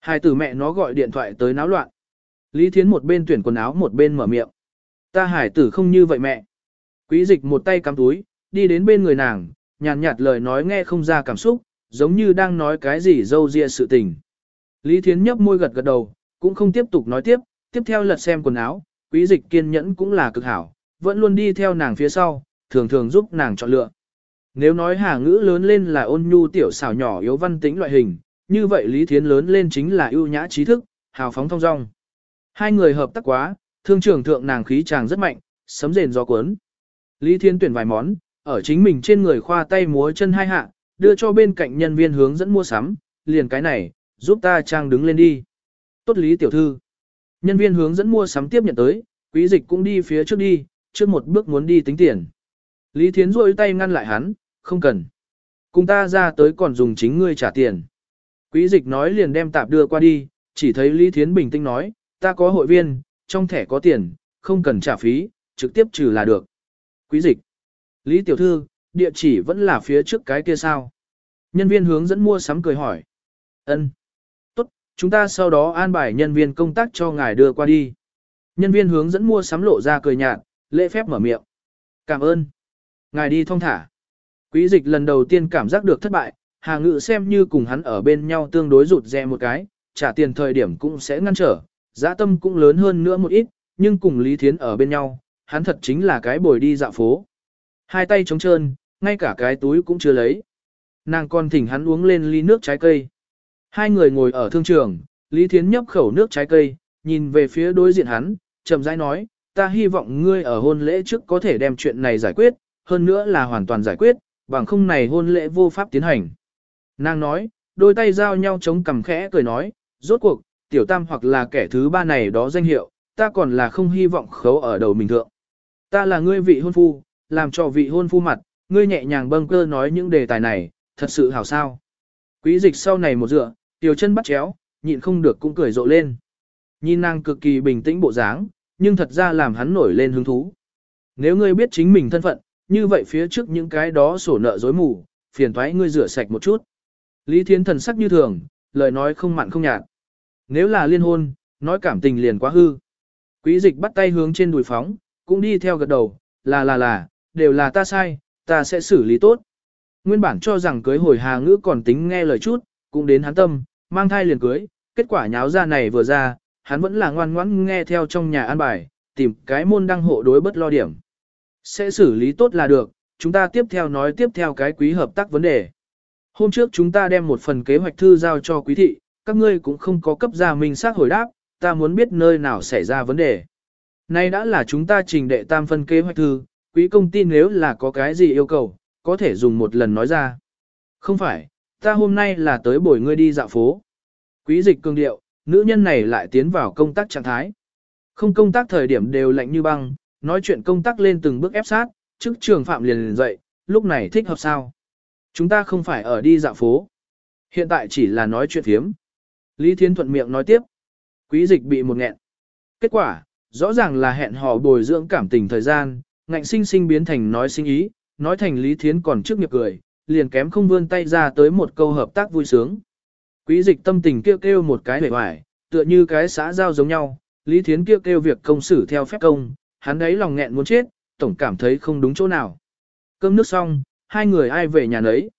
Hai tử mẹ nó gọi điện thoại tới náo loạn. Lý Thiến một bên tuyển quần áo một bên mở miệng. Ta hải tử không như vậy mẹ. Quý dịch một tay cắm túi, đi đến bên người nàng, nhàn nhạt, lời nói nghe không ra cảm xúc, giống như đang nói cái gì dâu ria sự tình. Lý Thiến nhấp môi gật gật đầu, cũng không tiếp tục nói tiếp, tiếp theo lật xem quần áo, quý dịch kiên nhẫn cũng là cực hảo, vẫn luôn đi theo nàng phía sau, thường thường giúp nàng chọn lựa. Nếu nói hà ngữ lớn lên là ôn nhu tiểu xảo nhỏ yếu văn tính loại hình, như vậy Lý Thiến lớn lên chính là ưu nhã trí thức, hào phóng thông dong. Hai người hợp tác quá, thương trưởng thượng nàng khí chàng rất mạnh, sấm rền gió cuốn. Lý Thiến tuyển vài món, ở chính mình trên người khoa tay múa chân hai hạ, đưa cho bên cạnh nhân viên hướng dẫn mua sắm, liền cái này, giúp ta trang đứng lên đi. Tốt Lý tiểu thư. Nhân viên hướng dẫn mua sắm tiếp nhận tới, quý dịch cũng đi phía trước đi, trước một bước muốn đi tính tiền. Lý Thiến rôi tay ngăn lại hắn, không cần. Cùng ta ra tới còn dùng chính ngươi trả tiền. Quý dịch nói liền đem tạp đưa qua đi, chỉ thấy Lý Thiến bình tĩnh nói, ta có hội viên, trong thẻ có tiền, không cần trả phí, trực tiếp trừ là được. Quý dịch. Lý tiểu thư, địa chỉ vẫn là phía trước cái kia sao? Nhân viên hướng dẫn mua sắm cười hỏi. Ân. Tốt, chúng ta sau đó an bài nhân viên công tác cho ngài đưa qua đi. Nhân viên hướng dẫn mua sắm lộ ra cười nhạt, lễ phép mở miệng. Cảm ơn. Ngài đi thong thả. Quý dịch lần đầu tiên cảm giác được thất bại, Hà Ngự xem như cùng hắn ở bên nhau tương đối rụt rè một cái, trả tiền thời điểm cũng sẽ ngăn trở, giá tâm cũng lớn hơn nữa một ít, nhưng cùng Lý Thiến ở bên nhau, hắn thật chính là cái bồi đi dạo phố. Hai tay trống trơn, ngay cả cái túi cũng chưa lấy. Nàng còn thỉnh hắn uống lên ly nước trái cây. Hai người ngồi ở thương trường, Lý Thiến nhấp khẩu nước trái cây, nhìn về phía đối diện hắn, chậm rãi nói, ta hy vọng ngươi ở hôn lễ trước có thể đem chuyện này giải quyết, hơn nữa là hoàn toàn giải quyết, bằng không này hôn lễ vô pháp tiến hành. Nàng nói, đôi tay giao nhau chống cằm khẽ cười nói, rốt cuộc, tiểu tam hoặc là kẻ thứ ba này đó danh hiệu, ta còn là không hy vọng khấu ở đầu mình thượng. Ta là ngươi vị hôn phu, làm cho vị hôn phu mặt, ngươi nhẹ nhàng bâng cơ nói những đề tài này, thật sự hảo sao. Quý dịch sau này một dựa, tiểu chân bắt chéo, nhịn không được cũng cười rộ lên. Nhìn nàng cực kỳ bình tĩnh bộ dáng, nhưng thật ra làm hắn nổi lên hứng thú. Nếu ngươi biết chính mình thân phận, như vậy phía trước những cái đó sổ nợ dối mù, phiền thoái ngươi rửa sạch một chút. Lý Thiến thần sắc như thường, lời nói không mặn không nhạt. Nếu là liên hôn, nói cảm tình liền quá hư. Quý dịch bắt tay hướng trên đùi phóng, cũng đi theo gật đầu, là là là, đều là ta sai, ta sẽ xử lý tốt. Nguyên bản cho rằng cưới hồi hà ngữ còn tính nghe lời chút, cũng đến hắn tâm, mang thai liền cưới, kết quả nháo ra này vừa ra, hắn vẫn là ngoan ngoãn nghe theo trong nhà an bài, tìm cái môn đăng hộ đối bất lo điểm. Sẽ xử lý tốt là được, chúng ta tiếp theo nói tiếp theo cái quý hợp tác vấn đề. Hôm trước chúng ta đem một phần kế hoạch thư giao cho quý thị, các ngươi cũng không có cấp ra minh xác hồi đáp, ta muốn biết nơi nào xảy ra vấn đề. Nay đã là chúng ta trình đệ tam phân kế hoạch thư, quý công ty nếu là có cái gì yêu cầu, có thể dùng một lần nói ra. Không phải, ta hôm nay là tới bồi ngươi đi dạo phố. Quý dịch cương điệu, nữ nhân này lại tiến vào công tác trạng thái. Không công tác thời điểm đều lạnh như băng, nói chuyện công tác lên từng bước ép sát, chức trường phạm liền liền dậy, lúc này thích hợp sao. Chúng ta không phải ở đi dạo phố. Hiện tại chỉ là nói chuyện thiếm. Lý Thiên thuận miệng nói tiếp. Quý dịch bị một nghẹn. Kết quả, rõ ràng là hẹn hò bồi dưỡng cảm tình thời gian, ngạnh sinh sinh biến thành nói sinh ý, nói thành Lý Thiến còn trước nghiệp cười, liền kém không vươn tay ra tới một câu hợp tác vui sướng. Quý dịch tâm tình kêu kêu một cái vẻ hoài, tựa như cái xã giao giống nhau, Lý Thiến kêu kêu việc công xử theo phép công, hắn ấy lòng nghẹn muốn chết, tổng cảm thấy không đúng chỗ nào. Cơm nước xong, hai người ai về nhà nấy.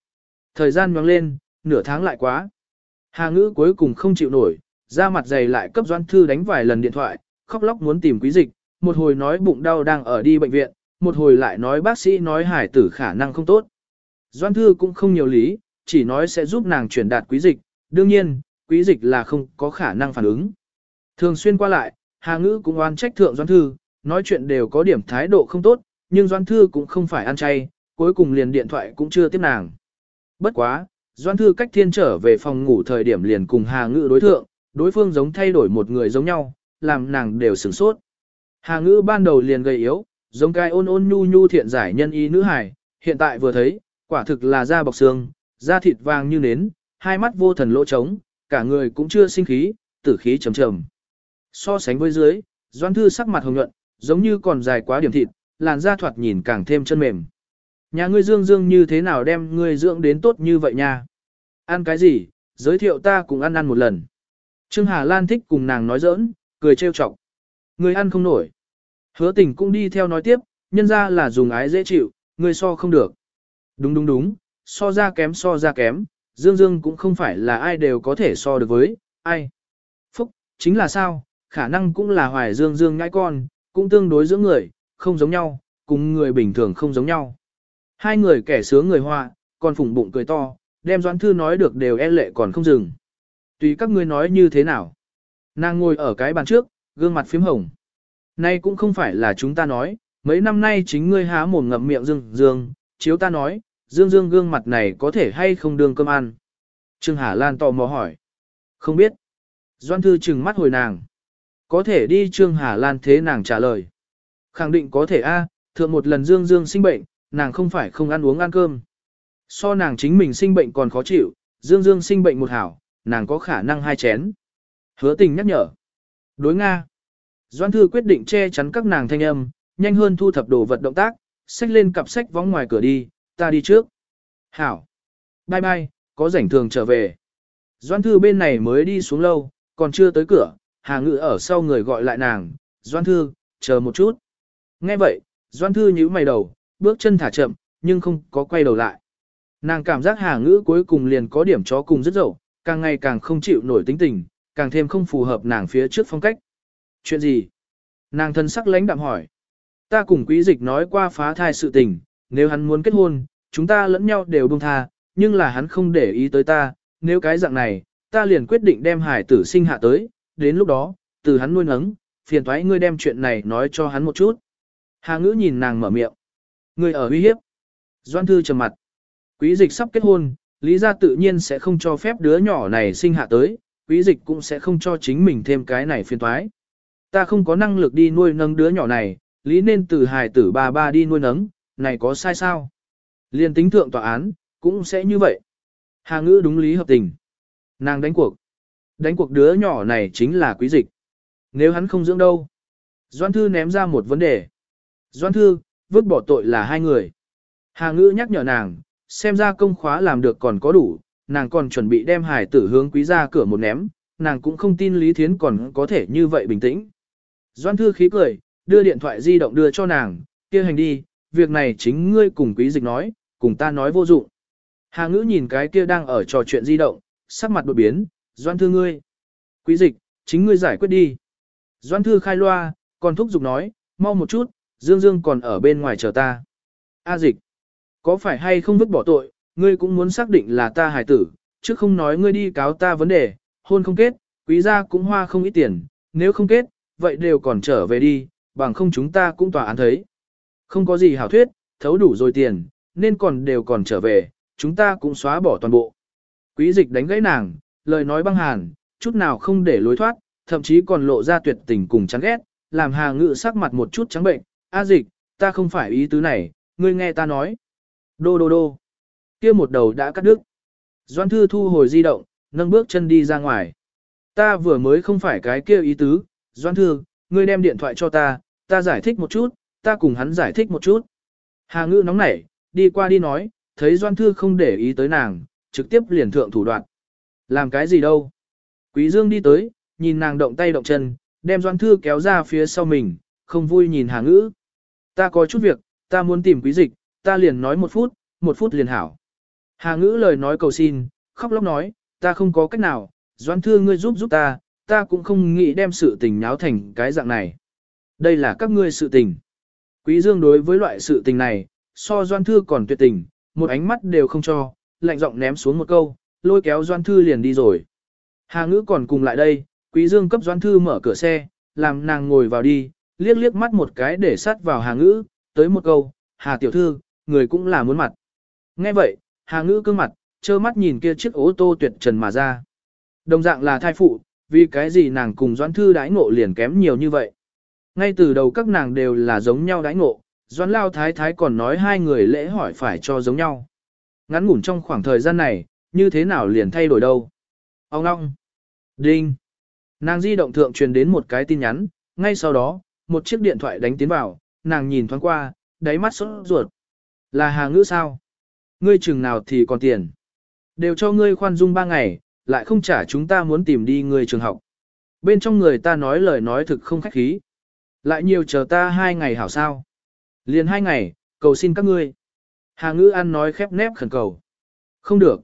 Thời gian nhoáng lên, nửa tháng lại quá. Hà ngữ cuối cùng không chịu nổi, ra mặt dày lại cấp doan thư đánh vài lần điện thoại, khóc lóc muốn tìm quý dịch, một hồi nói bụng đau đang ở đi bệnh viện, một hồi lại nói bác sĩ nói hải tử khả năng không tốt. Doan thư cũng không nhiều lý, chỉ nói sẽ giúp nàng chuyển đạt quý dịch, đương nhiên, quý dịch là không có khả năng phản ứng. Thường xuyên qua lại, Hà Ngữ cũng oan trách thượng Doan Thư, nói chuyện đều có điểm thái độ không tốt, nhưng Doan Thư cũng không phải ăn chay, cuối cùng liền điện thoại cũng chưa tiếp nàng. Bất quá, Doan Thư cách thiên trở về phòng ngủ thời điểm liền cùng Hà Ngữ đối thượng, đối phương giống thay đổi một người giống nhau, làm nàng đều sửng sốt. Hà Ngữ ban đầu liền gầy yếu, giống cái ôn ôn nhu nhu thiện giải nhân y nữ hài, hiện tại vừa thấy, quả thực là da bọc xương, da thịt vàng như nến, hai mắt vô thần lỗ trống, cả người cũng chưa sinh khí, tử khí trầm trầm. So sánh với dưới, Doan Thư sắc mặt hồng nhuận, giống như còn dài quá điểm thịt, làn da thoạt nhìn càng thêm chân mềm. Nhà ngươi dương dương như thế nào đem ngươi dưỡng đến tốt như vậy nha? Ăn cái gì? Giới thiệu ta cùng ăn ăn một lần. Trương Hà Lan thích cùng nàng nói giỡn, cười trêu chọc. Ngươi ăn không nổi. Hứa tình cũng đi theo nói tiếp, nhân ra là dùng ái dễ chịu, ngươi so không được. Đúng đúng đúng, so ra kém so ra kém, Dương Dương cũng không phải là ai đều có thể so được với, ai. Phúc, chính là sao, khả năng cũng là hoài dương dương ngãi con, cũng tương đối giữa người, không giống nhau, cùng người bình thường không giống nhau. Hai người kẻ sướng người hoa, còn phủng bụng cười to, đem Doãn Thư nói được đều e lệ còn không dừng. Tùy các ngươi nói như thế nào. Nàng ngồi ở cái bàn trước, gương mặt phím hồng. Nay cũng không phải là chúng ta nói, mấy năm nay chính ngươi há mồm ngậm miệng dương dương, chiếu ta nói, dương dương gương mặt này có thể hay không đương cơm ăn. Trương Hà Lan tò mò hỏi. Không biết. Doan Thư trừng mắt hồi nàng. Có thể đi Trương Hà Lan thế nàng trả lời. Khẳng định có thể a, thượng một lần Dương Dương sinh bệnh, nàng không phải không ăn uống ăn cơm. So nàng chính mình sinh bệnh còn khó chịu, Dương Dương sinh bệnh một hảo, nàng có khả năng hai chén. Hứa tình nhắc nhở. Đối Nga. Doan Thư quyết định che chắn các nàng thanh âm, nhanh hơn thu thập đồ vật động tác, xách lên cặp sách vóng ngoài cửa đi, ta đi trước. Hảo. Bye bye, có rảnh thường trở về. Doan Thư bên này mới đi xuống lâu, còn chưa tới cửa, Hà Ngự ở sau người gọi lại nàng, Doan Thư, chờ một chút. Nghe vậy, Doan Thư nhíu mày đầu, bước chân thả chậm, nhưng không có quay đầu lại. Nàng cảm giác Hà Ngữ cuối cùng liền có điểm chó cùng rất dậu, càng ngày càng không chịu nổi tính tình, càng thêm không phù hợp nàng phía trước phong cách. Chuyện gì? Nàng thân sắc lãnh đạm hỏi. Ta cùng quý dịch nói qua phá thai sự tình, nếu hắn muốn kết hôn, chúng ta lẫn nhau đều buông tha, nhưng là hắn không để ý tới ta, nếu cái dạng này, ta liền quyết định đem hải tử sinh hạ tới, đến lúc đó, từ hắn nuôi nấng, phiền thoái ngươi đem chuyện này nói cho hắn một chút. Hà ngữ nhìn nàng mở miệng. Ngươi ở uy hiếp. Doan thư trầm mặt. Quý dịch sắp kết hôn, lý gia tự nhiên sẽ không cho phép đứa nhỏ này sinh hạ tới, quý dịch cũng sẽ không cho chính mình thêm cái này phiền thoái. Ta không có năng lực đi nuôi nấng đứa nhỏ này, lý nên từ hài tử ba ba đi nuôi nấng, này có sai sao? Liên tính thượng tòa án, cũng sẽ như vậy. Hà ngữ đúng lý hợp tình. Nàng đánh cuộc. Đánh cuộc đứa nhỏ này chính là quý dịch. Nếu hắn không dưỡng đâu. Doan Thư ném ra một vấn đề. Doan Thư, vứt bỏ tội là hai người. Hà ngữ nhắc nhở nàng, xem ra công khóa làm được còn có đủ, nàng còn chuẩn bị đem hải tử hướng quý ra cửa một ném, nàng cũng không tin Lý Thiến còn có thể như vậy bình tĩnh. Doan Thư khí cười, đưa điện thoại di động đưa cho nàng, kia hành đi, việc này chính ngươi cùng quý dịch nói, cùng ta nói vô dụng. Hà ngữ nhìn cái kia đang ở trò chuyện di động, sắc mặt đột biến, Doan Thư ngươi. Quý dịch, chính ngươi giải quyết đi. Doan Thư khai loa, còn thúc giục nói, mau một chút, Dương Dương còn ở bên ngoài chờ ta. A dịch, có phải hay không vứt bỏ tội, ngươi cũng muốn xác định là ta hài tử, chứ không nói ngươi đi cáo ta vấn đề, hôn không kết, quý gia cũng hoa không ít tiền, nếu không kết, vậy đều còn trở về đi, bằng không chúng ta cũng tòa án thấy. Không có gì hảo thuyết, thấu đủ rồi tiền, nên còn đều còn trở về, chúng ta cũng xóa bỏ toàn bộ. Quý dịch đánh gãy nàng, lời nói băng hàn, chút nào không để lối thoát, thậm chí còn lộ ra tuyệt tình cùng chán ghét, làm hà ngự sắc mặt một chút trắng bệnh, a dịch, ta không phải ý tứ này, ngươi nghe ta nói. Đô đô đô, kia một đầu đã cắt đứt. Doan thư thu hồi di động, nâng bước chân đi ra ngoài. Ta vừa mới không phải cái kia ý tứ, Doan thư, ngươi đem điện thoại cho ta, ta giải thích một chút, ta cùng hắn giải thích một chút. Hà ngữ nóng nảy, đi qua đi nói, thấy Doan thư không để ý tới nàng, trực tiếp liền thượng thủ đoạn. Làm cái gì đâu? Quý Dương đi tới, nhìn nàng động tay động chân, đem Doan thư kéo ra phía sau mình, không vui nhìn Hà ngữ. Ta có chút việc, ta muốn tìm quý dịch, ta liền nói một phút, một phút liền hảo. Hà ngữ lời nói cầu xin, khóc lóc nói, ta không có cách nào, Doan thư ngươi giúp giúp ta, ta cũng không nghĩ đem sự tình nháo thành cái dạng này. Đây là các ngươi sự tình. Quý Dương đối với loại sự tình này, so Doan Thư còn tuyệt tình, một ánh mắt đều không cho, lạnh giọng ném xuống một câu, lôi kéo Doan Thư liền đi rồi. Hà ngữ còn cùng lại đây, Quý Dương cấp Doan Thư mở cửa xe, làm nàng ngồi vào đi, liếc liếc mắt một cái để sát vào Hà ngữ, tới một câu, Hà tiểu thư, người cũng là muốn mặt. Nghe vậy, Hà ngữ cương mặt, trơ mắt nhìn kia chiếc ô tô tuyệt trần mà ra. Đồng dạng là thai phụ, vì cái gì nàng cùng Doãn Thư đãi ngộ liền kém nhiều như vậy. Ngay từ đầu các nàng đều là giống nhau đãi ngộ, Doãn Lao Thái Thái còn nói hai người lễ hỏi phải cho giống nhau. Ngắn ngủn trong khoảng thời gian này, như thế nào liền thay đổi đâu. Ông ngong. Đinh. Nàng di động thượng truyền đến một cái tin nhắn, ngay sau đó, một chiếc điện thoại đánh tiến vào, nàng nhìn thoáng qua, đáy mắt sốt ruột. Là Hà Ngữ sao? Ngươi chừng nào thì còn tiền. Đều cho ngươi khoan dung ba ngày, lại không trả chúng ta muốn tìm đi người trường học. Bên trong người ta nói lời nói thực không khách khí. Lại nhiều chờ ta hai ngày hảo sao. Liền hai ngày, cầu xin các ngươi. Hà ngữ ăn nói khép nép khẩn cầu. Không được.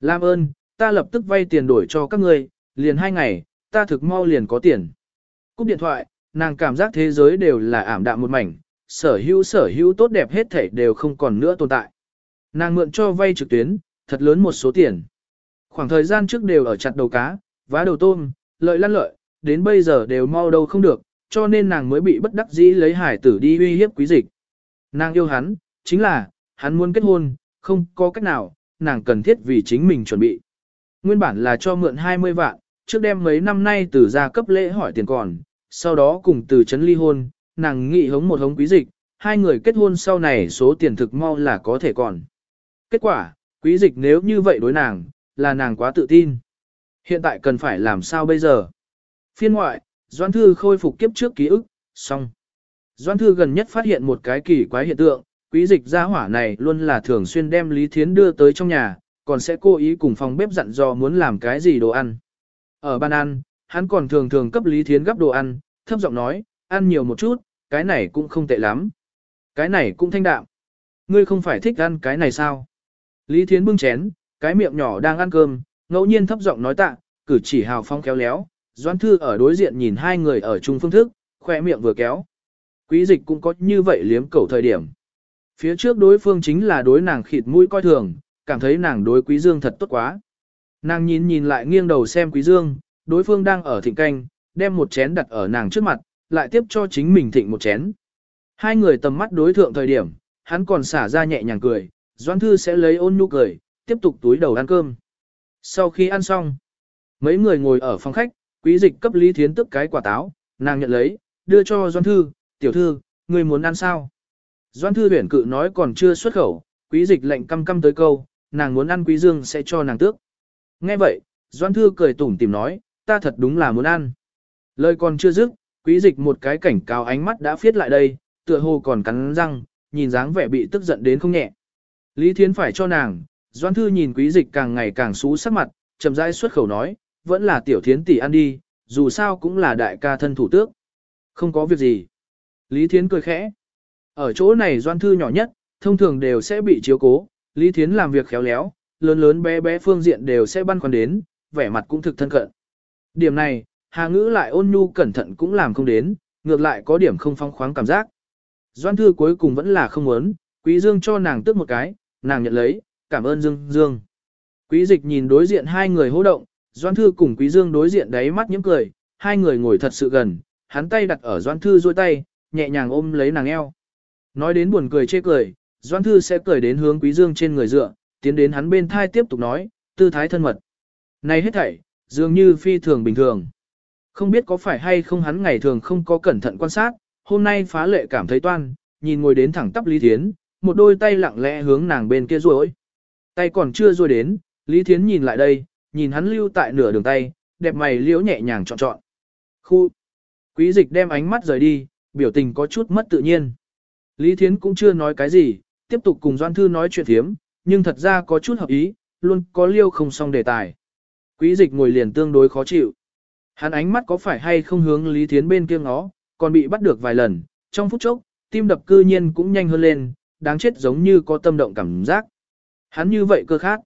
Làm ơn, ta lập tức vay tiền đổi cho các ngươi, liền hai ngày, ta thực mau liền có tiền. Cúp điện thoại, nàng cảm giác thế giới đều là ảm đạm một mảnh, sở hữu sở hữu tốt đẹp hết thảy đều không còn nữa tồn tại. Nàng mượn cho vay trực tuyến, thật lớn một số tiền. Khoảng thời gian trước đều ở chặt đầu cá, vá đầu tôm, lợi lăn lợi, đến bây giờ đều mau đâu không được, cho nên nàng mới bị bất đắc dĩ lấy hải tử đi uy hiếp quý dịch. Nàng yêu hắn, chính là, hắn muốn kết hôn, không có cách nào, nàng cần thiết vì chính mình chuẩn bị. Nguyên bản là cho mượn 20 vạn, trước đêm mấy năm nay từ gia cấp lễ hỏi tiền còn, sau đó cùng từ chấn ly hôn, nàng nghị hống một hống quý dịch, hai người kết hôn sau này số tiền thực mau là có thể còn. Kết quả, quý dịch nếu như vậy đối nàng, là nàng quá tự tin. Hiện tại cần phải làm sao bây giờ? Phiên ngoại, Doan Thư khôi phục kiếp trước ký ức, xong. Doan Thư gần nhất phát hiện một cái kỳ quái hiện tượng, quý dịch gia hỏa này luôn là thường xuyên đem Lý Thiến đưa tới trong nhà, còn sẽ cố ý cùng phòng bếp dặn dò muốn làm cái gì đồ ăn. Ở ban ăn, hắn còn thường thường cấp Lý Thiến gấp đồ ăn, thấp giọng nói, ăn nhiều một chút, cái này cũng không tệ lắm. Cái này cũng thanh đạm. Ngươi không phải thích ăn cái này sao? Lý Thiến bưng chén, cái miệng nhỏ đang ăn cơm, ngẫu nhiên thấp giọng nói tạ, cử chỉ hào phong khéo léo. Doãn Thư ở đối diện nhìn hai người ở chung phương thức, khoe miệng vừa kéo. Quý dịch cũng có như vậy liếm cầu thời điểm. Phía trước đối phương chính là đối nàng khịt mũi coi thường, cảm thấy nàng đối Quý Dương thật tốt quá. Nàng nhìn nhìn lại nghiêng đầu xem Quý Dương, đối phương đang ở thịnh canh, đem một chén đặt ở nàng trước mặt, lại tiếp cho chính mình thịnh một chén. Hai người tầm mắt đối thượng thời điểm, hắn còn xả ra nhẹ nhàng cười, Doãn Thư sẽ lấy ôn nhu cười, tiếp tục túi đầu ăn cơm. Sau khi ăn xong, mấy người ngồi ở phòng khách, quý dịch cấp Lý Thiến tức cái quả táo, nàng nhận lấy, đưa cho Doãn Thư, tiểu thư, người muốn ăn sao? Doãn Thư huyển cự nói còn chưa xuất khẩu, quý dịch lệnh căm căm tới câu, nàng muốn ăn quý dương sẽ cho nàng tước. Nghe vậy, Doãn Thư cười tủm tìm nói, ta thật đúng là muốn ăn. Lời còn chưa dứt, quý dịch một cái cảnh cáo ánh mắt đã phiết lại đây, tựa hồ còn cắn răng, nhìn dáng vẻ bị tức giận đến không nhẹ. Lý Thiến phải cho nàng, Doan Thư nhìn quý dịch càng ngày càng xú sắc mặt, chậm rãi xuất khẩu nói, vẫn là tiểu thiến tỷ ăn đi, dù sao cũng là đại ca thân thủ tước. Không có việc gì. Lý Thiến cười khẽ. Ở chỗ này Doan Thư nhỏ nhất, thông thường đều sẽ bị chiếu cố, Lý Thiến làm việc khéo léo, lớn lớn bé bé phương diện đều sẽ băn khoăn đến, vẻ mặt cũng thực thân cận. Điểm này, Hà Ngữ lại ôn nhu cẩn thận cũng làm không đến, ngược lại có điểm không phong khoáng cảm giác. Doan Thư cuối cùng vẫn là không muốn, Quý Dương cho nàng tước một cái, nàng nhận lấy, cảm ơn Dương Dương. Quý dịch nhìn đối diện hai người hô động, Doan Thư cùng Quý Dương đối diện đáy mắt nhiễm cười, hai người ngồi thật sự gần, hắn tay đặt ở Doan Thư duỗi tay, nhẹ nhàng ôm lấy nàng eo. Nói đến buồn cười chê cười, Doan Thư sẽ cười đến hướng Quý Dương trên người dựa, tiến đến hắn bên thai tiếp tục nói, tư thái thân mật. Này hết thảy, dường như phi thường bình thường. Không biết có phải hay không hắn ngày thường không có cẩn thận quan sát, hôm nay phá lệ cảm thấy toan, nhìn ngồi đến thẳng tắp Lý Thiến, một đôi tay lặng lẽ hướng nàng bên kia ruôi. Tay còn chưa ruôi đến, Lý Thiến nhìn lại đây, nhìn hắn lưu tại nửa đường tay, đẹp mày liễu nhẹ nhàng trọn trọn, Khu. Quý dịch đem ánh mắt rời đi, biểu tình có chút mất tự nhiên. Lý Thiến cũng chưa nói cái gì, tiếp tục cùng Doan Thư nói chuyện thiếm, nhưng thật ra có chút hợp ý, luôn có liêu không xong đề tài. Quý dịch ngồi liền tương đối khó chịu. Hắn ánh mắt có phải hay không hướng Lý Thiến bên kia ngó, còn bị bắt được vài lần, trong phút chốc, tim đập cư nhiên cũng nhanh hơn lên, đáng chết giống như có tâm động cảm giác. Hắn như vậy cơ khác,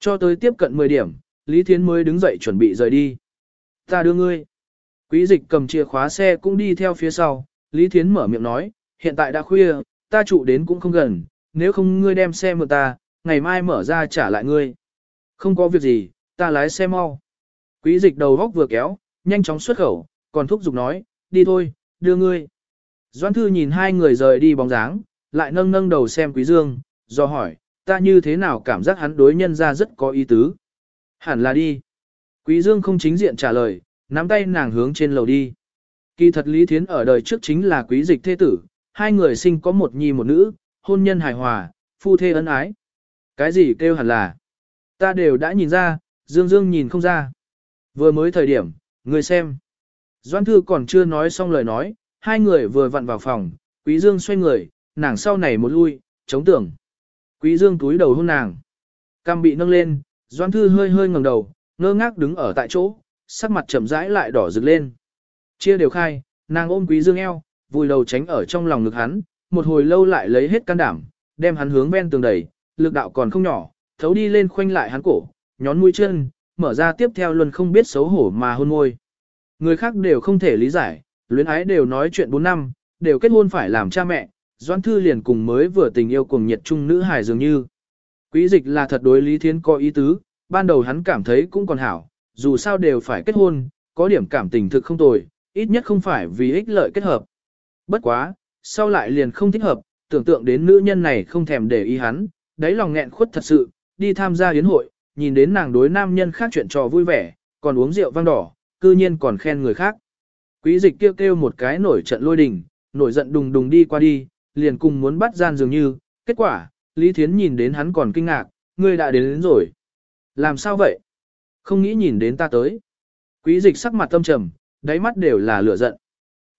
Cho tới tiếp cận 10 điểm, Lý Thiến mới đứng dậy chuẩn bị rời đi. Ta đưa ngươi. Quý dịch cầm chìa khóa xe cũng đi theo phía sau, Lý Thiến mở miệng nói, hiện tại đã khuya, ta trụ đến cũng không gần, nếu không ngươi đem xe mượn ta, ngày mai mở ra trả lại ngươi. Không có việc gì, ta lái xe mau. Quý dịch đầu góc vừa kéo, nhanh chóng xuất khẩu, còn thúc giục nói, đi thôi, đưa ngươi. Doan thư nhìn hai người rời đi bóng dáng, lại nâng nâng đầu xem quý dương, do hỏi, ta như thế nào cảm giác hắn đối nhân ra rất có ý tứ. Hẳn là đi. Quý dương không chính diện trả lời, nắm tay nàng hướng trên lầu đi. Kỳ thật Lý Thiến ở đời trước chính là quý dịch thế tử, hai người sinh có một nhi một nữ, hôn nhân hài hòa, phu thê ân ái. Cái gì kêu hẳn là? Ta đều đã nhìn ra, Dương Dương nhìn không ra. Vừa mới thời điểm, người xem. Doan Thư còn chưa nói xong lời nói, hai người vừa vặn vào phòng, Quý Dương xoay người, nàng sau này một lui, chống tưởng. Quý Dương túi đầu hôn nàng. Cam bị nâng lên, Doan Thư hơi hơi ngẩng đầu, ngơ ngác đứng ở tại chỗ, sắc mặt chậm rãi lại đỏ rực lên. Chia đều khai, nàng ôm Quý Dương eo, vùi đầu tránh ở trong lòng ngực hắn, một hồi lâu lại lấy hết can đảm, đem hắn hướng ven tường đẩy, lực đạo còn không nhỏ, thấu đi lên khoanh lại hắn cổ, nhón mũi chân, mở ra tiếp theo luôn không biết xấu hổ mà hôn môi. Người khác đều không thể lý giải, luyến ái đều nói chuyện 4 năm, đều kết hôn phải làm cha mẹ, Doãn Thư liền cùng mới vừa tình yêu cùng nhiệt trung nữ hài dường như. Quý dịch là thật đối Lý Thiến có ý tứ, ban đầu hắn cảm thấy cũng còn hảo, dù sao đều phải kết hôn, có điểm cảm tình thực không tồi, ít nhất không phải vì ích lợi kết hợp. Bất quá, sau lại liền không thích hợp, tưởng tượng đến nữ nhân này không thèm để ý hắn, đáy lòng nghẹn khuất thật sự, đi tham gia yến hội, nhìn đến nàng đối nam nhân khác chuyện trò vui vẻ, còn uống rượu vang đỏ, cư nhiên còn khen người khác. Quý dịch kêu kêu một cái nổi trận lôi đình, nổi giận đùng đùng đi qua đi, liền cùng muốn bắt gian dường như, kết quả, Lý Thiến nhìn đến hắn còn kinh ngạc, ngươi đã đến, đến rồi. Làm sao vậy? Không nghĩ nhìn đến ta tới. Quý dịch sắc mặt tâm trầm, đáy mắt đều là lửa giận.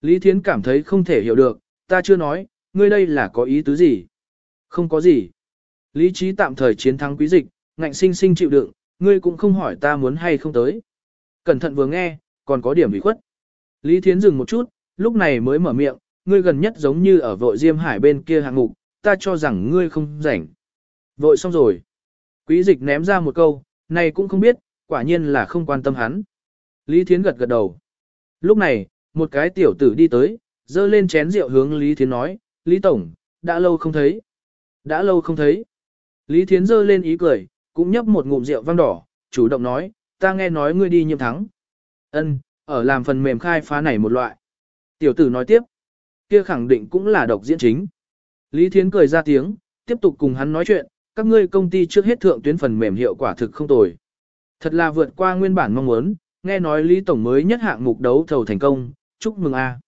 Lý Thiến cảm thấy không thể hiểu được, ta chưa nói, ngươi đây là có ý tứ gì? Không có gì. Lý trí tạm thời chiến thắng quý dịch, ngạnh sinh sinh chịu đựng, ngươi cũng không hỏi ta muốn hay không tới. Cẩn thận vừa nghe, còn có điểm bị khuất. Lý Thiến dừng một chút, lúc này mới mở miệng, ngươi gần nhất giống như ở vội Diêm Hải bên kia hạng mục, ta cho rằng ngươi không rảnh. Vội xong rồi. Quý dịch ném ra một câu, này cũng không biết, quả nhiên là không quan tâm hắn. Lý Thiến gật gật đầu. Lúc này, một cái tiểu tử đi tới, dơ lên chén rượu hướng Lý Thiến nói, Lý Tổng, đã lâu không thấy. Đã lâu không thấy. Lý Thiến dơ lên ý cười, cũng nhấp một ngụm rượu vang đỏ, chủ động nói, ta nghe nói ngươi đi nhiệm thắng. Ân, ở làm phần mềm khai phá này một loại. Tiểu tử nói tiếp, kia khẳng định cũng là độc diễn chính. Lý Thiến cười ra tiếng, tiếp tục cùng hắn nói chuyện, các ngươi công ty trước hết thượng tuyến phần mềm hiệu quả thực không tồi. Thật là vượt qua nguyên bản mong muốn, nghe nói Lý Tổng mới nhất hạng mục đấu thầu thành công, chúc mừng a.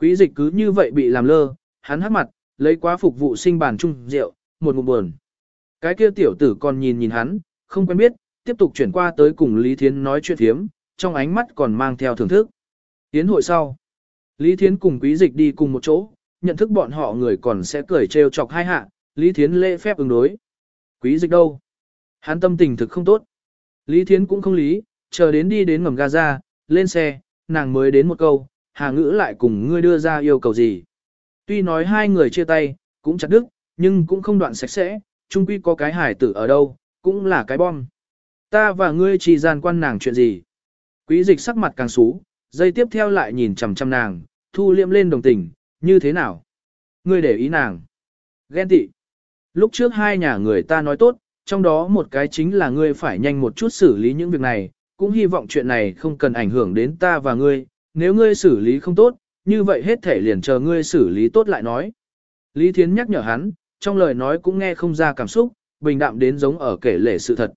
Quý dịch cứ như vậy bị làm lơ, hắn hắc mặt, lấy quá phục vụ sinh bản chung rượu, một ngụm buồn. Cái kia tiểu tử còn nhìn nhìn hắn, không quen biết, tiếp tục chuyển qua tới cùng Lý Thiến nói chuyện thiếm, trong ánh mắt còn mang theo thưởng thức. Tiến hội sau, Lý Thiến cùng quý dịch đi cùng một chỗ, nhận thức bọn họ người còn sẽ cười trêu chọc hai hạ, Lý Thiến lễ phép ứng đối. Quý dịch đâu? Hắn tâm tình thực không tốt. Lý Thiến cũng không lý, chờ đến đi đến ngầm Gaza, lên xe, nàng mới đến một câu, Hà Ngữ lại cùng ngươi đưa ra yêu cầu gì. Tuy nói hai người chia tay, cũng chặt đứt, nhưng cũng không đoạn sạch sẽ, chung quy có cái hải tử ở đâu, cũng là cái bom. Ta và ngươi chỉ gian quan nàng chuyện gì. Quý dịch sắc mặt càng xú, dây tiếp theo lại nhìn chằm chằm nàng, thu liệm lên đồng tình, như thế nào? Ngươi để ý nàng. Ghen tị. Lúc trước hai nhà người ta nói tốt, trong đó một cái chính là ngươi phải nhanh một chút xử lý những việc này, cũng hy vọng chuyện này không cần ảnh hưởng đến ta và ngươi, nếu ngươi xử lý không tốt, như vậy hết thể liền chờ ngươi xử lý tốt lại nói. Lý Thiến nhắc nhở hắn, trong lời nói cũng nghe không ra cảm xúc, bình đạm đến giống ở kể lể sự thật.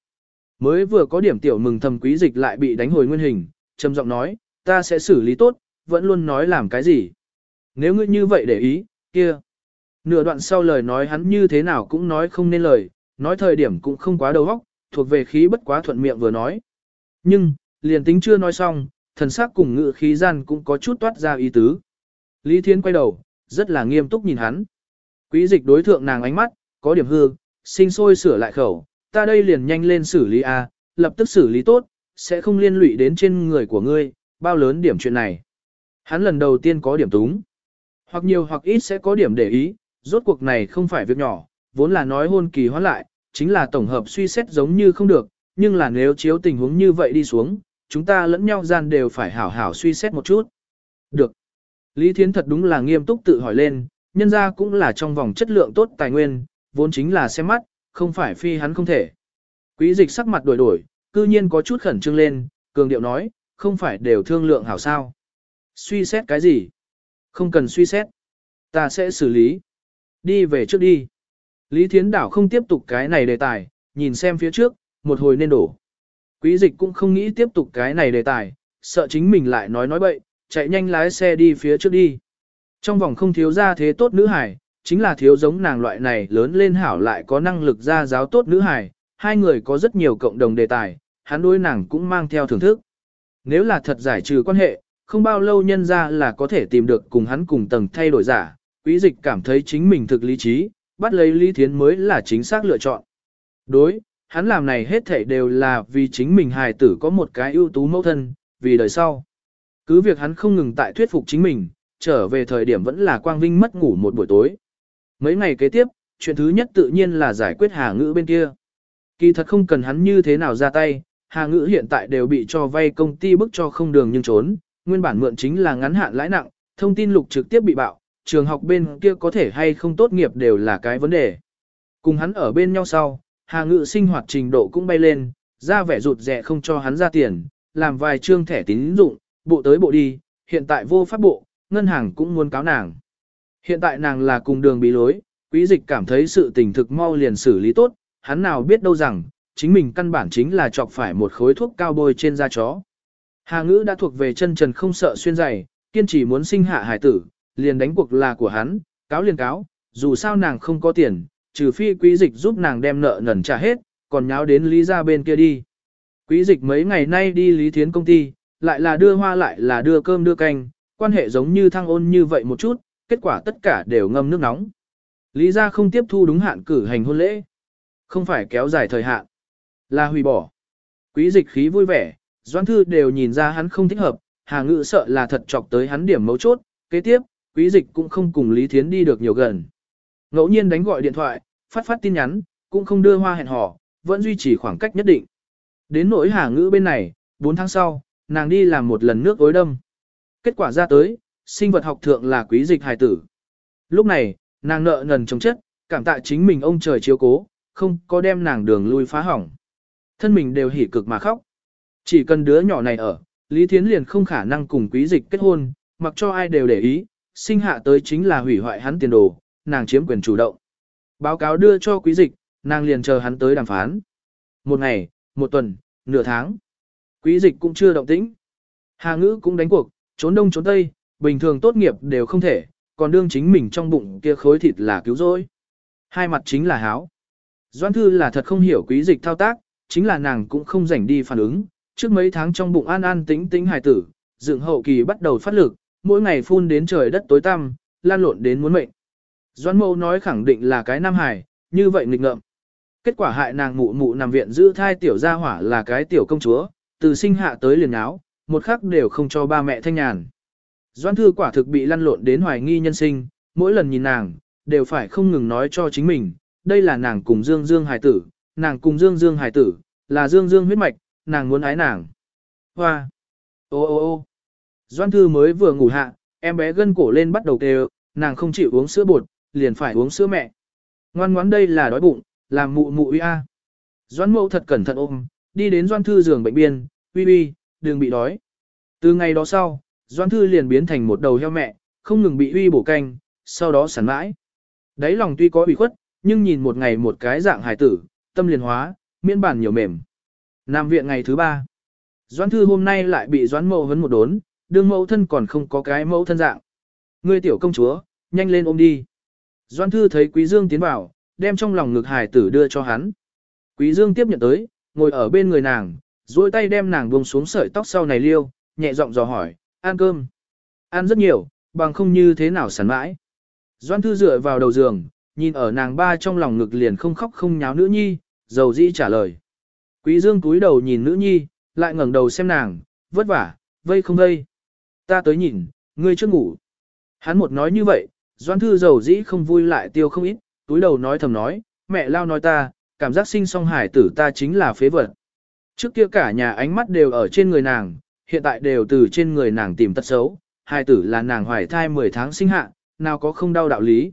Mới vừa có điểm tiểu mừng thầm quý dịch lại bị đánh hồi nguyên hình, trầm giọng nói, ta sẽ xử lý tốt, vẫn luôn nói làm cái gì. Nếu ngươi như vậy để ý, kia. Nửa đoạn sau lời nói hắn như thế nào cũng nói không nên lời, nói thời điểm cũng không quá đầu óc, thuộc về khí bất quá thuận miệng vừa nói. Nhưng, liền tính chưa nói xong, thần sắc cùng ngự khí gian cũng có chút toát ra ý tứ. Lý Thiên quay đầu, rất là nghiêm túc nhìn hắn. Quý dịch đối thượng nàng ánh mắt, có điểm hư, sinh sôi sửa lại khẩu, ta đây liền nhanh lên xử lý A, lập tức xử lý tốt, sẽ không liên lụy đến trên người của ngươi, bao lớn điểm chuyện này. Hắn lần đầu tiên có điểm túng, hoặc nhiều hoặc ít sẽ có điểm để ý, rốt cuộc này không phải việc nhỏ, vốn là nói hôn kỳ hoán lại, chính là tổng hợp suy xét giống như không được, nhưng là nếu chiếu tình huống như vậy đi xuống, chúng ta lẫn nhau gian đều phải hảo hảo suy xét một chút. Được. Lý Thiến thật đúng là nghiêm túc tự hỏi lên, nhân ra cũng là trong vòng chất lượng tốt tài nguyên, vốn chính là xem mắt, không phải phi hắn không thể. Quý dịch sắc mặt đổi đổi, cư nhiên có chút khẩn trương lên, cường điệu nói, không phải đều thương lượng hảo sao. Suy xét cái gì? Không cần suy xét. Ta sẽ xử lý. Đi về trước đi. Lý Thiến Đảo không tiếp tục cái này đề tài, nhìn xem phía trước, một hồi nên đổ. Quý dịch cũng không nghĩ tiếp tục cái này đề tài, sợ chính mình lại nói nói bậy, chạy nhanh lái xe đi phía trước đi. Trong vòng không thiếu ra thế tốt nữ hải, chính là thiếu giống nàng loại này lớn lên hảo lại có năng lực ra giáo tốt nữ hải, hai người có rất nhiều cộng đồng đề tài, hắn đối nàng cũng mang theo thưởng thức. Nếu là thật giải trừ quan hệ, không bao lâu nhân ra là có thể tìm được cùng hắn cùng tầng thay đổi giả, quý dịch cảm thấy chính mình thực lý trí, bắt lấy lý thiến mới là chính xác lựa chọn. Đối, hắn làm này hết thảy đều là vì chính mình hài tử có một cái ưu tú mẫu thân, vì đời sau. Cứ việc hắn không ngừng tại thuyết phục chính mình, trở về thời điểm vẫn là quang vinh mất ngủ một buổi tối. Mấy ngày kế tiếp, chuyện thứ nhất tự nhiên là giải quyết Hà Ngữ bên kia. Kỳ thật không cần hắn như thế nào ra tay, Hà Ngữ hiện tại đều bị cho vay công ty bức cho không đường nhưng trốn, nguyên bản mượn chính là ngắn hạn lãi nặng, thông tin lục trực tiếp bị bạo, trường học bên kia có thể hay không tốt nghiệp đều là cái vấn đề. Cùng hắn ở bên nhau sau, Hà ngữ sinh hoạt trình độ cũng bay lên, ra vẻ rụt rẻ không cho hắn ra tiền, làm vài trương thẻ tín dụng, bộ tới bộ đi, hiện tại vô pháp bộ, ngân hàng cũng muốn cáo nàng. Hiện tại nàng là cùng đường bị lối, quý dịch cảm thấy sự tình thực mau liền xử lý tốt, hắn nào biết đâu rằng, chính mình căn bản chính là chọc phải một khối thuốc cao bôi trên da chó. Hà ngữ đã thuộc về chân trần không sợ xuyên giày, kiên trì muốn sinh hạ hải tử, liền đánh cuộc là của hắn, cáo liền cáo, dù sao nàng không có tiền, trừ phi quý dịch giúp nàng đem nợ nần trả hết, còn nháo đến lý ra bên kia đi. Quý dịch mấy ngày nay đi lý thiến công ty, lại là đưa hoa lại là đưa cơm đưa canh, quan hệ giống như thăng ôn như vậy một chút, kết quả tất cả đều ngâm nước nóng. Lý ra không tiếp thu đúng hạn cử hành hôn lễ. Không phải kéo dài thời hạn, là hủy bỏ. Quý dịch khí vui vẻ, doãn thư đều nhìn ra hắn không thích hợp, hà ngự sợ là thật chọc tới hắn điểm mấu chốt, kế tiếp, quý dịch cũng không cùng Lý Thiến đi được nhiều gần. Ngẫu nhiên đánh gọi điện thoại, phát phát tin nhắn, cũng không đưa hoa hẹn hò, vẫn duy trì khoảng cách nhất định. Đến nỗi hà ngữ bên này, 4 tháng sau, nàng đi làm một lần nước ối đâm. Kết quả ra tới, sinh vật học thượng là quý dịch hài tử. Lúc này, nàng nợ nần chống chất, cảm tạ chính mình ông trời chiếu cố, không có đem nàng đường lui phá hỏng. Thân mình đều hỉ cực mà khóc. Chỉ cần đứa nhỏ này ở, Lý Thiến liền không khả năng cùng quý dịch kết hôn, mặc cho ai đều để ý, sinh hạ tới chính là hủy hoại hắn tiền đồ, nàng chiếm quyền chủ động. Báo cáo đưa cho quý dịch, nàng liền chờ hắn tới đàm phán. Một ngày, một tuần, nửa tháng. Quý dịch cũng chưa động tĩnh. Hà ngữ cũng đánh cuộc, trốn đông trốn tây, bình thường tốt nghiệp đều không thể, còn đương chính mình trong bụng kia khối thịt là cứu rỗi. Hai mặt chính là háo. Doan thư là thật không hiểu quý dịch thao tác, chính là nàng cũng không rảnh đi phản ứng. Trước mấy tháng trong bụng an an tính tính hài tử, dựng hậu kỳ bắt đầu phát lực, mỗi ngày phun đến trời đất tối tăm, lan lộn đến muốn mệnh. Doan mâu nói khẳng định là cái nam hài, như vậy nghịch ngợm. Kết quả hại nàng mụ mụ nằm viện giữ thai tiểu gia hỏa là cái tiểu công chúa, từ sinh hạ tới liền áo, một khắc đều không cho ba mẹ thanh nhàn. Doan thư quả thực bị lăn lộn đến hoài nghi nhân sinh, mỗi lần nhìn nàng, đều phải không ngừng nói cho chính mình, đây là nàng cùng Dương Dương hài tử, nàng cùng Dương Dương hài tử, là Dương Dương huyết mạch, nàng muốn ái nàng. Hoa! Ô ô ô! Doan thư mới vừa ngủ hạ, em bé gân cổ lên bắt đầu kêu, nàng không chịu uống sữa bột, liền phải uống sữa mẹ. Ngoan ngoãn đây là đói bụng, làm mụ mụ uy a. Doan mẫu thật cẩn thận ôm, đi đến doan thư giường bệnh biên, uy uy, đừng bị đói. Từ ngày đó sau, doan thư liền biến thành một đầu heo mẹ, không ngừng bị uy bổ canh, sau đó sản mãi. Đấy lòng tuy có ủy khuất, nhưng nhìn một ngày một cái dạng hài tử, tâm liền hóa, miễn bản nhiều mềm. Nam viện ngày thứ ba. Doan thư hôm nay lại bị doan Mậu hấn một đốn, đương mẫu thân còn không có cái mẫu thân dạng. Ngươi tiểu công chúa, nhanh lên ôm đi. Doan thư thấy quý dương tiến vào, đem trong lòng ngực hài tử đưa cho hắn. Quý dương tiếp nhận tới, ngồi ở bên người nàng, duỗi tay đem nàng buông xuống sợi tóc sau này liêu, nhẹ giọng dò hỏi, ăn cơm. Ăn rất nhiều, bằng không như thế nào sẵn mãi. Doan thư dựa vào đầu giường, nhìn ở nàng ba trong lòng ngực liền không khóc không nháo nữ nhi, dầu dĩ trả lời. Quý dương cúi đầu nhìn nữ nhi, lại ngẩng đầu xem nàng, vất vả, vây không vây. Ta tới nhìn, ngươi chưa ngủ. Hắn một nói như vậy, doan thư dầu dĩ không vui lại tiêu không ít, túi đầu nói thầm nói, mẹ lao nói ta, cảm giác sinh song hải tử ta chính là phế vật. Trước kia cả nhà ánh mắt đều ở trên người nàng, hiện tại đều từ trên người nàng tìm tật xấu, Hai tử là nàng hoài thai 10 tháng sinh hạ, nào có không đau đạo lý.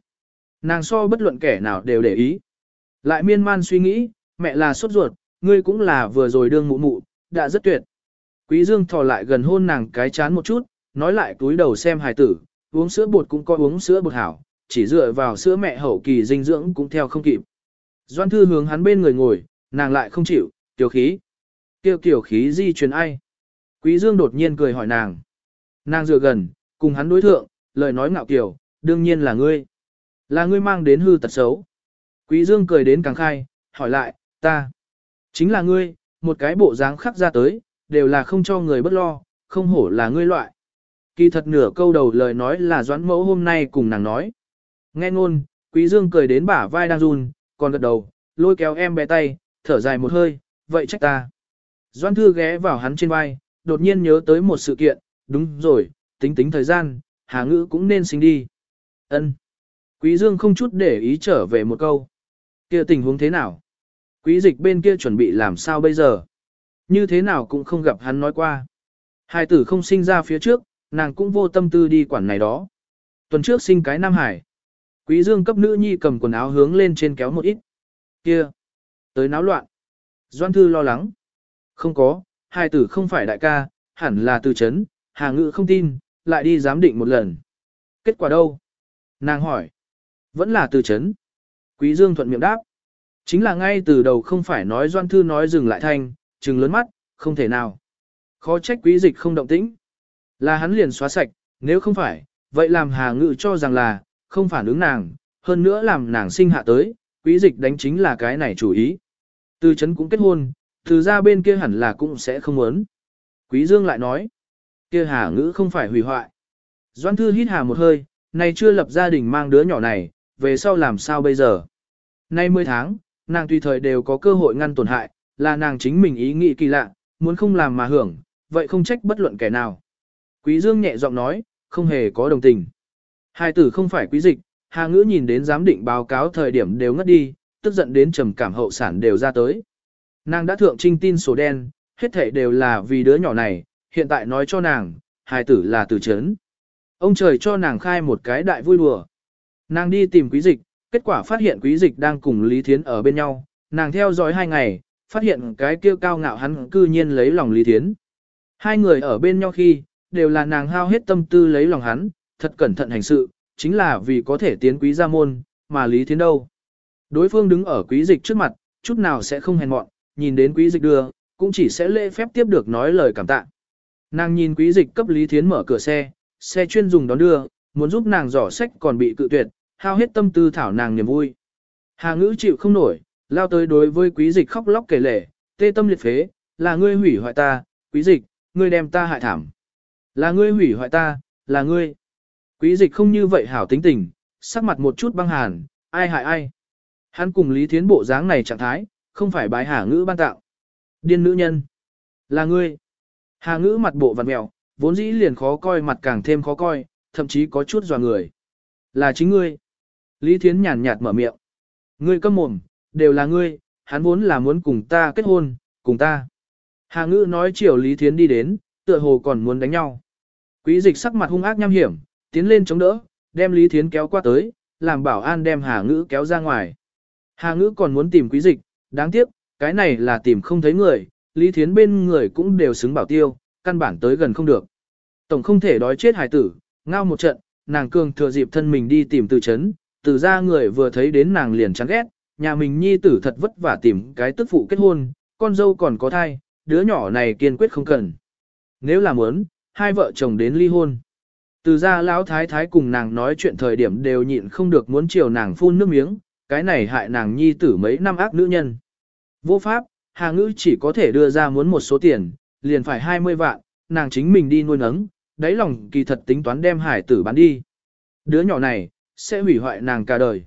Nàng so bất luận kẻ nào đều để ý. Lại miên man suy nghĩ, mẹ là sốt ruột, ngươi cũng là vừa rồi đương mụ mụ, đã rất tuyệt. Quý Dương thò lại gần hôn nàng cái chán một chút, nói lại túi đầu xem hài tử, uống sữa bột cũng có uống sữa bột hảo, chỉ dựa vào sữa mẹ hậu kỳ dinh dưỡng cũng theo không kịp. Doan thư hướng hắn bên người ngồi, nàng lại không chịu, tiểu khí. Kêu kiểu khí di truyền ai? Quý Dương đột nhiên cười hỏi nàng. Nàng dựa gần, cùng hắn đối thượng, lời nói ngạo kiểu, đương nhiên là ngươi. Là ngươi mang đến hư tật xấu. Quý Dương cười đến càng khai, hỏi lại, ta. Chính là ngươi, một cái bộ dáng khắc ra tới, đều là không cho người bất lo, không hổ là ngươi loại. Kỳ thật nửa câu đầu lời nói là doãn mẫu hôm nay cùng nàng nói. Nghe ngôn, quý dương cười đến bả vai đang run, còn gật đầu, lôi kéo em bé tay, thở dài một hơi, vậy trách ta. Doan thư ghé vào hắn trên vai, đột nhiên nhớ tới một sự kiện, đúng rồi, tính tính thời gian, hà ngữ cũng nên sinh đi. Ân. Quý dương không chút để ý trở về một câu. kia tình huống thế nào? Quý dịch bên kia chuẩn bị làm sao bây giờ? Như thế nào cũng không gặp hắn nói qua. Hai tử không sinh ra phía trước, nàng cũng vô tâm tư đi quản này đó. Tuần trước sinh cái Nam Hải. Quý dương cấp nữ nhi cầm quần áo hướng lên trên kéo một ít. Kia! Tới náo loạn. Doan thư lo lắng. Không có, hai tử không phải đại ca, hẳn là từ chấn, hà ngự không tin, lại đi giám định một lần. Kết quả đâu? Nàng hỏi. Vẫn là từ chấn. Quý dương thuận miệng đáp. Chính là ngay từ đầu không phải nói doan thư nói dừng lại thanh, trừng lớn mắt, không thể nào. Khó trách quý dịch không động tĩnh. Là hắn liền xóa sạch, nếu không phải, vậy làm hà ngự cho rằng là, không phản ứng nàng, hơn nữa làm nàng sinh hạ tới, quý dịch đánh chính là cái này chủ ý. Từ chấn cũng kết hôn, từ ra bên kia hẳn là cũng sẽ không muốn. Quý Dương lại nói, kia hà ngữ không phải hủy hoại. Doan thư hít hà một hơi, này chưa lập gia đình mang đứa nhỏ này, về sau làm sao bây giờ? Nay 10 tháng, nàng tùy thời đều có cơ hội ngăn tổn hại, là nàng chính mình ý nghĩ kỳ lạ, muốn không làm mà hưởng, vậy không trách bất luận kẻ nào. Quý Dương nhẹ giọng nói, không hề có đồng tình. Hai tử không phải quý dịch, Hà Ngữ nhìn đến giám định báo cáo thời điểm đều ngất đi, tức giận đến trầm cảm hậu sản đều ra tới. Nàng đã thượng trinh tin sổ đen, hết thể đều là vì đứa nhỏ này, hiện tại nói cho nàng, hài tử là tử chấn. Ông trời cho nàng khai một cái đại vui đùa. Nàng đi tìm quý dịch, kết quả phát hiện quý dịch đang cùng Lý Thiến ở bên nhau, nàng theo dõi hai ngày, phát hiện cái kia cao ngạo hắn cư nhiên lấy lòng Lý Thiến. Hai người ở bên nhau khi, đều là nàng hao hết tâm tư lấy lòng hắn, thật cẩn thận hành sự, chính là vì có thể tiến quý gia môn, mà Lý Thiến đâu. Đối phương đứng ở quý dịch trước mặt, chút nào sẽ không hèn mọn, nhìn đến quý dịch đưa, cũng chỉ sẽ lễ phép tiếp được nói lời cảm tạ. Nàng nhìn quý dịch cấp Lý Thiến mở cửa xe, xe chuyên dùng đón đưa, muốn giúp nàng giỏ sách còn bị cự tuyệt, hao hết tâm tư thảo nàng niềm vui. Hà ngữ chịu không nổi, lao tới đối với quý dịch khóc lóc kể lể, tê tâm liệt phế, là ngươi hủy hoại ta, quý dịch, ngươi đem ta hại thảm. Là ngươi hủy hoại ta, là ngươi. Quý dịch không như vậy hảo tính tình, sắc mặt một chút băng hàn, ai hại ai. Hắn cùng Lý Thiến bộ dáng này trạng thái, không phải bái hà ngữ ban tạo. Điên nữ nhân. Là ngươi. Hà ngữ mặt bộ vặn mèo, vốn dĩ liền khó coi mặt càng thêm khó coi, thậm chí có chút dò người. Là chính ngươi. Lý Thiến nhàn nhạt mở miệng. Ngươi câm mồm, đều là ngươi, hắn vốn là muốn cùng ta kết hôn, cùng ta. Hà ngữ nói chiều Lý Thiến đi đến, tựa hồ còn muốn đánh nhau. Quý dịch sắc mặt hung ác nham hiểm, tiến lên chống đỡ, đem Lý Thiến kéo qua tới, làm bảo an đem Hà ngữ kéo ra ngoài. Hà ngữ còn muốn tìm quý dịch, đáng tiếc, cái này là tìm không thấy người, Lý Thiến bên người cũng đều xứng bảo tiêu, căn bản tới gần không được. Tổng không thể đói chết hải tử, ngao một trận, nàng cường thừa dịp thân mình đi tìm từ chấn, từ ra người vừa thấy đến nàng liền chán ghét, nhà mình nhi tử thật vất vả tìm cái tức phụ kết hôn, con dâu còn có thai, đứa nhỏ này kiên quyết không cần. Nếu là muốn, hai vợ chồng đến ly hôn. Từ ra lão thái thái cùng nàng nói chuyện thời điểm đều nhịn không được muốn chiều nàng phun nước miếng, cái này hại nàng nhi tử mấy năm ác nữ nhân. Vô pháp, Hà Ngữ chỉ có thể đưa ra muốn một số tiền, liền phải 20 vạn, nàng chính mình đi nuôi nấng, đáy lòng kỳ thật tính toán đem hải tử bán đi. Đứa nhỏ này, sẽ hủy hoại nàng cả đời.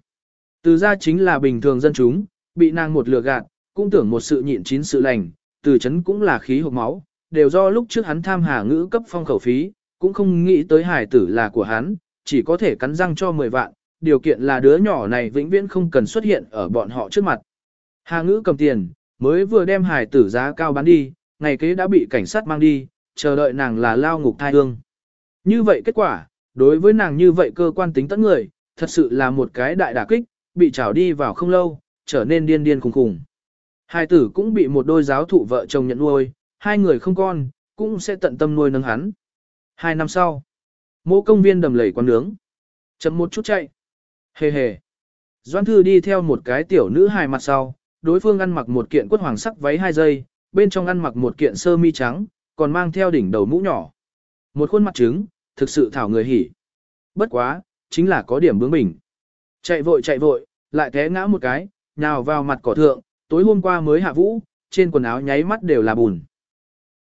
Từ ra chính là bình thường dân chúng, bị nàng một lừa gạt, cũng tưởng một sự nhịn chín sự lành, từ chấn cũng là khí hộp máu, đều do lúc trước hắn tham Hà Ngữ cấp phong khẩu phí, cũng không nghĩ tới hải tử là của hắn, chỉ có thể cắn răng cho 10 vạn, điều kiện là đứa nhỏ này vĩnh viễn không cần xuất hiện ở bọn họ trước mặt. Hà ngữ cầm tiền, mới vừa đem hải tử giá cao bán đi, ngày kế đã bị cảnh sát mang đi, chờ đợi nàng là lao ngục thai hương. Như vậy kết quả, đối với nàng như vậy cơ quan tính tận người, thật sự là một cái đại đả kích, bị trảo đi vào không lâu, trở nên điên điên khùng khùng. Hai tử cũng bị một đôi giáo thụ vợ chồng nhận nuôi, hai người không con, cũng sẽ tận tâm nuôi nâng hắn. Hai năm sau, mô công viên đầm lầy quán nướng. Chấm một chút chạy. Hề hề. Doan thư đi theo một cái tiểu nữ hài mặt sau, đối phương ăn mặc một kiện quất hoàng sắc váy hai giây, bên trong ăn mặc một kiện sơ mi trắng, còn mang theo đỉnh đầu mũ nhỏ. Một khuôn mặt trứng, thực sự thảo người hỉ. Bất quá, chính là có điểm bướng bỉnh. Chạy vội chạy vội, lại té ngã một cái, nhào vào mặt cỏ thượng, tối hôm qua mới hạ vũ, trên quần áo nháy mắt đều là bùn.